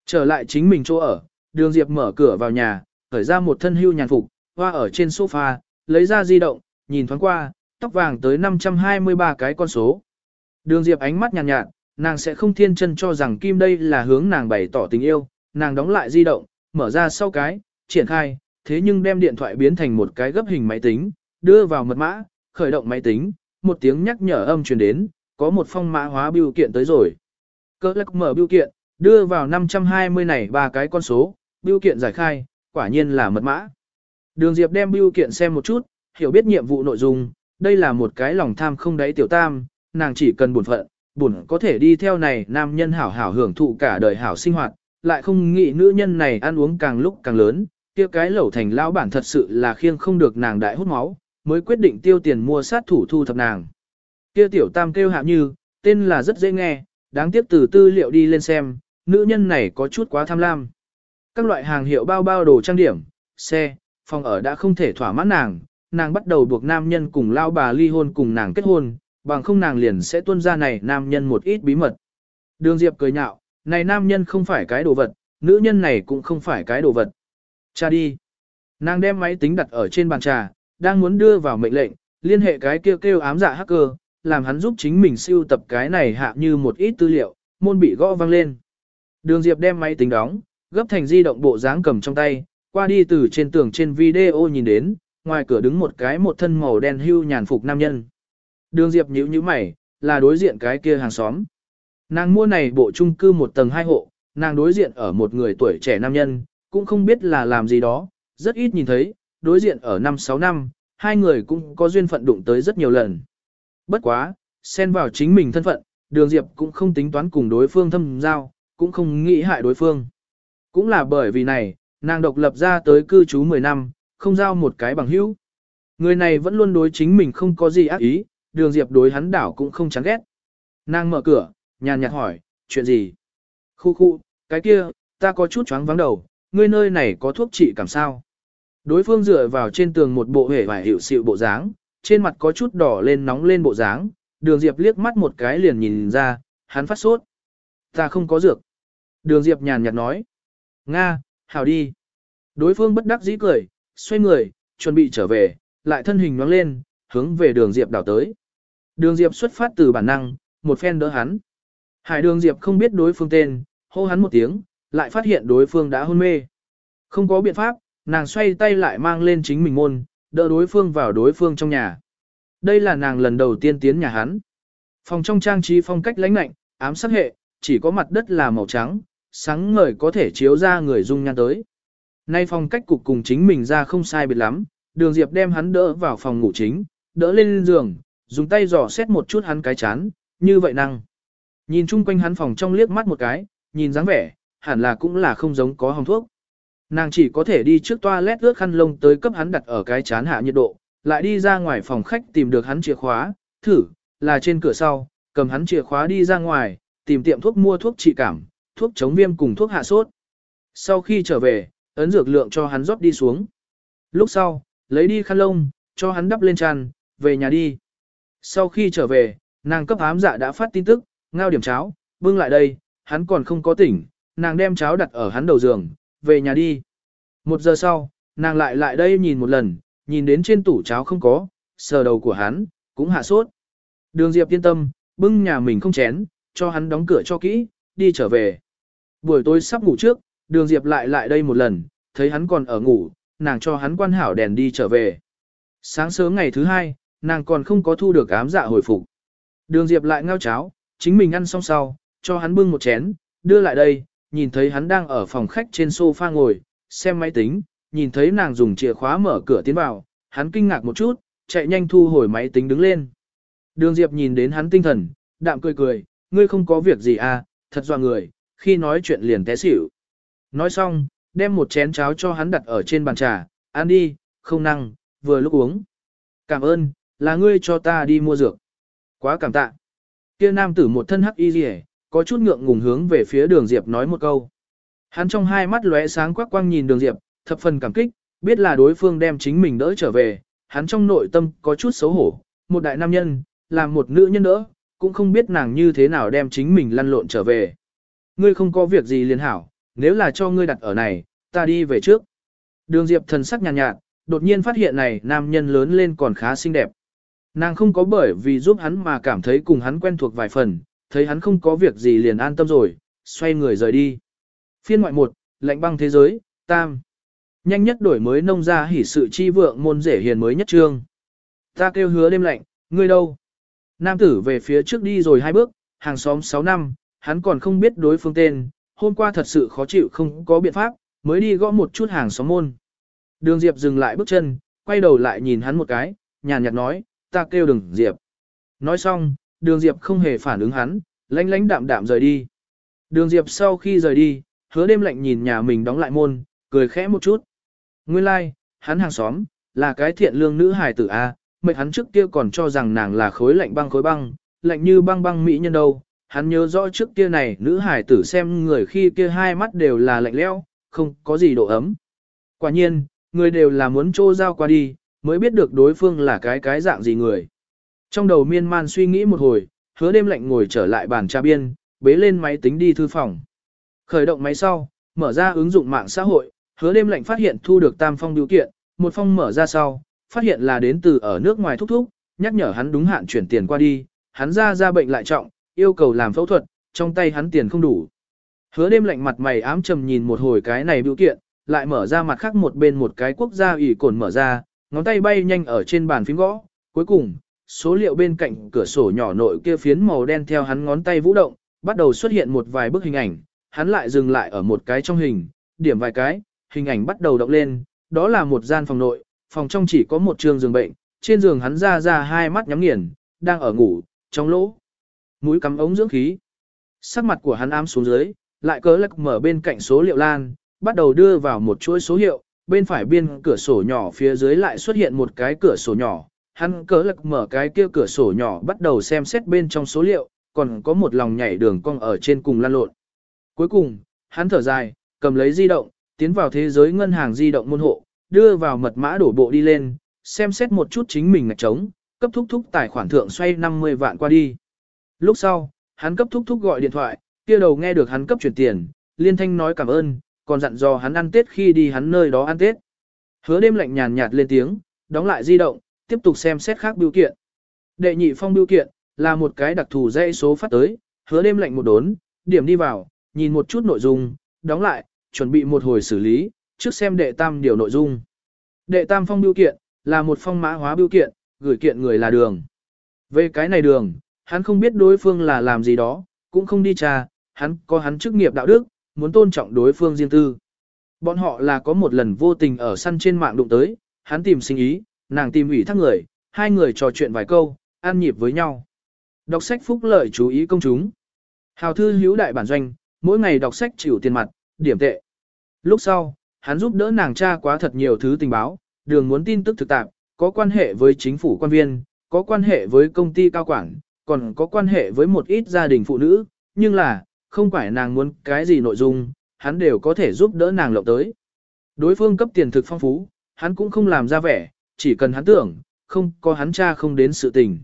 Trở lại chính mình chỗ ở, đường Diệp mở cửa vào nhà, khởi ra một thân hưu nhàn phục, hoa ở trên sofa, lấy ra di động, nhìn thoáng qua, tóc vàng tới 523 cái con số. Đường Diệp ánh mắt nhàn nhạt, nhạt, nàng sẽ không thiên chân cho rằng Kim đây là hướng nàng bày tỏ tình yêu, nàng đóng lại di động, mở ra sau cái, triển khai, thế nhưng đem điện thoại biến thành một cái gấp hình máy tính, đưa vào mật mã, khởi động máy tính, một tiếng nhắc nhở âm truyền đến, có một phong mã hóa biểu kiện tới rồi. Cơ lắc mở biểu kiện, đưa vào 520 này ba cái con số, biểu kiện giải khai, quả nhiên là mật mã. Đường Diệp đem biểu kiện xem một chút, hiểu biết nhiệm vụ nội dung, đây là một cái lòng tham không đáy tiểu tam, nàng chỉ cần buồn phận, buồn có thể đi theo này nam nhân hảo hảo hưởng thụ cả đời hảo sinh hoạt, lại không nghĩ nữ nhân này ăn uống càng lúc càng lớn, kia cái lẩu thành lão bản thật sự là khiêng không được nàng đại hút máu, mới quyết định tiêu tiền mua sát thủ thu thập nàng. Kia tiểu tam kêu hạ như, tên là rất dễ nghe, đáng tiếc từ tư liệu đi lên xem, nữ nhân này có chút quá tham lam. Các loại hàng hiệu bao bao đồ trang điểm, xe, phòng ở đã không thể thỏa mãn nàng, nàng bắt đầu buộc nam nhân cùng lao bà ly hôn cùng nàng kết hôn, bằng không nàng liền sẽ tuân ra này nam nhân một ít bí mật. Đường Diệp cười nhạo, này nam nhân không phải cái đồ vật, nữ nhân này cũng không phải cái đồ vật. Cha đi. Nàng đem máy tính đặt ở trên bàn trà, đang muốn đưa vào mệnh lệnh, liên hệ cái kêu kêu ám dạ hacker, làm hắn giúp chính mình siêu tập cái này hạ như một ít tư liệu, môn bị gõ vang lên. Đường Diệp đem máy tính đóng, gấp thành di động bộ dáng cầm trong tay, qua đi từ trên tường trên video nhìn đến, ngoài cửa đứng một cái một thân màu đen hưu nhàn phục nam nhân. Đường Diệp nhíu nhíu mày, là đối diện cái kia hàng xóm. Nàng mua này bộ chung cư một tầng hai hộ, nàng đối diện ở một người tuổi trẻ nam nhân, cũng không biết là làm gì đó, rất ít nhìn thấy, đối diện ở năm sáu năm, hai người cũng có duyên phận đụng tới rất nhiều lần. Bất quá, xen vào chính mình thân phận, đường Diệp cũng không tính toán cùng đối phương thâm giao, cũng không nghĩ hại đối phương. Cũng là bởi vì này, nàng độc lập ra tới cư trú 10 năm, không giao một cái bằng hữu. Người này vẫn luôn đối chính mình không có gì ác ý, đường Diệp đối hắn đảo cũng không chán ghét. Nàng mở cửa, nhàn nhạt hỏi, chuyện gì? Khu khu, cái kia, ta có chút chóng vắng đầu, ngươi nơi này có thuốc trị cảm sao? Đối phương dựa vào trên tường một bộ hể vải hiệu sự bộ dáng, trên mặt có chút đỏ lên nóng lên bộ dáng, đường Diệp liếc mắt một cái liền nhìn ra, hắn phát sốt. Ta không có dược. Đường Diệp nhàn nhạt nói. Nga, hảo đi. Đối phương bất đắc dĩ cười, xoay người, chuẩn bị trở về, lại thân hình nhoáng lên, hướng về đường Diệp đảo tới. Đường Diệp xuất phát từ bản năng, một phen đỡ hắn. Hải đường Diệp không biết đối phương tên, hô hắn một tiếng, lại phát hiện đối phương đã hôn mê. Không có biện pháp, nàng xoay tay lại mang lên chính mình môn, đỡ đối phương vào đối phương trong nhà. Đây là nàng lần đầu tiên tiến nhà hắn. Phòng trong trang trí phong cách lãnh lạnh, ám sắc hệ, chỉ có mặt đất là màu trắng, sáng ngời có thể chiếu ra người dung nhan tới. Nay phong cách cục cùng chính mình ra không sai biệt lắm, đường Diệp đem hắn đỡ vào phòng ngủ chính, đỡ lên giường, dùng tay dò xét một chút hắn cái chán, như vậy năng. Nhìn chung quanh hắn phòng trong liếc mắt một cái, nhìn dáng vẻ, hẳn là cũng là không giống có hồng thuốc. Nàng chỉ có thể đi trước toilet ướt khăn lông tới cấp hắn đặt ở cái chán hạ nhiệt độ, lại đi ra ngoài phòng khách tìm được hắn chìa khóa, thử, là trên cửa sau, cầm hắn chìa khóa đi ra ngoài, tìm tiệm thuốc mua thuốc trị cảm, thuốc chống viêm cùng thuốc hạ sốt. Sau khi trở về, ấn dược lượng cho hắn rót đi xuống. Lúc sau, lấy đi khăn lông, cho hắn đắp lên tràn, về nhà đi. Sau khi trở về, nàng cấp ám dạ đã phát tin tức, ngao điểm cháo, bưng lại đây, hắn còn không có tỉnh, nàng đem cháo đặt ở hắn đầu giường, về nhà đi. Một giờ sau, nàng lại lại đây nhìn một lần, nhìn đến trên tủ cháo không có, sờ đầu của hắn, cũng hạ sốt. Đường Diệp yên tâm, bưng nhà mình không chén, cho hắn đóng cửa cho kỹ, đi trở về. Buổi tối sắp ngủ trước, đường Diệp lại lại đây một lần, thấy hắn còn ở ngủ, nàng cho hắn quan hảo đèn đi trở về. Sáng sớm ngày thứ hai, nàng còn không có thu được ám dạ hồi phục. Đường Diệp lại ngao cháo, chính mình ăn xong sau, cho hắn bưng một chén, đưa lại đây, nhìn thấy hắn đang ở phòng khách trên sofa ngồi, xem máy tính, nhìn thấy nàng dùng chìa khóa mở cửa tiến vào, hắn kinh ngạc một chút, chạy nhanh thu hồi máy tính đứng lên. Đường Diệp nhìn đến hắn tinh thần, đạm cười cười, ngươi không có việc gì à, thật dọa người, khi nói chuyện liền té xỉu. Nói xong, đem một chén cháo cho hắn đặt ở trên bàn trà, ăn đi, không năng, vừa lúc uống. Cảm ơn, là ngươi cho ta đi mua dược. Quá cảm tạ. Kia nam tử một thân hắc y rỉ, có chút ngượng ngùng hướng về phía đường Diệp nói một câu. Hắn trong hai mắt lóe sáng quắc quang nhìn đường Diệp, thập phần cảm kích, biết là đối phương đem chính mình đỡ trở về, hắn trong nội tâm có chút xấu hổ, một đại nam nhân, làm một nữ nhân đỡ, cũng không biết nàng như thế nào đem chính mình lăn lộn trở về. Ngươi không có việc gì liền hảo, nếu là cho ngươi đặt ở này, ta đi về trước. Đường Diệp thần sắc nhàn nhạt, nhạt, đột nhiên phát hiện này nam nhân lớn lên còn khá xinh đẹp. Nàng không có bởi vì giúp hắn mà cảm thấy cùng hắn quen thuộc vài phần, thấy hắn không có việc gì liền an tâm rồi, xoay người rời đi. Phiên ngoại một, lạnh băng thế giới, tam. Nhanh nhất đổi mới nông ra hỉ sự chi vượng môn rể hiền mới nhất trương. Ta kêu hứa đêm lạnh, ngươi đâu? Nam tử về phía trước đi rồi hai bước, hàng xóm 6 năm, hắn còn không biết đối phương tên, hôm qua thật sự khó chịu không có biện pháp, mới đi gõ một chút hàng xóm môn. Đường Diệp dừng lại bước chân, quay đầu lại nhìn hắn một cái, nhàn nhạt nói, ta kêu đường Diệp. Nói xong, đường Diệp không hề phản ứng hắn, lánh lánh đạm đạm rời đi. Đường Diệp sau khi rời đi, hứa đêm lạnh nhìn nhà mình đóng lại môn, cười khẽ một chút. Nguyên lai, like, hắn hàng xóm, là cái thiện lương nữ hài tử A, mệt hắn trước kia còn cho rằng nàng là khối lạnh băng khối băng, lạnh như băng băng mỹ nhân đâu. Hắn nhớ rõ trước kia này nữ hải tử xem người khi kia hai mắt đều là lạnh lẽo, không có gì độ ấm. Quả nhiên, người đều là muốn trô giao qua đi, mới biết được đối phương là cái cái dạng gì người. Trong đầu miên man suy nghĩ một hồi, hứa đêm lạnh ngồi trở lại bàn trà biên, bế lên máy tính đi thư phòng. Khởi động máy sau, mở ra ứng dụng mạng xã hội, hứa đêm lạnh phát hiện thu được tam phong điều kiện, một phong mở ra sau, phát hiện là đến từ ở nước ngoài thúc thúc, nhắc nhở hắn đúng hạn chuyển tiền qua đi, hắn ra ra bệnh lại trọng, yêu cầu làm phẫu thuật, trong tay hắn tiền không đủ. Hứa đêm lạnh mặt mày ám trầm nhìn một hồi cái này biểu kiện, lại mở ra mặt khác một bên một cái quốc gia ủy cồn mở ra, ngón tay bay nhanh ở trên bàn phím gõ, cuối cùng, số liệu bên cạnh cửa sổ nhỏ nội kia phiến màu đen theo hắn ngón tay vũ động, bắt đầu xuất hiện một vài bức hình ảnh, hắn lại dừng lại ở một cái trong hình, điểm vài cái, hình ảnh bắt đầu động lên, đó là một gian phòng nội, phòng trong chỉ có một trường giường bệnh, trên giường hắn ra ra hai mắt nhắm nghiền, đang ở ngủ, trong lỗ. Mũi cắm ống dưỡng khí. Sắc mặt của hắn ám xuống dưới, lại cớ lắc mở bên cạnh số liệu lan, bắt đầu đưa vào một chuỗi số hiệu, bên phải biên cửa sổ nhỏ phía dưới lại xuất hiện một cái cửa sổ nhỏ. Hắn cớ lắc mở cái kia cửa sổ nhỏ bắt đầu xem xét bên trong số liệu, còn có một lòng nhảy đường cong ở trên cùng lan lộn. Cuối cùng, hắn thở dài, cầm lấy di động, tiến vào thế giới ngân hàng di động môn hộ, đưa vào mật mã đổ bộ đi lên, xem xét một chút chính mình ngạch trống, cấp thúc thúc tài khoản thượng xoay 50 vạn qua đi. Lúc sau, hắn cấp thúc thúc gọi điện thoại, kia đầu nghe được hắn cấp chuyển tiền, liên thanh nói cảm ơn, còn dặn dò hắn ăn Tết khi đi hắn nơi đó ăn Tết. Hứa đêm lạnh nhàn nhạt lên tiếng, đóng lại di động, tiếp tục xem xét khác biểu kiện. Đệ nhị phong biểu kiện, là một cái đặc thù dãy số phát tới, hứa đêm lạnh một đốn, điểm đi vào, nhìn một chút nội dung, đóng lại, chuẩn bị một hồi xử lý, trước xem đệ tam điều nội dung. Đệ tam phong biểu kiện, là một phong mã hóa biểu kiện, gửi kiện người là đường. Về cái này đường, hắn không biết đối phương là làm gì đó, cũng không đi tra, hắn có hắn chức nghiệp đạo đức, muốn tôn trọng đối phương riêng tư. Bọn họ là có một lần vô tình ở săn trên mạng đụng tới, hắn tìm sinh ý, nàng tìm ủy thác người, hai người trò chuyện vài câu, ăn nhịp với nhau. Đọc sách phúc lợi chú ý công chúng. Hào thư hữu đại bản doanh, mỗi ngày đọc sách chịu tiền mặt, điểm tệ. Lúc sau, hắn giúp đỡ nàng tra quá thật nhiều thứ tình báo, đường muốn tin tức thực tạp, có quan hệ với chính phủ quan viên, có quan hệ với công ty cao quản, còn có quan hệ với một ít gia đình phụ nữ, nhưng là, không phải nàng muốn cái gì nội dung, hắn đều có thể giúp đỡ nàng lộng tới. Đối phương cấp tiền thực phong phú, hắn cũng không làm ra vẻ, chỉ cần hắn tưởng, không có hắn cha không đến sự tình.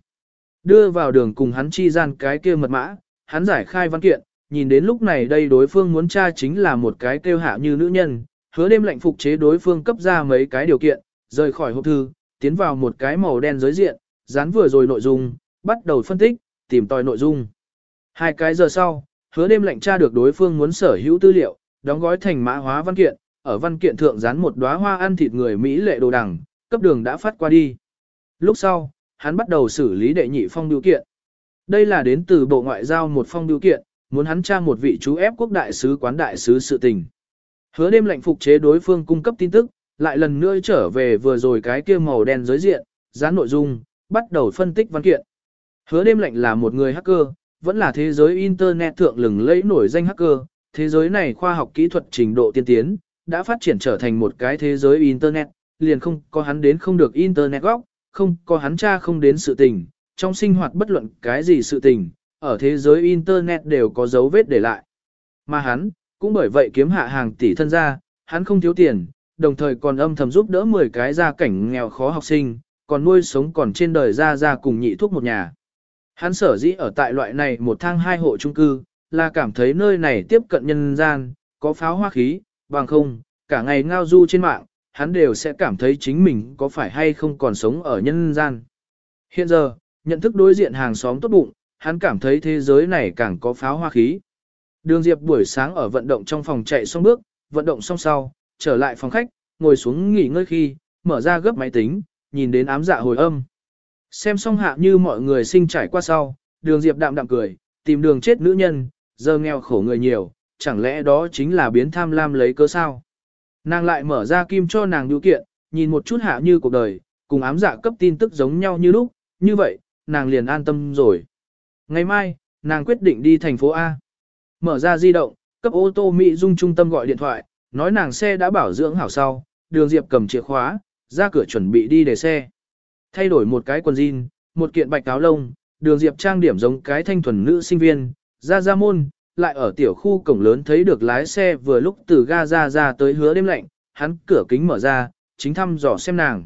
Đưa vào đường cùng hắn chi gian cái kia mật mã, hắn giải khai văn kiện, nhìn đến lúc này đây đối phương muốn tra chính là một cái kêu hạ như nữ nhân, hứa đêm lệnh phục chế đối phương cấp ra mấy cái điều kiện, rời khỏi hộp thư, tiến vào một cái màu đen giới diện, dán vừa rồi nội dung, bắt đầu phân tích, tìm tòi nội dung. Hai cái giờ sau, hứa đêm lệnh tra được đối phương muốn sở hữu tư liệu, đóng gói thành mã hóa văn kiện, ở văn kiện thượng dán một đóa hoa ăn thịt người Mỹ lệ đồ đằng, cấp đường đã phát qua đi. Lúc sau, hắn bắt đầu xử lý đệ nhị phong điều kiện. Đây là đến từ Bộ Ngoại giao một phong điều kiện, muốn hắn tra một vị chú ép quốc đại sứ quán đại sứ sự tình. Hứa đêm lệnh phục chế đối phương cung cấp tin tức, lại lần nữa trở về vừa rồi cái kia màu đen giới diện, dán nội dung, bắt đầu phân tích văn kiện. Hứa đêm lệnh là một người hacker, vẫn là thế giới Internet thượng lừng lẫy nổi danh hacker, thế giới này khoa học kỹ thuật trình độ tiên tiến, đã phát triển trở thành một cái thế giới Internet, liền không có hắn đến không được Internet góc, không có hắn tra không đến sự tình, trong sinh hoạt bất luận cái gì sự tình, ở thế giới Internet đều có dấu vết để lại. Mà hắn, cũng bởi vậy kiếm hạ hàng tỷ thân gia, hắn không thiếu tiền, đồng thời còn âm thầm giúp đỡ 10 cái gia cảnh nghèo khó học sinh, còn nuôi sống còn trên đời ra ra cùng nhị thuốc một nhà. Hắn sở dĩ ở tại loại này một thang hai hộ chung cư, là cảm thấy nơi này tiếp cận nhân gian, có pháo hoa khí, bằng không, cả ngày ngao du trên mạng, hắn đều sẽ cảm thấy chính mình có phải hay không còn sống ở nhân gian. Hiện giờ, nhận thức đối diện hàng xóm tốt bụng, hắn cảm thấy thế giới này càng có pháo hoa khí. Đường Diệp buổi sáng ở vận động trong phòng chạy xong bước, vận động xong sau, trở lại phòng khách, ngồi xuống nghỉ ngơi khi, mở ra gấp máy tính, nhìn đến ám dạ hồi âm. Xem xong hạ như mọi người sinh trải qua sau, đường Diệp đạm đạm cười, tìm đường chết nữ nhân, giờ nghèo khổ người nhiều, chẳng lẽ đó chính là biến tham lam lấy cơ sao? Nàng lại mở ra kim cho nàng điều kiện, nhìn một chút hạ như cuộc đời, cùng ám dạ cấp tin tức giống nhau như lúc, như vậy, nàng liền an tâm rồi. Ngày mai, nàng quyết định đi thành phố A. Mở ra di động, cấp ô tô Mỹ Dung trung tâm gọi điện thoại, nói nàng xe đã bảo dưỡng hảo sau, đường Diệp cầm chìa khóa, ra cửa chuẩn bị đi để xe. Thay đổi một cái quần jean, một kiện bạch áo lông, đường Diệp trang điểm giống cái thanh thuần nữ sinh viên, ra ra môn, lại ở tiểu khu cổng lớn thấy được lái xe vừa lúc từ ga ra ra tới hứa đêm lạnh, hắn cửa kính mở ra, chính thăm dò xem nàng.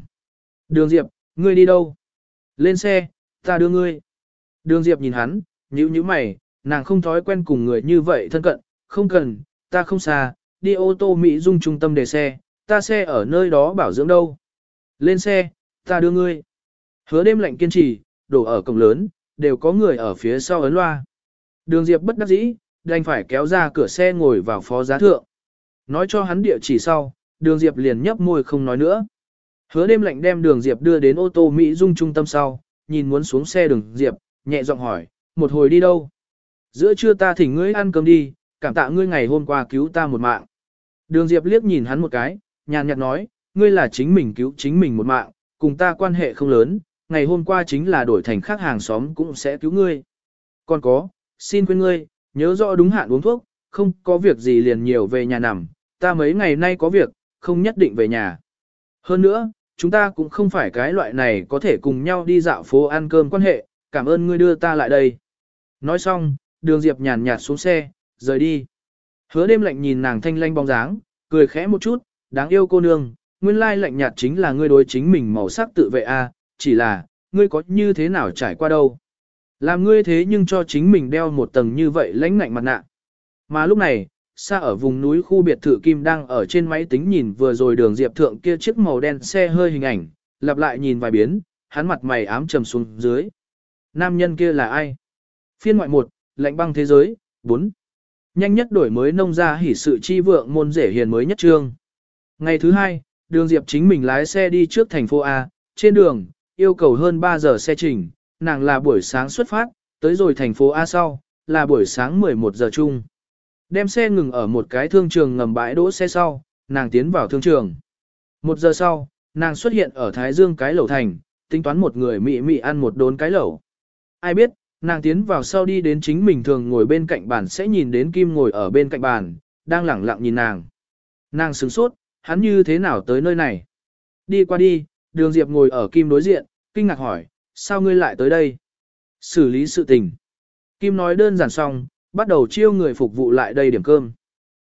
Đường Diệp, ngươi đi đâu? Lên xe, ta đưa ngươi. Đường Diệp nhìn hắn, nhíu nhíu mày, nàng không thói quen cùng người như vậy thân cận, không cần, ta không xa, đi ô tô Mỹ Dung trung tâm để xe, ta xe ở nơi đó bảo dưỡng đâu. Lên xe, ta đưa ngươi. Hứa đêm lạnh kiên trì, đổ ở cổng lớn, đều có người ở phía sau ấn loa. Đường Diệp bất đắc dĩ, đành phải kéo ra cửa xe ngồi vào phó giá thượng. Nói cho hắn địa chỉ sau, đường Diệp liền nhấp môi không nói nữa. Hứa đêm lạnh đem đường Diệp đưa đến ô tô Mỹ Dung trung tâm sau, nhìn muốn xuống xe đường Diệp, nhẹ giọng hỏi, một hồi đi đâu? Giữa trưa ta thỉnh ngươi ăn cơm đi, cảm tạ ngươi ngày hôm qua cứu ta một mạng. Đường Diệp liếc nhìn hắn một cái, nhàn nhạt nói, ngươi là chính mình cứu chính mình một mạng, cùng ta quan hệ không lớn, ngày hôm qua chính là đổi thành khác hàng xóm cũng sẽ cứu ngươi. Còn có, xin quên ngươi, nhớ rõ đúng hạn uống thuốc, không có việc gì liền nhiều về nhà nằm, ta mấy ngày nay có việc, không nhất định về nhà. Hơn nữa, chúng ta cũng không phải cái loại này có thể cùng nhau đi dạo phố ăn cơm quan hệ, cảm ơn ngươi đưa ta lại đây. Nói xong, đường Diệp nhàn nhạt xuống xe, rời đi. Hứa đêm lạnh nhìn nàng thanh lanh bóng dáng, cười khẽ một chút, đáng yêu cô nương, nguyên lai lạnh nhạt chính là ngươi đối chính mình màu sắc tự vệ a, chỉ là, ngươi có như thế nào trải qua đâu. Làm ngươi thế nhưng cho chính mình đeo một tầng như vậy lãnh ngạnh mặt nạ. Mà lúc này, xa ở vùng núi khu biệt thự Kim đang ở trên máy tính nhìn vừa rồi đường diệp thượng kia chiếc màu đen xe hơi hình ảnh, lặp lại nhìn vài biến, hắn mặt mày ám trầm xuống dưới. Nam nhân kia là ai? Phiên ngoại 1, lạnh băng thế giới, 4. Nhanh nhất đổi mới nông ra hỉ sự chi vượng môn rể hiền mới nhất trương. Ngày thứ hai, đường Diệp chính mình lái xe đi trước thành phố A, trên đường, yêu cầu hơn 3 giờ xe trình, nàng là buổi sáng xuất phát, tới rồi thành phố A sau, là buổi sáng 11 giờ chung. Đem xe ngừng ở một cái thương trường ngầm bãi đỗ xe sau, nàng tiến vào thương trường. Một giờ sau, nàng xuất hiện ở Thái Dương cái lẩu thành, tính toán một người mị mị ăn một đốn cái lẩu. Ai biết, nàng tiến vào sau đi đến chính mình thường ngồi bên cạnh bàn sẽ nhìn đến Kim ngồi ở bên cạnh bàn, đang lẳng lặng nhìn nàng. Nàng sửng sốt, hắn như thế nào tới nơi này? Đi qua đi, đường Diệp ngồi ở Kim đối diện, kinh ngạc hỏi, sao ngươi lại tới đây? Xử lý sự tình. Kim nói đơn giản xong, bắt đầu chiêu người phục vụ lại đây điểm cơm.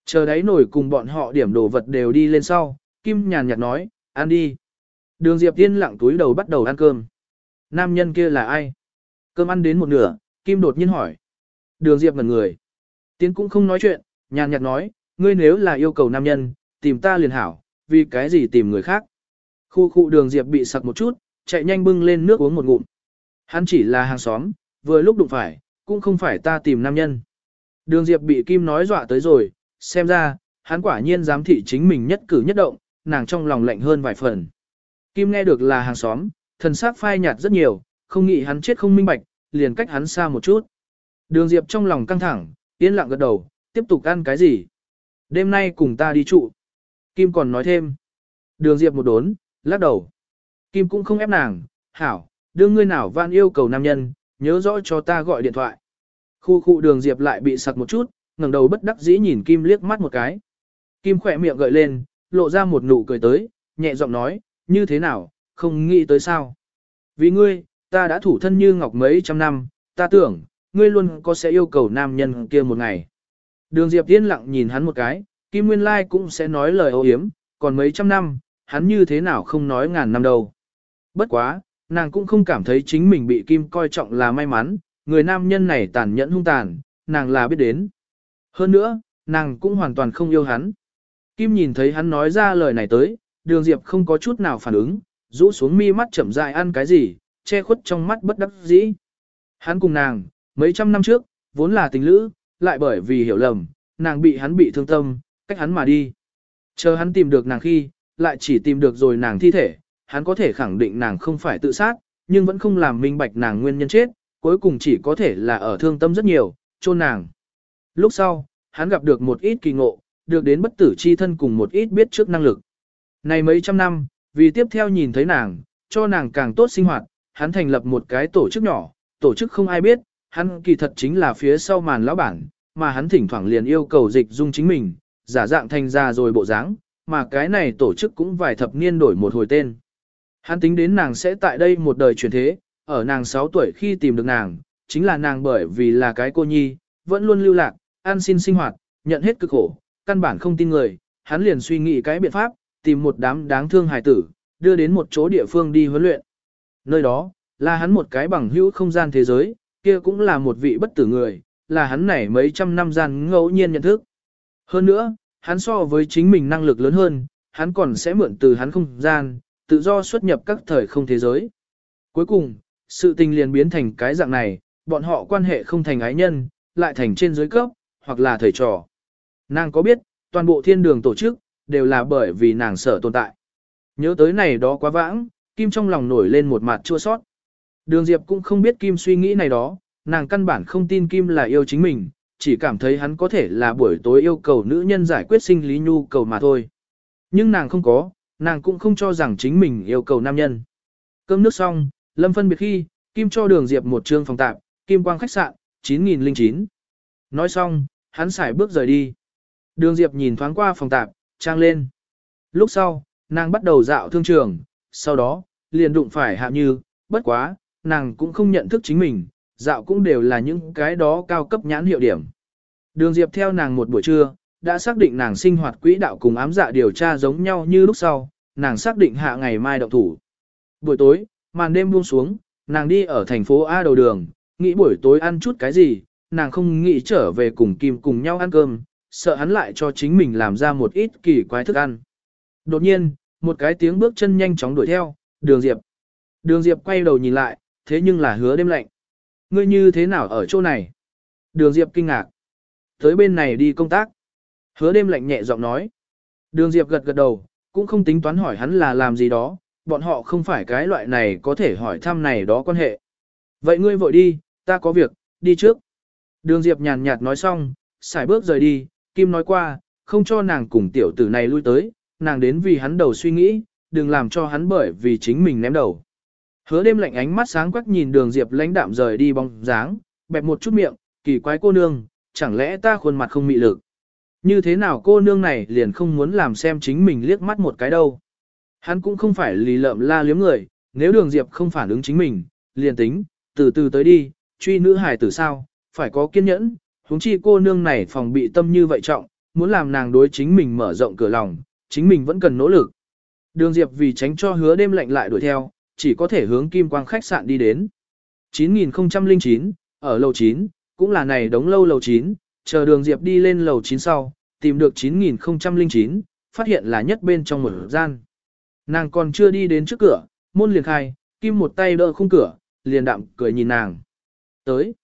Chờ đấy nổi cùng bọn họ điểm đồ vật đều đi lên sau, Kim nhàn nhạt nói, ăn đi. Đường Diệp tiên lặng túi đầu bắt đầu ăn cơm. Nam nhân kia là ai? Cơm ăn đến một nửa, Kim đột nhiên hỏi. Đường Diệp ngẩn người. Tiến cũng không nói chuyện, nhàn nhạt nói, ngươi nếu là yêu cầu nam nhân, tìm ta liền hảo, vì cái gì tìm người khác. Khu khu đường Diệp bị sặc một chút, chạy nhanh bưng lên nước uống một ngụm. Hắn chỉ là hàng xóm, vừa lúc đụng phải, cũng không phải ta tìm nam nhân. Đường Diệp bị Kim nói dọa tới rồi, xem ra, hắn quả nhiên dám thị chính mình nhất cử nhất động, nàng trong lòng lạnh hơn vài phần. Kim nghe được là hàng xóm, thần sắc phai nhạt rất nhiều, không nghĩ hắn chết không minh bạch, liền cách hắn xa một chút. Đường Diệp trong lòng căng thẳng, yên lặng gật đầu, tiếp tục ăn cái gì? Đêm nay cùng ta đi trụ. Kim còn nói thêm. Đường Diệp một đốn, lắc đầu. Kim cũng không ép nàng, hảo, đưa ngươi nào van yêu cầu nam nhân, nhớ rõ cho ta gọi điện thoại. Khu khu đường Diệp lại bị sặc một chút, ngẩng đầu bất đắc dĩ nhìn Kim liếc mắt một cái. Kim khỏe miệng gợi lên, lộ ra một nụ cười tới, nhẹ giọng nói, như thế nào, không nghĩ tới sao. Vì ngươi, ta đã thủ thân như ngọc mấy trăm năm, ta tưởng, ngươi luôn có sẽ yêu cầu nam nhân kia một ngày. Đường Diệp yên lặng nhìn hắn một cái, Kim Nguyên Lai cũng sẽ nói lời ô hiếm, còn mấy trăm năm, hắn như thế nào không nói ngàn năm đâu. Bất quá, nàng cũng không cảm thấy chính mình bị Kim coi trọng là may mắn, người nam nhân này tàn nhẫn hung tàn, nàng là biết đến. Hơn nữa, nàng cũng hoàn toàn không yêu hắn. Kim nhìn thấy hắn nói ra lời này tới, đường Diệp không có chút nào phản ứng, rũ xuống mi mắt chậm dại ăn cái gì, che khuất trong mắt bất đắc dĩ. Hắn cùng nàng, mấy trăm năm trước, vốn là tình lữ, lại bởi vì hiểu lầm, nàng bị hắn bị thương tâm, cách hắn mà đi. Chờ hắn tìm được nàng khi, lại chỉ tìm được rồi nàng thi thể, hắn có thể khẳng định nàng không phải tự sát, nhưng vẫn không làm minh bạch nàng nguyên nhân chết, cuối cùng chỉ có thể là ở thương tâm rất nhiều, chôn nàng. Lúc sau, hắn gặp được một ít kỳ ngộ, được đến bất tử chi thân cùng một ít biết trước năng lực. Này mấy trăm năm, vì tiếp theo nhìn thấy nàng, cho nàng càng tốt sinh hoạt, hắn thành lập một cái tổ chức nhỏ, tổ chức không ai biết, hắn kỳ thật chính là phía sau màn lão bản, mà hắn thỉnh thoảng liền yêu cầu dịch dung chính mình, giả dạng thành ra rồi bộ dáng, mà cái này tổ chức cũng vài thập niên đổi một hồi tên. Hắn tính đến nàng sẽ tại đây một đời chuyển thế, ở nàng 6 tuổi khi tìm được nàng, chính là nàng bởi vì là cái cô nhi, vẫn luôn lưu lạc, an xin sinh hoạt, nhận hết cực khổ, căn bản không tin người, hắn liền suy nghĩ cái biện pháp, tìm một đám đáng thương hài tử, đưa đến một chỗ địa phương đi huấn luyện. Nơi đó, là hắn một cái bằng hữu không gian thế giới, kia cũng là một vị bất tử người, là hắn này mấy trăm năm gian ngẫu nhiên nhận thức. Hơn nữa, hắn so với chính mình năng lực lớn hơn, hắn còn sẽ mượn từ hắn không gian, tự do xuất nhập các thời không thế giới. Cuối cùng, sự tình liền biến thành cái dạng này, bọn họ quan hệ không thành ái nhân, lại thành trên dưới cấp, hoặc là thầy trò. Nàng có biết, toàn bộ thiên đường tổ chức, đều là bởi vì nàng sợ tồn tại. Nhớ tới này đó quá vãng, Kim trong lòng nổi lên một mặt chua sót. Đường Diệp cũng không biết Kim suy nghĩ này đó, nàng căn bản không tin Kim là yêu chính mình, chỉ cảm thấy hắn có thể là buổi tối yêu cầu nữ nhân giải quyết sinh lý nhu cầu mà thôi. Nhưng nàng không có, nàng cũng không cho rằng chính mình yêu cầu nam nhân. Cơm nước xong, Lâm phân biệt khi, Kim cho đường Diệp một trương phòng tạm, Kim quang khách sạn, 9009. Nói xong, hắn xài bước rời đi. Đường Diệp nhìn thoáng qua phòng tạm, trang lên. Lúc sau, nàng bắt đầu dạo thương trường, sau đó, liền đụng phải hạ như, bất quá, nàng cũng không nhận thức chính mình, dạo cũng đều là những cái đó cao cấp nhãn hiệu điểm. Đường Diệp theo nàng một buổi trưa, đã xác định nàng sinh hoạt quỹ đạo cùng ám dạ điều tra giống nhau như lúc sau, nàng xác định hạ ngày mai động thủ. Buổi tối, màn đêm buông xuống, nàng đi ở thành phố A đầu đường, nghĩ buổi tối ăn chút cái gì, nàng không nghĩ trở về cùng Kim cùng nhau ăn cơm, sợ hắn lại cho chính mình làm ra một ít kỳ quái thức ăn. Đột nhiên, một cái tiếng bước chân nhanh chóng đuổi theo, đường Diệp. Đường Diệp quay đầu nhìn lại, thế nhưng là hứa đêm lạnh. Ngươi như thế nào ở chỗ này? Đường Diệp kinh ngạc. Tới bên này đi công tác. Hứa đêm lạnh nhẹ giọng nói. Đường Diệp gật gật đầu, cũng không tính toán hỏi hắn là làm gì đó, bọn họ không phải cái loại này có thể hỏi thăm này đó quan hệ. Vậy ngươi vội đi, ta có việc, đi trước. Đường Diệp nhàn nhạt nói xong, xài bước rời đi, Kim nói qua, không cho nàng cùng tiểu tử này lui tới, nàng đến vì hắn đầu suy nghĩ, đừng làm cho hắn bởi vì chính mình ném đầu. Hứa đêm lạnh ánh mắt sáng quắc nhìn đường Diệp lãnh đạm rời đi bóng dáng, bẹp một chút miệng, kỳ quái cô nương, chẳng lẽ ta khuôn mặt không mị lực. Như thế nào cô nương này liền không muốn làm xem chính mình liếc mắt một cái đâu. Hắn cũng không phải lì lợm la liếm người, nếu đường Diệp không phản ứng chính mình, liền tính, từ từ tới đi, truy nữ hài tử sao, phải có kiên nhẫn, huống chi cô nương này phòng bị tâm như vậy trọng, muốn làm nàng đối chính mình mở rộng cửa lòng, chính mình vẫn cần nỗ lực. Đường Diệp vì tránh cho hứa đêm lạnh lại đuổi theo, chỉ có thể hướng kim quang khách sạn đi đến. 9009, ở lầu 9, cũng là này đống lâu lầu 9, chờ đường Diệp đi lên lầu 9 sau, tìm được 9009, phát hiện là nhất bên trong một gian. Nàng còn chưa đi đến trước cửa, môn liền khai, kim một tay đỡ khung cửa, liền đạm cười nhìn nàng. Tới.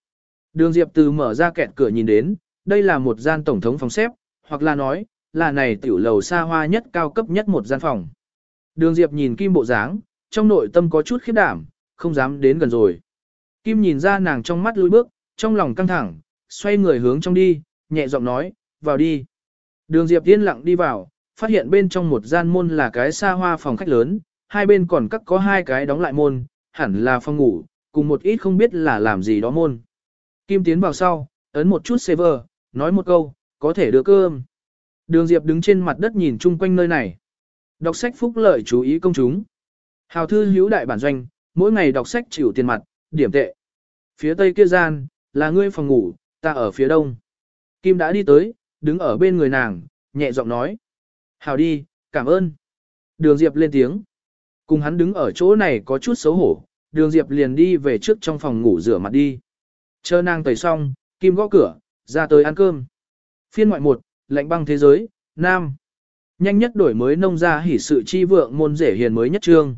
Đường Diệp từ mở ra kẹt cửa nhìn đến, đây là một gian tổng thống phòng xếp, hoặc là nói, là này tiểu lầu xa hoa nhất cao cấp nhất một gian phòng. Đường Diệp nhìn kim bộ dáng, trong nội tâm có chút khiếp đảm, không dám đến gần rồi. Kim nhìn ra nàng trong mắt lùi bước, trong lòng căng thẳng, xoay người hướng trong đi, nhẹ giọng nói, vào đi. Đường Diệp yên lặng đi vào, phát hiện bên trong một gian môn là cái xa hoa phòng khách lớn, hai bên còn cắt có hai cái đóng lại môn, hẳn là phòng ngủ, cùng một ít không biết là làm gì đó môn. Kim tiến vào sau, ấn một chút server, nói một câu, có thể đưa cơm. Đường Diệp đứng trên mặt đất nhìn chung quanh nơi này. Đọc sách phúc lợi chú ý công chúng. Hào thư hữu đại bản doanh, mỗi ngày đọc sách chịu tiền mặt, điểm tệ. Phía tây kia gian, là ngươi phòng ngủ, ta ở phía đông. Kim đã đi tới, đứng ở bên người nàng, nhẹ giọng nói. Hào đi, cảm ơn. Đường Diệp lên tiếng. Cùng hắn đứng ở chỗ này có chút xấu hổ, đường Diệp liền đi về trước trong phòng ngủ rửa mặt đi. Chờ nàng tẩy xong, Kim gõ cửa, ra tới ăn cơm. Phiên ngoại một, lạnh băng thế giới, Nam. Nhanh nhất đổi mới nông gia hỉ sự chi vượng môn rể hiền mới nhất trương.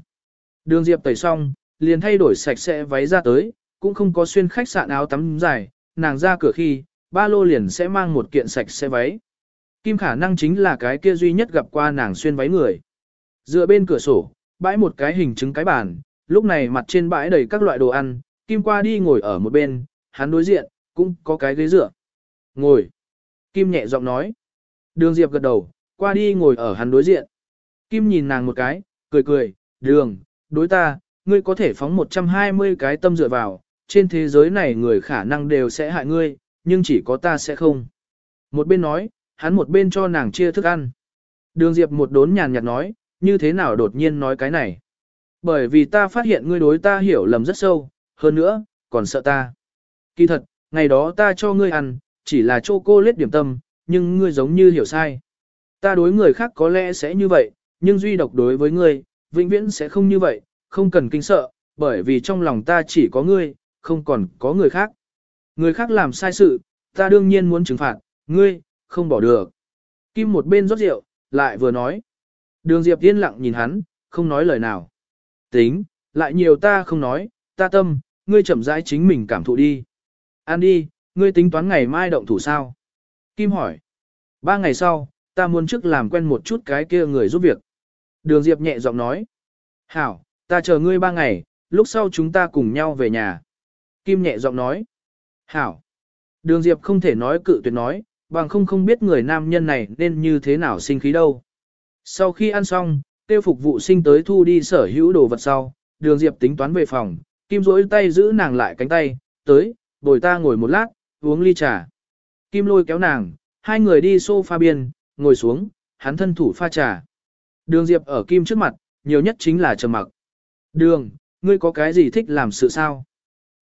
Đường Diệp tẩy xong, liền thay đổi sạch sẽ váy ra tới, cũng không có xuyên khách sạn áo tắm dài, nàng ra cửa khi, ba lô liền sẽ mang một kiện sạch sẽ váy. Kim khả năng chính là cái kia duy nhất gặp qua nàng xuyên váy người. Dựa bên cửa sổ, bãi một cái hình chứng cái bàn, lúc này mặt trên bãi đầy các loại đồ ăn, Kim qua đi ngồi ở một bên, hắn đối diện, cũng có cái ghế dựa. Ngồi. Kim nhẹ giọng nói. Đường Diệp gật đầu, qua đi ngồi ở hắn đối diện. Kim nhìn nàng một cái, cười cười, đường, đối ta, ngươi có thể phóng 120 cái tâm dựa vào, trên thế giới này người khả năng đều sẽ hại ngươi, nhưng chỉ có ta sẽ không. Một bên nói, hắn một bên cho nàng chia thức ăn. Đường Diệp một đốn nhàn nhạt nói, như thế nào đột nhiên nói cái này. Bởi vì ta phát hiện ngươi đối ta hiểu lầm rất sâu, hơn nữa, còn sợ ta. Kỳ thật, ngày đó ta cho ngươi ăn, chỉ là cho cô lết điểm tâm, nhưng ngươi giống như hiểu sai. Ta đối người khác có lẽ sẽ như vậy, nhưng duy độc đối với ngươi, vĩnh viễn sẽ không như vậy, không cần kinh sợ, bởi vì trong lòng ta chỉ có ngươi, không còn có người khác. Người khác làm sai sự, ta đương nhiên muốn trừng phạt, ngươi, không bỏ được. Kim một bên rót rượu, lại vừa nói. Đường Diệp yên lặng nhìn hắn, không nói lời nào. Tính, lại nhiều ta không nói, ta tâm, ngươi chậm rãi chính mình cảm thụ đi. An đi, ngươi tính toán ngày mai động thủ sao? Kim hỏi. Ba ngày sau, ta muốn trước làm quen một chút cái kia người giúp việc. Đường Diệp nhẹ giọng nói. Hảo, ta chờ ngươi ba ngày, lúc sau chúng ta cùng nhau về nhà. Kim nhẹ giọng nói. Hảo. Đường Diệp không thể nói cự tuyệt nói, bằng không không biết người nam nhân này nên như thế nào sinh khí đâu. Sau khi ăn xong, tiêu phục vụ sinh tới thu đi sở hữu đồ vật sau, đường Diệp tính toán về phòng, Kim rỗi tay giữ nàng lại cánh tay, tới, bồi ta ngồi một lát, uống ly trà. Kim lôi kéo nàng, hai người đi sofa biên, ngồi xuống, hắn thân thủ pha trà. Đường Diệp ở Kim trước mặt, nhiều nhất chính là trầm mặc. Đường, ngươi có cái gì thích làm sự sao?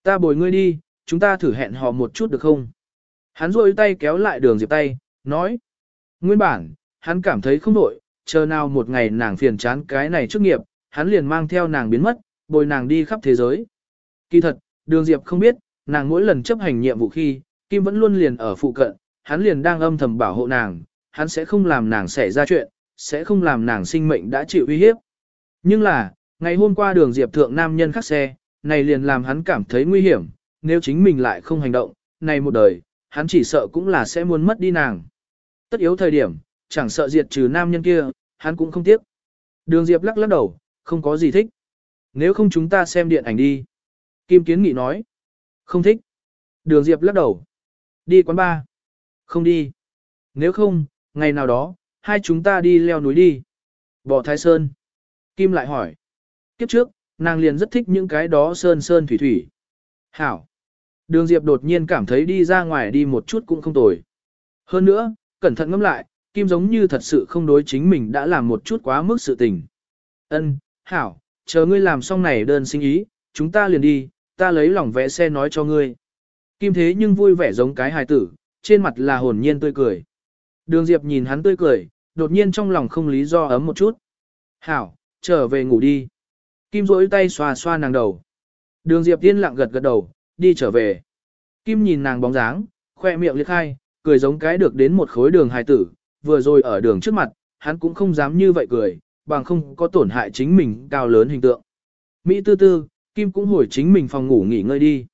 Ta bồi ngươi đi, chúng ta thử hẹn hò một chút được không? Hắn rôi tay kéo lại đường Diệp tay, nói. Nguyên bản, hắn cảm thấy không đổi, chờ nào một ngày nàng phiền chán cái này trước nghiệp, hắn liền mang theo nàng biến mất, bồi nàng đi khắp thế giới. Kỳ thật, đường Diệp không biết, nàng mỗi lần chấp hành nhiệm vụ khi, Kim vẫn luôn liền ở phụ cận, hắn liền đang âm thầm bảo hộ nàng, hắn sẽ không làm nàng xảy ra chuyện, sẽ không làm nàng sinh mệnh đã chịu uy hiếp. Nhưng là, ngày hôm qua đường Diệp thượng nam nhân khắc xe, này liền làm hắn cảm thấy nguy hiểm, nếu chính mình lại không hành động, này một đời, hắn chỉ sợ cũng là sẽ muốn mất đi nàng. Tất yếu thời điểm, chẳng sợ diệt trừ nam nhân kia, hắn cũng không tiếc. Đường Diệp lắc lắc đầu, không có gì thích. Nếu không chúng ta xem điện ảnh đi. Kim Kiến Nghị nói. Không thích. Đường Diệp lắc đầu. Đi quán bar. Không đi. Nếu không, ngày nào đó, hai chúng ta đi leo núi đi. Bỏ Thái Sơn. Kim lại hỏi. Kiếp trước, nàng liền rất thích những cái đó sơn sơn thủy thủy. Hảo. Đường Diệp đột nhiên cảm thấy đi ra ngoài đi một chút cũng không tồi. Hơn nữa, cẩn thận ngẫm lại, Kim giống như thật sự không đối chính mình đã làm một chút quá mức sự tình. Ân, Hảo, chờ ngươi làm xong này đơn sinh ý, chúng ta liền đi, ta lấy lòng vẽ xe nói cho ngươi. Kim thế nhưng vui vẻ giống cái hài tử, trên mặt là hồn nhiên tươi cười. Đường Diệp nhìn hắn tươi cười, đột nhiên trong lòng không lý do ấm một chút. Hảo, trở về ngủ đi. Kim rỗi tay xoa xoa nàng đầu. Đường Diệp tiên lặng gật gật đầu, đi trở về. Kim nhìn nàng bóng dáng, khoe miệng liệt khai, cười giống cái được đến một khối đường hài tử, vừa rồi ở đường trước mặt, hắn cũng không dám như vậy cười, bằng không có tổn hại chính mình cao lớn hình tượng. Mỹ tư tư, Kim cũng hồi chính mình phòng ngủ nghỉ ngơi đi.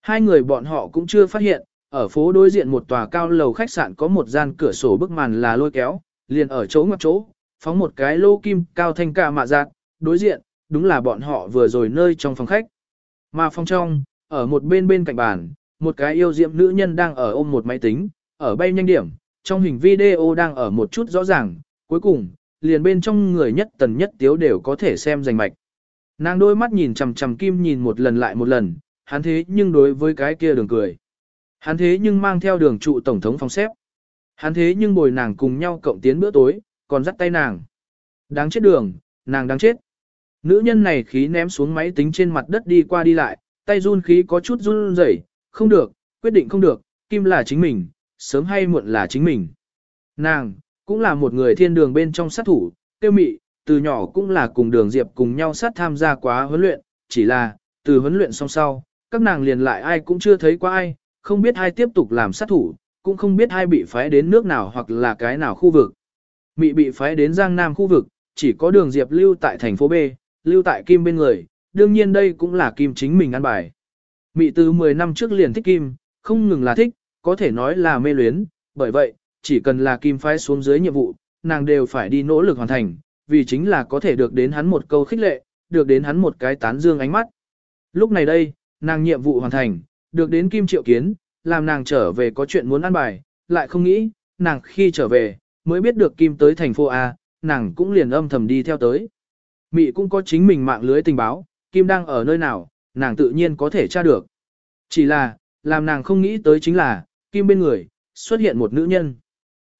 Hai người bọn họ cũng chưa phát hiện, ở phố đối diện một tòa cao lầu khách sạn có một gian cửa sổ bức màn là lôi kéo, liền ở chỗ ngoặc chỗ, phóng một cái lô kim cao thanh cả mạ giạt đối diện, đúng là bọn họ vừa rồi nơi trong phòng khách. Mà phòng trong, ở một bên bên cạnh bàn, một cái yêu diệm nữ nhân đang ở ôm một máy tính, ở bay nhanh điểm, trong hình video đang ở một chút rõ ràng, cuối cùng, liền bên trong người nhất tần nhất tiếu đều có thể xem rành mạch. Nàng đôi mắt nhìn chằm chằm kim nhìn một lần lại một lần, hắn thế nhưng đối với cái kia đường cười. Hắn thế nhưng mang theo đường trụ tổng thống phòng xếp. Hắn thế nhưng bồi nàng cùng nhau cộng tiến bữa tối, còn dắt tay nàng. Đáng chết đường, nàng đáng chết. Nữ nhân này khí ném xuống máy tính trên mặt đất đi qua đi lại, tay run khí có chút run rẩy, không được, quyết định không được, Kim là chính mình, sớm hay muộn là chính mình. Nàng, cũng là một người thiên đường bên trong sát thủ, tiêu mị, từ nhỏ cũng là cùng đường Diệp cùng nhau sát tham gia quá huấn luyện, chỉ là, từ huấn luyện xong sau, các nàng liền lại ai cũng chưa thấy qua ai, không biết ai tiếp tục làm sát thủ, cũng không biết ai bị phái đến nước nào hoặc là cái nào khu vực. Mị bị phái đến Giang Nam khu vực, chỉ có đường Diệp lưu tại thành phố B, lưu tại Kim bên người, đương nhiên đây cũng là Kim chính mình ăn bài. Mị từ 10 năm trước liền thích Kim, không ngừng là thích, có thể nói là mê luyến, bởi vậy, chỉ cần là Kim phái xuống dưới nhiệm vụ, nàng đều phải đi nỗ lực hoàn thành, vì chính là có thể được đến hắn một câu khích lệ, được đến hắn một cái tán dương ánh mắt. Lúc này đây, nàng nhiệm vụ hoàn thành, được đến Kim triệu kiến, làm nàng trở về có chuyện muốn ăn bài, lại không nghĩ, nàng khi trở về, mới biết được Kim tới thành phố A, nàng cũng liền âm thầm đi theo tới. Mị cũng có chính mình mạng lưới tình báo, Kim đang ở nơi nào, nàng tự nhiên có thể tra được. Chỉ là, làm nàng không nghĩ tới chính là, Kim bên người, xuất hiện một nữ nhân.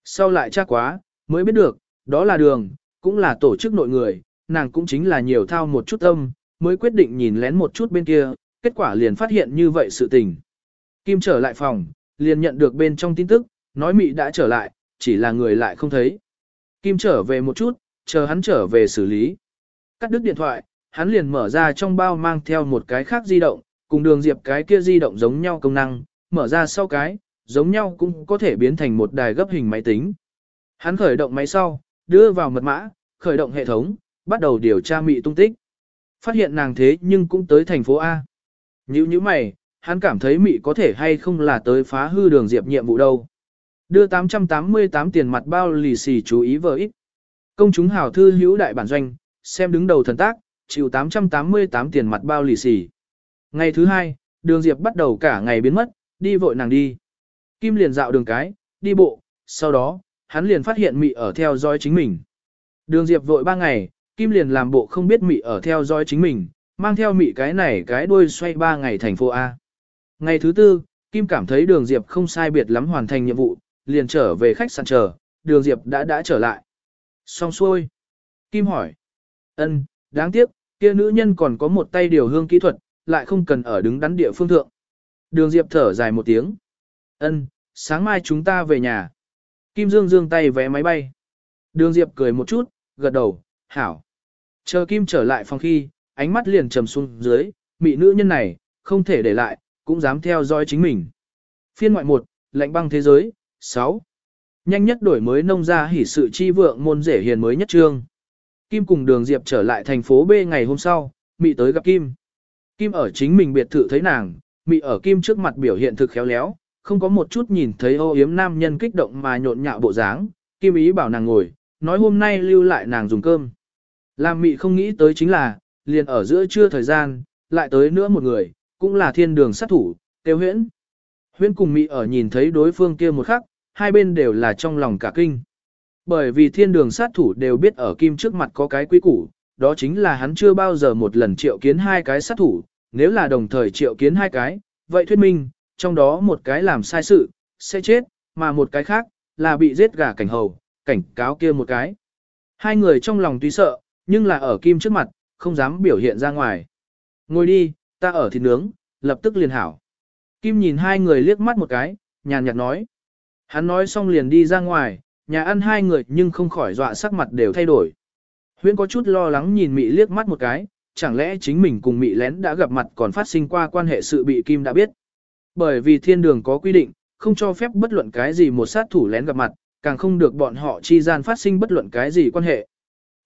Sau lại tra quá, mới biết được, đó là đường, cũng là tổ chức nội người, nàng cũng chính là nhiều thao một chút âm, mới quyết định nhìn lén một chút bên kia, kết quả liền phát hiện như vậy sự tình. Kim trở lại phòng, liền nhận được bên trong tin tức, nói Mị đã trở lại, chỉ là người lại không thấy. Kim trở về một chút, chờ hắn trở về xử lý. Cắt đứt điện thoại, hắn liền mở ra trong bao mang theo một cái khác di động, cùng đường diệp cái kia di động giống nhau công năng, mở ra sau cái, giống nhau cũng có thể biến thành một đài gấp hình máy tính. Hắn khởi động máy sau, đưa vào mật mã, khởi động hệ thống, bắt đầu điều tra mị tung tích. Phát hiện nàng thế nhưng cũng tới thành phố A. Nhữ như mày, hắn cảm thấy mị có thể hay không là tới phá hư đường diệp nhiệm vụ đâu. Đưa 888 tiền mặt bao lì xì chú ý vợ ít. Công chúng hảo thư hữu đại bản doanh, xem đứng đầu thần tác, chịu 888 tiền mặt bao lì xì. Ngày thứ hai, đường diệp bắt đầu cả ngày biến mất, đi vội nàng đi. Kim liền dạo đường cái, đi bộ, sau đó, hắn liền phát hiện mị ở theo dõi chính mình. Đường diệp vội ba ngày, Kim liền làm bộ không biết mị ở theo dõi chính mình, mang theo mị cái này cái đuôi xoay ba ngày thành phố A. Ngày thứ tư, Kim cảm thấy đường diệp không sai biệt lắm hoàn thành nhiệm vụ, liền trở về khách sạn chờ, đường diệp đã đã trở lại. Xong xuôi. Kim hỏi. ân, đáng tiếc, kia nữ nhân còn có một tay điều hương kỹ thuật, lại không cần ở đứng đắn địa phương thượng. Đường diệp thở dài một tiếng. ân, sáng mai chúng ta về nhà. Kim Dương dương tay vé máy bay. Đường diệp cười một chút, gật đầu, hảo. Chờ Kim trở lại phòng khi, ánh mắt liền trầm xuống dưới, mị nữ nhân này, không thể để lại, cũng dám theo dõi chính mình. Phiên ngoại 1, lạnh băng thế giới, 6. Nhanh nhất đổi mới nông gia hỉ sự chi vượng môn rể hiền mới nhất trương. Kim cùng đường Diệp trở lại thành phố B ngày hôm sau, Mị tới gặp Kim. Kim ở chính mình biệt thự thấy nàng, Mị ở Kim trước mặt biểu hiện thực khéo léo, không có một chút nhìn thấy ô yếm nam nhân kích động mà nhộn nhạo bộ dáng. Kim ý bảo nàng ngồi, nói hôm nay lưu lại nàng dùng cơm. Làm Mị không nghĩ tới chính là, liền ở giữa trưa thời gian, lại tới nữa một người, cũng là thiên đường sát thủ, tiêu huyễn. Huyễn cùng Mị ở nhìn thấy đối phương kia một khắc, hai bên đều là trong lòng cả kinh. Bởi vì thiên đường sát thủ đều biết ở Kim trước mặt có cái quý củ, đó chính là hắn chưa bao giờ một lần triệu kiến hai cái sát thủ, nếu là đồng thời triệu kiến hai cái, vậy thuyết minh, trong đó một cái làm sai sự, sẽ chết, mà một cái khác, là bị giết gà cảnh hầu, cảnh cáo kia một cái. Hai người trong lòng tuy sợ, nhưng là ở Kim trước mặt, không dám biểu hiện ra ngoài. Ngồi đi, ta ở thịt nướng, lập tức liền hảo. Kim nhìn hai người liếc mắt một cái, nhàn nhạt nói. Hắn nói xong liền đi ra ngoài, nhà ăn hai người nhưng không khỏi dọa sắc mặt đều thay đổi. Huyễn có chút lo lắng nhìn Mị liếc mắt một cái, chẳng lẽ chính mình cùng Mị lén đã gặp mặt còn phát sinh qua quan hệ sự bị Kim đã biết. Bởi vì thiên đường có quy định, không cho phép bất luận cái gì một sát thủ lén gặp mặt, càng không được bọn họ chi gian phát sinh bất luận cái gì quan hệ.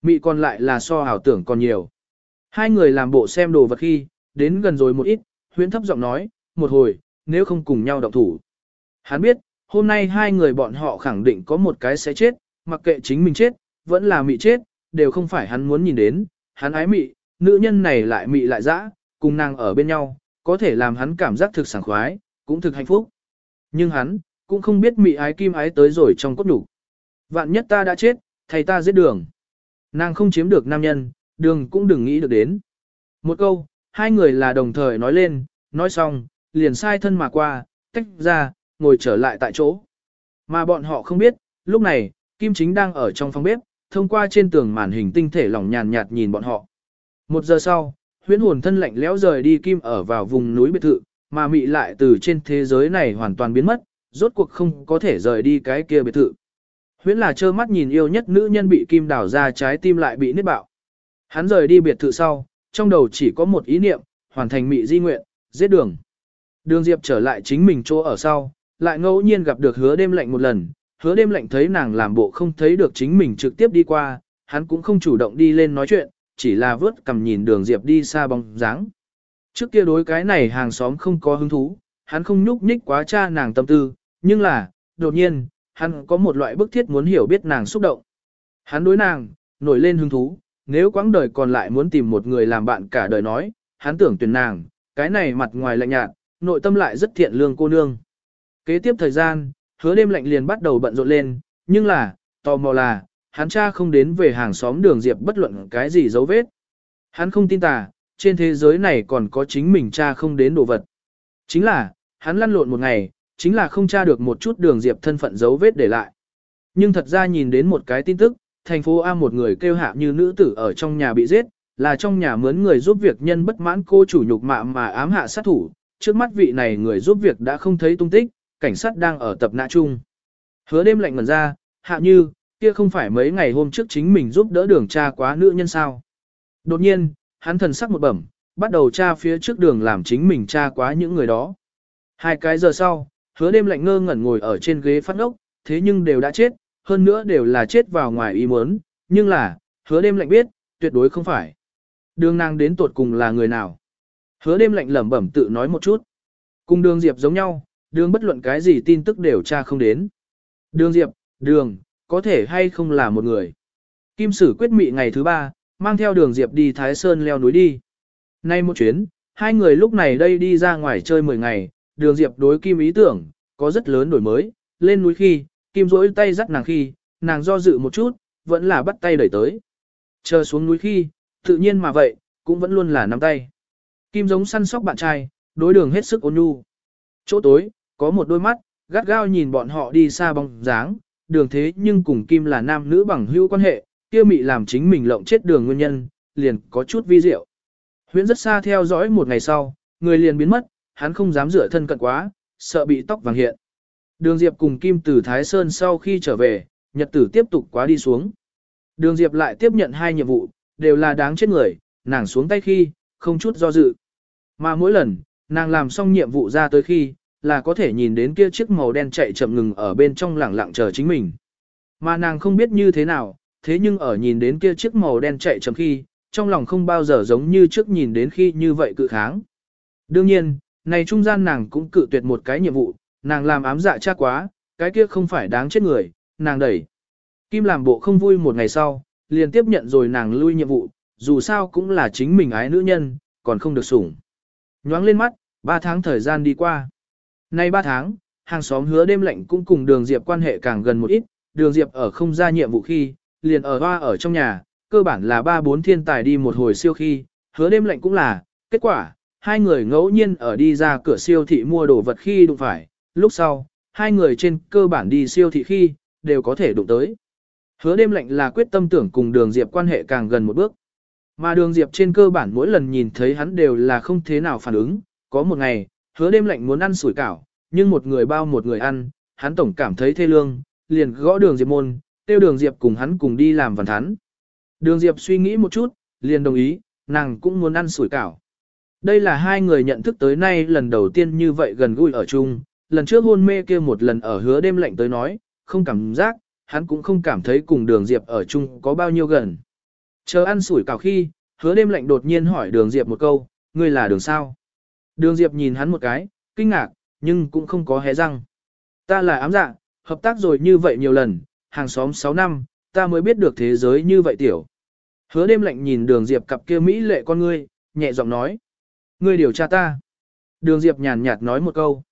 Mị còn lại là so ảo tưởng còn nhiều. Hai người làm bộ xem đồ vật khi, đến gần rồi một ít, huyễn thấp giọng nói, một hồi, nếu không cùng nhau động thủ. Hắn biết, hôm nay hai người bọn họ khẳng định có một cái sẽ chết, mặc kệ chính mình chết, vẫn là mị chết, đều không phải hắn muốn nhìn đến, hắn ái mị, nữ nhân này lại mị lại dã, cùng nàng ở bên nhau, có thể làm hắn cảm giác thực sảng khoái, cũng thực hạnh phúc. Nhưng hắn, cũng không biết mị ái kim ái tới rồi trong cốt đủ. Vạn nhất ta đã chết, thầy ta giết đường. Nàng không chiếm được nam nhân, đường cũng đừng nghĩ được đến. Một câu, hai người là đồng thời nói lên, nói xong, liền sai thân mà qua, tách ra, ngồi trở lại tại chỗ. Mà bọn họ không biết, lúc này, Kim Chính đang ở trong phòng bếp, thông qua trên tường màn hình tinh thể lỏng nhàn nhạt nhìn bọn họ. Một giờ sau, huyễn hồn thân lạnh lẽo rời đi Kim ở vào vùng núi biệt thự, mà mị lại từ trên thế giới này hoàn toàn biến mất, rốt cuộc không có thể rời đi cái kia biệt thự. Huyễn là trơ mắt nhìn yêu nhất nữ nhân bị Kim đảo ra trái tim lại bị nứt bạo. Hắn rời đi biệt thự sau, trong đầu chỉ có một ý niệm, hoàn thành mị di nguyện, giết đường. Đường Diệp trở lại chính mình chỗ ở sau, lại ngẫu nhiên gặp được hứa đêm lạnh một lần, hứa đêm lạnh thấy nàng làm bộ không thấy được chính mình trực tiếp đi qua, hắn cũng không chủ động đi lên nói chuyện, chỉ là vớt cầm nhìn đường Diệp đi xa bóng dáng. Trước kia đối cái này hàng xóm không có hứng thú, hắn không nhúc nhích quá cha nàng tâm tư, nhưng là, đột nhiên, hắn có một loại bức thiết muốn hiểu biết nàng xúc động. Hắn đối nàng, nổi lên hứng thú, nếu quãng đời còn lại muốn tìm một người làm bạn cả đời nói, hắn tưởng tuyển nàng, cái này mặt ngoài lạnh nhạt, nội tâm lại rất thiện lương cô nương. Kế tiếp thời gian, hứa đêm lạnh liền bắt đầu bận rộn lên, nhưng là, tò mò là, hắn cha không đến về hàng xóm đường Diệp bất luận cái gì dấu vết. Hắn không tin tà, trên thế giới này còn có chính mình cha không đến đồ vật. Chính là, hắn lăn lộn một ngày, chính là không tra được một chút đường Diệp thân phận dấu vết để lại. Nhưng thật ra nhìn đến một cái tin tức, thành phố A một người kêu hạ như nữ tử ở trong nhà bị giết, là trong nhà mướn người giúp việc nhân bất mãn cô chủ nhục mạ mà ám hạ sát thủ, trước mắt vị này người giúp việc đã không thấy tung tích, cảnh sát đang ở tập nã chung. Hứa đêm lạnh ngần ra, hạ như, kia không phải mấy ngày hôm trước chính mình giúp đỡ đường cha quá nữ nhân sao. Đột nhiên, hắn thần sắc một bẩm, bắt đầu tra phía trước đường làm chính mình tra quá những người đó. Hai cái giờ sau, hứa đêm lạnh ngơ ngẩn ngồi ở trên ghế phát ốc, thế nhưng đều đã chết, hơn nữa đều là chết vào ngoài ý muốn, nhưng là, hứa đêm lạnh biết, tuyệt đối không phải. Đường nàng đến tuột cùng là người nào? Hứa đêm lạnh lẩm bẩm tự nói một chút. Cùng đường Diệp giống nhau, đường bất luận cái gì tin tức đều tra không đến. Đường Diệp, đường, có thể hay không là một người. Kim sử quyết mị ngày thứ ba, mang theo đường Diệp đi Thái Sơn leo núi đi. Nay một chuyến, hai người lúc này đây đi ra ngoài chơi 10 ngày, đường Diệp đối Kim ý tưởng, có rất lớn đổi mới, lên núi khi, Kim rỗi tay dắt nàng khi, nàng do dự một chút, vẫn là bắt tay đẩy tới. Chờ xuống núi khi, tự nhiên mà vậy, cũng vẫn luôn là nắm tay. Kim giống săn sóc bạn trai, đối đường hết sức ôn nhu. Chỗ tối, có một đôi mắt, gắt gao nhìn bọn họ đi xa bóng dáng, đường thế nhưng cùng Kim là nam nữ bằng hữu quan hệ, kia mị làm chính mình lộng chết đường nguyên nhân, liền có chút vi diệu. Huyễn rất xa theo dõi một ngày sau, người liền biến mất, hắn không dám rửa thân cận quá, sợ bị tóc vàng hiện. Đường Diệp cùng Kim từ Thái Sơn sau khi trở về, nhật tử tiếp tục quá đi xuống. Đường Diệp lại tiếp nhận hai nhiệm vụ, đều là đáng chết người, nàng xuống tay khi, không chút do dự. Mà mỗi lần, nàng làm xong nhiệm vụ ra tới khi, là có thể nhìn đến kia chiếc màu đen chạy chậm ngừng ở bên trong lẳng lặng chờ chính mình. Mà nàng không biết như thế nào, thế nhưng ở nhìn đến kia chiếc màu đen chạy chậm khi, trong lòng không bao giờ giống như trước nhìn đến khi như vậy cự kháng. Đương nhiên, này trung gian nàng cũng cự tuyệt một cái nhiệm vụ, nàng làm ám dạ chắc quá, cái kia không phải đáng chết người, nàng đẩy. Kim làm bộ không vui một ngày sau, liền tiếp nhận rồi nàng lui nhiệm vụ, dù sao cũng là chính mình ái nữ nhân, còn không được sủng. Nhoáng lên mắt, ba tháng thời gian đi qua. Nay ba tháng, hàng xóm hứa đêm lạnh cũng cùng đường Diệp quan hệ càng gần một ít, đường Diệp ở không ra nhiệm vụ khi, liền ở hoa ở trong nhà, cơ bản là ba bốn thiên tài đi một hồi siêu khi, hứa đêm lạnh cũng là, kết quả, hai người ngẫu nhiên ở đi ra cửa siêu thị mua đồ vật khi đụng phải, lúc sau, hai người trên cơ bản đi siêu thị khi, đều có thể đụng tới. Hứa đêm lạnh là quyết tâm tưởng cùng đường Diệp quan hệ càng gần một bước. Mà đường Diệp trên cơ bản mỗi lần nhìn thấy hắn đều là không thế nào phản ứng, có một ngày, hứa đêm lạnh muốn ăn sủi cảo, nhưng một người bao một người ăn, hắn tổng cảm thấy thê lương, liền gõ đường Diệp môn, tiêu đường Diệp cùng hắn cùng đi làm văn thắn. Đường Diệp suy nghĩ một chút, liền đồng ý, nàng cũng muốn ăn sủi cảo. Đây là hai người nhận thức tới nay lần đầu tiên như vậy gần gũi ở chung, lần trước hôn mê kia một lần ở hứa đêm lạnh tới nói, không cảm giác, hắn cũng không cảm thấy cùng đường Diệp ở chung có bao nhiêu gần. Chờ ăn sủi cảo khi, hứa đêm lạnh đột nhiên hỏi đường Diệp một câu, ngươi là đường sao? Đường Diệp nhìn hắn một cái, kinh ngạc, nhưng cũng không có hé răng. Ta là ám dạ, hợp tác rồi như vậy nhiều lần, hàng xóm 6 năm, ta mới biết được thế giới như vậy tiểu. Hứa đêm lạnh nhìn đường Diệp cặp kia Mỹ lệ con ngươi, nhẹ giọng nói. Ngươi điều tra ta. Đường Diệp nhàn nhạt nói một câu.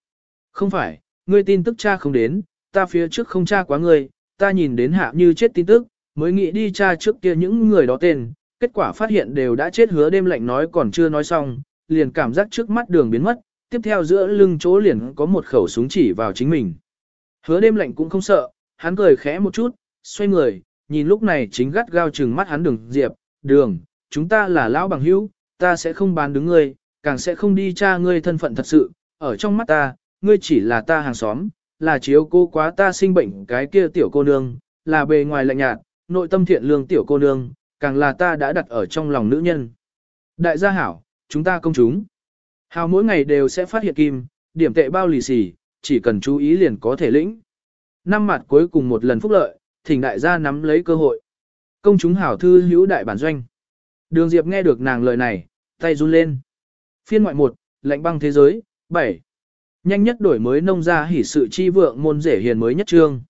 Không phải, ngươi tin tức cha không đến, ta phía trước không tra quá ngươi, ta nhìn đến hạ như chết tin tức, mới nghĩ đi tra trước kia những người đó tên, kết quả phát hiện đều đã chết hứa đêm lạnh nói còn chưa nói xong, liền cảm giác trước mắt đường biến mất, tiếp theo giữa lưng chỗ liền có một khẩu súng chỉ vào chính mình. Hứa đêm lạnh cũng không sợ, hắn cười khẽ một chút, xoay người, nhìn lúc này chính gắt gao trừng mắt hắn đường diệp, đường, chúng ta là lão bằng hữu, ta sẽ không bán đứng ngươi, càng sẽ không đi tra ngươi thân phận thật sự, ở trong mắt ta, ngươi chỉ là ta hàng xóm, là chiếu cô quá ta sinh bệnh cái kia tiểu cô nương, là bề ngoài lạnh nhạt, nội tâm thiện lương tiểu cô nương, càng là ta đã đặt ở trong lòng nữ nhân. Đại gia hảo, chúng ta công chúng. Hào mỗi ngày đều sẽ phát hiện kim, điểm tệ bao lì xì, chỉ cần chú ý liền có thể lĩnh. Năm mặt cuối cùng một lần phúc lợi, thỉnh đại gia nắm lấy cơ hội. Công chúng hảo thư hữu đại bản doanh. Đường Diệp nghe được nàng lời này, tay run lên. Phiên ngoại 1, lệnh băng thế giới, 7. Nhanh nhất đổi mới nông ra hỉ sự chi vượng môn rể hiền mới nhất trương.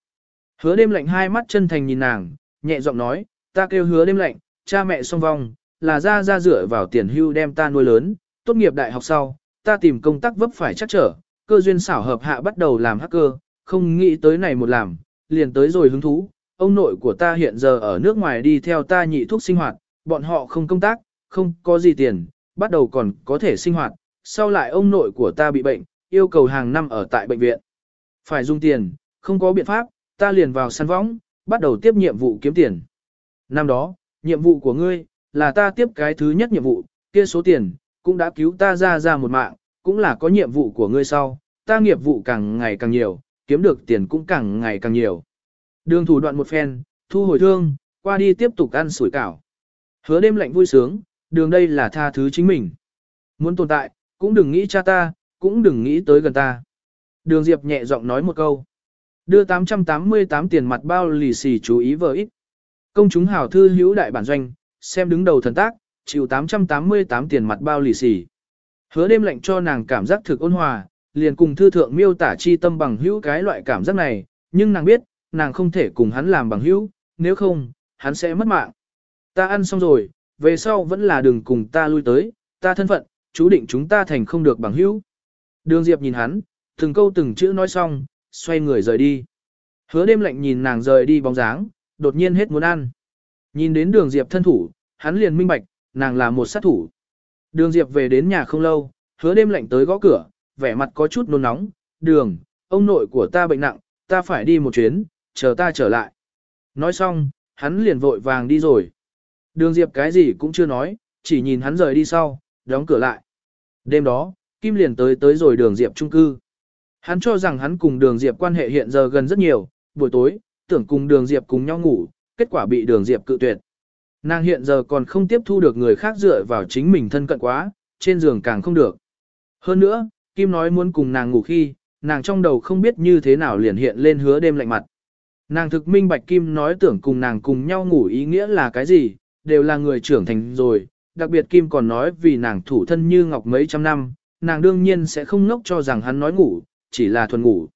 Hứa đêm lạnh hai mắt chân thành nhìn nàng, nhẹ giọng nói, ta kêu hứa đêm lạnh, cha mẹ song vong, là ra ra dựa vào tiền hưu đem ta nuôi lớn, tốt nghiệp đại học sau, ta tìm công tác vấp phải chắc trở, cơ duyên xảo hợp hạ bắt đầu làm hacker, không nghĩ tới này một làm, liền tới rồi hứng thú. Ông nội của ta hiện giờ ở nước ngoài đi theo ta nhị thuốc sinh hoạt, bọn họ không công tác, không có gì tiền, bắt đầu còn có thể sinh hoạt, sau lại ông nội của ta bị bệnh, yêu cầu hàng năm ở tại bệnh viện. Phải dùng tiền, không có biện pháp, ta liền vào săn võng, bắt đầu tiếp nhiệm vụ kiếm tiền. Năm đó, nhiệm vụ của ngươi, là ta tiếp cái thứ nhất nhiệm vụ, kia số tiền, cũng đã cứu ta ra ra một mạng, cũng là có nhiệm vụ của ngươi sau, ta nghiệp vụ càng ngày càng nhiều, kiếm được tiền cũng càng ngày càng nhiều. Đường thủ đoạn một phen, thu hồi thương, qua đi tiếp tục ăn sủi cảo. Hứa đêm lạnh vui sướng, đường đây là tha thứ chính mình. Muốn tồn tại, cũng đừng nghĩ cha ta, cũng đừng nghĩ tới gần ta. Đường Diệp nhẹ giọng nói một câu. Đưa 888 tiền mặt bao lì xì chú ý vợ ít. Công chúng hảo thư hữu đại bản doanh, xem đứng đầu thần tác, chịu 888 tiền mặt bao lì xì. Hứa đêm lệnh cho nàng cảm giác thực ôn hòa, liền cùng thư thượng miêu tả chi tâm bằng hữu cái loại cảm giác này, nhưng nàng biết, nàng không thể cùng hắn làm bằng hữu, nếu không, hắn sẽ mất mạng. Ta ăn xong rồi, về sau vẫn là đừng cùng ta lui tới, ta thân phận, chú định chúng ta thành không được bằng hữu. Đường Diệp nhìn hắn, từng câu từng chữ nói xong, xoay người rời đi. Hứa đêm lạnh nhìn nàng rời đi bóng dáng, đột nhiên hết muốn ăn. Nhìn đến đường Diệp thân thủ, hắn liền minh bạch, nàng là một sát thủ. Đường Diệp về đến nhà không lâu, hứa đêm lạnh tới gõ cửa, vẻ mặt có chút nôn nóng, đường, ông nội của ta bệnh nặng, ta phải đi một chuyến, chờ ta trở lại. Nói xong, hắn liền vội vàng đi rồi. Đường Diệp cái gì cũng chưa nói, chỉ nhìn hắn rời đi sau, đóng cửa lại. Đêm đó, Kim liền tới tới rồi đường Diệp trung cư. Hắn cho rằng hắn cùng đường Diệp quan hệ hiện giờ gần rất nhiều, buổi tối, tưởng cùng đường Diệp cùng nhau ngủ, kết quả bị đường Diệp cự tuyệt. Nàng hiện giờ còn không tiếp thu được người khác dựa vào chính mình thân cận quá, trên giường càng không được. Hơn nữa, Kim nói muốn cùng nàng ngủ khi, nàng trong đầu không biết như thế nào liền hiện lên hứa đêm lạnh mặt. Nàng thực minh bạch Kim nói tưởng cùng nàng cùng nhau ngủ ý nghĩa là cái gì, đều là người trưởng thành rồi, đặc biệt Kim còn nói vì nàng thủ thân như ngọc mấy trăm năm, nàng đương nhiên sẽ không ngốc cho rằng hắn nói ngủ, chỉ là thuần ngủ.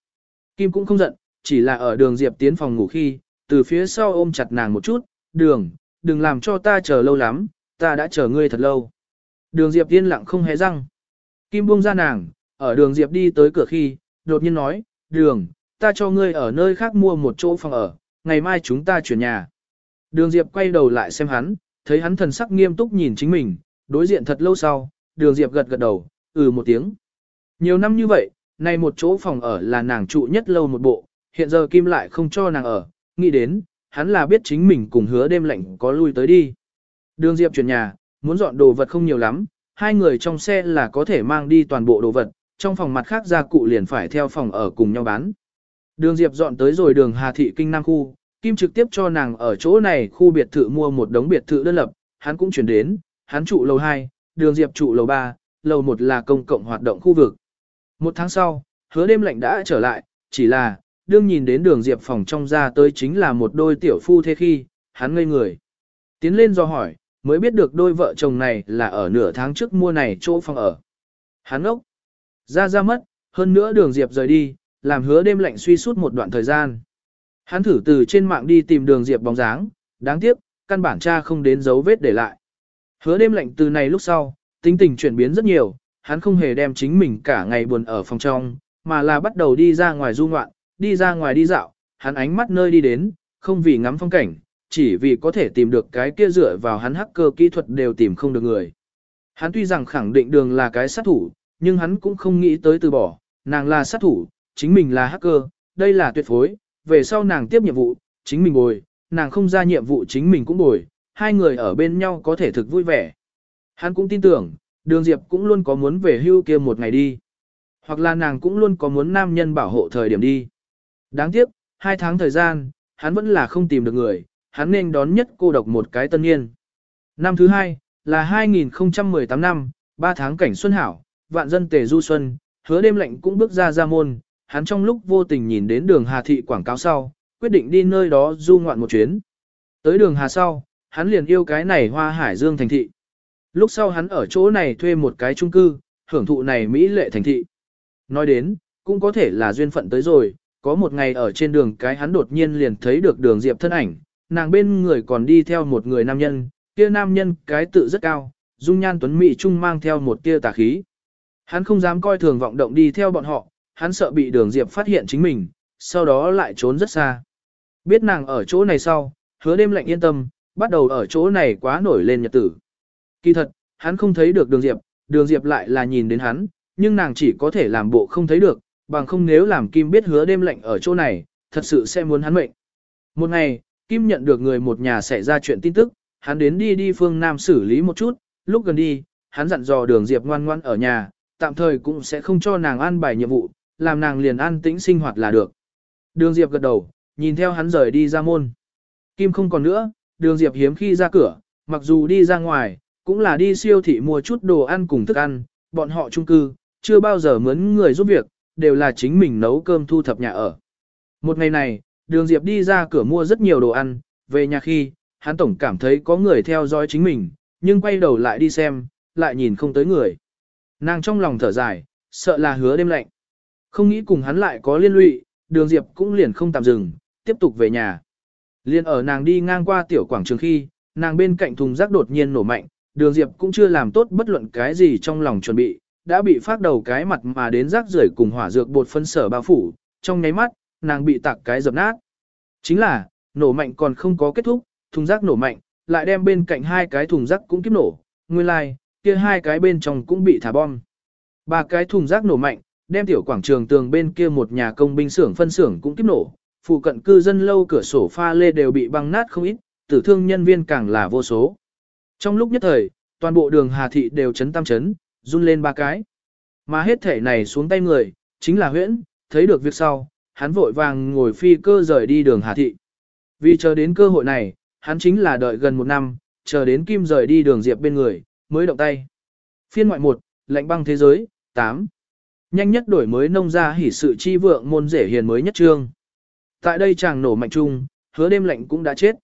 Kim cũng không giận, chỉ là ở đường Diệp tiến phòng ngủ khi, từ phía sau ôm chặt nàng một chút, đường, đừng làm cho ta chờ lâu lắm, ta đã chờ ngươi thật lâu. Đường Diệp yên lặng không hé răng. Kim buông ra nàng, ở đường Diệp đi tới cửa khi, đột nhiên nói, đường, ta cho ngươi ở nơi khác mua một chỗ phòng ở, ngày mai chúng ta chuyển nhà. Đường Diệp quay đầu lại xem hắn, thấy hắn thần sắc nghiêm túc nhìn chính mình, đối diện thật lâu sau, đường Diệp gật gật đầu, ừ một tiếng. Nhiều năm như vậy, nay một chỗ phòng ở là nàng trụ nhất lâu một bộ, hiện giờ Kim lại không cho nàng ở, nghĩ đến, hắn là biết chính mình cùng hứa đêm lạnh có lui tới đi. Đường Diệp chuyển nhà, muốn dọn đồ vật không nhiều lắm, hai người trong xe là có thể mang đi toàn bộ đồ vật, trong phòng mặt khác gia cụ liền phải theo phòng ở cùng nhau bán. Đường Diệp dọn tới rồi đường Hà Thị Kinh Nam Khu, Kim trực tiếp cho nàng ở chỗ này khu biệt thự mua một đống biệt thự đơn lập, hắn cũng chuyển đến, hắn trụ lầu 2, đường Diệp trụ lầu 3, lầu một là công cộng hoạt động khu vực. Một tháng sau, hứa đêm lạnh đã trở lại, chỉ là, đương nhìn đến đường Diệp phòng trong ra tới chính là một đôi tiểu phu thế khi, hắn ngây người. Tiến lên do hỏi, mới biết được đôi vợ chồng này là ở nửa tháng trước mua này chỗ phòng ở. Hắn ốc. Ra ra mất, hơn nữa đường Diệp rời đi, làm hứa đêm lạnh suy suốt một đoạn thời gian. Hắn thử từ trên mạng đi tìm đường Diệp bóng dáng, đáng tiếc, căn bản cha không đến dấu vết để lại. Hứa đêm lạnh từ này lúc sau, tính tình chuyển biến rất nhiều, hắn không hề đem chính mình cả ngày buồn ở phòng trong, mà là bắt đầu đi ra ngoài du ngoạn, đi ra ngoài đi dạo, hắn ánh mắt nơi đi đến, không vì ngắm phong cảnh, chỉ vì có thể tìm được cái kia dựa vào hắn hacker kỹ thuật đều tìm không được người. Hắn tuy rằng khẳng định đường là cái sát thủ, nhưng hắn cũng không nghĩ tới từ bỏ, nàng là sát thủ, chính mình là hacker, đây là tuyệt phối, về sau nàng tiếp nhiệm vụ, chính mình bồi, nàng không ra nhiệm vụ chính mình cũng bồi, hai người ở bên nhau có thể thực vui vẻ. Hắn cũng tin tưởng, đường Diệp cũng luôn có muốn về hưu kia một ngày đi. Hoặc là nàng cũng luôn có muốn nam nhân bảo hộ thời điểm đi. Đáng tiếc, hai tháng thời gian, hắn vẫn là không tìm được người, hắn nên đón nhất cô độc một cái tân niên. Năm thứ hai, là 2018 năm, 3 tháng cảnh xuân hảo, vạn dân tề du xuân, hứa đêm lạnh cũng bước ra ra môn, hắn trong lúc vô tình nhìn đến đường Hà Thị quảng cáo sau, quyết định đi nơi đó du ngoạn một chuyến. Tới đường Hà sau, hắn liền yêu cái này hoa hải dương thành thị. Lúc sau hắn ở chỗ này thuê một cái chung cư, hưởng thụ này Mỹ lệ thành thị. Nói đến, cũng có thể là duyên phận tới rồi, có một ngày ở trên đường cái hắn đột nhiên liền thấy được đường Diệp thân ảnh, nàng bên người còn đi theo một người nam nhân, kia nam nhân cái tự rất cao, dung nhan tuấn mỹ trung mang theo một tia tà khí. Hắn không dám coi thường vọng động đi theo bọn họ, hắn sợ bị đường Diệp phát hiện chính mình, sau đó lại trốn rất xa. Biết nàng ở chỗ này sau, hứa đêm lạnh yên tâm, bắt đầu ở chỗ này quá nổi lên nhật tử. Kỳ thật, hắn không thấy được đường Diệp, đường Diệp lại là nhìn đến hắn, nhưng nàng chỉ có thể làm bộ không thấy được, bằng không nếu làm Kim biết hứa đêm lạnh ở chỗ này, thật sự sẽ muốn hắn mệnh. Một ngày, Kim nhận được người một nhà xảy ra chuyện tin tức, hắn đến đi đi phương Nam xử lý một chút, lúc gần đi, hắn dặn dò đường Diệp ngoan ngoan ở nhà, tạm thời cũng sẽ không cho nàng an bài nhiệm vụ, làm nàng liền an tĩnh sinh hoạt là được. Đường Diệp gật đầu, nhìn theo hắn rời đi ra môn. Kim không còn nữa, đường Diệp hiếm khi ra cửa, mặc dù đi ra ngoài, cũng là đi siêu thị mua chút đồ ăn cùng thức ăn, bọn họ chung cư, chưa bao giờ mướn người giúp việc, đều là chính mình nấu cơm thu thập nhà ở. Một ngày này, đường Diệp đi ra cửa mua rất nhiều đồ ăn, về nhà khi, hắn tổng cảm thấy có người theo dõi chính mình, nhưng quay đầu lại đi xem, lại nhìn không tới người. Nàng trong lòng thở dài, sợ là hứa đêm lạnh. Không nghĩ cùng hắn lại có liên lụy, đường Diệp cũng liền không tạm dừng, tiếp tục về nhà. Liên ở nàng đi ngang qua tiểu quảng trường khi, nàng bên cạnh thùng rác đột nhiên nổ mạnh, đường Diệp cũng chưa làm tốt bất luận cái gì trong lòng chuẩn bị, đã bị phát đầu cái mặt mà đến rác rưởi cùng hỏa dược bột phân sở bao phủ, trong nháy mắt, nàng bị tạc cái dập nát. Chính là, nổ mạnh còn không có kết thúc, thùng rác nổ mạnh, lại đem bên cạnh hai cái thùng rác cũng kiếp nổ, nguyên lai, like, kia hai cái bên trong cũng bị thả bom. Ba cái thùng rác nổ mạnh, đem tiểu quảng trường tường bên kia một nhà công binh xưởng phân xưởng cũng kiếp nổ, phụ cận cư dân lâu cửa sổ pha lê đều bị băng nát không ít, tử thương nhân viên càng là vô số. Trong lúc nhất thời, toàn bộ đường Hà Thị đều chấn tam chấn, run lên ba cái. Mà hết thể này xuống tay người, chính là huyễn, thấy được việc sau, hắn vội vàng ngồi phi cơ rời đi đường Hà Thị. Vì chờ đến cơ hội này, hắn chính là đợi gần một năm, chờ đến Kim rời đi đường Diệp bên người, mới động tay. Phiên ngoại 1, lệnh băng thế giới, 8. Nhanh nhất đổi mới nông gia hỉ sự chi vượng môn rể hiền mới nhất trương. Tại đây chàng nổ mạnh chung, hứa đêm lạnh cũng đã chết.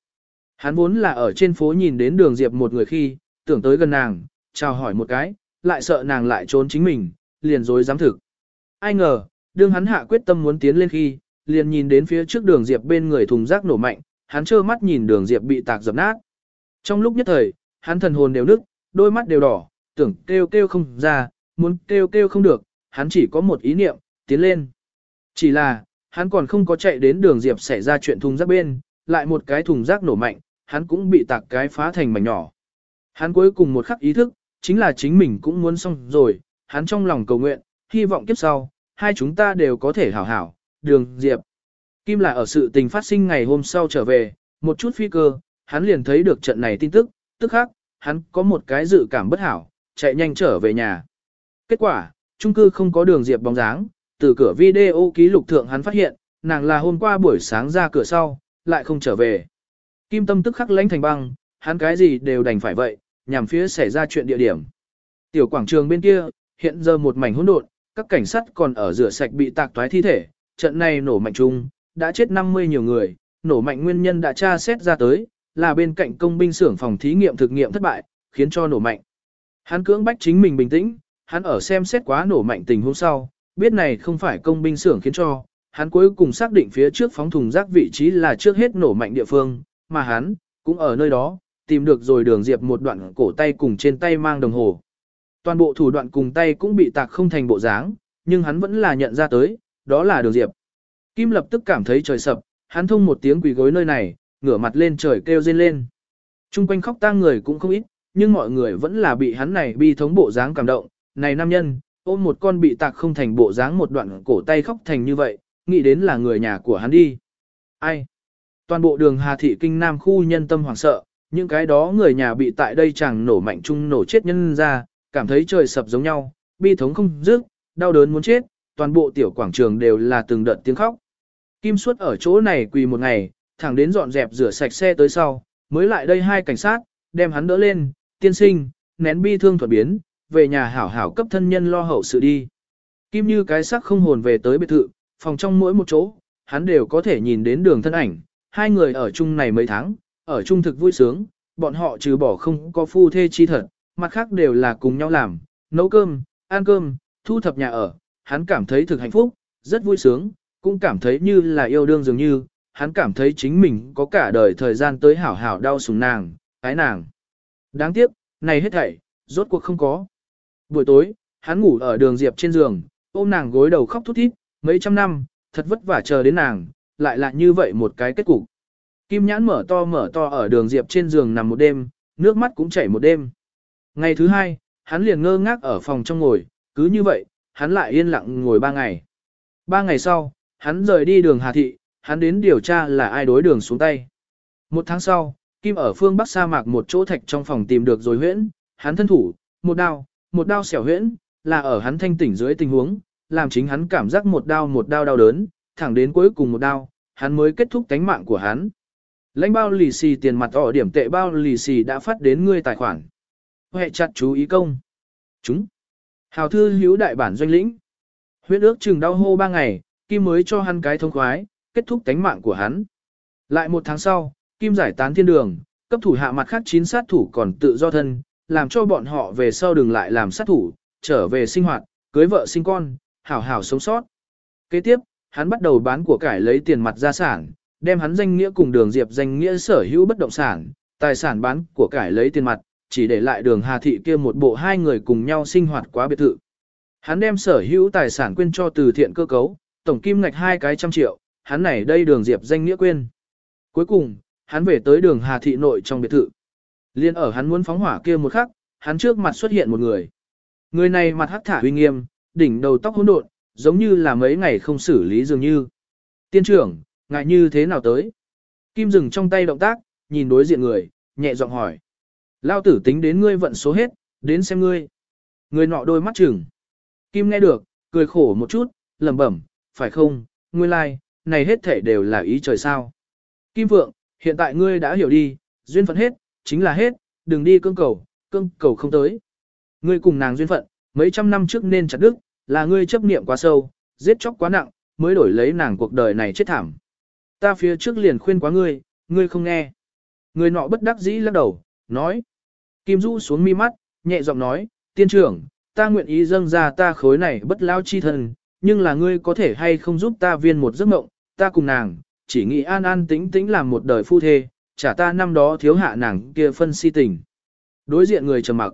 Hắn vốn là ở trên phố nhìn đến đường Diệp một người khi, tưởng tới gần nàng, chào hỏi một cái, lại sợ nàng lại trốn chính mình, liền dối dám thực. Ai ngờ, đương hắn hạ quyết tâm muốn tiến lên khi, liền nhìn đến phía trước đường Diệp bên người thùng rác nổ mạnh, hắn trơ mắt nhìn đường Diệp bị tạc dập nát. Trong lúc nhất thời, hắn thần hồn đều nức, đôi mắt đều đỏ, tưởng kêu kêu không ra, muốn kêu kêu không được, hắn chỉ có một ý niệm, tiến lên. Chỉ là, hắn còn không có chạy đến đường Diệp xảy ra chuyện thùng rác bên, lại một cái thùng rác nổ mạnh, hắn cũng bị tạc cái phá thành mảnh nhỏ. Hắn cuối cùng một khắc ý thức, chính là chính mình cũng muốn xong rồi, hắn trong lòng cầu nguyện, hy vọng kiếp sau, hai chúng ta đều có thể hảo hảo, đường Diệp. Kim là ở sự tình phát sinh ngày hôm sau trở về, một chút phi cơ, hắn liền thấy được trận này tin tức, tức khác, hắn có một cái dự cảm bất hảo, chạy nhanh trở về nhà. Kết quả, trung cư không có đường Diệp bóng dáng, từ cửa video ký lục thượng hắn phát hiện, nàng là hôm qua buổi sáng ra cửa sau, lại không trở về. Kim tâm tức khắc lãnh thành băng, hắn cái gì đều đành phải vậy, nhằm phía xảy ra chuyện địa điểm. Tiểu quảng trường bên kia, hiện giờ một mảnh hỗn độn, các cảnh sát còn ở rửa sạch bị tạc toái thi thể, trận này nổ mạnh chung, đã chết 50 nhiều người, nổ mạnh nguyên nhân đã tra xét ra tới, là bên cạnh công binh xưởng phòng thí nghiệm thực nghiệm thất bại, khiến cho nổ mạnh. Hắn cưỡng bách chính mình bình tĩnh, hắn ở xem xét quá nổ mạnh tình huống sau, biết này không phải công binh xưởng khiến cho, hắn cuối cùng xác định phía trước phóng thùng rác vị trí là trước hết nổ mạnh địa phương, mà hắn, cũng ở nơi đó, tìm được rồi đường diệp một đoạn cổ tay cùng trên tay mang đồng hồ. Toàn bộ thủ đoạn cùng tay cũng bị tạc không thành bộ dáng, nhưng hắn vẫn là nhận ra tới, đó là đường diệp. Kim lập tức cảm thấy trời sập, hắn thông một tiếng quỳ gối nơi này, ngửa mặt lên trời kêu rên lên. Trung quanh khóc tang người cũng không ít, nhưng mọi người vẫn là bị hắn này bi thống bộ dáng cảm động. Này nam nhân, ôm một con bị tạc không thành bộ dáng một đoạn cổ tay khóc thành như vậy, nghĩ đến là người nhà của hắn đi. Ai? Toàn bộ đường Hà Thị Kinh Nam khu nhân tâm hoảng sợ, những cái đó người nhà bị tại đây chẳng nổ mạnh chung nổ chết nhân ra, cảm thấy trời sập giống nhau, bi thống không dứt, đau đớn muốn chết, toàn bộ tiểu quảng trường đều là từng đợt tiếng khóc. Kim suốt ở chỗ này quỳ một ngày, thẳng đến dọn dẹp rửa sạch xe tới sau, mới lại đây hai cảnh sát, đem hắn đỡ lên, tiên sinh, nén bi thương thuật biến, về nhà hảo hảo cấp thân nhân lo hậu sự đi. Kim như cái sắc không hồn về tới biệt thự, phòng trong mỗi một chỗ, hắn đều có thể nhìn đến đường thân ảnh, hai người ở chung này mấy tháng, ở chung thực vui sướng, bọn họ trừ bỏ không có phu thê chi thật, mặt khác đều là cùng nhau làm, nấu cơm, ăn cơm, thu thập nhà ở, hắn cảm thấy thực hạnh phúc, rất vui sướng, cũng cảm thấy như là yêu đương dường như, hắn cảm thấy chính mình có cả đời thời gian tới hảo hảo đau sủng nàng, ái nàng. Đáng tiếc, này hết thảy, rốt cuộc không có. Buổi tối, hắn ngủ ở đường diệp trên giường, ôm nàng gối đầu khóc thút thít, mấy trăm năm, thật vất vả chờ đến nàng, lại là như vậy một cái kết cục. Kim nhãn mở to mở to ở đường diệp trên giường nằm một đêm, nước mắt cũng chảy một đêm. Ngày thứ hai, hắn liền ngơ ngác ở phòng trong ngồi, cứ như vậy, hắn lại yên lặng ngồi ba ngày. Ba ngày sau, hắn rời đi đường Hà Thị, hắn đến điều tra là ai đối đường xuống tay. Một tháng sau, Kim ở phương Bắc sa mạc một chỗ thạch trong phòng tìm được rồi huyễn, hắn thân thủ, một đao, một đao xẻo huyễn, là ở hắn thanh tỉnh dưới tình huống, làm chính hắn cảm giác một đao một đao đau đớn, thẳng đến cuối cùng một đao, hắn mới kết thúc tánh mạng của hắn. Lãnh bao lì xì tiền mặt ở điểm tệ bao lì xì đã phát đến ngươi tài khoản. Hệ chặt chú ý công. Chúng. Hào thư hữu đại bản doanh lĩnh. Huyết ước chừng đau hô ba ngày, Kim mới cho hắn cái thông khoái, kết thúc tánh mạng của hắn. Lại một tháng sau, Kim giải tán thiên đường, cấp thủ hạ mặt khác chín sát thủ còn tự do thân, làm cho bọn họ về sau đừng lại làm sát thủ, trở về sinh hoạt, cưới vợ sinh con, hảo hảo sống sót. Kế tiếp, hắn bắt đầu bán của cải lấy tiền mặt gia sản, đem hắn danh nghĩa cùng đường diệp danh nghĩa sở hữu bất động sản, tài sản bán của cải lấy tiền mặt, chỉ để lại đường Hà Thị kia một bộ hai người cùng nhau sinh hoạt quá biệt thự. Hắn đem sở hữu tài sản quyên cho từ thiện cơ cấu, tổng kim ngạch hai cái trăm triệu, hắn này đây đường diệp danh nghĩa quyên. Cuối cùng, hắn về tới đường Hà Thị nội trong biệt thự. Liên ở hắn muốn phóng hỏa kia một khắc, hắn trước mặt xuất hiện một người. Người này mặt hắc thả uy nghiêm, đỉnh đầu tóc hỗn độn, giống như là mấy ngày không xử lý dường như. Tiên trưởng, ngại như thế nào tới? Kim dừng trong tay động tác, nhìn đối diện người, nhẹ giọng hỏi. Lao tử tính đến ngươi vận số hết, đến xem ngươi. Người nọ đôi mắt chừng. Kim nghe được, cười khổ một chút, lẩm bẩm, phải không, ngươi lai, like, này hết thể đều là ý trời sao. Kim Vượng, hiện tại ngươi đã hiểu đi, duyên phận hết, chính là hết, đừng đi cương cầu, cương cầu không tới. Ngươi cùng nàng duyên phận, mấy trăm năm trước nên chặt đức, là ngươi chấp niệm quá sâu, giết chóc quá nặng, mới đổi lấy nàng cuộc đời này chết thảm. Ta phía trước liền khuyên quá ngươi, ngươi không nghe. Người nọ bất đắc dĩ lắc đầu, nói. Kim Du xuống mi mắt, nhẹ giọng nói, tiên trưởng, ta nguyện ý dâng ra ta khối này bất lao chi thân, nhưng là ngươi có thể hay không giúp ta viên một giấc mộng, ta cùng nàng, chỉ nghĩ an an tĩnh tĩnh làm một đời phu thê, trả ta năm đó thiếu hạ nàng kia phân si tình. Đối diện người trầm mặc.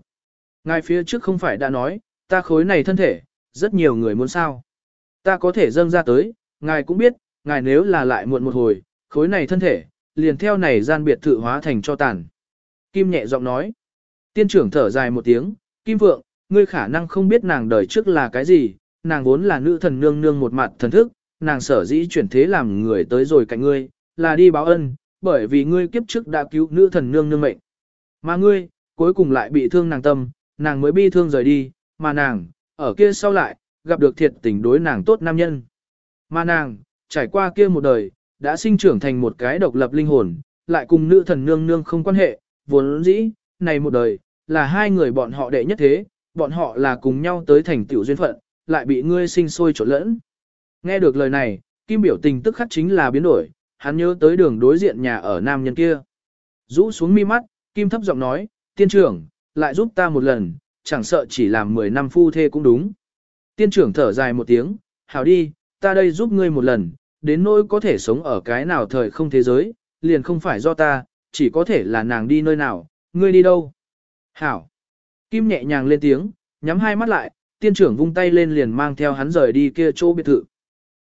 Ngài phía trước không phải đã nói, ta khối này thân thể, rất nhiều người muốn sao. Ta có thể dâng ra tới, ngài cũng biết, ngài nếu là lại muộn một hồi, khối này thân thể, liền theo này gian biệt thự hóa thành cho tàn. Kim nhẹ giọng nói. Tiên trưởng thở dài một tiếng, Kim Phượng, ngươi khả năng không biết nàng đời trước là cái gì, nàng vốn là nữ thần nương nương một mặt thần thức, nàng sở dĩ chuyển thế làm người tới rồi cạnh ngươi, là đi báo ân, bởi vì ngươi kiếp trước đã cứu nữ thần nương nương mệnh. Mà ngươi, cuối cùng lại bị thương nàng tâm, nàng mới bi thương rời đi, mà nàng, ở kia sau lại, gặp được thiệt tình đối nàng tốt nam nhân. Mà nàng, trải qua kia một đời, đã sinh trưởng thành một cái độc lập linh hồn, lại cùng nữ thần nương nương không quan hệ, vốn dĩ, này một đời, là hai người bọn họ đệ nhất thế, bọn họ là cùng nhau tới thành tiểu duyên phận, lại bị ngươi sinh sôi trộn lẫn. Nghe được lời này, Kim biểu tình tức khắc chính là biến đổi, hắn nhớ tới đường đối diện nhà ở nam nhân kia. Rũ xuống mi mắt, Kim thấp giọng nói, tiên trưởng, lại giúp ta một lần, chẳng sợ chỉ làm 10 năm phu thê cũng đúng. Tiên trưởng thở dài một tiếng, hảo đi, ta đây giúp ngươi một lần, đến nỗi có thể sống ở cái nào thời không thế giới, liền không phải do ta, chỉ có thể là nàng đi nơi nào, ngươi đi đâu. Hảo. Kim nhẹ nhàng lên tiếng, Nhắm hai mắt lại, tiên trưởng vung tay lên liền mang theo hắn rời đi kia chỗ biệt thự.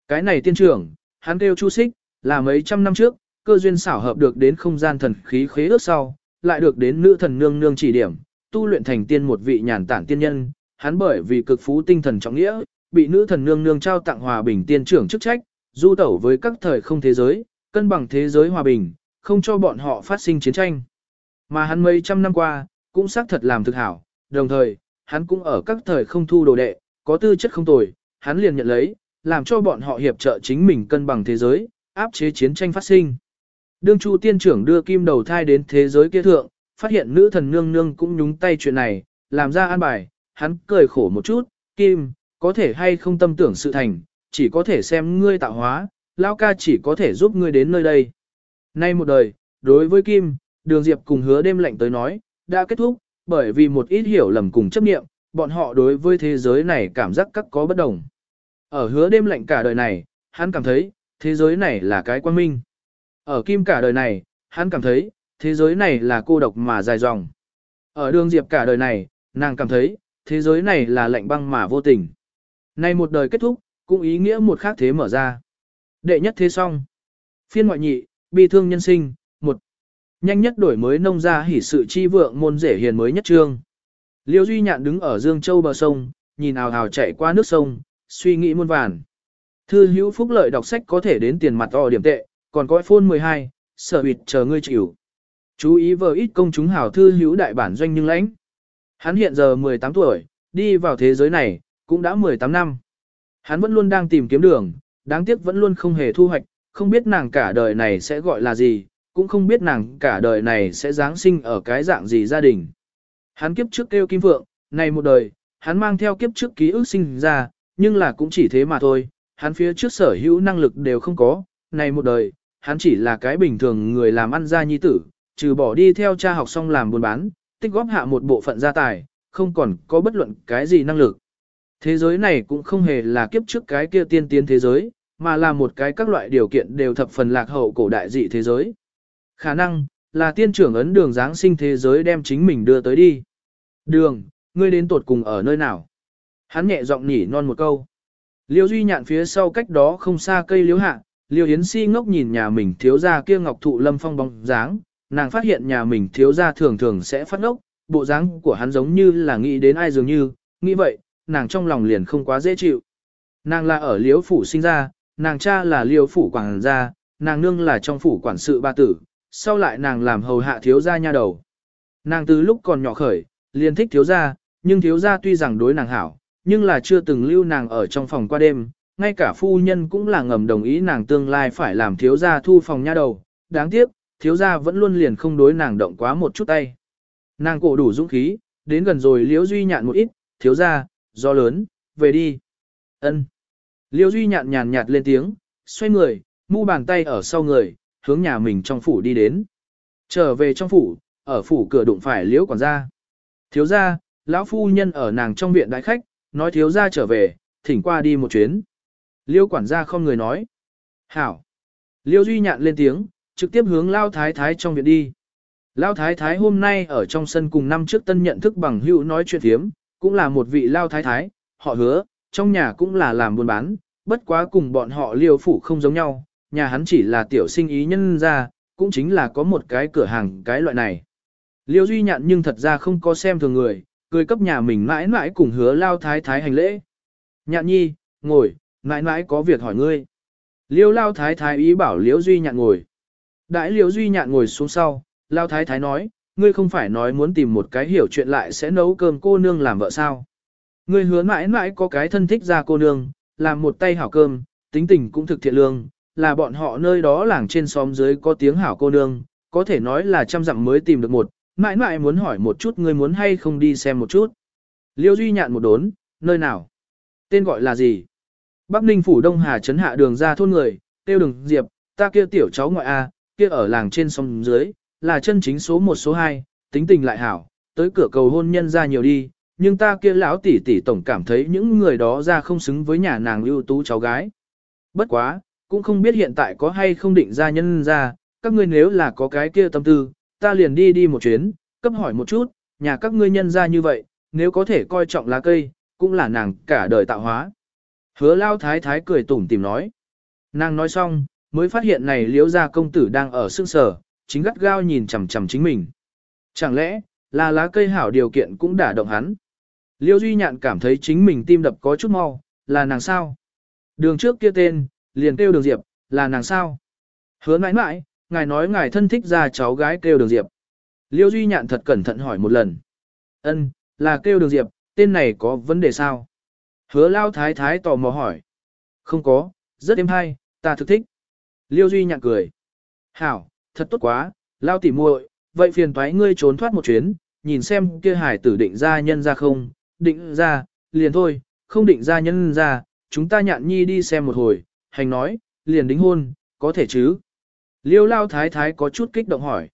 Cái này tiên trưởng, hắn kêu Chu Xích, là mấy trăm năm trước, cơ duyên xảo hợp được đến không gian thần khí khế ước sau, lại được đến nữ thần nương nương chỉ điểm, tu luyện thành tiên một vị nhàn tản tiên nhân, hắn bởi vì cực phú tinh thần trọng nghĩa, bị nữ thần nương nương trao tặng hòa bình tiên trưởng chức trách, du tẩu với các thời không thế giới, cân bằng thế giới hòa bình, không cho bọn họ phát sinh chiến tranh. Mà hắn mấy trăm năm qua, cũng xác thật làm thực hảo, đồng thời, hắn cũng ở các thời không thu đồ đệ, có tư chất không tồi, hắn liền nhận lấy, làm cho bọn họ hiệp trợ chính mình cân bằng thế giới, áp chế chiến tranh phát sinh. Đương Chu tiên trưởng đưa kim đầu thai đến thế giới kia thượng, phát hiện nữ thần nương nương cũng nhúng tay chuyện này, làm ra an bài, hắn cười khổ một chút, kim, có thể hay không tâm tưởng sự thành, chỉ có thể xem ngươi tạo hóa, lao ca chỉ có thể giúp ngươi đến nơi đây. Nay một đời, đối với kim, đường diệp cùng hứa đêm lạnh tới nói, đã kết thúc, bởi vì một ít hiểu lầm cùng chấp niệm, bọn họ đối với thế giới này cảm giác các có bất đồng. Ở hứa đêm lạnh cả đời này, hắn cảm thấy, thế giới này là cái quan minh. Ở kim cả đời này, hắn cảm thấy, thế giới này là cô độc mà dài dòng. Ở đường diệp cả đời này, nàng cảm thấy, thế giới này là lạnh băng mà vô tình. Nay một đời kết thúc, cũng ý nghĩa một khác thế mở ra. Đệ nhất thế xong. Phiên ngoại nhị, bi thương nhân sinh, một. Nhanh nhất đổi mới nông gia hỉ sự chi vượng môn rể hiền mới nhất trương. Liêu Duy Nhạn đứng ở Dương Châu bờ sông, nhìn ào ào chạy qua nước sông, suy nghĩ muôn vàn. Thư hữu phúc lợi đọc sách có thể đến tiền mặt to điểm tệ, còn có iPhone 12, sở bịt chờ ngươi chịu. Chú ý vợ ít công chúng hảo thư hữu đại bản doanh nhưng lãnh. Hắn hiện giờ 18 tuổi, đi vào thế giới này, cũng đã 18 năm. Hắn vẫn luôn đang tìm kiếm đường, đáng tiếc vẫn luôn không hề thu hoạch, không biết nàng cả đời này sẽ gọi là gì, cũng không biết nàng cả đời này sẽ giáng sinh ở cái dạng gì gia đình. Hắn kiếp trước kêu Kim Phượng, này một đời, hắn mang theo kiếp trước ký ức sinh ra, nhưng là cũng chỉ thế mà thôi, hắn phía trước sở hữu năng lực đều không có, này một đời, hắn chỉ là cái bình thường người làm ăn gia nhi tử, trừ bỏ đi theo cha học xong làm buôn bán, tích góp hạ một bộ phận gia tài, không còn có bất luận cái gì năng lực. Thế giới này cũng không hề là kiếp trước cái kia tiên tiến thế giới, mà là một cái các loại điều kiện đều thập phần lạc hậu cổ đại dị thế giới. Khả năng, là tiên trưởng ấn đường Giáng sinh thế giới đem chính mình đưa tới đi. Đường, ngươi đến tột cùng ở nơi nào? Hắn nhẹ giọng nhỉ non một câu. Liêu Duy nhạn phía sau cách đó không xa cây liễu hạ, Liêu Yến Si ngốc nhìn nhà mình thiếu gia kia ngọc thụ lâm phong bóng dáng, nàng phát hiện nhà mình thiếu gia thường thường sẽ phát ngốc, bộ dáng của hắn giống như là nghĩ đến ai dường như, nghĩ vậy, nàng trong lòng liền không quá dễ chịu. Nàng là ở liễu phủ sinh ra, nàng cha là liễu phủ quảng gia, nàng nương là trong phủ quản sự ba tử, sau lại nàng làm hầu hạ thiếu gia nha đầu. Nàng từ lúc còn nhỏ khởi, liền thích thiếu gia, nhưng thiếu gia tuy rằng đối nàng hảo, nhưng là chưa từng lưu nàng ở trong phòng qua đêm, ngay cả phu nhân cũng là ngầm đồng ý nàng tương lai phải làm thiếu gia thu phòng nha đầu, đáng tiếc, thiếu gia vẫn luôn liền không đối nàng động quá một chút tay. Nàng cổ đủ dũng khí, đến gần rồi liễu duy nhạn một ít, thiếu gia, do lớn, về đi. ân Liễu duy nhạn nhàn nhạt lên tiếng, xoay người, mu bàn tay ở sau người, hướng nhà mình trong phủ đi đến. Trở về trong phủ, ở phủ cửa đụng phải liễu quản gia. Thiếu gia, lão phu nhân ở nàng trong viện đại khách, nói thiếu gia trở về, thỉnh qua đi một chuyến. Liêu quản gia không người nói. Hảo. Liêu duy nhạn lên tiếng, trực tiếp hướng lao thái thái trong viện đi. Lao thái thái hôm nay ở trong sân cùng năm trước tân nhận thức bằng hữu nói chuyện thiếm, cũng là một vị lao thái thái, họ hứa, trong nhà cũng là làm buôn bán, bất quá cùng bọn họ liêu phủ không giống nhau, nhà hắn chỉ là tiểu sinh ý nhân ra, cũng chính là có một cái cửa hàng cái loại này. Liêu duy nhạn nhưng thật ra không có xem thường người, cười cấp nhà mình mãi mãi cùng hứa lao thái thái hành lễ. Nhạn nhi, ngồi, mãi mãi có việc hỏi ngươi. Liêu lao thái thái ý bảo liêu duy nhạn ngồi. Đãi Liễu duy nhạn ngồi xuống sau, lao thái thái nói, ngươi không phải nói muốn tìm một cái hiểu chuyện lại sẽ nấu cơm cô nương làm vợ sao. Ngươi hứa mãi mãi có cái thân thích ra cô nương, làm một tay hảo cơm, tính tình cũng thực thiện lương, là bọn họ nơi đó làng trên xóm dưới có tiếng hảo cô nương, có thể nói là trăm dặm mới tìm được một, mãi mãi muốn hỏi một chút ngươi muốn hay không đi xem một chút. Liêu Duy nhạn một đốn, nơi nào? Tên gọi là gì? Bắc Ninh phủ Đông Hà trấn hạ đường ra thôn người, tiêu đường Diệp, ta kia tiểu cháu ngoại A, kia ở làng trên sông dưới, là chân chính số một số hai, tính tình lại hảo, tới cửa cầu hôn nhân ra nhiều đi, nhưng ta kia lão tỷ tỷ tổng cảm thấy những người đó ra không xứng với nhà nàng ưu tú cháu gái. Bất quá, cũng không biết hiện tại có hay không định ra nhân ra, các ngươi nếu là có cái kia tâm tư, ta liền đi đi một chuyến, cấp hỏi một chút, nhà các ngươi nhân ra như vậy, nếu có thể coi trọng lá cây, cũng là nàng cả đời tạo hóa. Hứa lao thái thái cười tủm tìm nói. Nàng nói xong, mới phát hiện này Liễu gia công tử đang ở sương sở, chính gắt gao nhìn chằm chằm chính mình. Chẳng lẽ, là lá cây hảo điều kiện cũng đả động hắn. Liễu Duy Nhạn cảm thấy chính mình tim đập có chút mau, là nàng sao? Đường trước kia tên, liền kêu đường Diệp, là nàng sao? Hứa mãi mãi, ngài nói ngài thân thích ra cháu gái kêu đường Diệp. Liêu Duy Nhạn thật cẩn thận hỏi một lần. Ân, là kêu đường Diệp, tên này có vấn đề sao? Hứa Lao Thái Thái tò mò hỏi. Không có, rất êm hay, ta thực thích. Liêu Duy nhạc cười. Hảo, thật tốt quá, Lao tỉ muội, vậy phiền toái ngươi trốn thoát một chuyến, nhìn xem kia hải tử định ra nhân ra không, định ra, liền thôi, không định ra nhân ra, chúng ta nhạn nhi đi xem một hồi, hành nói, liền đính hôn, có thể chứ. Liêu lao thái thái có chút kích động hỏi.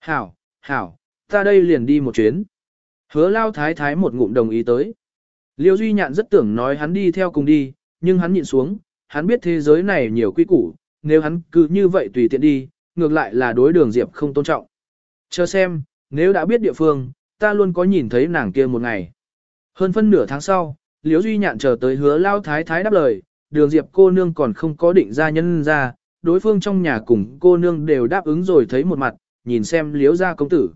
Hảo, hảo, ta đây liền đi một chuyến. Hứa lao thái thái một ngụm đồng ý tới. Liêu duy nhạn rất tưởng nói hắn đi theo cùng đi, nhưng hắn nhịn xuống, hắn biết thế giới này nhiều quy củ, nếu hắn cứ như vậy tùy tiện đi, ngược lại là đối đường Diệp không tôn trọng. Chờ xem, nếu đã biết địa phương, ta luôn có nhìn thấy nàng kia một ngày. Hơn phân nửa tháng sau, Liễu Duy Nhạn chờ tới hứa lao thái thái đáp lời, đường diệp cô nương còn không có định ra nhân ra, đối phương trong nhà cùng cô nương đều đáp ứng rồi thấy một mặt, nhìn xem Liễu gia công tử.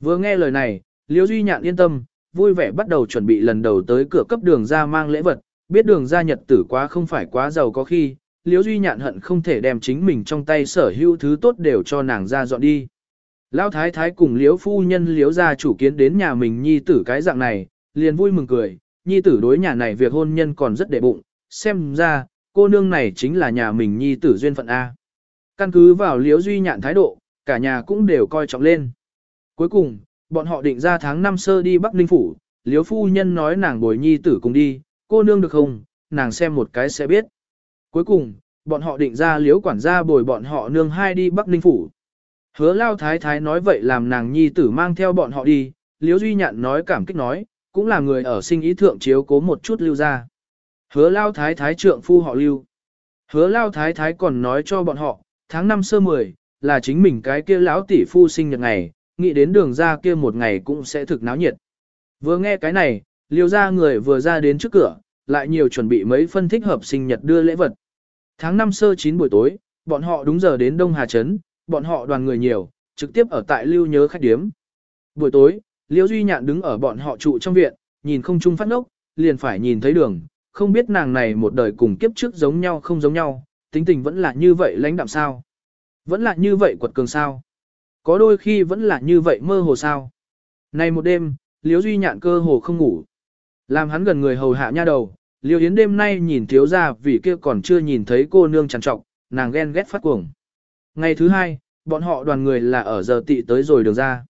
Vừa nghe lời này, Liễu Duy Nhạn yên tâm, vui vẻ bắt đầu chuẩn bị lần đầu tới cửa cấp đường ra mang lễ vật, biết đường ra nhật tử quá không phải quá giàu có khi, Liễu Duy Nhạn hận không thể đem chính mình trong tay sở hữu thứ tốt đều cho nàng ra dọn đi. Lão thái thái cùng Liễu phu nhân Liễu gia chủ kiến đến nhà mình nhi tử cái dạng này, liền vui mừng cười, nhi tử đối nhà này việc hôn nhân còn rất đệ bụng, xem ra, cô nương này chính là nhà mình nhi tử duyên phận A. Căn cứ vào Liễu duy nhạn thái độ, cả nhà cũng đều coi trọng lên. Cuối cùng, bọn họ định ra tháng năm sơ đi Bắc Ninh Phủ, Liễu phu nhân nói nàng bồi nhi tử cùng đi, cô nương được không, nàng xem một cái sẽ biết. Cuối cùng, bọn họ định ra liếu quản gia bồi bọn họ nương hai đi Bắc Ninh Phủ. Hứa lao thái thái nói vậy làm nàng nhi tử mang theo bọn họ đi, liếu duy nhạn nói cảm kích nói, cũng là người ở sinh ý thượng chiếu cố một chút lưu ra. Hứa lao thái thái trượng phu họ lưu. Hứa lao thái thái còn nói cho bọn họ, tháng năm sơ mười, là chính mình cái kia lão tỷ phu sinh nhật ngày, nghĩ đến đường ra kia một ngày cũng sẽ thực náo nhiệt. Vừa nghe cái này, liêu ra người vừa ra đến trước cửa, lại nhiều chuẩn bị mấy phân thích hợp sinh nhật đưa lễ vật. Tháng năm sơ chín buổi tối, bọn họ đúng giờ đến Đông Hà Trấn, bọn họ đoàn người nhiều, trực tiếp ở tại lưu nhớ khách điếm. Buổi tối, Liễu Duy Nhạn đứng ở bọn họ trụ trong viện, nhìn không trung phát ngốc, liền phải nhìn thấy đường, không biết nàng này một đời cùng kiếp trước giống nhau không giống nhau, tính tình vẫn là như vậy lãnh đạm sao? Vẫn là như vậy quật cường sao? Có đôi khi vẫn là như vậy mơ hồ sao? Này một đêm, Liễu Duy Nhạn cơ hồ không ngủ. Làm hắn gần người hầu hạ nha đầu, Liêu Yến đêm nay nhìn thiếu ra vì kia còn chưa nhìn thấy cô nương trằn trọc, nàng ghen ghét phát cuồng. Ngày thứ hai, bọn họ đoàn người là ở giờ tị tới rồi đường ra.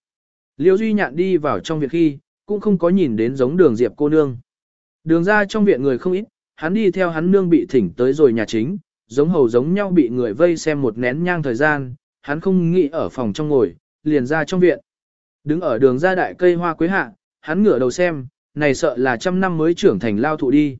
Liêu Duy Nhạn đi vào trong viện khi, cũng không có nhìn đến giống đường Diệp cô nương. Đường ra trong viện người không ít, hắn đi theo hắn nương bị thỉnh tới rồi nhà chính, giống hầu giống nhau bị người vây xem một nén nhang thời gian, hắn không nghĩ ở phòng trong ngồi, liền ra trong viện. Đứng ở đường ra đại cây hoa quế hạ, hắn ngửa đầu xem, này sợ là trăm năm mới trưởng thành lao thụ đi.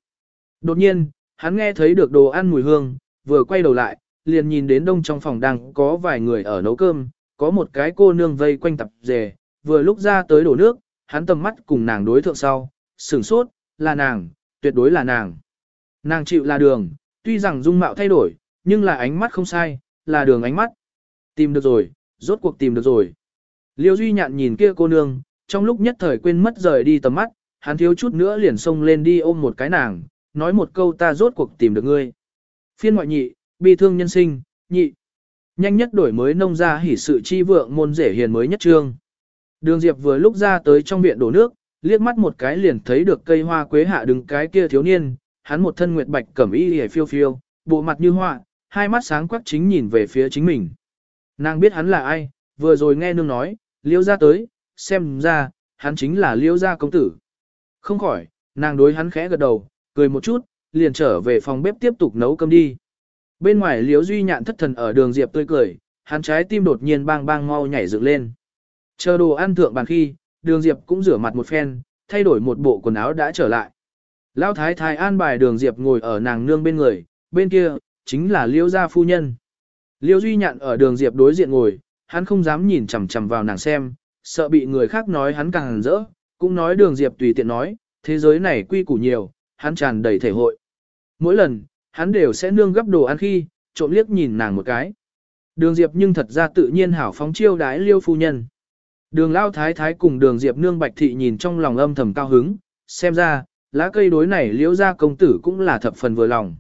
Đột nhiên, hắn nghe thấy được đồ ăn mùi hương, vừa quay đầu lại, liền nhìn đến đông trong phòng đang có vài người ở nấu cơm, có một cái cô nương vây quanh tập dề, vừa lúc ra tới đổ nước, hắn tầm mắt cùng nàng đối thượng sau, sửng sốt, là nàng, tuyệt đối là nàng. Nàng chịu là đường, tuy rằng dung mạo thay đổi, nhưng là ánh mắt không sai, là đường ánh mắt. Tìm được rồi, rốt cuộc tìm được rồi. Liêu Duy Nhạn nhìn kia cô nương, trong lúc nhất thời quên mất rời đi tầm mắt, hắn thiếu chút nữa liền xông lên đi ôm một cái nàng, nói một câu ta rốt cuộc tìm được ngươi. Phiên ngoại nhị, bi thương nhân sinh, nhị. Nhanh nhất đổi mới nông ra hỉ sự chi vượng môn rể hiền mới nhất trương. Đường Diệp vừa lúc ra tới trong viện đổ nước, liếc mắt một cái liền thấy được cây hoa quế hạ đứng cái kia thiếu niên, hắn một thân nguyệt bạch cẩm y hề phiêu phiêu, bộ mặt như hoa, hai mắt sáng quắc chính nhìn về phía chính mình. Nàng biết hắn là ai, vừa rồi nghe nương nói, liêu ra tới, xem ra, hắn chính là liêu gia công tử. Không khỏi, nàng đối hắn khẽ gật đầu, cười một chút, liền trở về phòng bếp tiếp tục nấu cơm đi. Bên ngoài Liễu duy nhạn thất thần ở đường Diệp tươi cười, hắn trái tim đột nhiên bang bang mau nhảy dựng lên. Chờ đồ ăn thượng bàn khi, đường Diệp cũng rửa mặt một phen, thay đổi một bộ quần áo đã trở lại. Lão thái thái an bài đường Diệp ngồi ở nàng nương bên người, bên kia, chính là Liễu gia phu nhân. Liễu Duy Nhạn ở đường Diệp đối diện ngồi, hắn không dám nhìn chằm chằm vào nàng xem, sợ bị người khác nói hắn càng rỡ, cũng nói đường Diệp tùy tiện nói, thế giới này quy củ nhiều, hắn tràn đầy thể hội. Mỗi lần, hắn đều sẽ nương gấp đồ ăn khi, trộm liếc nhìn nàng một cái. Đường Diệp nhưng thật ra tự nhiên hảo phóng chiêu đái liêu phu nhân. Đường Lao Thái Thái cùng đường Diệp nương bạch thị nhìn trong lòng âm thầm cao hứng, xem ra, lá cây đối này liễu ra công tử cũng là thập phần vừa lòng.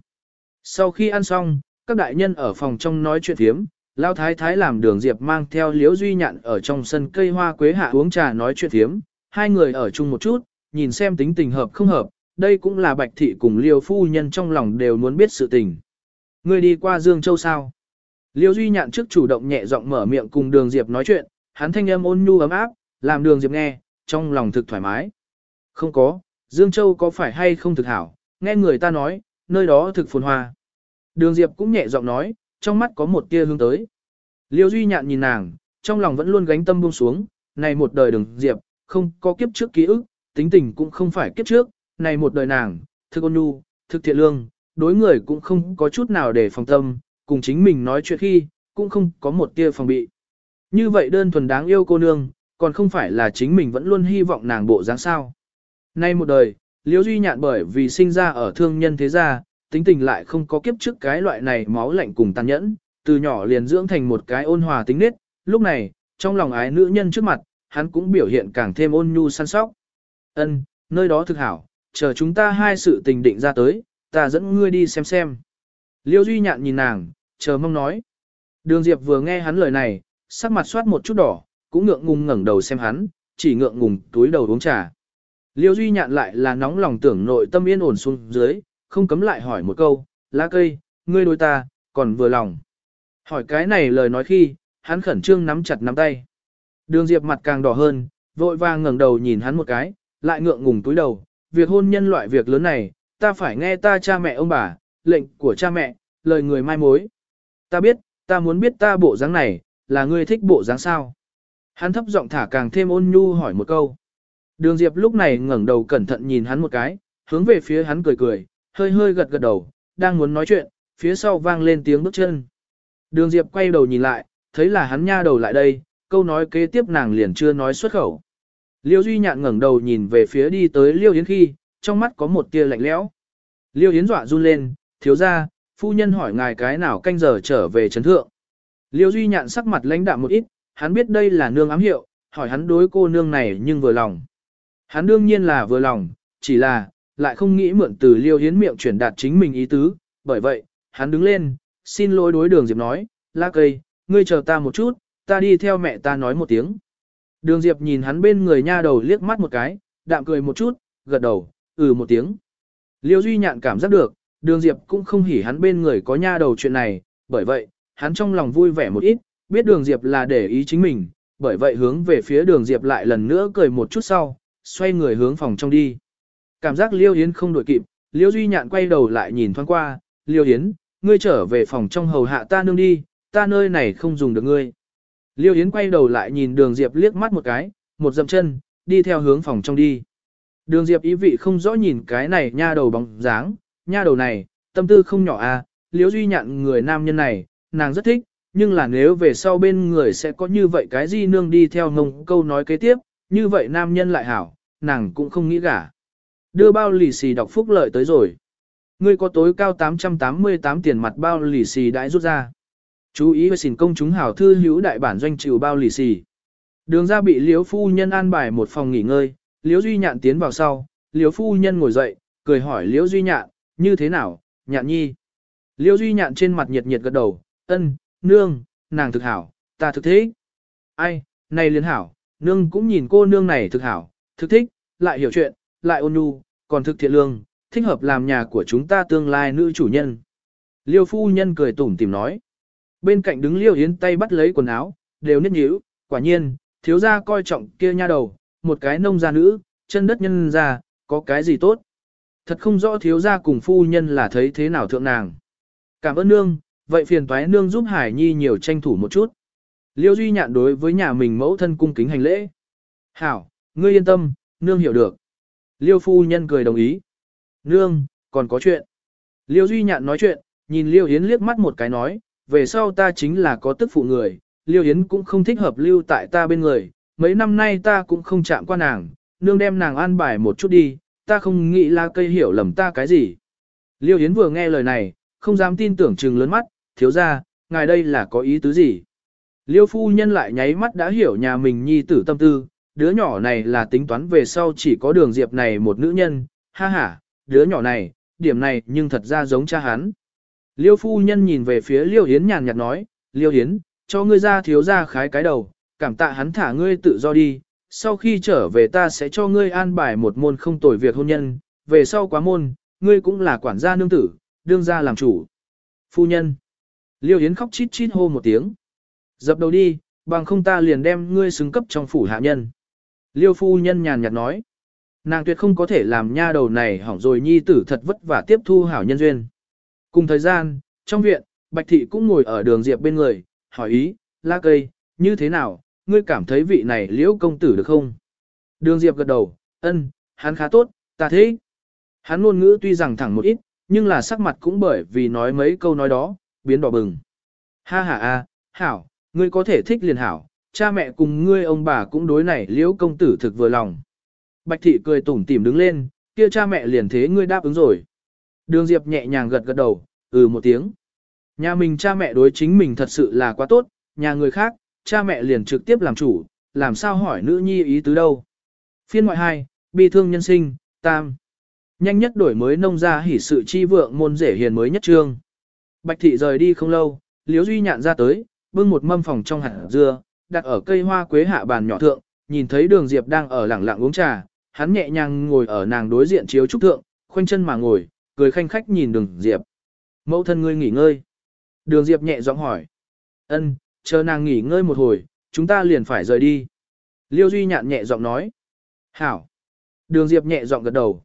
Sau khi ăn xong, các đại nhân ở phòng trong nói chuyện thiếm, Lao Thái Thái làm đường Diệp mang theo liễu duy nhạn ở trong sân cây hoa quế hạ uống trà nói chuyện thiếm, hai người ở chung một chút, nhìn xem tính tình hợp không hợp, đây cũng là bạch thị cùng liêu phu nhân trong lòng đều muốn biết sự tình. Người đi qua Dương Châu sao? Liêu Duy Nhạn trước chủ động nhẹ giọng mở miệng cùng Đường Diệp nói chuyện, hắn thanh âm ôn nhu ấm áp, làm Đường Diệp nghe, trong lòng thực thoải mái. Không có, Dương Châu có phải hay không thực hảo, nghe người ta nói, nơi đó thực phồn hoa. Đường Diệp cũng nhẹ giọng nói, trong mắt có một tia hướng tới. Liêu Duy Nhạn nhìn nàng, trong lòng vẫn luôn gánh tâm buông xuống, này một đời Đường Diệp, không có kiếp trước ký ức, tính tình cũng không phải kiếp trước, này một đời nàng, thực ôn nhu, thực thiện lương, đối người cũng không có chút nào để phòng tâm, cùng chính mình nói chuyện khi, cũng không có một tia phòng bị. Như vậy đơn thuần đáng yêu cô nương, còn không phải là chính mình vẫn luôn hy vọng nàng bộ dáng sao. Nay một đời, Liễu Duy Nhạn bởi vì sinh ra ở thương nhân thế gia, tính tình lại không có kiếp trước cái loại này máu lạnh cùng tàn nhẫn, từ nhỏ liền dưỡng thành một cái ôn hòa tính nết, lúc này, trong lòng ái nữ nhân trước mặt, hắn cũng biểu hiện càng thêm ôn nhu săn sóc. Ân, nơi đó thực hảo, chờ chúng ta hai sự tình định ra tới, ta dẫn ngươi đi xem xem. Liêu Duy Nhạn nhìn nàng, chờ mong nói. Đường Diệp vừa nghe hắn lời này, sắc mặt soát một chút đỏ, cũng ngượng ngùng ngẩng đầu xem hắn, chỉ ngượng ngùng túi đầu uống trà. Liêu Duy Nhạn lại là nóng lòng tưởng nội tâm yên ổn xuống dưới, không cấm lại hỏi một câu, lá cây, ngươi đối ta, còn vừa lòng. Hỏi cái này lời nói khi, hắn khẩn trương nắm chặt nắm tay. Đường Diệp mặt càng đỏ hơn, vội vàng ngẩng đầu nhìn hắn một cái, lại ngượng ngùng túi đầu, việc hôn nhân loại việc lớn này, ta phải nghe ta cha mẹ ông bà, lệnh của cha mẹ, lời người mai mối. Ta biết, ta muốn biết ta bộ dáng này, là ngươi thích bộ dáng sao? Hắn thấp giọng thả càng thêm ôn nhu hỏi một câu. Đường Diệp lúc này ngẩng đầu cẩn thận nhìn hắn một cái, hướng về phía hắn cười cười, hơi hơi gật gật đầu, đang muốn nói chuyện, phía sau vang lên tiếng bước chân. Đường Diệp quay đầu nhìn lại, thấy là hắn nha đầu lại đây, câu nói kế tiếp nàng liền chưa nói xuất khẩu. Liêu Duy Nhạn ngẩng đầu nhìn về phía đi tới Liêu Yến khi, trong mắt có một tia lạnh lẽo. Liêu Yến dọa run lên, thiếu ra, phu nhân hỏi ngài cái nào canh giờ trở về trấn thượng. Liêu Duy Nhạn sắc mặt lãnh đạm một ít, hắn biết đây là nương ám hiệu, hỏi hắn đối cô nương này nhưng vừa lòng. Hắn đương nhiên là vừa lòng, chỉ là, lại không nghĩ mượn từ Liêu Yến miệng chuyển đạt chính mình ý tứ, bởi vậy, hắn đứng lên, xin lỗi đối đường Diệp nói, la cây, ngươi chờ ta một chút, ta đi theo mẹ ta nói một tiếng. Đường Diệp nhìn hắn bên người nha đầu liếc mắt một cái, đạm cười một chút, gật đầu, ừ một tiếng. Liêu Duy Nhạn cảm giác được, đường Diệp cũng không hỉ hắn bên người có nha đầu chuyện này, bởi vậy, hắn trong lòng vui vẻ một ít, biết đường Diệp là để ý chính mình, bởi vậy hướng về phía đường Diệp lại lần nữa cười một chút sau, xoay người hướng phòng trong đi. Cảm giác Liêu Yến không đổi kịp, Liêu Duy Nhạn quay đầu lại nhìn thoáng qua, Liêu Yến, ngươi trở về phòng trong hầu hạ ta nương đi, ta nơi này không dùng được ngươi. Liêu Yến quay đầu lại nhìn đường Diệp liếc mắt một cái, một dậm chân, đi theo hướng phòng trong đi. Đường Diệp ý vị không rõ nhìn cái này nha đầu bóng dáng, nha đầu này, tâm tư không nhỏ à, Liêu duy nhận người nam nhân này, nàng rất thích, nhưng là nếu về sau bên người sẽ có như vậy cái gì nương đi theo ngông câu nói kế tiếp, như vậy nam nhân lại hảo, nàng cũng không nghĩ cả. Đưa bao lì xì đọc phúc lợi tới rồi. Ngươi có tối cao 888 tiền mặt bao lì xì đãi rút ra. Chú ý với xin công chúng hảo thư hữu đại bản doanh trừ bao lì xì. Đường ra bị liếu phu nhân an bài một phòng nghỉ ngơi, liếu duy nhạn tiến vào sau, liếu phu nhân ngồi dậy, cười hỏi liếu duy nhạn, như thế nào, nhạn nhi. Liêu Duy Nhạn trên mặt nhiệt nhiệt gật đầu, ân, nương, nàng thực hảo, ta thực thế. Ai, này liên hảo, nương cũng nhìn cô nương này thực hảo, thực thích, lại hiểu chuyện, lại ôn nhu, còn thực thiện lương, thích hợp làm nhà của chúng ta tương lai nữ chủ nhân. Liêu phu nhân cười tủm tìm nói. Bên cạnh đứng Liêu Yến tay bắt lấy quần áo, đều nết nhíu, quả nhiên, thiếu gia coi trọng kia nha đầu, một cái nông gia nữ, chân đất nhân gia, có cái gì tốt. Thật không rõ thiếu gia cùng phu nhân là thấy thế nào thượng nàng. Cảm ơn nương, vậy phiền toái nương giúp Hải Nhi nhiều tranh thủ một chút. Liêu Duy nhạn đối với nhà mình mẫu thân cung kính hành lễ. Hảo, ngươi yên tâm, nương hiểu được. Liêu phu nhân cười đồng ý. Nương, còn có chuyện. Liêu Duy nhạn nói chuyện, nhìn Liêu Yến liếc mắt một cái nói, về sau ta chính là có tức phụ người, Liêu Yến cũng không thích hợp lưu tại ta bên người, mấy năm nay ta cũng không chạm qua nàng, nương đem nàng an bài một chút đi, ta không nghĩ là cây hiểu lầm ta cái gì. Liêu Yến vừa nghe lời này, không dám tin tưởng trừng lớn mắt, thiếu ra, ngài đây là có ý tứ gì. Liêu phu nhân lại nháy mắt đã hiểu nhà mình nhi tử tâm tư, đứa nhỏ này là tính toán về sau chỉ có đường diệp này một nữ nhân, ha ha, đứa nhỏ này, điểm này nhưng thật ra giống cha hắn. Liêu phu nhân nhìn về phía Liêu Yến nhàn nhạt nói, Liêu Yến, cho ngươi ra thiếu ra khái cái đầu, cảm tạ hắn thả ngươi tự do đi, sau khi trở về ta sẽ cho ngươi an bài một môn không tồi việc hôn nhân, về sau quá môn, ngươi cũng là quản gia nương tử, đương gia làm chủ. Phu nhân. Liêu Yến khóc chít chít hô một tiếng. Dập đầu đi, bằng không ta liền đem ngươi xứng cấp trong phủ hạ nhân. Liêu phu nhân nhàn nhạt nói. Nàng tuyệt không có thể làm nha đầu này hỏng rồi nhi tử thật vất vả tiếp thu hảo nhân duyên. Cùng thời gian, trong viện, Bạch Thị cũng ngồi ở đường Diệp bên người, hỏi ý, la cây, như thế nào, ngươi cảm thấy vị này liễu công tử được không? Đường Diệp gật đầu, ân, hắn khá tốt, ta thế. Hắn ngôn ngữ tuy rằng thẳng một ít, nhưng là sắc mặt cũng bởi vì nói mấy câu nói đó, biến đỏ bừng. Ha ha a, hảo, ngươi có thể thích liền hảo, cha mẹ cùng ngươi ông bà cũng đối này liễu công tử thực vừa lòng. Bạch thị cười tủm tỉm đứng lên, kia cha mẹ liền thế ngươi đáp ứng rồi. Đường Diệp nhẹ nhàng gật gật đầu, ừ một tiếng. Nhà mình cha mẹ đối chính mình thật sự là quá tốt, nhà người khác, cha mẹ liền trực tiếp làm chủ, làm sao hỏi nữ nhi ý tứ đâu. Phiên ngoại 2, bi thương nhân sinh, tam. Nhanh nhất đổi mới nông gia hỉ sự chi vượng môn rể hiền mới nhất trương. Bạch thị rời đi không lâu, Liễu Duy nhạn ra tới, bưng một mâm phòng trong hạt dưa, đặt ở cây hoa quế hạ bàn nhỏ thượng, nhìn thấy Đường Diệp đang ở lẳng lặng uống trà, hắn nhẹ nhàng ngồi ở nàng đối diện chiếu trúc thượng, khoanh chân mà ngồi, cười khanh khách nhìn Đường Diệp. Mẫu thân ngươi nghỉ ngơi. Đường Diệp nhẹ giọng hỏi. Ân, chờ nàng nghỉ ngơi một hồi, chúng ta liền phải rời đi. Liêu Duy nhạn nhẹ giọng nói. Hảo. Đường Diệp nhẹ giọng gật đầu.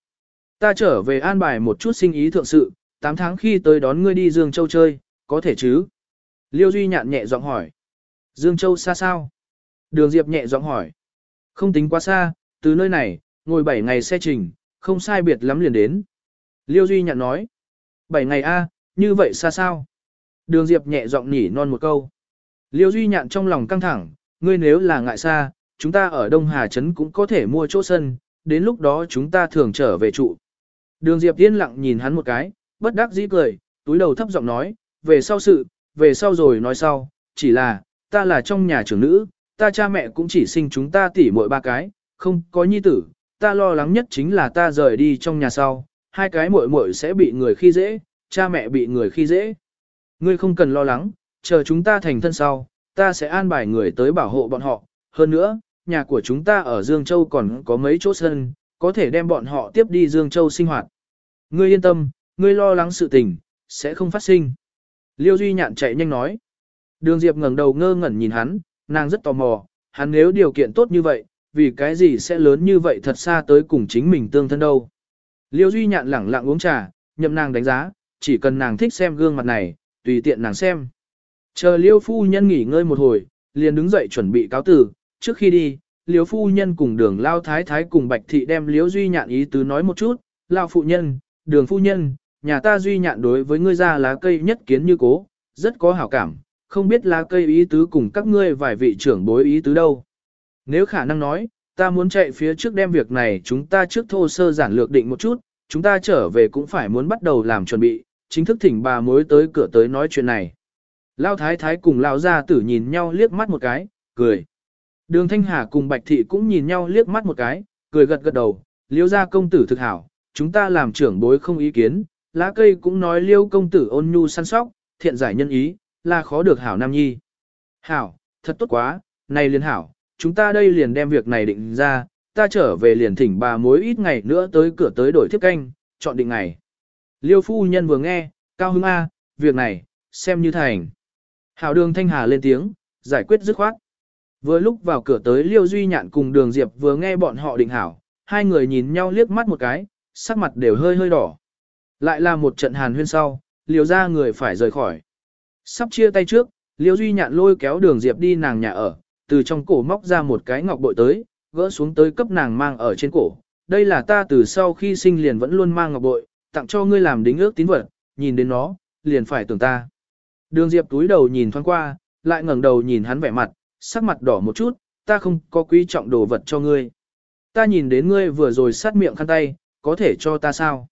Ta trở về an bài một chút sinh ý thượng sự, 8 tháng khi tới đón ngươi đi Dương Châu chơi, có thể chứ? Liêu Duy nhạn nhẹ giọng hỏi. Dương Châu xa sao? Đường Diệp nhẹ giọng hỏi. Không tính quá xa, từ nơi này, ngồi 7 ngày xe trình, không sai biệt lắm liền đến. Liêu Duy nhạn nói. 7 ngày a, như vậy xa sao? Đường Diệp nhẹ giọng nhỉ non một câu. Liêu Duy nhạn trong lòng căng thẳng, ngươi nếu là ngại xa, chúng ta ở Đông Hà Trấn cũng có thể mua chỗ sân, đến lúc đó chúng ta thường trở về trụ. Đường Diệp yên lặng nhìn hắn một cái, bất đắc dĩ cười, túi đầu thấp giọng nói, về sau sự, về sau rồi nói sau, chỉ là, ta là trong nhà trưởng nữ, ta cha mẹ cũng chỉ sinh chúng ta tỉ muội ba cái, không có nhi tử, ta lo lắng nhất chính là ta rời đi trong nhà sau, hai cái muội muội sẽ bị người khi dễ, cha mẹ bị người khi dễ. Ngươi không cần lo lắng, chờ chúng ta thành thân sau, ta sẽ an bài người tới bảo hộ bọn họ, hơn nữa, nhà của chúng ta ở Dương Châu còn có mấy chỗ sân, có thể đem bọn họ tiếp đi Dương Châu sinh hoạt. Ngươi yên tâm, ngươi lo lắng sự tình, sẽ không phát sinh. Liêu Duy Nhạn chạy nhanh nói. Đường Diệp ngẩng đầu ngơ ngẩn nhìn hắn, nàng rất tò mò, hắn nếu điều kiện tốt như vậy, vì cái gì sẽ lớn như vậy thật xa tới cùng chính mình tương thân đâu. Liêu Duy Nhạn lẳng lặng uống trà, nhậm nàng đánh giá, chỉ cần nàng thích xem gương mặt này, tùy tiện nàng xem. Chờ Liêu Phu Nhân nghỉ ngơi một hồi, liền đứng dậy chuẩn bị cáo tử, trước khi đi, Liêu Phu Nhân cùng đường Lao Thái Thái cùng Bạch Thị đem Liêu Duy Nhạn ý tứ nói một chút, Lao Phụ Nhân, đường Phu Nhân, nhà ta Duy Nhạn đối với ngươi ra lá cây nhất kiến như cố, rất có hảo cảm, không biết lá cây ý tứ cùng các ngươi vài vị trưởng bối ý tứ đâu. Nếu khả năng nói, ta muốn chạy phía trước đem việc này chúng ta trước thô sơ giản lược định một chút, chúng ta trở về cũng phải muốn bắt đầu làm chuẩn bị, chính thức thỉnh bà mối tới cửa tới nói chuyện này. Lao thái thái cùng Lao gia tử nhìn nhau liếc mắt một cái, cười. Đường Thanh Hà cùng Bạch Thị cũng nhìn nhau liếc mắt một cái, cười gật gật đầu, liêu gia công tử thực hảo, chúng ta làm trưởng bối không ý kiến, lá cây cũng nói liêu công tử ôn nhu săn sóc, thiện giải nhân ý, là khó được hảo nam nhi. Hảo, thật tốt quá, này liền hảo, chúng ta đây liền đem việc này định ra, ta trở về liền thỉnh bà mối ít ngày nữa tới cửa tới đổi tiếp canh, chọn định ngày. Liêu phu nhân vừa nghe, cao hứng A, việc này, xem như thành. Hảo đường thanh hà lên tiếng, giải quyết dứt khoát. Vừa lúc vào cửa tới Liêu Duy Nhạn cùng đường Diệp vừa nghe bọn họ định hảo, hai người nhìn nhau liếc mắt một cái, sắc mặt đều hơi hơi đỏ. Lại là một trận hàn huyên sau, Liêu ra người phải rời khỏi. Sắp chia tay trước, liêu duy nhạn lôi kéo đường diệp đi nàng nhà ở, từ trong cổ móc ra một cái ngọc bội tới, gỡ xuống tới cấp nàng mang ở trên cổ. Đây là ta từ sau khi sinh liền vẫn luôn mang ngọc bội, tặng cho ngươi làm đính ước tín vật, nhìn đến nó, liền phải tưởng ta. Đường diệp túi đầu nhìn thoáng qua, lại ngẩng đầu nhìn hắn vẻ mặt, sắc mặt đỏ một chút, ta không có quý trọng đồ vật cho ngươi. ta nhìn đến ngươi vừa rồi sát miệng khăn tay, có thể cho ta sao?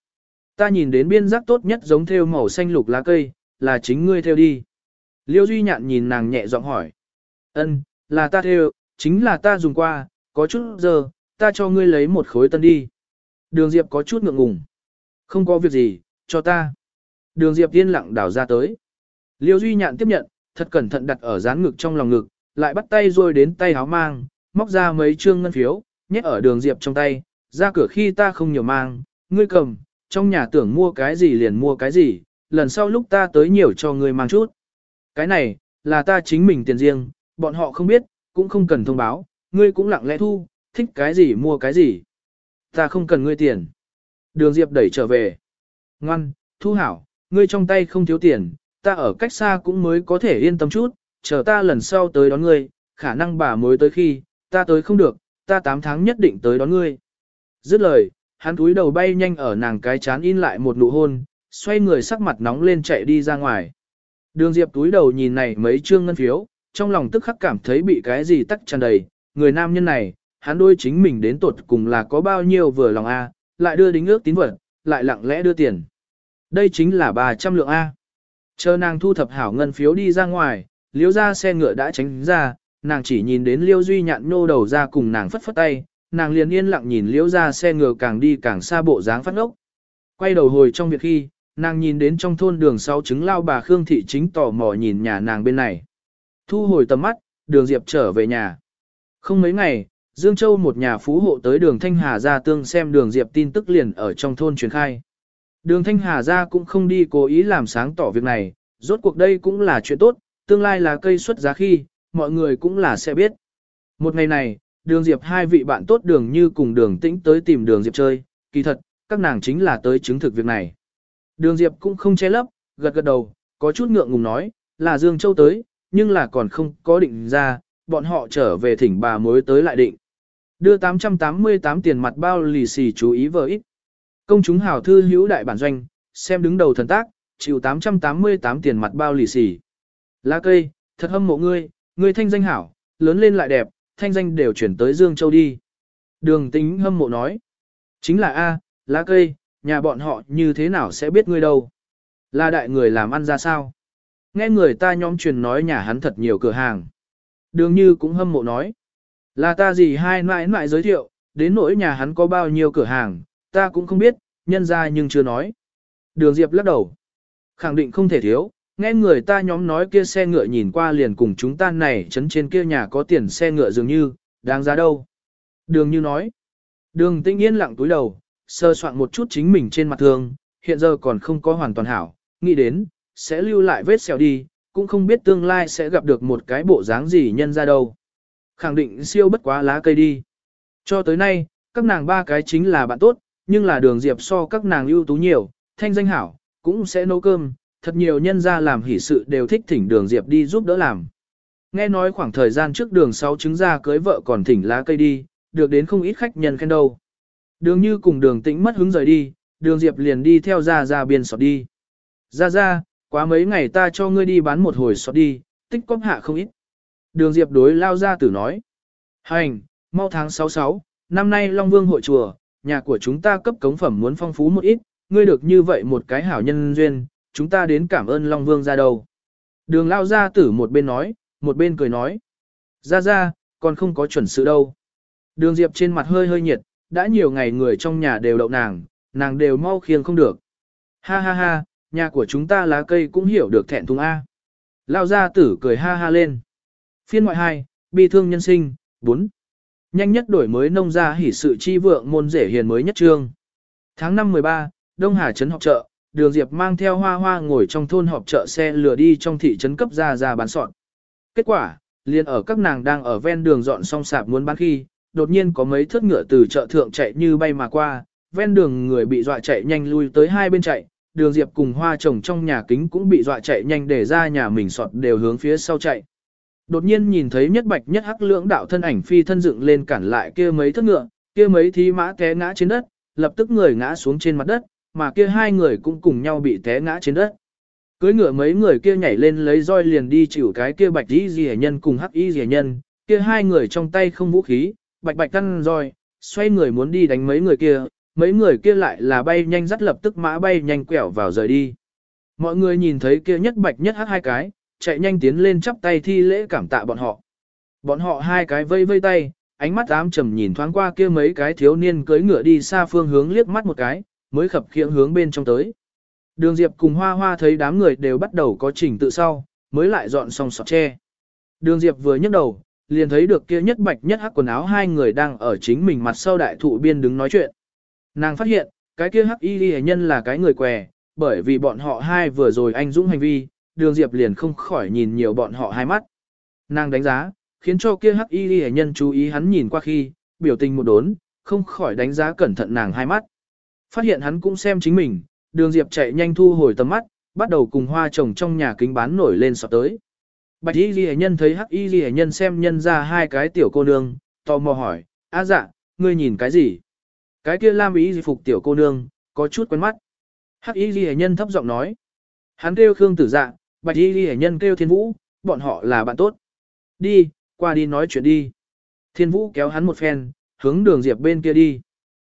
Ta nhìn đến biên giác tốt nhất giống theo màu xanh lục lá cây, là chính ngươi theo đi. Liêu Duy Nhạn nhìn nàng nhẹ giọng hỏi. Ân, là ta theo, chính là ta dùng qua, có chút giờ, ta cho ngươi lấy một khối tân đi. Đường Diệp có chút ngượng ngùng. Không có việc gì, cho ta. Đường Diệp yên lặng đảo ra tới. Liêu Duy Nhạn tiếp nhận, thật cẩn thận đặt ở dán ngực trong lòng ngực, lại bắt tay rồi đến tay háo mang, móc ra mấy trương ngân phiếu, nhét ở đường Diệp trong tay, ra cửa khi ta không nhiều mang, ngươi cầm, trong nhà tưởng mua cái gì liền mua cái gì, lần sau lúc ta tới nhiều cho ngươi mang chút. Cái này, là ta chính mình tiền riêng, bọn họ không biết, cũng không cần thông báo, ngươi cũng lặng lẽ thu, thích cái gì mua cái gì. Ta không cần ngươi tiền. Đường Diệp đẩy trở về. Ngoan, thu hảo, ngươi trong tay không thiếu tiền, ta ở cách xa cũng mới có thể yên tâm chút, chờ ta lần sau tới đón ngươi, khả năng bà mới tới khi, ta tới không được, ta 8 tháng nhất định tới đón ngươi. Dứt lời, hắn túi đầu bay nhanh ở nàng cái chán in lại một nụ hôn, xoay người sắc mặt nóng lên chạy đi ra ngoài. Đường Diệp túi đầu nhìn này mấy trương ngân phiếu, trong lòng tức khắc cảm thấy bị cái gì tắc tràn đầy, người nam nhân này, hắn đôi chính mình đến tột cùng là có bao nhiêu vừa lòng A, lại đưa đính ước tín vật, lại lặng lẽ đưa tiền. Đây chính là 300 lượng A. Chờ nàng thu thập hảo ngân phiếu đi ra ngoài, liếu ra xe ngựa đã tránh ra, nàng chỉ nhìn đến liêu duy nhạn nô đầu ra cùng nàng phất phất tay, nàng liền yên lặng nhìn liễu ra xe ngựa càng đi càng xa bộ dáng phát ngốc. Quay đầu hồi trong việc khi, nàng nhìn đến trong thôn đường sau trứng lao bà Khương Thị chính tò mò nhìn nhà nàng bên này. Thu hồi tầm mắt, đường Diệp trở về nhà. Không mấy ngày, Dương Châu một nhà phú hộ tới đường Thanh Hà ra tương xem đường Diệp tin tức liền ở trong thôn truyền khai. Đường Thanh Hà ra cũng không đi cố ý làm sáng tỏ việc này, rốt cuộc đây cũng là chuyện tốt, tương lai là cây xuất giá khi, mọi người cũng là sẽ biết. Một ngày này, đường Diệp hai vị bạn tốt đường như cùng đường tĩnh tới tìm đường Diệp chơi, kỳ thật, các nàng chính là tới chứng thực việc này. Đường Diệp cũng không che lấp, gật gật đầu, có chút ngượng ngùng nói, là Dương Châu tới, nhưng là còn không có định ra, bọn họ trở về thỉnh bà mới tới lại định. Đưa 888 tiền mặt bao lì xì chú ý vợ ít. Công chúng hào thư hữu đại bản doanh, xem đứng đầu thần tác, chịu 888 tiền mặt bao lì xì. Lá cây, thật hâm mộ ngươi, ngươi thanh danh hảo, lớn lên lại đẹp, thanh danh đều chuyển tới Dương Châu đi. Đường tính hâm mộ nói. Chính là A, lá cây, nhà bọn họ như thế nào sẽ biết ngươi đâu. Là đại người làm ăn ra sao? Nghe người ta nhóm truyền nói nhà hắn thật nhiều cửa hàng. Đường như cũng hâm mộ nói. Là ta gì hai mãi mãi giới thiệu, đến nỗi nhà hắn có bao nhiêu cửa hàng, ta cũng không biết, nhân ra nhưng chưa nói. Đường Diệp lắc đầu. Khẳng định không thể thiếu, nghe người ta nhóm nói kia xe ngựa nhìn qua liền cùng chúng ta này chấn trên kia nhà có tiền xe ngựa dường như, đáng giá đâu. Đường như nói. Đường tinh yên lặng túi đầu, sơ soạn một chút chính mình trên mặt thương, hiện giờ còn không có hoàn toàn hảo, nghĩ đến, sẽ lưu lại vết sẹo đi, cũng không biết tương lai sẽ gặp được một cái bộ dáng gì nhân ra đâu. Khẳng định siêu bất quá lá cây đi. Cho tới nay, các nàng ba cái chính là bạn tốt, nhưng là đường diệp so các nàng ưu tú nhiều, thanh danh hảo, cũng sẽ nấu cơm, thật nhiều nhân ra làm hỷ sự đều thích thỉnh đường Diệp đi giúp đỡ làm. Nghe nói khoảng thời gian trước đường sau trứng ra cưới vợ còn thỉnh lá cây đi, được đến không ít khách nhân khen đâu. Đường như cùng đường tĩnh mất hứng rời đi, đường Diệp liền đi theo ra ra biên sọt đi. Ra ra, quá mấy ngày ta cho ngươi đi bán một hồi sọt đi, tích cóp hạ không ít. Đường Diệp đối lao ra tử nói. Hành, mau tháng 66, năm nay Long Vương hội chùa, nhà của chúng ta cấp cống phẩm muốn phong phú một ít, ngươi được như vậy một cái hảo nhân duyên, chúng ta đến cảm ơn Long Vương ra đầu. Đường lao ra tử một bên nói, một bên cười nói. Ra ra, còn không có chuẩn sự đâu. Đường Diệp trên mặt hơi hơi nhiệt, đã nhiều ngày người trong nhà đều đậu nàng, nàng đều mau khiêng không được. Ha ha ha, nhà của chúng ta lá cây cũng hiểu được thẹn thùng A. Lao ra tử cười ha ha lên. Phiên ngoại 2, bi thương nhân sinh, 4. Nhanh nhất đổi mới nông gia hỉ sự chi vượng môn rể hiền mới nhất trương. Tháng 5 13, Đông Hà Trấn họp chợ, đường Diệp mang theo hoa hoa ngồi trong thôn họp chợ xe lừa đi trong thị trấn cấp ra ra bán sọn. Kết quả, liền ở các nàng đang ở ven đường dọn xong sạp muốn bán khi, đột nhiên có mấy thớt ngựa từ chợ thượng chạy như bay mà qua, ven đường người bị dọa chạy nhanh lui tới hai bên chạy, đường Diệp cùng hoa trồng trong nhà kính cũng bị dọa chạy nhanh để ra nhà mình sọt đều hướng phía sau chạy. Đột nhiên nhìn thấy nhất bạch nhất hắc lưỡng đạo thân ảnh phi thân dựng lên cản lại kia mấy thất ngựa, kia mấy thí mã té ngã trên đất, lập tức người ngã xuống trên mặt đất, mà kia hai người cũng cùng nhau bị té ngã trên đất. Cưới ngựa mấy người kia nhảy lên lấy roi liền đi chịu cái kia bạch y rìa nhân cùng hắc y rìa nhân, kia hai người trong tay không vũ khí, bạch bạch căn roi, xoay người muốn đi đánh mấy người kia, mấy người kia lại là bay nhanh dắt lập tức mã bay nhanh quẹo vào rời đi. Mọi người nhìn thấy kia nhất bạch nhất hắc hai cái, chạy nhanh tiến lên chắp tay thi lễ cảm tạ bọn họ. Bọn họ hai cái vây vây tay, ánh mắt ám trầm nhìn thoáng qua kia mấy cái thiếu niên cưỡi ngựa đi xa phương hướng liếc mắt một cái, mới khập khiễng hướng bên trong tới. Đường Diệp cùng Hoa Hoa thấy đám người đều bắt đầu có trình tự sau, mới lại dọn xong sọt tre. Đường Diệp vừa nhấc đầu, liền thấy được kia nhất bạch nhất hắc quần áo hai người đang ở chính mình mặt sau đại thụ biên đứng nói chuyện. Nàng phát hiện, cái kia hắc y ghi nhân là cái người què, bởi vì bọn họ hai vừa rồi anh dũng hành vi, đường Diệp liền không khỏi nhìn nhiều bọn họ hai mắt. Nàng đánh giá, khiến cho kia hắc y ghi nhân chú ý hắn nhìn qua khi, biểu tình một đốn, không khỏi đánh giá cẩn thận nàng hai mắt. Phát hiện hắn cũng xem chính mình, đường Diệp chạy nhanh thu hồi tầm mắt, bắt đầu cùng hoa trồng trong nhà kính bán nổi lên sọt tới. Bạch y ghi nhân thấy hắc y ghi nhân xem nhân ra hai cái tiểu cô nương, tò mò hỏi, a dạ, ngươi nhìn cái gì? Cái kia lam ý phục tiểu cô nương, có chút quen mắt. Hắc y ghi nhân thấp giọng nói. Hắn kêu Khương tử dạ, bạch y ghi nhân kêu thiên vũ, bọn họ là bạn tốt. Đi, qua đi nói chuyện đi. Thiên vũ kéo hắn một phen, hướng đường diệp bên kia đi.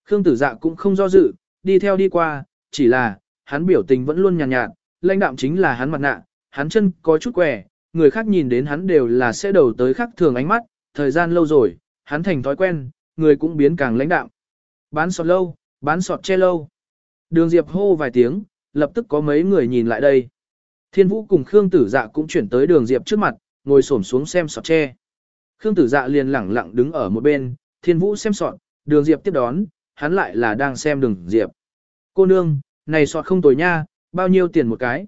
Khương tử dạ cũng không do dự, đi theo đi qua, chỉ là, hắn biểu tình vẫn luôn nhàn nhạt, nhạt, lãnh đạm chính là hắn mặt nạ, hắn chân có chút quẻ, người khác nhìn đến hắn đều là sẽ đầu tới khác thường ánh mắt, thời gian lâu rồi, hắn thành thói quen, người cũng biến càng lãnh đạm. Bán sọt lâu, bán sọt che lâu. Đường Diệp hô vài tiếng, lập tức có mấy người nhìn lại đây. Thiên Vũ cùng Khương Tử Dạ cũng chuyển tới đường Diệp trước mặt, ngồi xổm xuống xem sọt tre. Khương Tử Dạ liền lẳng lặng đứng ở một bên, Thiên Vũ xem sọt, đường Diệp tiếp đón, hắn lại là đang xem đường Diệp. Cô nương, này sọt không tồi nha, bao nhiêu tiền một cái?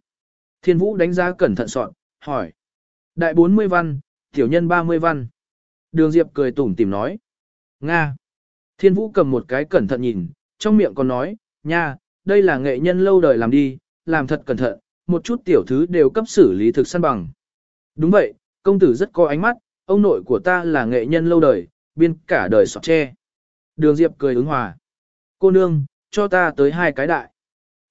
Thiên Vũ đánh giá cẩn thận sọt, hỏi. Đại 40 văn, tiểu nhân 30 văn. Đường Diệp cười tủm tìm nói. Nga. Thiên Vũ cầm một cái cẩn thận nhìn, trong miệng còn nói, nha, đây là nghệ nhân lâu đời làm đi, làm thật cẩn thận, một chút tiểu thứ đều cấp xử lý thực săn bằng. Đúng vậy, công tử rất có ánh mắt, ông nội của ta là nghệ nhân lâu đời, biên cả đời sọt tre. Đường Diệp cười ứng hòa. Cô nương, cho ta tới hai cái đại.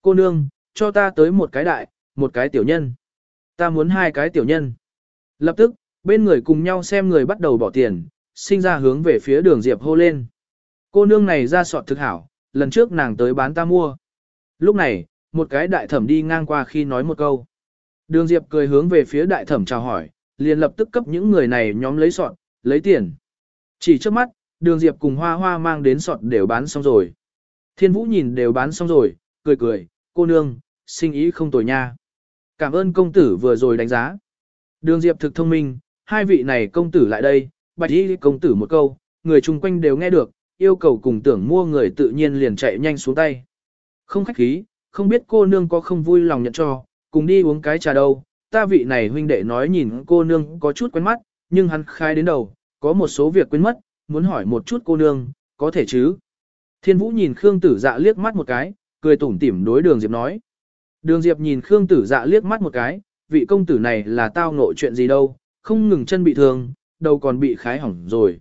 Cô nương, cho ta tới một cái đại, một cái tiểu nhân. Ta muốn hai cái tiểu nhân. Lập tức, bên người cùng nhau xem người bắt đầu bỏ tiền, sinh ra hướng về phía đường Diệp hô lên. Cô nương này ra sọt thực hảo, lần trước nàng tới bán ta mua. Lúc này, một cái đại thẩm đi ngang qua khi nói một câu. Đường Diệp cười hướng về phía đại thẩm chào hỏi, liền lập tức cấp những người này nhóm lấy sọt, lấy tiền. Chỉ trước mắt, đường Diệp cùng hoa hoa mang đến sọt đều bán xong rồi. Thiên Vũ nhìn đều bán xong rồi, cười cười, cô nương, sinh ý không tồi nha. Cảm ơn công tử vừa rồi đánh giá. Đường Diệp thực thông minh, hai vị này công tử lại đây, bạch y công tử một câu, người chung quanh đều nghe được, yêu cầu cùng tưởng mua người tự nhiên liền chạy nhanh xuống tay. Không khách khí, không biết cô nương có không vui lòng nhận cho, cùng đi uống cái trà đâu, ta vị này huynh đệ nói nhìn cô nương có chút quen mắt, nhưng hắn khai đến đầu, có một số việc quên mất, muốn hỏi một chút cô nương, có thể chứ. Thiên Vũ nhìn Khương Tử Dạ liếc mắt một cái, cười tủm tỉm đối Đường Diệp nói. Đường Diệp nhìn Khương Tử Dạ liếc mắt một cái, vị công tử này là tao ngộ chuyện gì đâu, không ngừng chân bị thương, đầu còn bị khái hỏng rồi.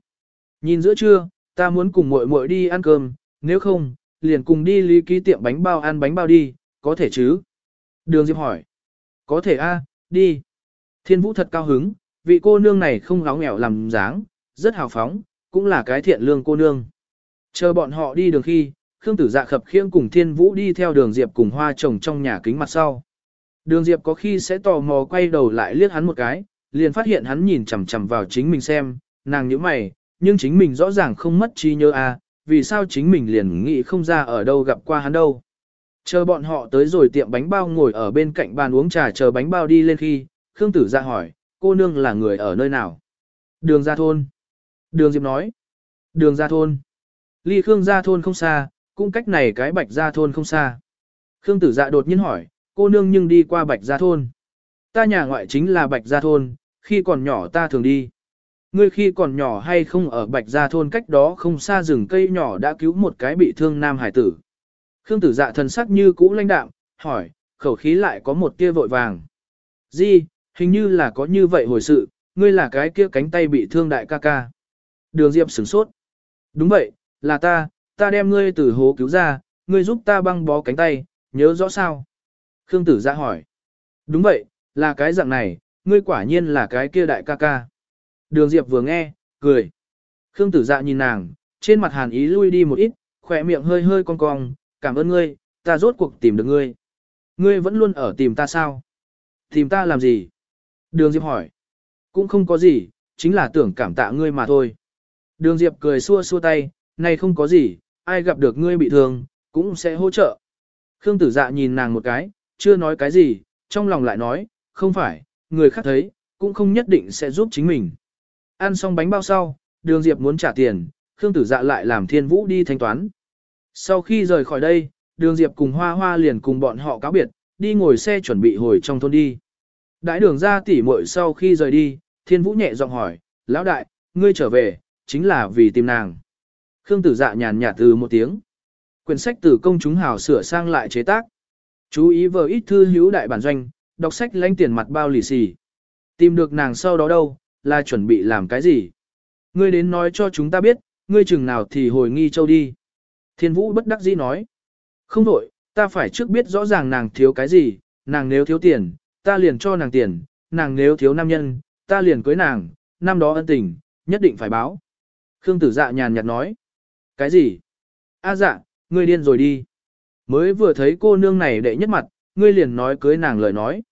Nhìn giữa trưa, ta muốn cùng muội muội đi ăn cơm, nếu không, liền cùng đi lý ký tiệm bánh bao ăn bánh bao đi, có thể chứ? Đường Diệp hỏi. Có thể a, đi. Thiên Vũ thật cao hứng, vị cô nương này không gáo nghèo làm dáng, rất hào phóng, cũng là cái thiện lương cô nương. Chờ bọn họ đi đường khi, Khương Tử Dạ khập khiêng cùng Thiên Vũ đi theo đường Diệp cùng hoa trồng trong nhà kính mặt sau. Đường Diệp có khi sẽ tò mò quay đầu lại liếc hắn một cái, liền phát hiện hắn nhìn chằm chằm vào chính mình xem, nàng nhíu mày, nhưng chính mình rõ ràng không mất trí nhớ à, vì sao chính mình liền nghĩ không ra ở đâu gặp qua hắn đâu. Chờ bọn họ tới rồi tiệm bánh bao ngồi ở bên cạnh bàn uống trà chờ bánh bao đi lên khi, Khương Tử ra hỏi, cô nương là người ở nơi nào? Đường ra thôn. Đường Diệp nói. Đường ra thôn. Ly Khương ra thôn không xa, cũng cách này cái bạch ra thôn không xa. Khương Tử dạ đột nhiên hỏi, cô nương nhưng đi qua bạch ra thôn. Ta nhà ngoại chính là bạch ra thôn, khi còn nhỏ ta thường đi. Ngươi khi còn nhỏ hay không ở bạch gia thôn cách đó không xa rừng cây nhỏ đã cứu một cái bị thương nam hải tử. Khương tử dạ thần sắc như cũ lãnh đạm, hỏi, khẩu khí lại có một tia vội vàng. Di, hình như là có như vậy hồi sự, ngươi là cái kia cánh tay bị thương đại ca ca. Đường Diệp sửng sốt. Đúng vậy, là ta, ta đem ngươi từ hố cứu ra, ngươi giúp ta băng bó cánh tay, nhớ rõ sao? Khương tử Dạ hỏi. Đúng vậy, là cái dạng này, ngươi quả nhiên là cái kia đại ca ca. Đường Diệp vừa nghe, cười. Khương tử dạ nhìn nàng, trên mặt hàn ý lui đi một ít, khỏe miệng hơi hơi cong cong, cảm ơn ngươi, ta rốt cuộc tìm được ngươi. Ngươi vẫn luôn ở tìm ta sao? Tìm ta làm gì? Đường Diệp hỏi. Cũng không có gì, chính là tưởng cảm tạ ngươi mà thôi. Đường Diệp cười xua xua tay, này không có gì, ai gặp được ngươi bị thương, cũng sẽ hỗ trợ. Khương tử dạ nhìn nàng một cái, chưa nói cái gì, trong lòng lại nói, không phải, người khác thấy, cũng không nhất định sẽ giúp chính mình. Ăn xong bánh bao sau, đường Diệp muốn trả tiền, Khương tử dạ lại làm thiên vũ đi thanh toán. Sau khi rời khỏi đây, đường Diệp cùng Hoa Hoa liền cùng bọn họ cáo biệt, đi ngồi xe chuẩn bị hồi trong thôn đi. Đại đường ra tỉ muội sau khi rời đi, thiên vũ nhẹ giọng hỏi, lão đại, ngươi trở về, chính là vì tìm nàng. Khương tử dạ nhàn nhạt từ một tiếng. Quyển sách từ công chúng hào sửa sang lại chế tác. Chú ý vờ ít thư hữu đại bản doanh, đọc sách lãnh tiền mặt bao lì xì. Tìm được nàng sau đó đâu, là chuẩn bị làm cái gì? Ngươi đến nói cho chúng ta biết, ngươi chừng nào thì hồi nghi châu đi. Thiên vũ bất đắc dĩ nói. Không đổi, ta phải trước biết rõ ràng nàng thiếu cái gì, nàng nếu thiếu tiền, ta liền cho nàng tiền, nàng nếu thiếu nam nhân, ta liền cưới nàng, năm đó ân tình, nhất định phải báo. Khương tử dạ nhàn nhạt nói. Cái gì? A dạ, ngươi điên rồi đi. Mới vừa thấy cô nương này đệ nhất mặt, ngươi liền nói cưới nàng lời nói.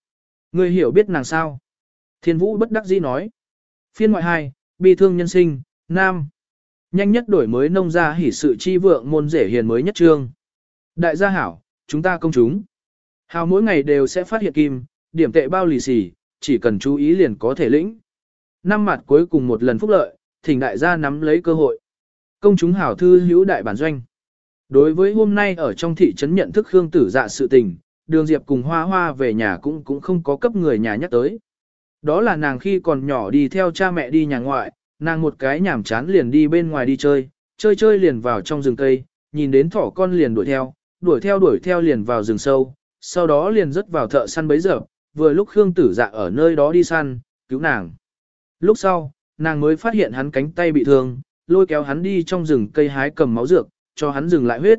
Ngươi hiểu biết nàng sao? Thiên vũ bất đắc dĩ nói. Phiên ngoại 2, bi thương nhân sinh, nam. Nhanh nhất đổi mới nông gia hỉ sự chi vượng môn rể hiền mới nhất trương. Đại gia hảo, chúng ta công chúng. Hào mỗi ngày đều sẽ phát hiện kim, điểm tệ bao lì xì, chỉ cần chú ý liền có thể lĩnh. Năm mặt cuối cùng một lần phúc lợi, thỉnh đại gia nắm lấy cơ hội. Công chúng hảo thư hữu đại bản doanh. Đối với hôm nay ở trong thị trấn nhận thức Khương Tử Dạ sự tình, Đường Diệp cùng Hoa Hoa về nhà cũng cũng không có cấp người nhà nhắc tới. Đó là nàng khi còn nhỏ đi theo cha mẹ đi nhà ngoại, nàng một cái nhảm chán liền đi bên ngoài đi chơi, chơi chơi liền vào trong rừng cây, nhìn đến thỏ con liền đuổi theo, đuổi theo đuổi theo liền vào rừng sâu, sau đó liền rớt vào thợ săn bấy giờ, vừa lúc Khương Tử Dạ ở nơi đó đi săn, cứu nàng. Lúc sau, nàng mới phát hiện hắn cánh tay bị thương, lôi kéo hắn đi trong rừng cây hái cầm máu dược, cho hắn dừng lại huyết.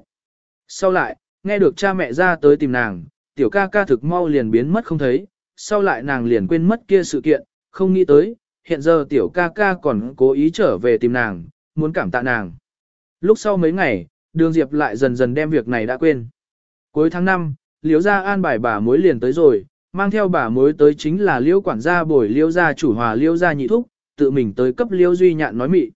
Sau lại, nghe được cha mẹ ra tới tìm nàng, tiểu ca ca thực mau liền biến mất không thấy, sau lại nàng liền quên mất kia sự kiện, không nghĩ tới, hiện giờ tiểu ca ca còn cố ý trở về tìm nàng, muốn cảm tạ nàng. Lúc sau mấy ngày, đường Diệp lại dần dần đem việc này đã quên. Cuối tháng 5, liễu gia an bài bà mối liền tới rồi, mang theo bà mối tới chính là liễu quản gia bồi liễu gia chủ hòa liễu gia nhị thúc, tự mình tới cấp liễu duy nhạn nói mị.